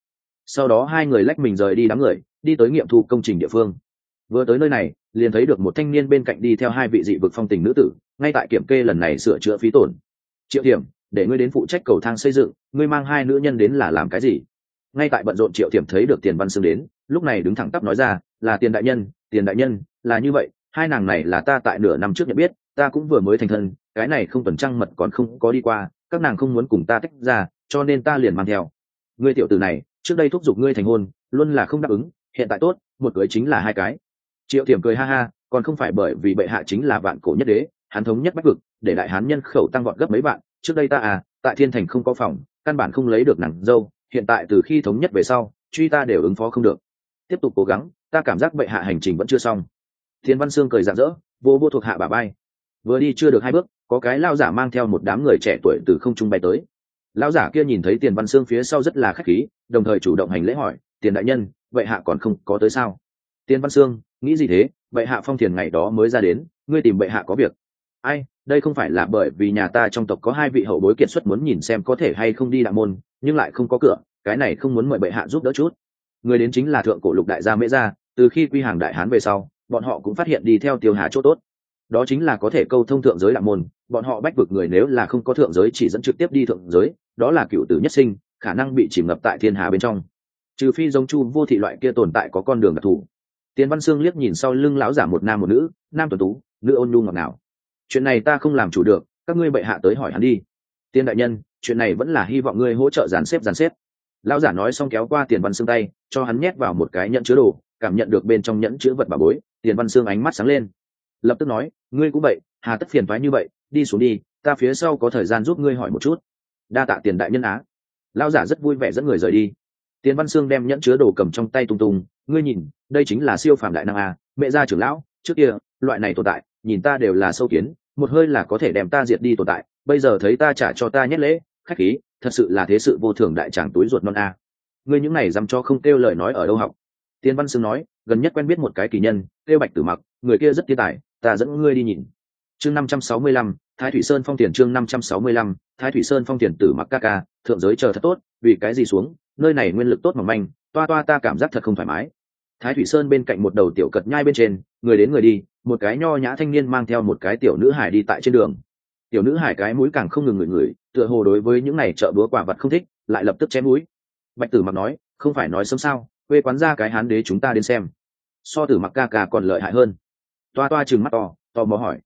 Sau đó hai người lách mình rời đi đám người đi tới nghiệm thu công trình địa phương. Vừa tới nơi này liền thấy được một thanh niên bên cạnh đi theo hai vị dị vực phong tình nữ tử ngay tại kiểm kê lần này sửa chữa phí tổn. Triệu Thiểm, để ngươi đến phụ trách cầu thang xây dựng ngươi mang hai nữ nhân đến là làm cái gì? Ngay tại bận rộn triệu Thiểm thấy được tiền văn sương đến lúc này đứng thẳng tắp nói ra là tiền đại nhân tiền đại nhân là như vậy hai nàng này là ta tại nửa năm trước nhận biết ta cũng vừa mới thành thân cái này không tuần trăng mật còn không có đi qua, các nàng không muốn cùng ta tách ra, cho nên ta liền mang theo. Ngươi tiểu tử này, trước đây thúc giục ngươi thành hôn, luôn là không đáp ứng, hiện tại tốt, một cưới chính là hai cái. Triệu tiềm cười ha ha, còn không phải bởi vì bệ hạ chính là vạn cổ nhất đế, hắn thống nhất bách vực, để đại hán nhân khẩu tăng vọt gấp mấy bạn trước đây ta à tại thiên thành không có phòng, căn bản không lấy được nàng dâu, hiện tại từ khi thống nhất về sau, truy ta đều ứng phó không được. Tiếp tục cố gắng, ta cảm giác bệ hạ hành trình vẫn chưa xong. Thiên văn sương cười rạng rỡ, vô vô thuộc hạ bà bay vừa đi chưa được hai bước, có cái lao giả mang theo một đám người trẻ tuổi từ không trung bay tới. Lao giả kia nhìn thấy tiền văn sương phía sau rất là khách khí, đồng thời chủ động hành lễ hỏi, tiền đại nhân, vậy hạ còn không có tới sao? Tiền văn sương, nghĩ gì thế? Bệ hạ phong thiền ngày đó mới ra đến, ngươi tìm bệ hạ có việc. Ai, đây không phải là bởi vì nhà ta trong tộc có hai vị hậu bối kiệt xuất muốn nhìn xem có thể hay không đi đạo môn, nhưng lại không có cửa, cái này không muốn mời bệ hạ giúp đỡ chút. Người đến chính là thượng cổ lục đại gia mễ gia, từ khi quy hàng đại hán về sau, bọn họ cũng phát hiện đi theo tiêu hà chỗ tốt đó chính là có thể câu thông thượng giới đạo môn, bọn họ bách vực người nếu là không có thượng giới chỉ dẫn trực tiếp đi thượng giới, đó là cựu tử nhất sinh, khả năng bị chìm ngập tại thiên hà bên trong. Trừ phi giống chu vô thị loại kia tồn tại có con đường đặc thù. Tiến văn sương liếc nhìn sau lưng lão giả một nam một nữ, nam tuần tú, nữ ôn nhu ngọt nào chuyện này ta không làm chủ được, các ngươi bệ hạ tới hỏi hắn đi. Tiên đại nhân, chuyện này vẫn là hy vọng ngươi hỗ trợ dàn xếp dàn xếp. Lão giả nói xong kéo qua tiền văn xương tay, cho hắn nhét vào một cái nhẫn chứa đồ, cảm nhận được bên trong nhẫn chứa vật bà bối. Tiền văn xương ánh mắt sáng lên, lập tức nói ngươi cũng vậy, hà tất phiền phái như vậy, đi xuống đi, ta phía sau có thời gian giúp ngươi hỏi một chút. Đa tạ tiền đại nhân á. Lão giả rất vui vẻ dẫn người rời đi. Tiền văn xương đem nhẫn chứa đồ cầm trong tay tung tung, ngươi nhìn, đây chính là siêu phàm đại năng a mẹ gia trưởng lão, trước kia, loại này tồn tại, nhìn ta đều là sâu kiến, một hơi là có thể đem ta diệt đi tồn tại, bây giờ thấy ta trả cho ta nhét lễ, khách khí, thật sự là thế sự vô thường đại tràng túi ruột non a ngươi những này dám cho không kêu lời nói ở đâu học? Tiền văn sương nói gần nhất quen biết một cái kỳ nhân kêu bạch tử mặc, người kia rất thiên tài, ta dẫn ngươi đi nhìn. Chương năm trăm sáu mươi lăm, thái thủy sơn phong tiền chương năm trăm sáu mươi lăm, thái thủy sơn phong tiền tử mặc ca ca, thượng giới chờ thật tốt, vì cái gì xuống, nơi này nguyên lực tốt mỏng manh, toa toa ta cảm giác thật không thoải mái. Thái thủy sơn bên cạnh một đầu tiểu cật nhai bên trên, người đến người đi, một cái nho nhã thanh niên mang theo một cái tiểu nữ hải đi tại trên đường. Tiểu nữ hải cái mũi càng không ngừng ngửi ngửi, tựa hồ đối với những này chợ búa quả vật không thích, lại lập tức chém mũi. Bạch tử mặc nói, không phải nói sớm sao? Quê quán ra cái hán đế chúng ta đến xem. So tử mặc ca ca còn lợi hại hơn. Toa toa chừng mắt to, tò mò hỏi.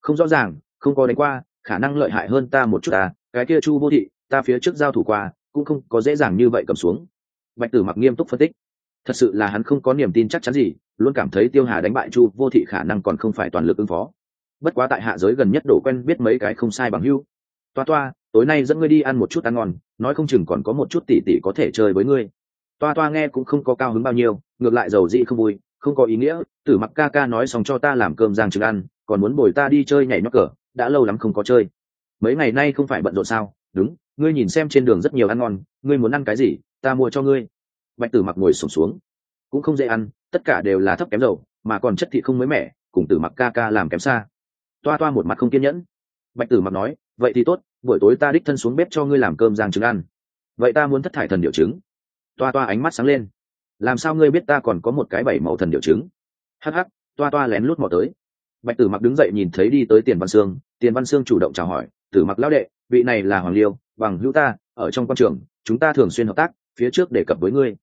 Không rõ ràng, không có đánh qua, khả năng lợi hại hơn ta một chút à cái kia chu vô thị, ta phía trước giao thủ qua, cũng không có dễ dàng như vậy cầm xuống. Bạch tử mặc nghiêm túc phân tích. Thật sự là hắn không có niềm tin chắc chắn gì, luôn cảm thấy tiêu hà đánh bại chu vô thị khả năng còn không phải toàn lực ứng phó. Bất quá tại hạ giới gần nhất đổ quen biết mấy cái không sai bằng hưu. Toa toa, tối nay dẫn ngươi đi ăn một chút ăn ngon, nói không chừng còn có một chút tỉ tỉ có thể chơi với ngươi toa toa nghe cũng không có cao hứng bao nhiêu ngược lại giàu dị không vui không có ý nghĩa tử mặc ca ca nói xong cho ta làm cơm giang trứng ăn còn muốn bồi ta đi chơi nhảy nhóc cờ đã lâu lắm không có chơi. Mấy ngày nay không phải bận rộn sao? Đúng ngươi nhìn xem trên đường rất nhiều ăn ngon ngươi muốn ăn cái gì ta mua cho ngươi. Bạch tử mặc ngồi sổm xuống, xuống cũng không dễ ăn tất cả đều là thấp kém dầu mà còn chất thịt không mới mẻ cùng tử mặc ca ca làm kém xa. Toa toa một mặt không kiên nhẫn. Bạch tử mặc nói vậy thì tốt buổi tối ta đích thân xuống bếp cho ngươi làm cơm giang trứng ăn. Vậy ta muốn thất thải thần điệu trứng toa toa ánh mắt sáng lên. Làm sao ngươi biết ta còn có một cái bảy màu thần điệu chứng hắc hắc, toa toa lén lút mò tới. Bạch tử mặc đứng dậy nhìn thấy đi tới tiền văn sương, tiền văn sương chủ động chào hỏi, tử mặc lão đệ, vị này là hoàng liêu, bằng hữu ta, ở trong quan trường, chúng ta thường xuyên hợp tác, phía trước đề cập với ngươi.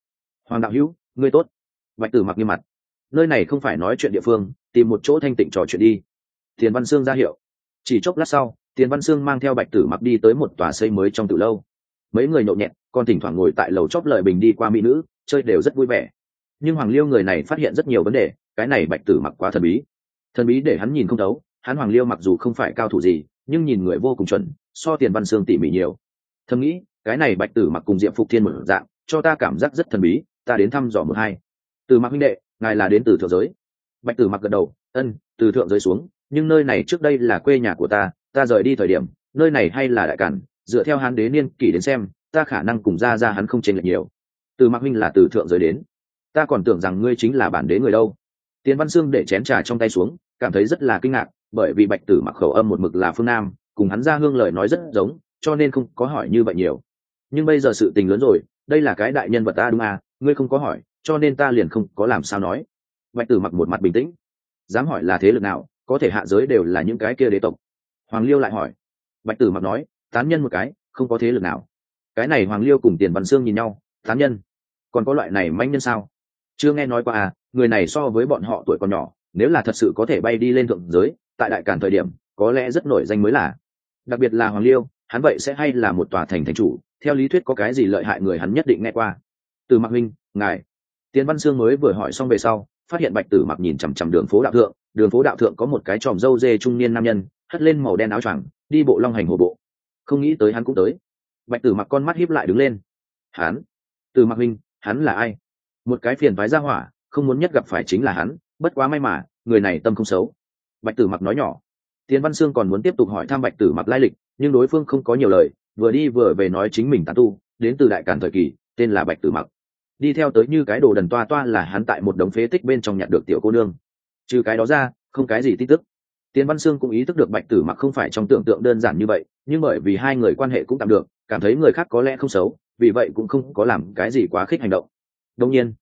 Hoàng đạo hữu, ngươi tốt. Bạch tử mặc nghiêm mặt. Nơi này không phải nói chuyện địa phương, tìm một chỗ thanh tịnh trò chuyện đi. Tiền văn sương ra hiệu. Chỉ chốc lát sau, tiền văn sương mang theo bạch tử mặc đi tới một tòa xây mới trong từ lâu. Mấy người nhộn nhẹt còn thỉnh thoảng ngồi tại lầu chóp lợi bình đi qua mỹ nữ, chơi đều rất vui vẻ. Nhưng hoàng liêu người này phát hiện rất nhiều vấn đề, cái này bạch tử mặc quá thần bí. Thần bí để hắn nhìn không đấu hắn hoàng liêu mặc dù không phải cao thủ gì, nhưng nhìn người vô cùng chuẩn, so tiền văn sương tỉ mỉ nhiều. Thầm nghĩ, cái này bạch tử mặc cùng diệm phục thiên một dạng, cho ta cảm giác rất thần bí, ta đến thăm dò một hai. Từ mặc huynh đệ, ngài là đến từ thượng giới. Bạch tử mặc gật đầu, ân, từ thượng giới xuống, nhưng nơi này trước đây là quê nhà của ta ta rời đi thời điểm, nơi này hay là đại cản, dựa theo hán đế niên kỷ đến xem ta khả năng cùng ra ra hắn không chênh lệch nhiều. Từ mặc huynh là từ thượng giới đến. Ta còn tưởng rằng ngươi chính là bản đế người đâu. Tiến văn sương để chén trà trong tay xuống, cảm thấy rất là kinh ngạc, bởi vì bạch tử mặc khẩu âm một mực là phương nam, cùng hắn ra hương lời nói rất giống, cho nên không có hỏi như vậy nhiều. Nhưng bây giờ sự tình lớn rồi, đây là cái đại nhân vật ta đúng à ngươi không có hỏi, cho nên ta liền không có làm sao nói. Bạch tử mặc một mặt bình tĩnh. Dám hỏi là thế lực nào, có thể hạ giới đều là những cái kia đế tộc. Hoàng liêu lại hỏi. Bạch tử mặc nói, tán nhân một cái, không có thế lực nào cái này hoàng liêu cùng tiền văn sương nhìn nhau tán nhân. Còn có loại này manh nhân sao? Chưa nghe nói qua à người này so với bọn họ tuổi còn nhỏ, nếu là thật sự có thể bay đi lên thượng giới, tại đại cản thời điểm, có lẽ rất nổi danh mới là. Đặc biệt là hoàng liêu, hắn vậy sẽ hay là một tòa thành thành chủ, theo lý thuyết có cái gì lợi hại người hắn nhất định nghe qua. Từ mạc huynh, ngài. Tiến văn sương mới vừa hỏi xong về sau, phát hiện bạch tử mặc nhìn chằm chằm đường phố đạo thượng, đường phố đạo thượng có một cái tròm dâu dê trung niên nam nhân, hất lên màu đen áo choàng, đi bộ long hành hồ bộ. Không nghĩ tới hắn cũng tới bạch tử mặc con mắt hiếp lại đứng lên. Hắn? Từ mặc minh hắn là ai? Một cái phiền phái ra hỏa, không muốn nhất gặp phải chính là hắn, bất quá may mà, người này tâm không xấu. Bạch tử mặc nói nhỏ. Tiến văn sương còn muốn tiếp tục hỏi thăm bạch tử mặc lai lịch, nhưng đối phương không có nhiều lời, vừa đi vừa về nói chính mình tán tu, đến từ đại cản thời kỳ, tên là bạch tử mặc. Đi theo tới như cái đồ đần toa toa là hắn tại một đống phế tích bên trong nhặt được tiểu cô nương. Trừ cái đó ra, không cái gì tin tức. Tiến văn sương cũng ý thức được bạch tử mặc không phải trong tưởng tượng đơn giản như vậy, nhưng bởi vì hai người quan hệ cũng tạm được cảm thấy người khác có lẽ không xấu, vì vậy cũng không có làm cái gì quá khích hành động. Đông nhiên,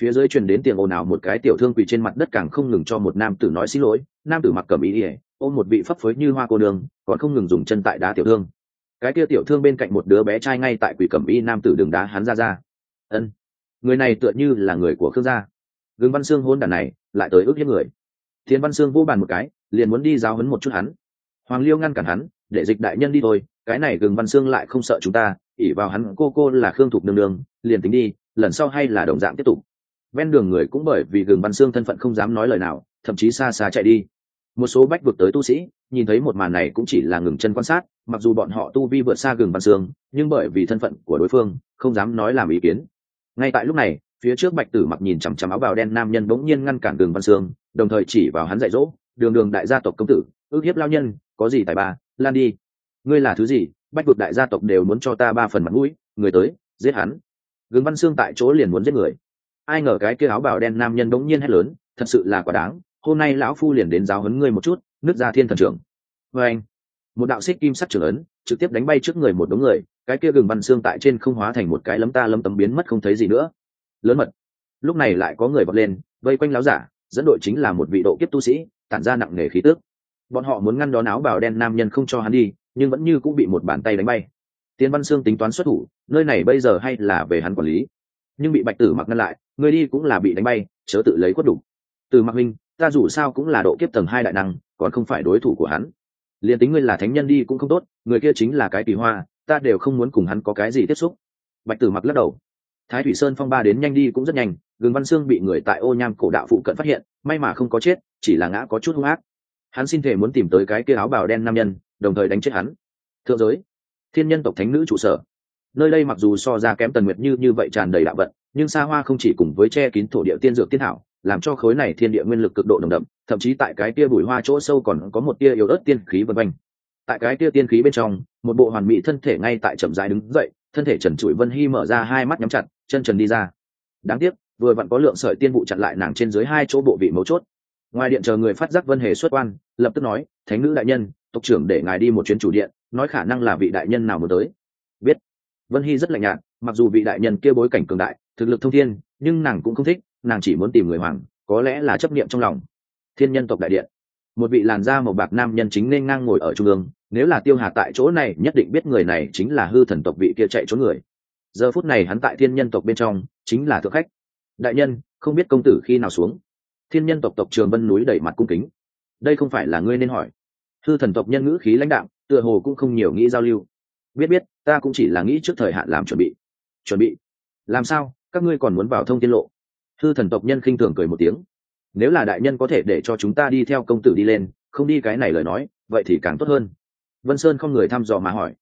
phía dưới truyền đến tiền ồn ào một cái tiểu thương quỳ trên mặt đất càng không ngừng cho một nam tử nói xin lỗi, nam tử mặc cầm ý ỉa ôm một vị phấp phới như hoa cô đường còn không ngừng dùng chân tại đá tiểu thương. Cái kia tiểu thương bên cạnh một đứa bé trai ngay tại quỷ cẩm y nam tử đường đá hắn ra ra. Ân, người này tựa như là người của khương gia. Gương văn xương hôn đàn này lại tới ước hiếp người. Thiên văn xương vô bàn một cái, liền muốn đi giáo hấn một chút hắn. Hoàng liêu ngăn cản hắn, để dịch đại nhân đi thôi cái này gừng văn xương lại không sợ chúng ta ỉ vào hắn cô cô là khương thục nương nương liền tính đi lần sau hay là đồng dạng tiếp tục. Ven đường người cũng bởi vì gừng văn xương thân phận không dám nói lời nào thậm chí xa xa chạy đi. Một số bách vực tới tu sĩ nhìn thấy một màn này cũng chỉ là ngừng chân quan sát mặc dù bọn họ tu vi vượt xa gừng văn xương nhưng bởi vì thân phận của đối phương không dám nói làm ý kiến. Ngay tại lúc này phía trước bạch tử mặc nhìn chằm chằm áo bào đen nam nhân bỗng nhiên ngăn cản đường văn xương, đồng thời chỉ vào hắn dạy dỗ đường đường đại gia tộc công tử ước hiếp lao nhân có gì tài ba lan đi ngươi là thứ gì? Bách vực đại gia tộc đều muốn cho ta ba phần mặt mũi, người tới, giết hắn. Gương văn xương tại chỗ liền muốn giết người. Ai ngờ cái kia áo bào đen nam nhân bỗng nhiên hét lớn, thật sự là quá đáng, hôm nay lão phu liền đến giáo huấn ngươi một chút, nước ra thiên thần trưởng. Vê anh, một đạo xích kim sắt trưởng ấn trực tiếp đánh bay trước người một đống người, cái kia gừng văn xương tại trên không hóa thành một cái lấm ta lấm tấm biến mất không thấy gì nữa. Lớn mật. Lúc này lại có người vọt lên, vây quanh láo giả, dẫn đội chính là một vị độ kiếp tu sĩ, tản ra nặng nề khí tước bọn họ muốn ngăn đón áo bào đen nam nhân không cho hắn đi nhưng vẫn như cũng bị một bàn tay đánh bay. Tiến văn sương tính toán xuất thủ, nơi này bây giờ hay là về hắn quản lý. Nhưng bị bạch tử mặc ngăn lại, người đi cũng là bị đánh bay, chớ tự lấy quất đủ. Từ mặc minh, ta dù sao cũng là độ kiếp tầng hai đại năng, còn không phải đối thủ của hắn. Liền tính ngươi là thánh nhân đi cũng không tốt, người kia chính là cái kỳ hoa, ta đều không muốn cùng hắn có cái gì tiếp xúc. Bạch tử mặc lắc đầu. Thái thủy sơn phong ba đến nhanh đi cũng rất nhanh, gừng văn sương bị người tại ô nham cổ đạo phụ cận phát hiện, may mà không có chết, chỉ là ngã có chút hung ác. Hắn xin thể muốn tìm tới cái kia áo bào đen nam nhân đồng thời đánh chết hắn. Thượng giới, thiên nhân tộc thánh nữ trụ sở. Nơi đây mặc dù so ra kém tần nguyệt như như vậy tràn đầy đạo vận, nhưng xa hoa không chỉ cùng với che kín thổ địa tiên dược tiên hảo, làm cho khối này thiên địa nguyên lực cực độ nồng đậm, thậm chí tại cái tia bụi hoa chỗ sâu còn có một tia yếu ớt tiên khí vân quanh. Tại cái tia tiên khí bên trong, một bộ hoàn mỹ thân thể ngay tại chậm dài đứng dậy, thân thể trần trụi vân hy mở ra hai mắt nhắm chặt, chân trần đi ra. Đáng tiếc, vừa vặn có lượng sợi tiên vụ chặn lại nàng trên dưới hai chỗ bộ vị mấu chốt. Ngoài điện chờ người phát giác vân hề xuất quan lập tức nói, thánh nữ đại nhân, tộc trưởng để ngài đi một chuyến chủ điện, nói khả năng là vị đại nhân nào muốn tới. Biết. Vân hy rất lạnh nhạt, mặc dù vị đại nhân kia bối cảnh cường đại, thực lực thông thiên, nhưng nàng cũng không thích, nàng chỉ muốn tìm người hoàng, có lẽ là chấp niệm trong lòng. Thiên nhân tộc đại điện. Một vị làn da màu bạc nam nhân chính nên ngang ngồi ở trung ương, nếu là tiêu hà tại chỗ này, nhất định biết người này chính là hư thần tộc vị kia chạy trốn người. Giờ phút này hắn tại thiên nhân tộc bên trong, chính là thượng khách. Đại nhân, không biết công tử khi nào xuống? Thiên nhân tộc tộc trường vân núi đẩy mặt cung kính đây không phải là ngươi nên hỏi. Thư thần tộc nhân ngữ khí lãnh đạo tựa hồ cũng không nhiều nghĩ giao lưu. Biết biết, ta cũng chỉ là nghĩ trước thời hạn làm chuẩn bị. Chuẩn bị? Làm sao? Các ngươi còn muốn vào thông tiên lộ? Thư thần tộc nhân khinh thường cười một tiếng. Nếu là đại nhân có thể để cho chúng ta đi theo công tử đi lên, không đi cái này lời nói, vậy thì càng tốt hơn. Vân sơn không người thăm dò mà hỏi.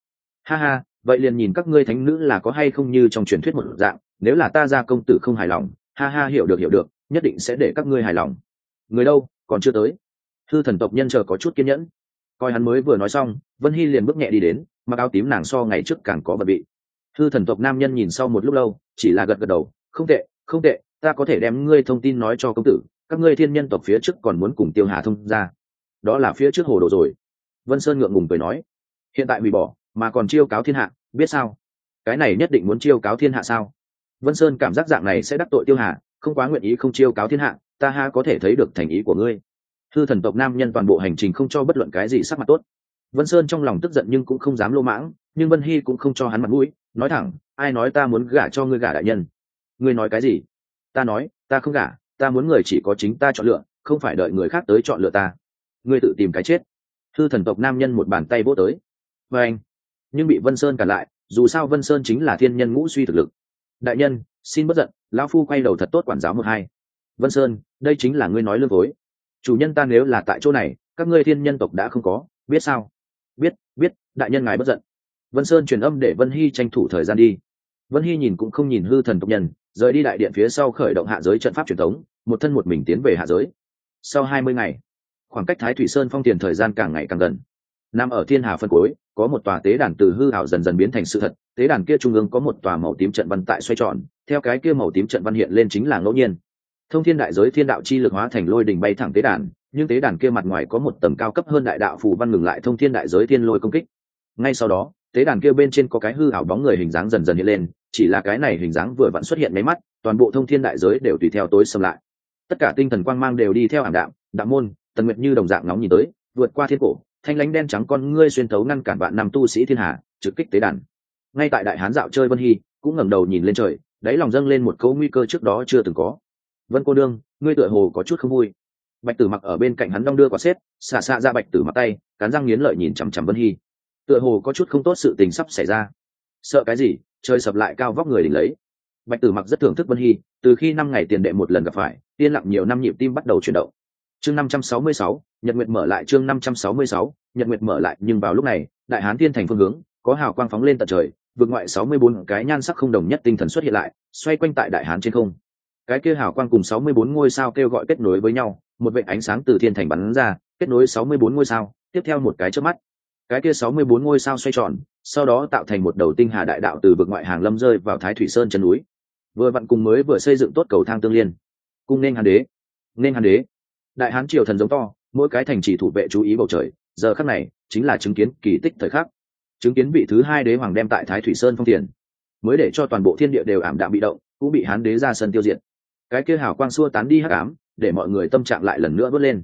Ha ha, vậy liền nhìn các ngươi thánh nữ là có hay không như trong truyền thuyết một dạng, nếu là ta ra công tử không hài lòng, ha ha hiểu được hiểu được, nhất định sẽ để các ngươi hài lòng. Người đâu? Còn chưa tới hư thần tộc nhân chờ có chút kiên nhẫn. Coi hắn mới vừa nói xong, vân hy liền bước nhẹ đi đến, mặc áo tím nàng so ngày trước càng có bật bị hư thần tộc nam nhân nhìn sau một lúc lâu, chỉ là gật gật đầu, không tệ không tệ, ta có thể đem ngươi thông tin nói cho công tử, các ngươi thiên nhân tộc phía trước còn muốn cùng tiêu hà thông ra đó là phía trước hồ đồ rồi. Vân sơn ngượng ngùng cười nói, hiện tại hủy bỏ, mà còn chiêu cáo thiên hạ, biết sao? Cái này nhất định muốn chiêu cáo thiên hạ sao? Vân sơn cảm giác dạng này sẽ đắc tội tiêu hà, không quá nguyện ý không chiêu cáo thiên hạ, ta ha có thể thấy được thành ý của ngươi. Hư thần tộc nam nhân toàn bộ hành trình không cho bất luận cái gì sắc mặt tốt. Vân sơn trong lòng tức giận nhưng cũng không dám lô mãng, nhưng vân hy cũng không cho hắn mặt mũi, nói thẳng, ai nói ta muốn gả cho ngươi gả đại nhân? Ngươi nói cái gì? Ta nói, ta không gả, ta muốn người chỉ có chính ta chọn lựa, không phải đợi người khác tới chọn lựa ta. Ngươi tự tìm cái chết. Thư thần tộc nam nhân một bàn tay vỗ tới. Và anh. Nhưng bị vân sơn cản lại, dù sao vân sơn chính là thiên nhân ngũ suy thực lực. Đại nhân, xin bất giận, lão phu quay đầu thật tốt quản giáo một hai. Vân sơn, đây chính là ngươi nói lương phối chủ nhân ta nếu là tại chỗ này, các ngươi thiên nhân tộc đã không có, biết sao? Biết biết, đại nhân ngài bất giận. Vân sơn truyền âm để vân hy tranh thủ thời gian đi. Vân hy nhìn cũng không nhìn hư thần tộc nhân, rời đi đại điện phía sau khởi động hạ giới trận pháp truyền thống, một thân một mình tiến về hạ giới. Sau hai mươi ngày, khoảng cách thái thủy sơn phong tiền thời gian càng ngày càng gần. Nằm ở thiên hà phân cuối, có một tòa tế đàn từ hư hảo dần dần biến thành sự thật, tế đàn kia trung ương có một tòa màu tím trận văn tại xoay tròn, theo cái kia màu tím trận văn hiện lên chính là ngẫu nhiên thông thiên đại giới thiên đạo chi lực hóa thành lôi đình bay thẳng tế đàn, nhưng tế đàn kia mặt ngoài có một tầng cao cấp hơn đại đạo phù văn ngừng lại thông thiên đại giới thiên lôi công kích. Ngay sau đó, tế đàn kia bên trên có cái hư ảo bóng người hình dáng dần dần hiện lên, chỉ là cái này hình dáng vừa vặn xuất hiện máy mắt, toàn bộ thông thiên đại giới đều tùy theo tối xâm lại. Tất cả tinh thần quang mang đều đi theo ảm đạm đạm môn, tần nguyệt như đồng dạng nóng nhìn tới, vượt qua thiên cổ, thanh lánh đen trắng con ngươi xuyên thấu ngăn cản bạn năm tu sĩ thiên hà trực kích tế đàn. Ngay tại đại hán dạo chơi vân hy, cũng ngẩng đầu nhìn lên trời, đáy lòng dâng lên một cấu nguy cơ trước đó chưa từng có vân cô đương ngươi tựa hồ có chút không vui. Bạch tử mặc ở bên cạnh hắn đong đưa quả xếp, xả xạ ra bạch tử mặc tay, cắn răng nghiến lợi nhìn chằm chằm vân hy. Tựa hồ có chút không tốt sự tình sắp xảy ra. Sợ cái gì, trời sập lại cao vóc người đỉnh lấy. Bạch tử mặc rất thưởng thức vân hy, từ khi năm ngày tiền đệ một lần gặp phải, yên lặng nhiều năm nhịp tim bắt đầu chuyển động. Chương năm trăm sáu mươi sáu, nhật nguyệt mở lại chương năm trăm sáu mươi sáu, nhật nguyệt mở lại, nhưng vào lúc này, đại hán thiên thành phương hướng, có hào quang phóng lên tận trời, vượt ngoại sáu mươi bốn cái nhan sắc không đồng nhất tinh thần xuất hiện lại, xoay quanh tại đại hán trên không cái kia hào quang cùng sáu mươi bốn ngôi sao kêu gọi kết nối với nhau, một vệ ánh sáng từ thiên thành bắn ra, kết nối sáu mươi bốn ngôi sao, tiếp theo một cái trước mắt. Cái kia sáu mươi bốn ngôi sao xoay tròn, sau đó tạo thành một đầu tinh hà đại đạo từ vực ngoại hàng lâm rơi vào thái thủy sơn chân núi. Vừa vặn cùng mới vừa xây dựng tốt cầu thang tương liên. Cung nên hàn đế. Nên hàn đế. Đại hán triều thần giống to, mỗi cái thành trì thủ vệ chú ý bầu trời, giờ khắc này, chính là chứng kiến kỳ tích thời khắc. Chứng kiến vị thứ hai đế hoàng đem tại thái thủy sơn phong tiền. Mới để cho toàn bộ thiên địa đều ảm đạm bị động, cũng bị hán đế ra sân tiêu diệt cái kia hào quang xua tán đi hắc ám, để mọi người tâm trạng lại lần nữa vớt lên.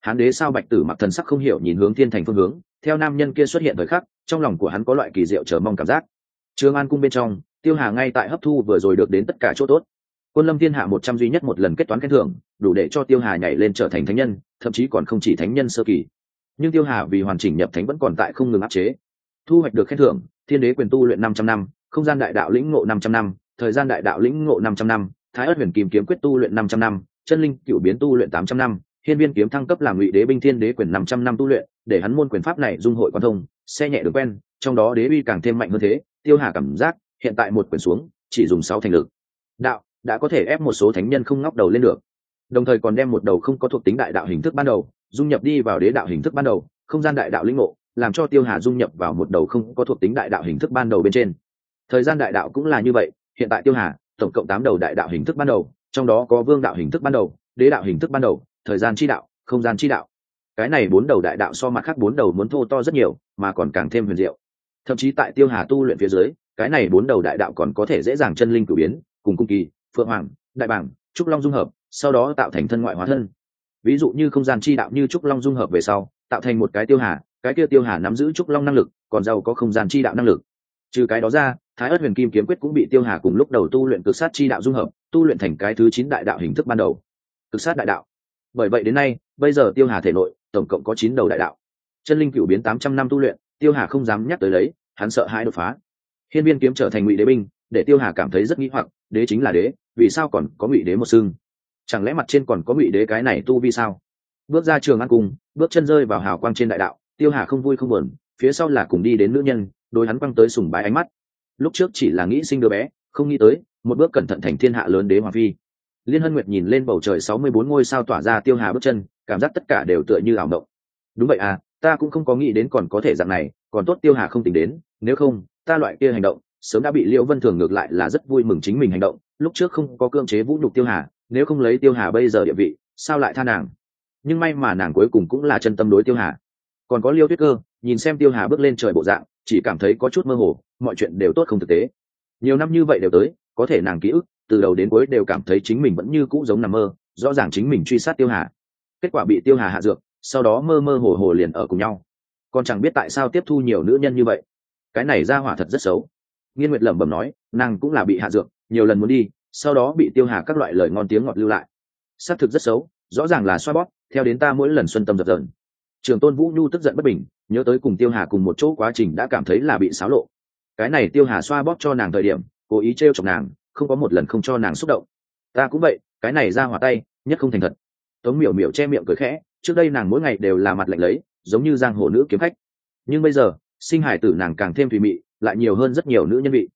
Hán đế sao bạch tử mặc thần sắc không hiểu nhìn hướng thiên thành phương hướng, theo nam nhân kia xuất hiện thời khắc, trong lòng của hắn có loại kỳ diệu chờ mong cảm giác. Trương an cung bên trong, tiêu hà ngay tại hấp thu vừa rồi được đến tất cả chỗ tốt. Quân lâm thiên hạ một trăm duy nhất một lần kết toán khen thưởng, đủ để cho tiêu hà nhảy lên trở thành thánh nhân, thậm chí còn không chỉ thánh nhân sơ kỳ. Nhưng tiêu hà vì hoàn chỉnh nhập thánh vẫn còn tại không ngừng áp chế. Thu hoạch được khen thưởng, thiên đế quyền tu luyện năm trăm năm, không gian đại đạo lĩnh ngộ năm trăm năm, thời gian đại đạo lĩnh ngộ năm trăm năm thái ất huyền kim kiếm quyết tu luyện năm trăm năm, chân linh cựu biến tu luyện tám trăm năm, hiên viên kiếm thăng cấp làm ngụy đế binh thiên đế quyền năm trăm năm tu luyện, để hắn môn quyền pháp này dung hội quan thông, xe nhẹ được quen, trong đó đế uy càng thêm mạnh hơn thế, tiêu hà cảm giác, hiện tại một quyền xuống, chỉ dùng sáu thành lực. Đạo, đã có thể ép một số thánh nhân không ngóc đầu lên được. Đồng thời còn đem một đầu không có thuộc tính đại đạo hình thức ban đầu, dung nhập đi vào đế đạo hình thức ban đầu, không gian đại đạo linh ngộ, làm cho tiêu hà dung nhập vào một đầu không có thuộc tính đại đạo hình thức ban đầu bên trên. Thời gian đại đạo cũng là như vậy, hiện tại tiêu hà tổng cộng tám đầu đại đạo hình thức ban đầu, trong đó có vương đạo hình thức ban đầu, đế đạo hình thức ban đầu, thời gian chi đạo, không gian chi đạo. Cái này bốn đầu đại đạo so mặt khác bốn đầu muốn thô to rất nhiều, mà còn càng thêm huyền diệu. Thậm chí tại tiêu hà tu luyện phía dưới, cái này bốn đầu đại đạo còn có thể dễ dàng chân linh cử biến, cùng cung kỳ, phượng hoàng, đại bảng, trúc long dung hợp, sau đó tạo thành thân ngoại hóa thân. Ví dụ như không gian chi đạo như trúc long dung hợp về sau, tạo thành một cái tiêu hà, cái kia tiêu hà nắm giữ trúc long năng lực, còn giàu có không gian chi đạo năng lực. Trừ cái đó ra thái ớt huyền kim kiếm quyết cũng bị tiêu hà cùng lúc đầu tu luyện cực sát chi đạo dung hợp, tu luyện thành cái thứ chín đại đạo hình thức ban đầu. Cực sát đại đạo. Bởi vậy đến nay, bây giờ tiêu hà thể nội, tổng cộng có chín đầu đại đạo. Chân linh cựu biến tám trăm năm tu luyện, tiêu hà không dám nhắc tới lấy, hắn sợ hai đột phá. Hiên viên kiếm trở thành ngụy đế binh, để tiêu hà cảm thấy rất nghĩ hoặc, đế chính là đế, vì sao còn có ngụy đế một xương chẳng lẽ mặt trên còn có ngụy đế cái này tu vi sao? Bước ra trường ăn cùng bước chân rơi vào hào quang trên đại đạo, tiêu hà không vui không buồn, phía sau là cùng đi đến nữ nhân đôi hắn quăng tới sùng bái ánh mắt lúc trước chỉ là nghĩ sinh đứa bé, không nghĩ tới, một bước cẩn thận thành thiên hạ lớn đế hoàng phi. Liên hân nguyệt nhìn lên bầu trời sáu mươi bốn ngôi sao tỏa ra tiêu hà bước chân, cảm giác tất cả đều tựa như ảo động đúng vậy à ta cũng không có nghĩ đến còn có thể dạng này, còn tốt tiêu hà không tính đến, nếu không, ta loại kia hành động, sớm đã bị liễu vân thường ngược lại là rất vui mừng chính mình hành động. Lúc trước không có cưỡng chế vũ nhục tiêu hà, nếu không lấy tiêu hà bây giờ địa vị, sao lại tha nàng? Nhưng may mà nàng cuối cùng cũng là chân tâm đối tiêu hà còn có liêu tuyết cơ, nhìn xem tiêu hà bước lên trời bộ dạng, chỉ cảm thấy có chút mơ hồ, mọi chuyện đều tốt không thực tế. Nhiều năm như vậy đều tới, có thể nàng ký ức, từ đầu đến cuối đều cảm thấy chính mình vẫn như cũ giống nằm mơ, rõ ràng chính mình truy sát tiêu hà. Kết quả bị tiêu hà hạ dược, sau đó mơ mơ hồ hồ liền ở cùng nhau. Còn chẳng biết tại sao tiếp thu nhiều nữ nhân như vậy. Cái này ra hỏa thật rất xấu. Nghiên nguyệt lẩm bẩm nói, nàng cũng là bị hạ dược, nhiều lần muốn đi, sau đó bị tiêu hà các loại lời ngon tiếng ngọt lưu lại. Xác thực rất xấu, rõ ràng là xoa bóp, theo đến ta mỗi lần xuân tâm dập dần trường tôn vũ nhu tức giận bất bình, nhớ tới cùng tiêu hà cùng một chỗ quá trình đã cảm thấy là bị xáo lộ. Cái này tiêu hà xoa bóp cho nàng thời điểm, cố ý t r e o chọc nàng, không có một lần không cho nàng xúc động. Ta cũng vậy, cái này ra hỏa tay, nhất không thành thật. Tống miểu miểu che miệng cười khẽ, trước đây nàng mỗi ngày đều là mặt lạnh lấy, giống như giang hồ nữ kiếm khách. Nhưng bây giờ, sinh hải tử nàng càng thêm thùy mị, lại nhiều hơn rất nhiều nữ nhân vị.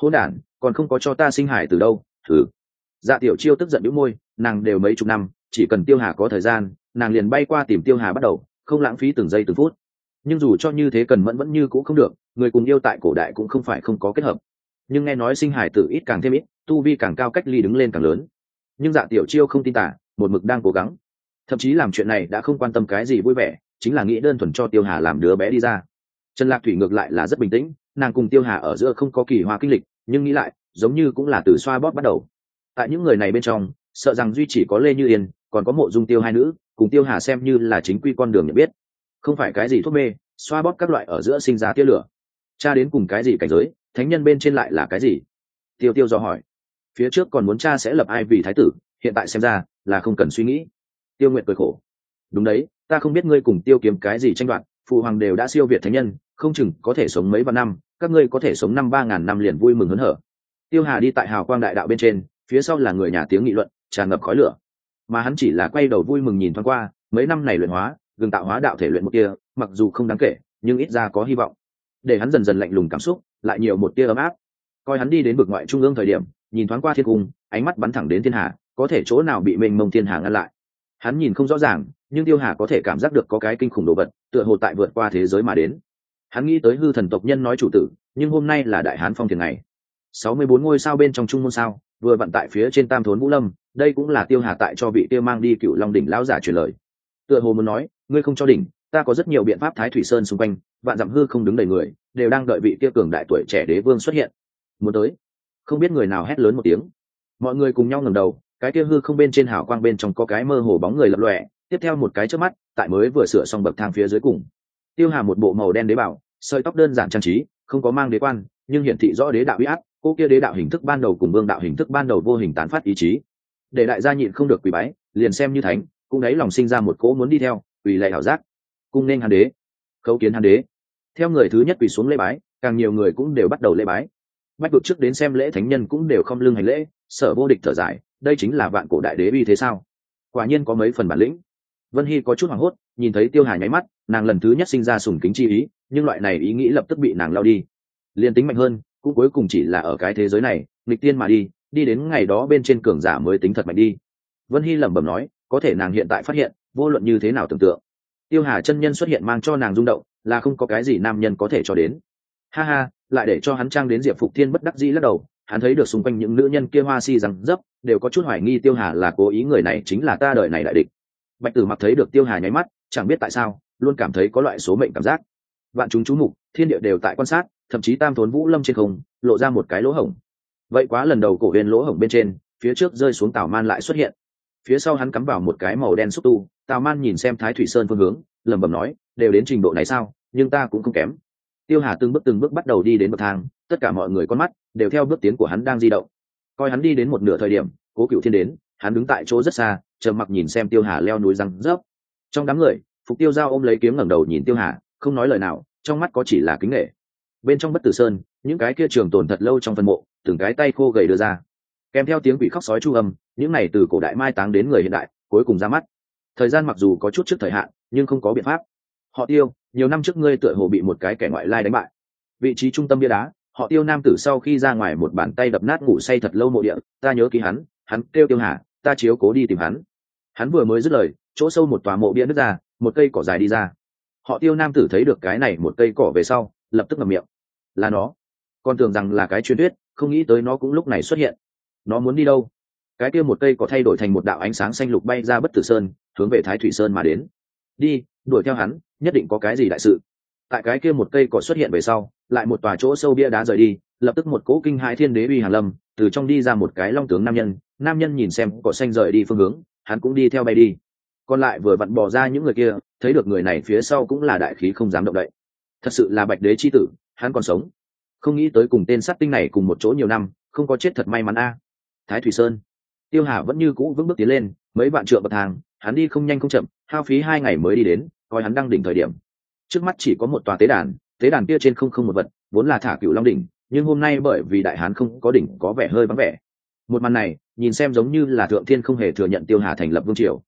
Hôn đản, còn không có cho ta sinh hải từ đâu, thử. Dạ tiểu chiêu tức giận đĩu môi, nàng đều mấy chục năm, chỉ cần tiêu hà có thời gian, nàng liền bay qua tìm tiêu hà bắt đầu không lãng phí từng giây từng phút. Nhưng dù cho như thế cần mẫn vẫn như cũng không được, người cùng yêu tại cổ đại cũng không phải không có kết hợp. Nhưng nghe nói sinh hải tử ít càng thêm ít, tu vi càng cao cách ly đứng lên càng lớn. Nhưng dạ tiểu chiêu không tin tả, một mực đang cố gắng. Thậm chí làm chuyện này đã không quan tâm cái gì vui vẻ, chính là nghĩ đơn thuần cho tiêu hà làm đứa bé đi ra. Trần lạc thủy ngược lại là rất bình tĩnh, nàng cùng tiêu hà ở giữa không có kỳ hoa kinh lịch, nhưng nghĩ lại, giống như cũng là từ xoa bóp bắt đầu. Tại những người này bên trong, sợ rằng duy chỉ có lê như yên còn có mộ dung tiêu hai nữ, cùng tiêu hà xem như là chính quy con đường nhận biết. Không phải cái gì thuốc mê, xoa bóp các loại ở giữa sinh ra tia lửa. Cha đến cùng cái gì cảnh giới, thánh nhân bên trên lại là cái gì? Tiêu tiêu do hỏi. Phía trước còn muốn cha sẽ lập ai vì thái tử, hiện tại xem ra là không cần suy nghĩ. Tiêu nguyện cười khổ. Đúng đấy, ta không biết ngươi cùng tiêu kiếm cái gì tranh đoạt, phụ hoàng đều đã siêu việt thánh nhân, không chừng có thể sống mấy vạn năm, các ngươi có thể sống năm ba ngàn năm liền vui mừng hớn hở. Tiêu hà đi tại hào quang đại đạo bên trên, phía sau là người nhà tiếng nghị luận, tràn ngập khói lửa mà hắn chỉ là quay đầu vui mừng nhìn thoáng qua, mấy năm này luyện hóa, gừng tạo hóa đạo thể luyện một tia, mặc dù không đáng kể, nhưng ít ra có hy vọng. Để hắn dần dần lạnh lùng cảm xúc, lại nhiều một tia ấm áp. Coi hắn đi đến vực ngoại trung ương thời điểm, nhìn thoáng qua thiên cung, ánh mắt bắn thẳng đến thiên hà, có thể chỗ nào bị mênh mông thiên hà ngăn lại? Hắn nhìn không rõ ràng, nhưng tiêu hà có thể cảm giác được có cái kinh khủng đồ vật, tựa hồ tại vượt qua thế giới mà đến. Hắn nghĩ tới hư thần tộc nhân nói chủ tử, nhưng hôm nay là đại hán phong thiền này sáu mươi bốn ngôi sao bên trong trung môn sao, vừa vận tại phía trên tam thốn vũ lâm đây cũng là tiêu hà tại cho vị tiêu mang đi cựu long đỉnh lão giả truyền lời. Tựa hồ muốn nói, ngươi không cho đỉnh, ta có rất nhiều biện pháp thái thủy sơn xung quanh, vạn dặm hư không đứng đầy người, đều đang đợi vị tiêu cường đại tuổi trẻ đế vương xuất hiện. Muốn tới. Không biết người nào hét lớn một tiếng. Mọi người cùng nhau ngầm đầu, cái kia hư không bên trên hào quang bên trong có cái mơ hồ bóng người lập lòe, tiếp theo một cái trước mắt, tại mới vừa sửa xong bậc thang phía dưới cùng. Tiêu hà một bộ màu đen đế bảo, sợi tóc đơn giản trang trí, không có mang đế quan, nhưng hiển thị rõ đế đạo huy áp, cô kia đế đạo hình thức ban đầu cùng vương đạo hình thức ban đầu vô hình tán phát ý chí để đại gia nhịn không được quỳ bái, liền xem như thánh, cũng đấy lòng sinh ra một cỗ muốn đi theo quỳ lệ hảo giác. Cung nên hàn đế, khấu kiến hàn đế. Theo người thứ nhất quỳ xuống lễ bái, càng nhiều người cũng đều bắt đầu lễ bái. Bách vực trước đến xem lễ thánh nhân cũng đều không lưng hành lễ, sở vô địch thở dài, đây chính là vạn cổ đại đế uy thế sao? Quả nhiên có mấy phần bản lĩnh. Vân hy có chút hoảng hốt, nhìn thấy tiêu hà nháy mắt, nàng lần thứ nhất sinh ra sùng kính chi ý, nhưng loại này ý nghĩ lập tức bị nàng lao đi. Liền tính mạnh hơn, cũng cuối cùng chỉ là ở cái thế giới này, nghịch tiên mà đi đi đến ngày đó bên trên cường giả mới tính thật mạnh đi. Vân hy lẩm bẩm nói, có thể nàng hiện tại phát hiện, vô luận như thế nào tưởng tượng. Tiêu hà chân nhân xuất hiện mang cho nàng rung động, là không có cái gì nam nhân có thể cho đến. Ha ha, lại để cho hắn trang đến diệp phục thiên bất đắc dĩ lắc đầu, hắn thấy được xung quanh những nữ nhân kia hoa si rằng dấp, đều có chút hoài nghi tiêu hà là cố ý người này chính là ta đời này đại địch. Bạch tử mặc thấy được tiêu hà nháy mắt, chẳng biết tại sao, luôn cảm thấy có loại số mệnh cảm giác. Vạn chúng chú mục, thiên địa đều tại quan sát, thậm chí tam thốn vũ lâm trên không, lộ ra một cái lỗ hổng vậy quá lần đầu cổ huyền lỗ hổng bên trên, phía trước rơi xuống tào man lại xuất hiện. Phía sau hắn cắm vào một cái màu đen xúc tu, tào man nhìn xem thái thủy sơn phương hướng, lẩm bẩm nói, đều đến trình độ này sao, nhưng ta cũng không kém. Tiêu hà từng bước từng bước bắt đầu đi đến bậc thang, tất cả mọi người con mắt đều theo bước tiến của hắn đang di động. Coi hắn đi đến một nửa thời điểm, cố cựu thiên đến, hắn đứng tại chỗ rất xa chờ mặc nhìn xem tiêu hà leo núi răng rớp. Trong đám người, phục tiêu giao ôm lấy kiếm ngẩng đầu nhìn tiêu hà, không nói lời nào, trong mắt có chỉ là kính nghệ bên trong bất tử sơn, những cái kia trường tồn thật lâu trong phân mộ từng cái tay khô gầy đưa ra. Kèm theo tiếng quỷ khóc sói chu âm, những này từ cổ đại mai táng đến người hiện đại, cuối cùng ra mắt. Thời gian mặc dù có chút trước thời hạn, nhưng không có biện pháp. Họ tiêu, nhiều năm trước ngươi tựa hồ bị một cái kẻ ngoại lai đánh bại. Vị trí trung tâm bia đá, họ tiêu nam tử sau khi ra ngoài một bàn tay đập nát ngủ say thật lâu mộ địa, ta nhớ ký hắn hắn kêu tiêu hà, ta chiếu cố đi tìm hắn. Hắn vừa mới dứt lời, chỗ sâu một tòa mộ bia nứt ra, một cây cỏ dài đi ra. Họ tiêu nam tử thấy được cái này một cây cỏ về sau, lập tức ngậm miệng. Là nó. Con tưởng rằng là cái truyền thuyết không nghĩ tới nó cũng lúc này xuất hiện. Nó muốn đi đâu? Cái kia một cây có thay đổi thành một đạo ánh sáng xanh lục bay ra bất tử sơn, hướng về thái thủy sơn mà đến. Đi, đuổi theo hắn, nhất định có cái gì đại sự. Tại cái kia một cây cỏ xuất hiện về sau, lại một tòa chỗ sâu bia đá rời đi, lập tức một cỗ kinh hai thiên đế uy hàn lâm, từ trong đi ra một cái long tướng nam nhân. Nam nhân nhìn xem cỏ xanh rời đi phương hướng, hắn cũng đi theo bay đi. Còn lại vừa vặn bỏ ra những người kia, thấy được người này phía sau cũng là đại khí không dám động đậy. Thật sự là bạch đế c h i tử, hắn còn sống không nghĩ tới cùng tên sát tinh này cùng một chỗ nhiều năm, không có chết thật may mắn a. Thái thủy sơn. Tiêu hà vẫn như cũ vững bước tiến lên, mấy vạn trượng bậc thang, hắn đi không nhanh không chậm, hao phí hai ngày mới đi đến, coi hắn đang đỉnh thời điểm. Trước mắt chỉ có một tòa tế đàn tế đàn kia trên không không một vật, vốn là thả cựu long đỉnh, nhưng hôm nay bởi vì đại hán không có đỉnh, có vẻ hơi vắng vẻ. Một màn này, nhìn xem giống như là thượng thiên không hề thừa nhận tiêu hà thành lập vương triều.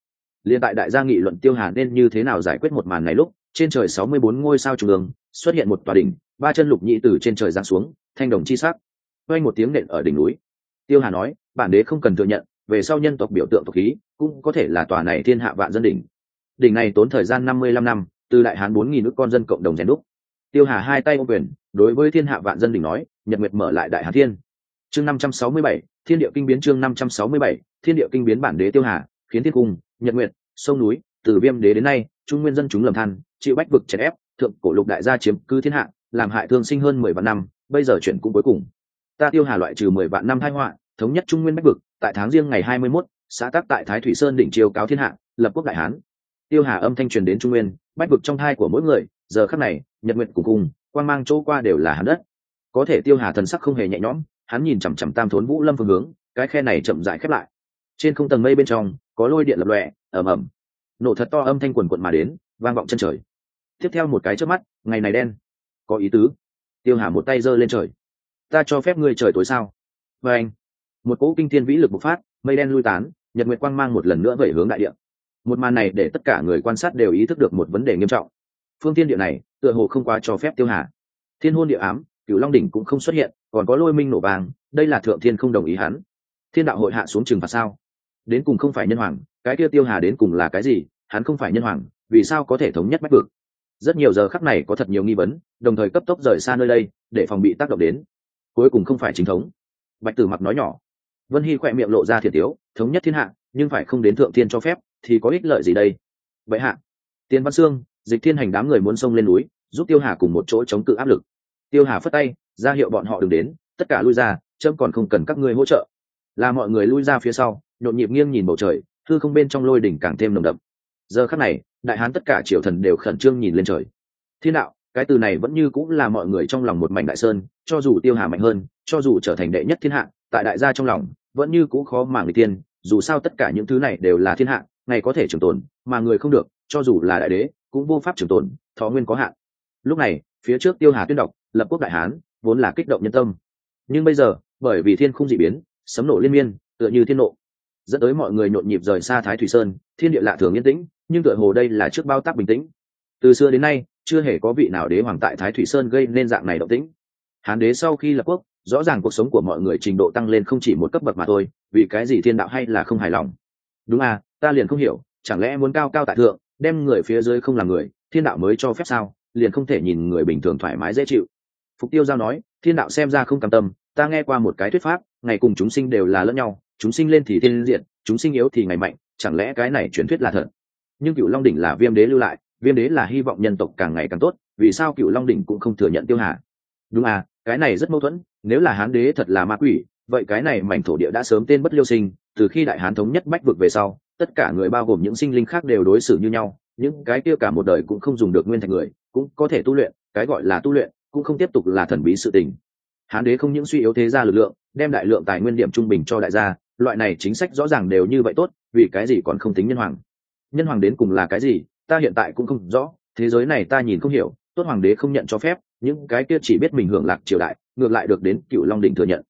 Liên tại đại gia nghị luận tiêu hà nên như thế nào giải quyết một màn này lúc, trên trời sáu mươi bốn ngôi sao trung ương, xuất hiện một tòa đỉnh ba chân lục nhị từ trên trời giáng xuống, thanh đồng chi sắc. Quanh một tiếng nện ở đỉnh núi. Tiêu hà nói, bản đế không cần thừa nhận, về sau nhân tộc biểu tượng tộc khí, cũng có thể là tòa này thiên hạ vạn dân đỉnh. Đỉnh này tốn thời gian năm mươi lăm năm, từ đại hán bốn nghìn nước con dân cộng đồng rèn đúc. Tiêu hà hai tay ô quyền, đối với thiên hạ vạn dân đỉnh nói, nhật nguyệt mở lại đại hà thiên. Chương năm trăm sáu mươi bảy, thiên địa kinh biến chương năm trăm sáu mươi bảy, thiên địa kinh biến bản đế tiêu hà, khiến thiên cung, nhật nguyệt, sông núi, từ viêm đế đến nay, trung nguyên dân chúng lầm than, chịu bách vực chèn ép, thượng cổ lục đại gia chiếm cư thiên hạ làm hại thương sinh hơn mười vạn năm bây giờ chuyển cũng cuối cùng. Ta tiêu hà loại trừ mười vạn năm thai họa thống nhất trung nguyên bách vực tại tháng riêng ngày hai mươi 21, xã tác tại thái thủy sơn đỉnh triều cáo thiên hạ lập quốc đại hán. Tiêu hà âm thanh truyền đến trung nguyên bách vực trong thai của mỗi người giờ khắc này nhật nguyện cùng cùng quan mang chỗ qua đều là hắn đất. Có thể tiêu hà thần sắc không hề nhẹ nhõm hắn nhìn chằm chằm tam thốn vũ lâm phương hướng cái khe này chậm rãi khép lại. Trên không tầng mây bên trong có lôi điện lập lòe ầm ầm. Nổ thật to âm thanh quần quận mà đến vang vọng chân trời. Tiếp theo một cái trước mắt ngày này đen có ý tứ. Tiêu hà một tay giơ lên trời. Ta cho phép ngươi trời tối sao? Và anh, một cỗ kinh thiên vĩ lực bộc phát, mây đen lui tán, nhật nguyệt quang mang một lần nữa vẩy hướng đại địa. Một màn này để tất cả người quan sát đều ý thức được một vấn đề nghiêm trọng. Phương tiên địa này, tựa hồ không quá cho phép tiêu hà. Thiên hôn địa ám cựu long đỉnh cũng không xuất hiện, còn có lôi minh nổ vàng, đây là thượng thiên không đồng ý hắn. Thiên đạo hội hạ xuống trừng phạt sao? Đến cùng không phải nhân hoàng, cái kia tiêu hà đến cùng là cái gì? Hắn không phải nhân hoàng, vì sao có thể thống nhất bách vực? Rất nhiều giờ khắc này có thật nhiều nghi vấn, đồng thời cấp tốc rời xa nơi đây, để phòng bị tác động đến. Cuối cùng không phải chính thống. Bạch tử mặc nói nhỏ. Vân hy khỏe miệng lộ ra thiệt yếu. thống nhất thiên hạ, nhưng phải không đến thượng thiên cho phép, thì có ích lợi gì đây? Vậy hạ. Tiên văn sương, dịch thiên hành đám người muốn xông lên núi, giúp tiêu hà cùng một chỗ chống cự áp lực. Tiêu hà phất tay, ra hiệu bọn họ đừng đến, tất cả lui ra trâm còn không cần các ngươi hỗ trợ. Là mọi người lui ra phía sau, nhộn nhịp nghiêng nhìn bầu trời thư không bên trong lôi đỉnh càng thêm nồng đậm giờ khắc này, đại hán tất cả triều thần đều khẩn trương nhìn lên trời. Thiên đạo, cái từ này vẫn như cũng là mọi người trong lòng một mảnh đại sơn, cho dù tiêu hà mạnh hơn, cho dù trở thành đệ nhất thiên hạ, tại đại gia trong lòng, vẫn như cũng khó mà người tiên, dù sao tất cả những thứ này đều là thiên hạ, ngày có thể trường tồn, mà người không được, cho dù là đại đế, cũng vô pháp trường tồn, thọ nguyên có hạn. Lúc này, phía trước tiêu hà tuyên đọc, lập quốc đại hán, vốn là kích động nhân tâm. Nhưng bây giờ, bởi vì thiên không dị biến, sấm nổ liên miên, tựa như thiên nộ, dẫn tới mọi người nhộn nhịp rời xa thái thủy sơn, thiên địa lạ thường yên tĩnh nhưng tựa hồ đây là trước bao tác bình tĩnh. Từ xưa đến nay, chưa hề có vị nào đế hoàng tại thái thủy sơn gây nên dạng này động tĩnh. Hán đế sau khi lập quốc, rõ ràng cuộc sống của mọi người trình độ tăng lên không chỉ một cấp bậc mà thôi, vì cái gì thiên đạo hay là không hài lòng? Đúng à ta liền không hiểu, chẳng lẽ muốn cao cao tại thượng, đem người phía dưới không làm người, thiên đạo mới cho phép sao? Liền không thể nhìn người bình thường thoải mái dễ chịu. Phục tiêu giao nói, thiên đạo xem ra không cam tâm, ta nghe qua một cái thuyết pháp, ngày cùng chúng sinh đều là lẫn nhau, chúng sinh lên thì thiên diện, chúng sinh yếu thì ngày mạnh, chẳng lẽ cái này truyền thuyết là thật? Nhưng cựu long đỉnh là viêm đế lưu lại, viêm đế là hy vọng nhân tộc càng ngày càng tốt, vì sao cựu long đỉnh cũng không thừa nhận tiêu hà? Đúng à cái này rất mâu thuẫn, nếu là hán đế thật là ma quỷ, vậy cái này mảnh thổ địa đã sớm tên bất liêu sinh, từ khi đại hán thống nhất bách vực về sau, tất cả người bao gồm những sinh linh khác đều đối xử như nhau, những cái kia cả một đời cũng không dùng được nguyên thạch người, cũng có thể tu luyện, cái gọi là tu luyện, cũng không tiếp tục là thần bí sự tình. Hán đế không những suy yếu thế gia lực lượng, đem đại lượng tài nguyên điểm trung bình cho đại gia, loại này chính sách rõ ràng đều như vậy tốt, vì cái gì còn không tính nhân hoàng? Nhân hoàng đến cùng là cái gì, ta hiện tại cũng không rõ, thế giới này ta nhìn không hiểu, tốt hoàng đế không nhận cho phép, những cái kia chỉ biết mình hưởng lạc triều đại, ngược lại được đến cựu long đỉnh thừa nhận.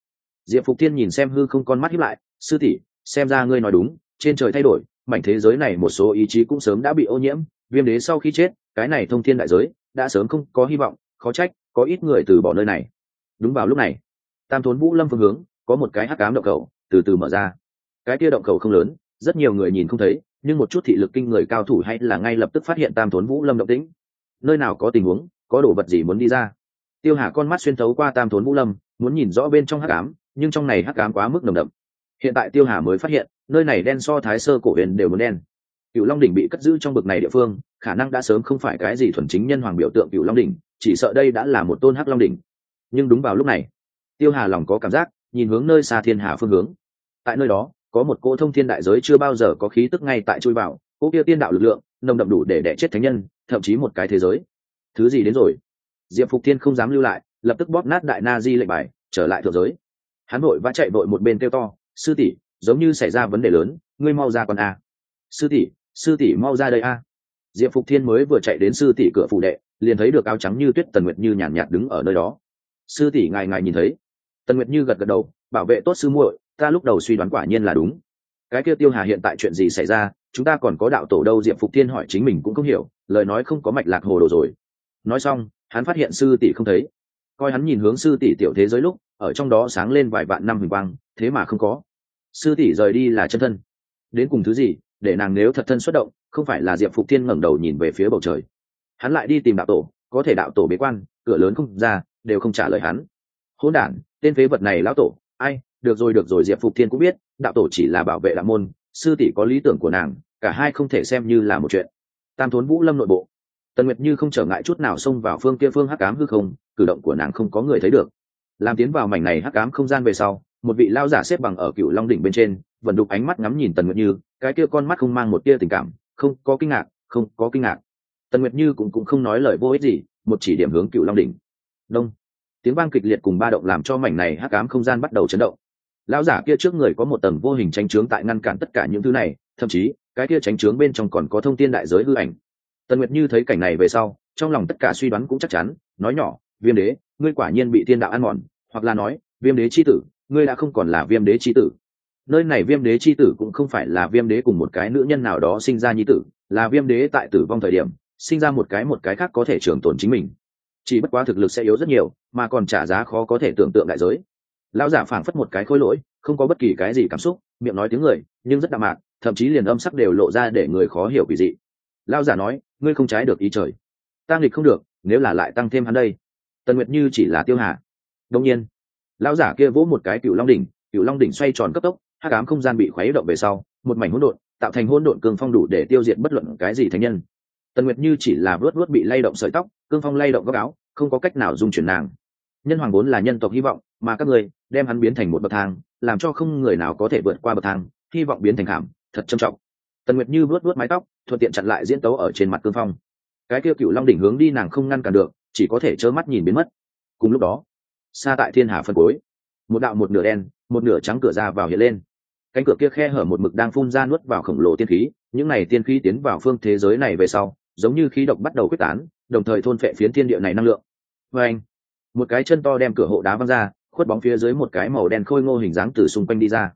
Diệp phục thiên nhìn xem hư không con mắt hiếp lại, sư tỷ, xem ra ngươi nói đúng, trên trời thay đổi, mảnh thế giới này một số ý chí cũng sớm đã bị ô nhiễm, viêm đế sau khi chết, cái này thông thiên đại giới, đã sớm không có hy vọng, khó trách, có ít người từ bỏ nơi này. Đúng vào lúc này, tam thốn vũ lâm phương hướng, có một cái hắc cám động khẩu, từ từ mở ra. Cái kia động khẩu không lớn, rất nhiều người nhìn không thấy nhưng một chút thị lực kinh người cao thủ hay là ngay lập tức phát hiện tam thốn vũ lâm động tĩnh. Nơi nào có tình huống, có đồ vật gì muốn đi ra? Tiêu hà con mắt xuyên thấu qua tam thốn vũ lâm, muốn nhìn rõ bên trong hắc ám, nhưng trong này hắc ám quá mức nồng đậm. Hiện tại tiêu hà mới phát hiện, nơi này đen so thái sơ cổ huyền đều muốn đen. Cựu long đỉnh bị cất giữ trong bực này địa phương, khả năng đã sớm không phải cái gì thuần chính nhân hoàng biểu tượng cựu long đỉnh, chỉ sợ đây đã là một tôn hắc long đỉnh. Nhưng đúng vào lúc này, tiêu hà lòng có cảm giác, nhìn hướng nơi xa thiên hà phương hướng. Tại nơi đó có một cỗ thông thiên đại giới chưa bao giờ có khí tức ngay tại chui vào, cỗ kia tiên đạo lực lượng, nồng đậm đủ để đẻ chết thánh nhân, thậm chí một cái thế giới. Thứ gì đến rồi? Diệp phục thiên không dám lưu lại, lập tức bóp nát đại na di lệnh bài, trở lại thượng giới. Hắn vội vã chạy vội một bên kêu to, sư tỷ, giống như xảy ra vấn đề lớn, ngươi mau ra con a. Sư tỷ sư tỷ mau ra đây a. Diệp phục thiên mới vừa chạy đến sư tỷ cửa phụ đệ, liền thấy được áo trắng như tuyết tần nguyệt như nhàn nhạt đứng ở nơi đó. Sư tỷ ngài ngài nhìn thấy. Tần nguyệt như gật gật đầu, bảo vệ tốt sư muội ta lúc đầu suy đoán quả nhiên là đúng. Cái kia tiêu hà hiện tại chuyện gì xảy ra, chúng ta còn có đạo tổ đâu? Diệp phục thiên hỏi chính mình cũng không hiểu, lời nói không có mạch lạc hồ đồ rồi. Nói xong, hắn phát hiện sư tỷ không thấy. Coi hắn nhìn hướng sư tỷ tiểu thế giới lúc, ở trong đó sáng lên vài vạn năm huỳnh quang, thế mà không có. Sư tỷ rời đi là chân thân. Đến cùng thứ gì, để nàng nếu thật thân xuất động, không phải là diệp phục thiên ngẩng đầu nhìn về phía bầu trời. Hắn lại đi tìm đạo tổ, có thể đạo tổ bế quan, cửa lớn không ra, đều không trả lời hắn. Hỗn đản, tên phế vật này lão tổ, ai? Được rồi được rồi, diệp phục thiên cũng biết, đạo tổ chỉ là bảo vệ đạo môn, sư tỷ có lý tưởng của nàng, cả hai không thể xem như là một chuyện. Tam thốn vũ lâm nội bộ. Tần nguyệt như không trở ngại chút nào xông vào phương kia phương hắc cám hư không, cử động của nàng không có người thấy được. Làm tiến vào mảnh này hắc cám không gian về sau, một vị lao giả xếp bằng ở cựu long đỉnh bên trên vận đục ánh mắt ngắm nhìn tần nguyệt như, cái kia con mắt không mang một tia tình cảm, không có kinh ngạc, không có kinh ngạc. Tần nguyệt như cũng cũng không nói lời vô ích gì, một chỉ điểm hướng cựu long đỉnh. Đông. Tiếng vang kịch liệt cùng ba động làm cho mảnh này hắc ám không gian bắt đầu chấn động lão giả kia trước người có một tầng vô hình tranh trướng tại ngăn cản tất cả những thứ này, thậm chí, cái kia tranh trướng bên trong còn có thông tin đại giới hư ảnh. Tần nguyệt như thấy cảnh này về sau, trong lòng tất cả suy đoán cũng chắc chắn, nói nhỏ, viêm đế, ngươi quả nhiên bị thiên đạo ăn mòn, hoặc là nói, viêm đế c h i tử, ngươi đã không còn là viêm đế c h i tử. Nơi này viêm đế c h i tử cũng không phải là viêm đế cùng một cái nữ nhân nào đó sinh ra nhi tử, là viêm đế tại tử vong thời điểm, sinh ra một cái một cái khác có thể trường tồn chính mình. Chỉ bất quá thực lực sẽ yếu rất nhiều, mà còn trả giá khó có thể tưởng tượng đại giới lão giả phảng phất một cái khối lỗi, không có bất kỳ cái gì cảm xúc, miệng nói tiếng người, nhưng rất đạm mạc, thậm chí liền âm sắc đều lộ ra để người khó hiểu kỳ dị. Lão giả nói, ngươi không trái được ý trời. Tăng nghịch không được, nếu là lại tăng thêm hắn đây. Tần nguyệt như chỉ là tiêu hà. Đông nhiên, lão giả kia vỗ một cái cựu long đỉnh cựu long đỉnh xoay tròn cấp tốc hát cám không gian bị khuấy động về sau, một mảnh hỗn độn, tạo thành hỗn độn cương phong đủ để tiêu diệt bất luận cái gì thánh nhân. Tần nguyệt như chỉ là vớt vớt bị lay động sợi tóc, cương phong lay động góc áo, không có cách nào dung chuyển nàng. Nhân hoàng vốn là nhân tộc hy vọng, mà các người đem hắn biến thành một bậc thang, làm cho không người nào có thể vượt qua bậc thang, hy vọng biến thành khảm, thật trầm trọng. Tần nguyệt như vớt vớt mái tóc, thuận tiện chặn lại diễn tấu ở trên mặt cương phong. Cái kia cựu long đỉnh hướng đi nàng không ngăn cản được, chỉ có thể trơ mắt nhìn biến mất. Cùng lúc đó, xa tại thiên hà phân cối một đạo một nửa đen, một nửa trắng cửa ra vào hiện lên. Cánh cửa kia khe hở một mực đang phun ra nuốt vào khổng lồ tiên khí, những này tiên khí tiến vào phương thế giới này về sau, giống như khí độc bắt đầu quyết tán, đồng thời thôn phệ phiến thiên địa này năng lượng. Vê anh, một cái chân to đem cửa hộ đá văng ra khuất bóng phía dưới một cái màu đen khôi ngô hình dáng từ xung quanh đi ra.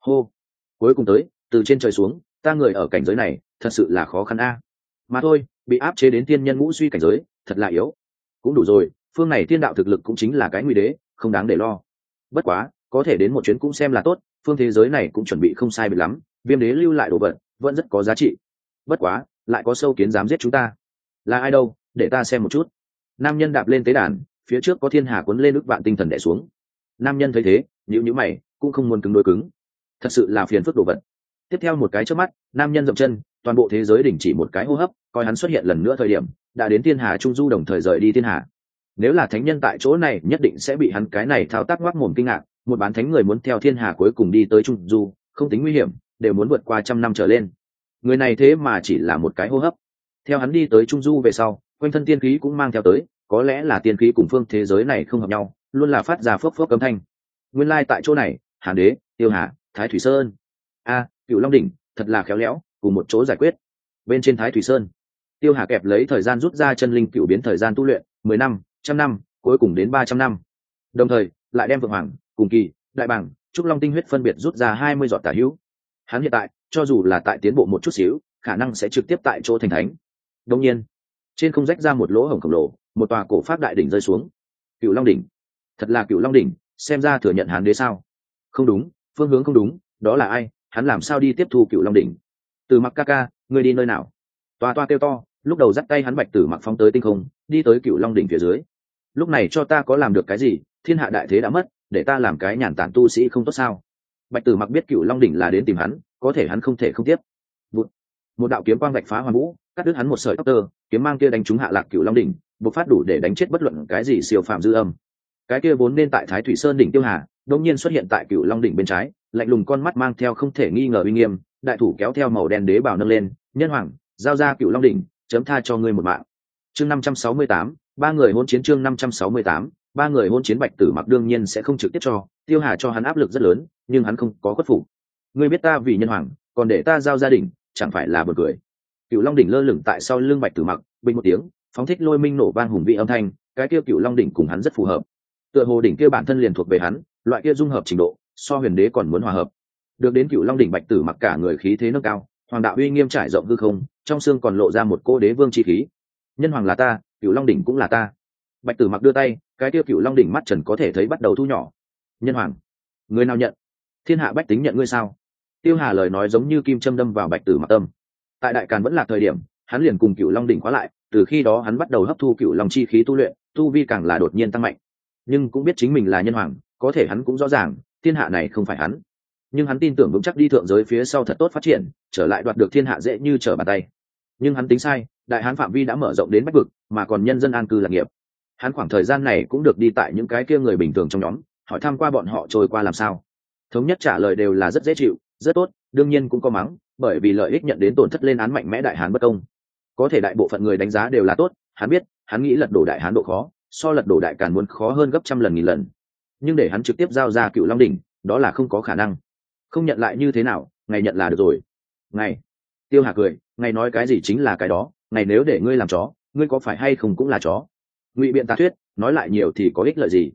Hô. Cuối cùng tới, từ trên trời xuống, ta người ở cảnh giới này, thật sự là khó khăn a. Mà thôi, bị áp chế đến tiên nhân ngũ suy cảnh giới, thật là yếu. Cũng đủ rồi, phương này tiên đạo thực lực cũng chính là cái nguy đế, không đáng để lo. Bất quá, có thể đến một chuyến cũng xem là tốt, phương thế giới này cũng chuẩn bị không sai bị lắm, viêm đế lưu lại đồ vật, vẫn rất có giá trị. Bất quá, lại có sâu kiến dám giết chúng ta. Là ai đâu, để ta xem một chút. Nam nhân đạp lên tế đàn, phía trước có thiên hà cuốn lên ức vạn tinh thần đẻ xuống nam nhân thấy thế nhữ nhữ mày, cũng không muốn cứng đôi cứng. Thật sự là phiền phức đồ vật. Tiếp theo một cái trước mắt, nam nhân dậm chân, toàn bộ thế giới đình chỉ một cái hô hấp, coi hắn xuất hiện lần nữa thời điểm, đã đến thiên hà trung du đồng thời rời đi thiên hà. Nếu là thánh nhân tại chỗ này, nhất định sẽ bị hắn cái này thao tác ngoác mồm kinh ngạc, một bán thánh người muốn theo thiên hà cuối cùng đi tới trung du, không tính nguy hiểm, đều muốn vượt qua trăm năm trở lên. Người này thế mà chỉ là một cái hô hấp. Theo hắn đi tới trung du về sau, quanh thân tiên khí cũng mang theo tới, có lẽ là tiên khí cùng phương thế giới này không hợp nhau luôn là phát ra phốc phốc cấm thanh. Nguyên lai、like、tại chỗ này, hàn đế, tiêu hà, thái thủy sơn. A cựu long đỉnh, thật là khéo léo, cùng một chỗ giải quyết. Bên trên thái thủy sơn, tiêu hà kẹp lấy thời gian rút ra chân linh cựu biến thời gian tu luyện, mười năm, trăm năm, cuối cùng đến ba trăm năm. Đồng thời, lại đem vượng hoàng, cùng kỳ, đại bảng trúc long tinh huyết phân biệt rút ra hai mươi giọt tả hữu. Hắn hiện tại, cho dù là tại tiến bộ một chút xíu, khả năng sẽ trực tiếp tại chỗ thành thánh. Đông nhiên, trên không rách ra một lỗ hổng khổng lồ, một tòa cổ pháp đại đỉnh rơi xuống. Cựu long đỉnh thật là cựu long đỉnh xem ra thừa nhận hán đế sao? Không đúng phương hướng không đúng đó là ai hắn làm sao đi tiếp thu cựu long đỉnh? Từ mặc ca ca ngươi đi nơi nào? Toa toa kêu to lúc đầu dắt tay hắn bạch tử mặc phóng tới tinh không đi tới cựu long đỉnh phía dưới. Lúc này cho ta có làm được cái gì thiên hạ đại thế đã mất để ta làm cái nhàn tản tu sĩ không tốt sao? Bạch tử mặc biết cựu long đỉnh là đến tìm hắn có thể hắn không thể không tiếp. Một, một đạo kiếm quang bạch phá hoàng vũ cắt đứt hắn một sợi tóc tơ kiếm mang kia đánh trúng hạ lạc cựu long đỉnh bộc phát đủ để đánh chết bất luận cái gì siêu phạm dư âm cái kia vốn nên tại thái thủy sơn đỉnh tiêu hà đông nhiên xuất hiện tại cựu long đỉnh bên trái, lạnh lùng con mắt mang theo không thể nghi ngờ uy nghiêm, đại thủ kéo theo màu đen đế bảo nâng lên, nhân hoàng, giao ra cựu long đỉnh, chấm tha cho ngươi một mạng. Chương năm trăm sáu mươi tám, ba người hôn chiến chương năm trăm sáu mươi tám, ba người hôn chiến bạch tử mặc đương nhiên sẽ không trực tiếp cho, tiêu hà cho hắn áp lực rất lớn, nhưng hắn không có khuất phục. Ngươi biết ta vì nhân hoàng, còn để ta giao gia đình, chẳng phải là bật cười? Cựu long đỉnh lơ lửng tại sau lưng bạch tử mặc, bình một tiếng, phóng thích lôi minh nổ vang hùng vị âm thanh, cái kia cựu long đỉnh cùng hắn rất phù hợp tựa hồ đỉnh kia bản thân liền thuộc về hắn, loại kia dung hợp trình độ, so huyền đế còn muốn hòa hợp. Được đến cựu long đỉnh bạch tử mặc cả người khí thế nâng cao, hoàng đạo uy nghiêm trải rộng hư không, trong xương còn lộ ra một cô đế vương chi khí. Nhân hoàng là ta cựu long đỉnh cũng là ta. Bạch tử mặc đưa tay, cái tiêu cựu long đỉnh mắt trần có thể thấy bắt đầu thu nhỏ. Nhân hoàng, người nào nhận? Thiên hạ bách tính nhận ngươi sao? Tiêu hà lời nói giống như kim châm đâm vào bạch tử mặc tâm. Tại đại càn vẫn là thời điểm, hắn liền cùng cựu long đỉnh khóa lại, từ khi đó hắn bắt đầu hấp thu cựu long chi khí tu luyện, tu vi càng là đột nhiên tăng mạnh nhưng cũng biết chính mình là nhân hoàng, có thể hắn cũng rõ ràng, thiên hạ này không phải hắn. Nhưng hắn tin tưởng vững chắc đi thượng giới phía sau thật tốt phát triển, trở lại đoạt được thiên hạ dễ như trở bàn tay. Nhưng hắn tính sai, đại hán phạm vi đã mở rộng đến bách vực, mà còn nhân dân an cư lạc nghiệp. Hắn khoảng thời gian này cũng được đi tại những cái kia người bình thường trong nhóm, hỏi thăm qua bọn họ trôi qua làm sao. Thống nhất trả lời đều là rất dễ chịu, rất tốt, đương nhiên cũng có mắng, bởi vì lợi ích nhận đến tổn thất lên án mạnh mẽ đại hán bất công. Có thể đại bộ phận người đánh giá đều là tốt, hắn biết, hắn nghĩ lật đổ đại hán độ khó so lật đổ đại càn muốn khó hơn gấp trăm lần nghìn lần. Nhưng để hắn trực tiếp giao ra cựu long đỉnh, đó là không có khả năng. Không nhận lại như thế nào, ngày nhận là được rồi. Ngày. Tiêu hà cười, ngày nói cái gì chính là cái đó, ngày nếu để ngươi làm chó, ngươi có phải hay không cũng là chó. Ngụy biện tạ thuyết, nói lại nhiều thì có ích lợi gì?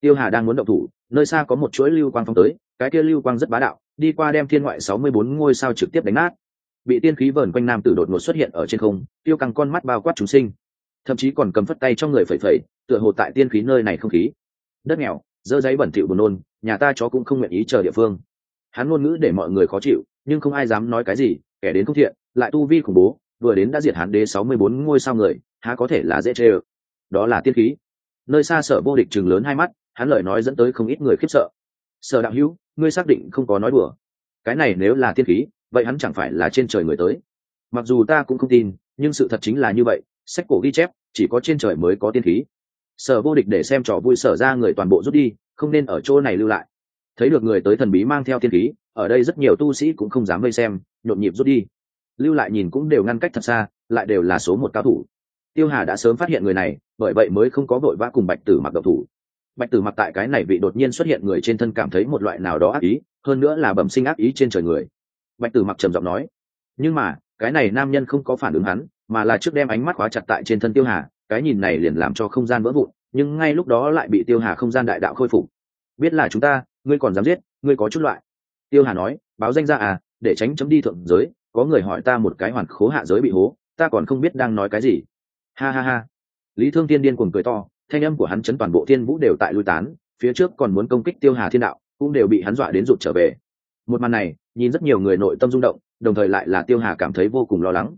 Tiêu hà đang muốn động thủ, nơi xa có một chuỗi lưu quang phong tới, cái kia lưu quang rất bá đạo, đi qua đem thiên ngoại sáu mươi bốn ngôi sao trực tiếp đánh nát. Bị tiên khí vờn quanh nam tử đột ngột xuất hiện ở trên không, tiêu căng con mắt bao quát chúng sinh thậm chí còn cầm phất tay trong người phẩy phẩy, tựa hồ tại tiên khí nơi này không khí. Đất nghèo, dơ giấy bẩn thỉu buồn nôn, nhà ta chó cũng không nguyện ý chờ địa phương. Hắn ngôn ngữ để mọi người khó chịu, nhưng không ai dám nói cái gì, kẻ đến không thiện, lại tu vi khủng bố, vừa đến đã diệt hán đế sáu mươi bốn ngôi sao người, há có thể là dễ chê ơ. Đó là tiên khí. Nơi xa sở vô địch chừng lớn hai mắt, hắn lời nói dẫn tới không ít người khiếp sợ. Sở đạo hữu, ngươi xác định không có nói đùa. Cái này nếu là tiên khí, vậy hắn chẳng phải là trên trời người tới. Mặc dù ta cũng không tin, nhưng sự thật chính là như vậy sách cổ ghi chép, chỉ có trên trời mới có tiên khí. Sở vô địch để xem trò vui sở ra người toàn bộ rút đi, không nên ở chỗ này lưu lại. Thấy được người tới thần bí mang theo tiên khí, ở đây rất nhiều tu sĩ cũng không dám vây xem, nhộn nhịp rút đi. Lưu lại nhìn cũng đều ngăn cách thật xa, lại đều là số một cao thủ. Tiêu hà đã sớm phát hiện người này, bởi vậy mới không có vội vã cùng bạch tử mặc độc thủ. Bạch tử mặc tại cái này bị đột nhiên xuất hiện người trên thân cảm thấy một loại nào đó ác ý, hơn nữa là bẩm sinh ác ý trên trời người. Bạch tử mặc trầm giọng nói, nhưng mà, cái này nam nhân không có phản ứng hắn mà là trước đem ánh mắt khóa chặt tại trên thân tiêu hà, cái nhìn này liền làm cho không gian vỡ vụn, nhưng ngay lúc đó lại bị tiêu hà không gian đại đạo khôi phục. Biết là chúng ta, ngươi còn dám giết, ngươi có chút loại. Tiêu hà nói, báo danh ra à để tránh chấm đi thượng giới, có người hỏi ta một cái hoàn khố hạ giới bị hố, ta còn không biết đang nói cái gì. Ha ha ha. Lý thương tiên điên cuồng cười to, thanh âm của hắn chấn toàn bộ thiên vũ đều tại lui tán, phía trước còn muốn công kích tiêu hà thiên đạo, cũng đều bị hắn dọa đến rụt trở về. Một màn này, nhìn rất nhiều người nội tâm rung động, đồng thời lại là tiêu hà cảm thấy vô cùng lo lắng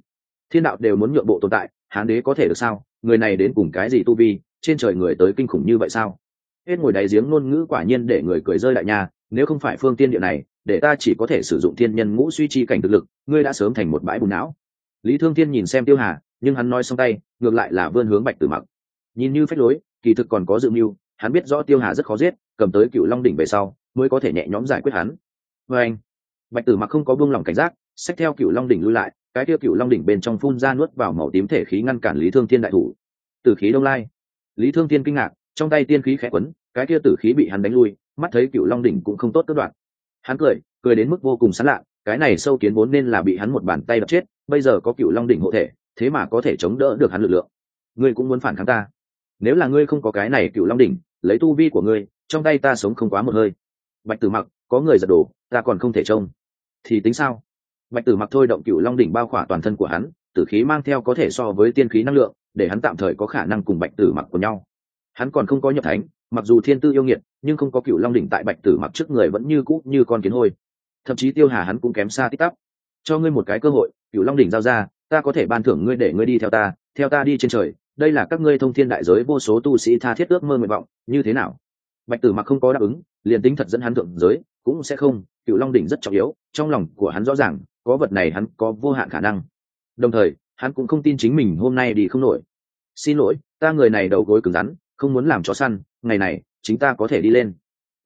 thiên đạo đều muốn nhượng bộ tồn tại, hán đế có thể được sao? Người này đến cùng cái gì tu vi? Trên trời người tới kinh khủng như vậy sao? Hết ngồi đáy giếng ngôn ngữ quả nhiên để người cười rơi đại nhà. nếu không phải phương tiên địa này, để ta chỉ có thể sử dụng thiên nhân ngũ suy chi cảnh thực lực, ngươi đã sớm thành một bãi bùn não. Lý thương thiên nhìn xem tiêu hà, nhưng hắn nói xong tay, ngược lại là vươn hướng bạch tử mặc. Nhìn như phép lối, kỳ thực còn có dự mưu, hắn biết rõ tiêu hà rất khó giết, cầm tới cựu long đỉnh về sau, mới có thể nhẹ nhõm giải quyết hắn. Vê anh, bạch tử mặc không có buông lỏng cảnh giác, xách theo cựu long đỉnh lui lại cái tiêu cựu long đỉnh bên trong phun ra nuốt vào màu tím thể khí ngăn cản lý thương thiên đại thủ. Từ khí đông lai. Lý thương thiên kinh ngạc, trong tay tiên khí khẽ quấn, cái kia tử khí bị hắn đánh lui, mắt thấy cựu long đỉnh cũng không tốt cất đoạn. Hắn cười cười đến mức vô cùng sán lạ, cái này sâu kiến vốn nên là bị hắn một bàn tay đập chết, bây giờ có cựu long đỉnh hộ thể, thế mà có thể chống đỡ được hắn lực lượng. Ngươi cũng muốn phản kháng ta? Nếu là ngươi không có cái này cựu long đỉnh, lấy tu vi của ngươi, trong tay ta sống không quá một hơi. Bạch tử mặc, có người giật đổ ta còn không thể trông. Thì tính sao? Bạch tử mặc thôi động cựu long đỉnh bao khỏa toàn thân của hắn, tử khí mang theo có thể so với tiên khí năng lượng, để hắn tạm thời có khả năng cùng bạch tử mặc của nhau. Hắn còn không có nhập thánh, mặc dù thiên tư yêu nghiệt, nhưng không có cựu long đỉnh tại bạch tử mặc trước người vẫn như cũ như con kiến hôi. Thậm chí tiêu hà hắn cũng kém xa tích tắp cho ngươi một cái cơ hội cựu long đỉnh giao ra, ta có thể ban thưởng ngươi để ngươi đi theo ta theo ta đi trên trời. Đây là các ngươi thông thiên đại giới vô số tu sĩ tha thiết ước mơ nguyện vọng, như thế nào? Bạch tử mặc không có đáp ứng, liền tính thật dẫn hắn thượng giới, cũng sẽ không. Cựu long đỉnh rất trọng yếu, trong lòng của hắn rõ ràng có vật này hắn có vô hạn khả năng. Đồng thời, hắn cũng không tin chính mình hôm nay đi không nổi. Xin lỗi, ta người này đầu gối cứng rắn, không muốn làm chó săn, ngày này, chính ta có thể đi lên.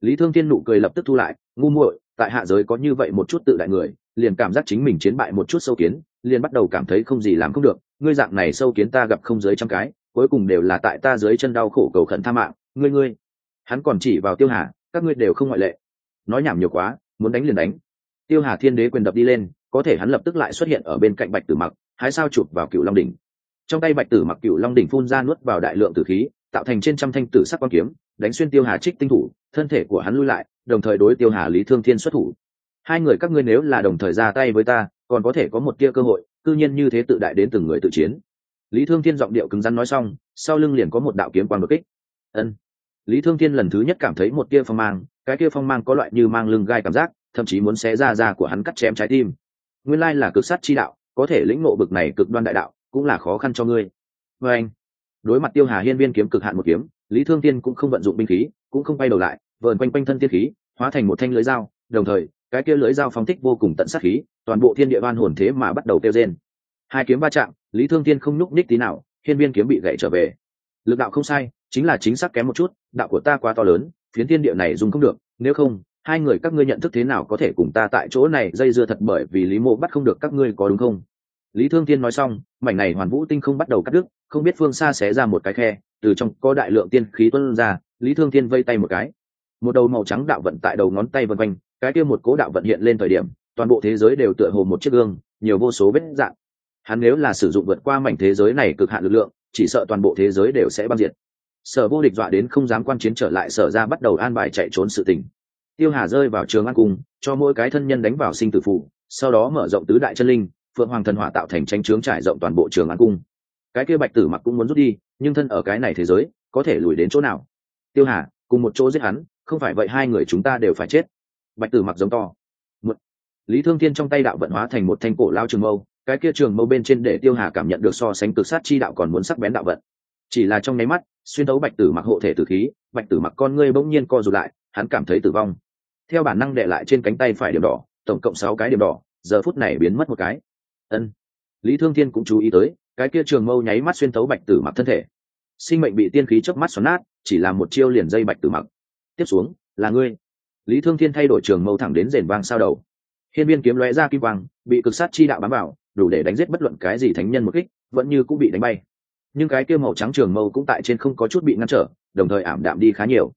Lý thương thiên nụ cười lập tức thu lại, ngu muội, tại hạ giới có như vậy một chút tự đại người, liền cảm giác chính mình chiến bại một chút sâu kiến, liền bắt đầu cảm thấy không gì làm không được, ngươi dạng này sâu kiến ta gặp không dưới trăm cái, cuối cùng đều là tại ta dưới chân đau khổ cầu khẩn tha mạng, ngươi ngươi. Hắn còn chỉ vào tiêu hà, các ngươi đều không ngoại lệ. Nói nhảm nhiều quá, muốn đánh liền đánh. Tiêu hà thiên đế quyền đập đi lên có thể hắn lập tức lại xuất hiện ở bên cạnh bạch tử mặc, hái sao chụp vào cựu long đỉnh. Trong tay bạch tử mặc cựu long đỉnh phun ra nuốt vào đại lượng tử khí, tạo thành trên trăm thanh tử sắc quan kiếm, đánh xuyên tiêu hà trích tinh thủ, thân thể của hắn lui lại, đồng thời đối tiêu hà lý thương thiên xuất thủ. Hai người các ngươi nếu là đồng thời ra tay với ta, còn có thể có một tia cơ hội, cư nhiên như thế tự đại đến từng người tự chiến. Lý thương thiên giọng điệu cứng rắn nói xong, sau lưng liền có một đạo kiếm quang đột kích. Ân. Lý thương thiên lần thứ nhất cảm thấy một tia phong mang, cái kia phong mang có loại như mang lưng gai cảm giác, thậm chí muốn xé ra da của hắn cắt chém trái tim nguyên lai là cực sát chi đạo, có thể lĩnh ngộ bực này cực đoan đại đạo, cũng là khó khăn cho ngươi. Vê anh, đối mặt tiêu hà hiên viên kiếm cực hạn một kiếm, lý thương tiên cũng không vận dụng binh khí, cũng không bay đầu lại, vờn quanh quanh thân tiên khí, hóa thành một thanh lưới dao, đồng thời, cái kia lưới dao phóng thích vô cùng tận sát khí, toàn bộ thiên địa ban hồn thế mà bắt đầu tiêu rên. Hai kiếm va chạm, lý thương tiên không nhúc ních tí nào, hiên viên kiếm bị gãy trở về. Lực đạo không sai, chính là chính xác kém một chút, đạo của ta quá to lớn, phiến thiên địa này dùng không được, nếu không hai người các ngươi nhận thức thế nào có thể cùng ta tại chỗ này dây dưa thật bởi vì lý mộ bắt không được các ngươi có đúng không? Lý thương tiên nói xong, mảnh này hoàn vũ tinh không bắt đầu cắt đứt, không biết phương xa xé ra một cái khe, từ trong có đại lượng tiên khí tuân ra, lý thương tiên vây tay một cái. Một đầu màu trắng đạo vận tại đầu ngón tay vân quanh, cái kia một cố đạo vận hiện lên thời điểm, toàn bộ thế giới đều tựa hồ một chiếc gương, nhiều vô số vết dạng. Hắn nếu là sử dụng vượt qua mảnh thế giới này cực hạn lực lượng, chỉ sợ toàn bộ thế giới đều sẽ băng diệt. Sở vô địch dọa đến không dám quan chiến trở lại, sở ra bắt đầu an bài chạy trốn sự tình tiêu hà rơi vào trường an cung cho mỗi cái thân nhân đánh vào sinh tử phụ sau đó mở rộng tứ đại chân linh, phượng hoàng thần hỏa tạo thành tranh trướng trải rộng toàn bộ trường an cung. Cái kia bạch tử mặc cũng muốn rút đi, nhưng thân ở cái này thế giới, có thể lùi đến chỗ nào? Tiêu hà, cùng một chỗ giết hắn, không phải vậy hai người chúng ta đều phải chết. Bạch tử mặc giống to. Một, lý thương thiên trong tay đạo vận hóa thành một thanh cổ lao trường mâu, cái kia trường mâu bên trên để tiêu hà cảm nhận được so sánh cực sát chi đạo còn muốn sắc bén đạo vận. Chỉ là trong nháy mắt, xuyên tấu bạch tử mặc hộ thể tử khí, bạch tử mặc con ngươi bỗng nhiên co rụt lại hắn cảm thấy tử vong. Theo bản năng đệ lại trên cánh tay phải điểm đỏ, tổng cộng sáu cái điểm đỏ, giờ phút này biến mất một cái. Ân. Lý thương thiên cũng chú ý tới, cái kia trường mâu nháy mắt xuyên tấu bạch tử mặc thân thể. Sinh mệnh bị tiên khí chớp mắt xoắn nát, chỉ là một chiêu liền dây bạch tử mặc. Tiếp xuống, là ngươi. Lý thương thiên thay đổi trường mâu thẳng đến rền vang sao đầu. Hiên viên kiếm lóe ra kim quang, bị cực sát chi đạo bám vào, đủ để đánh giết bất luận cái gì thánh nhân một kích, vẫn như cũng bị đánh bay. Nhưng cái kia màu trắng trường mâu cũng tại trên không có chút bị ngăn trở, đồng thời ảm đạm đi khá nhiều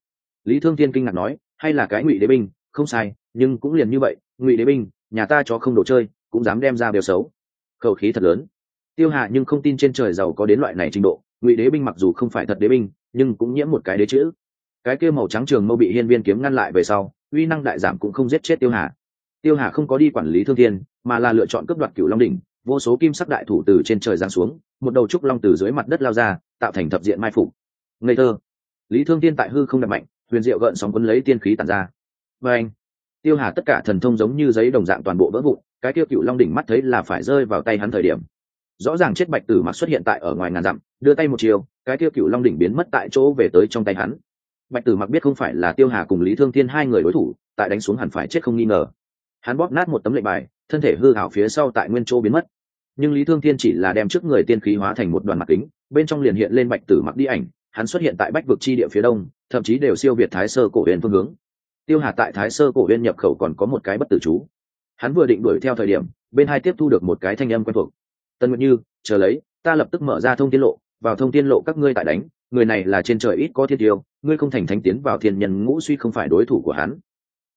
lý thương thiên kinh ngạc nói, hay là cái ngụy đế binh, không sai, nhưng cũng liền như vậy, ngụy đế binh, nhà ta cho không đồ chơi, cũng dám đem ra đều xấu. Khẩu khí thật lớn. Tiêu hạ nhưng không tin trên trời giàu có đến loại này trình độ, ngụy đế binh mặc dù không phải thật đế binh, nhưng cũng nhiễm một cái đế chữ. Cái kia màu trắng trường mâu bị hiên viên kiếm ngăn lại về sau, uy năng đại giảm cũng không giết chết tiêu hà. Tiêu hà không có đi quản lý thương thiên, mà là lựa chọn cướp đoạt cửu long đỉnh, vô số kim sắc đại thủ từ trên trời giáng xuống, một đầu trúc long từ dưới mặt đất lao ra, tạo thành thập diện mai phục. Ngây thơ. Lý thương tiên tại hư không đập mạnh huyền diệu gợn sóng quấn lấy tiên khí tàn ra. Và anh, tiêu hà tất cả thần thông giống như giấy đồng dạng toàn bộ vỡ vụn, cái tiêu cựu long đỉnh mắt thấy là phải rơi vào tay hắn thời điểm. Rõ ràng chết bạch tử mặc xuất hiện tại ở ngoài ngàn dặm, đưa tay một chiều, cái tiêu cựu long đỉnh biến mất tại chỗ về tới trong tay hắn. Bạch tử mặc biết không phải là tiêu hà cùng lý thương thiên hai người đối thủ, tại đánh xuống hẳn phải chết không nghi ngờ. Hắn bóp nát một tấm lệnh bài, thân thể hư hảo phía sau tại nguyên chỗ biến mất. Nhưng lý thương thiên chỉ là đem trước người tiên khí hóa thành một đoàn mặt kính, bên trong liền hiện lên bạch tử mặc đi ảnh, hắn xuất hiện tại bách vực chi địa phía đông thậm chí đều siêu việt thái sơ cổ huyền phương hướng. Tiêu hà tại thái sơ cổ huyền nhập khẩu còn có một cái bất tử chú. Hắn vừa định đuổi theo thời điểm, bên hai tiếp thu được một cái thanh âm quen thuộc. Tân nguyện như, chờ lấy, ta lập tức mở ra thông tiên lộ, vào thông tiên lộ các ngươi tại đánh, người này là trên trời ít có thiên tiêu, ngươi không thành thánh tiến vào thiên nhân ngũ suy không phải đối thủ của hắn.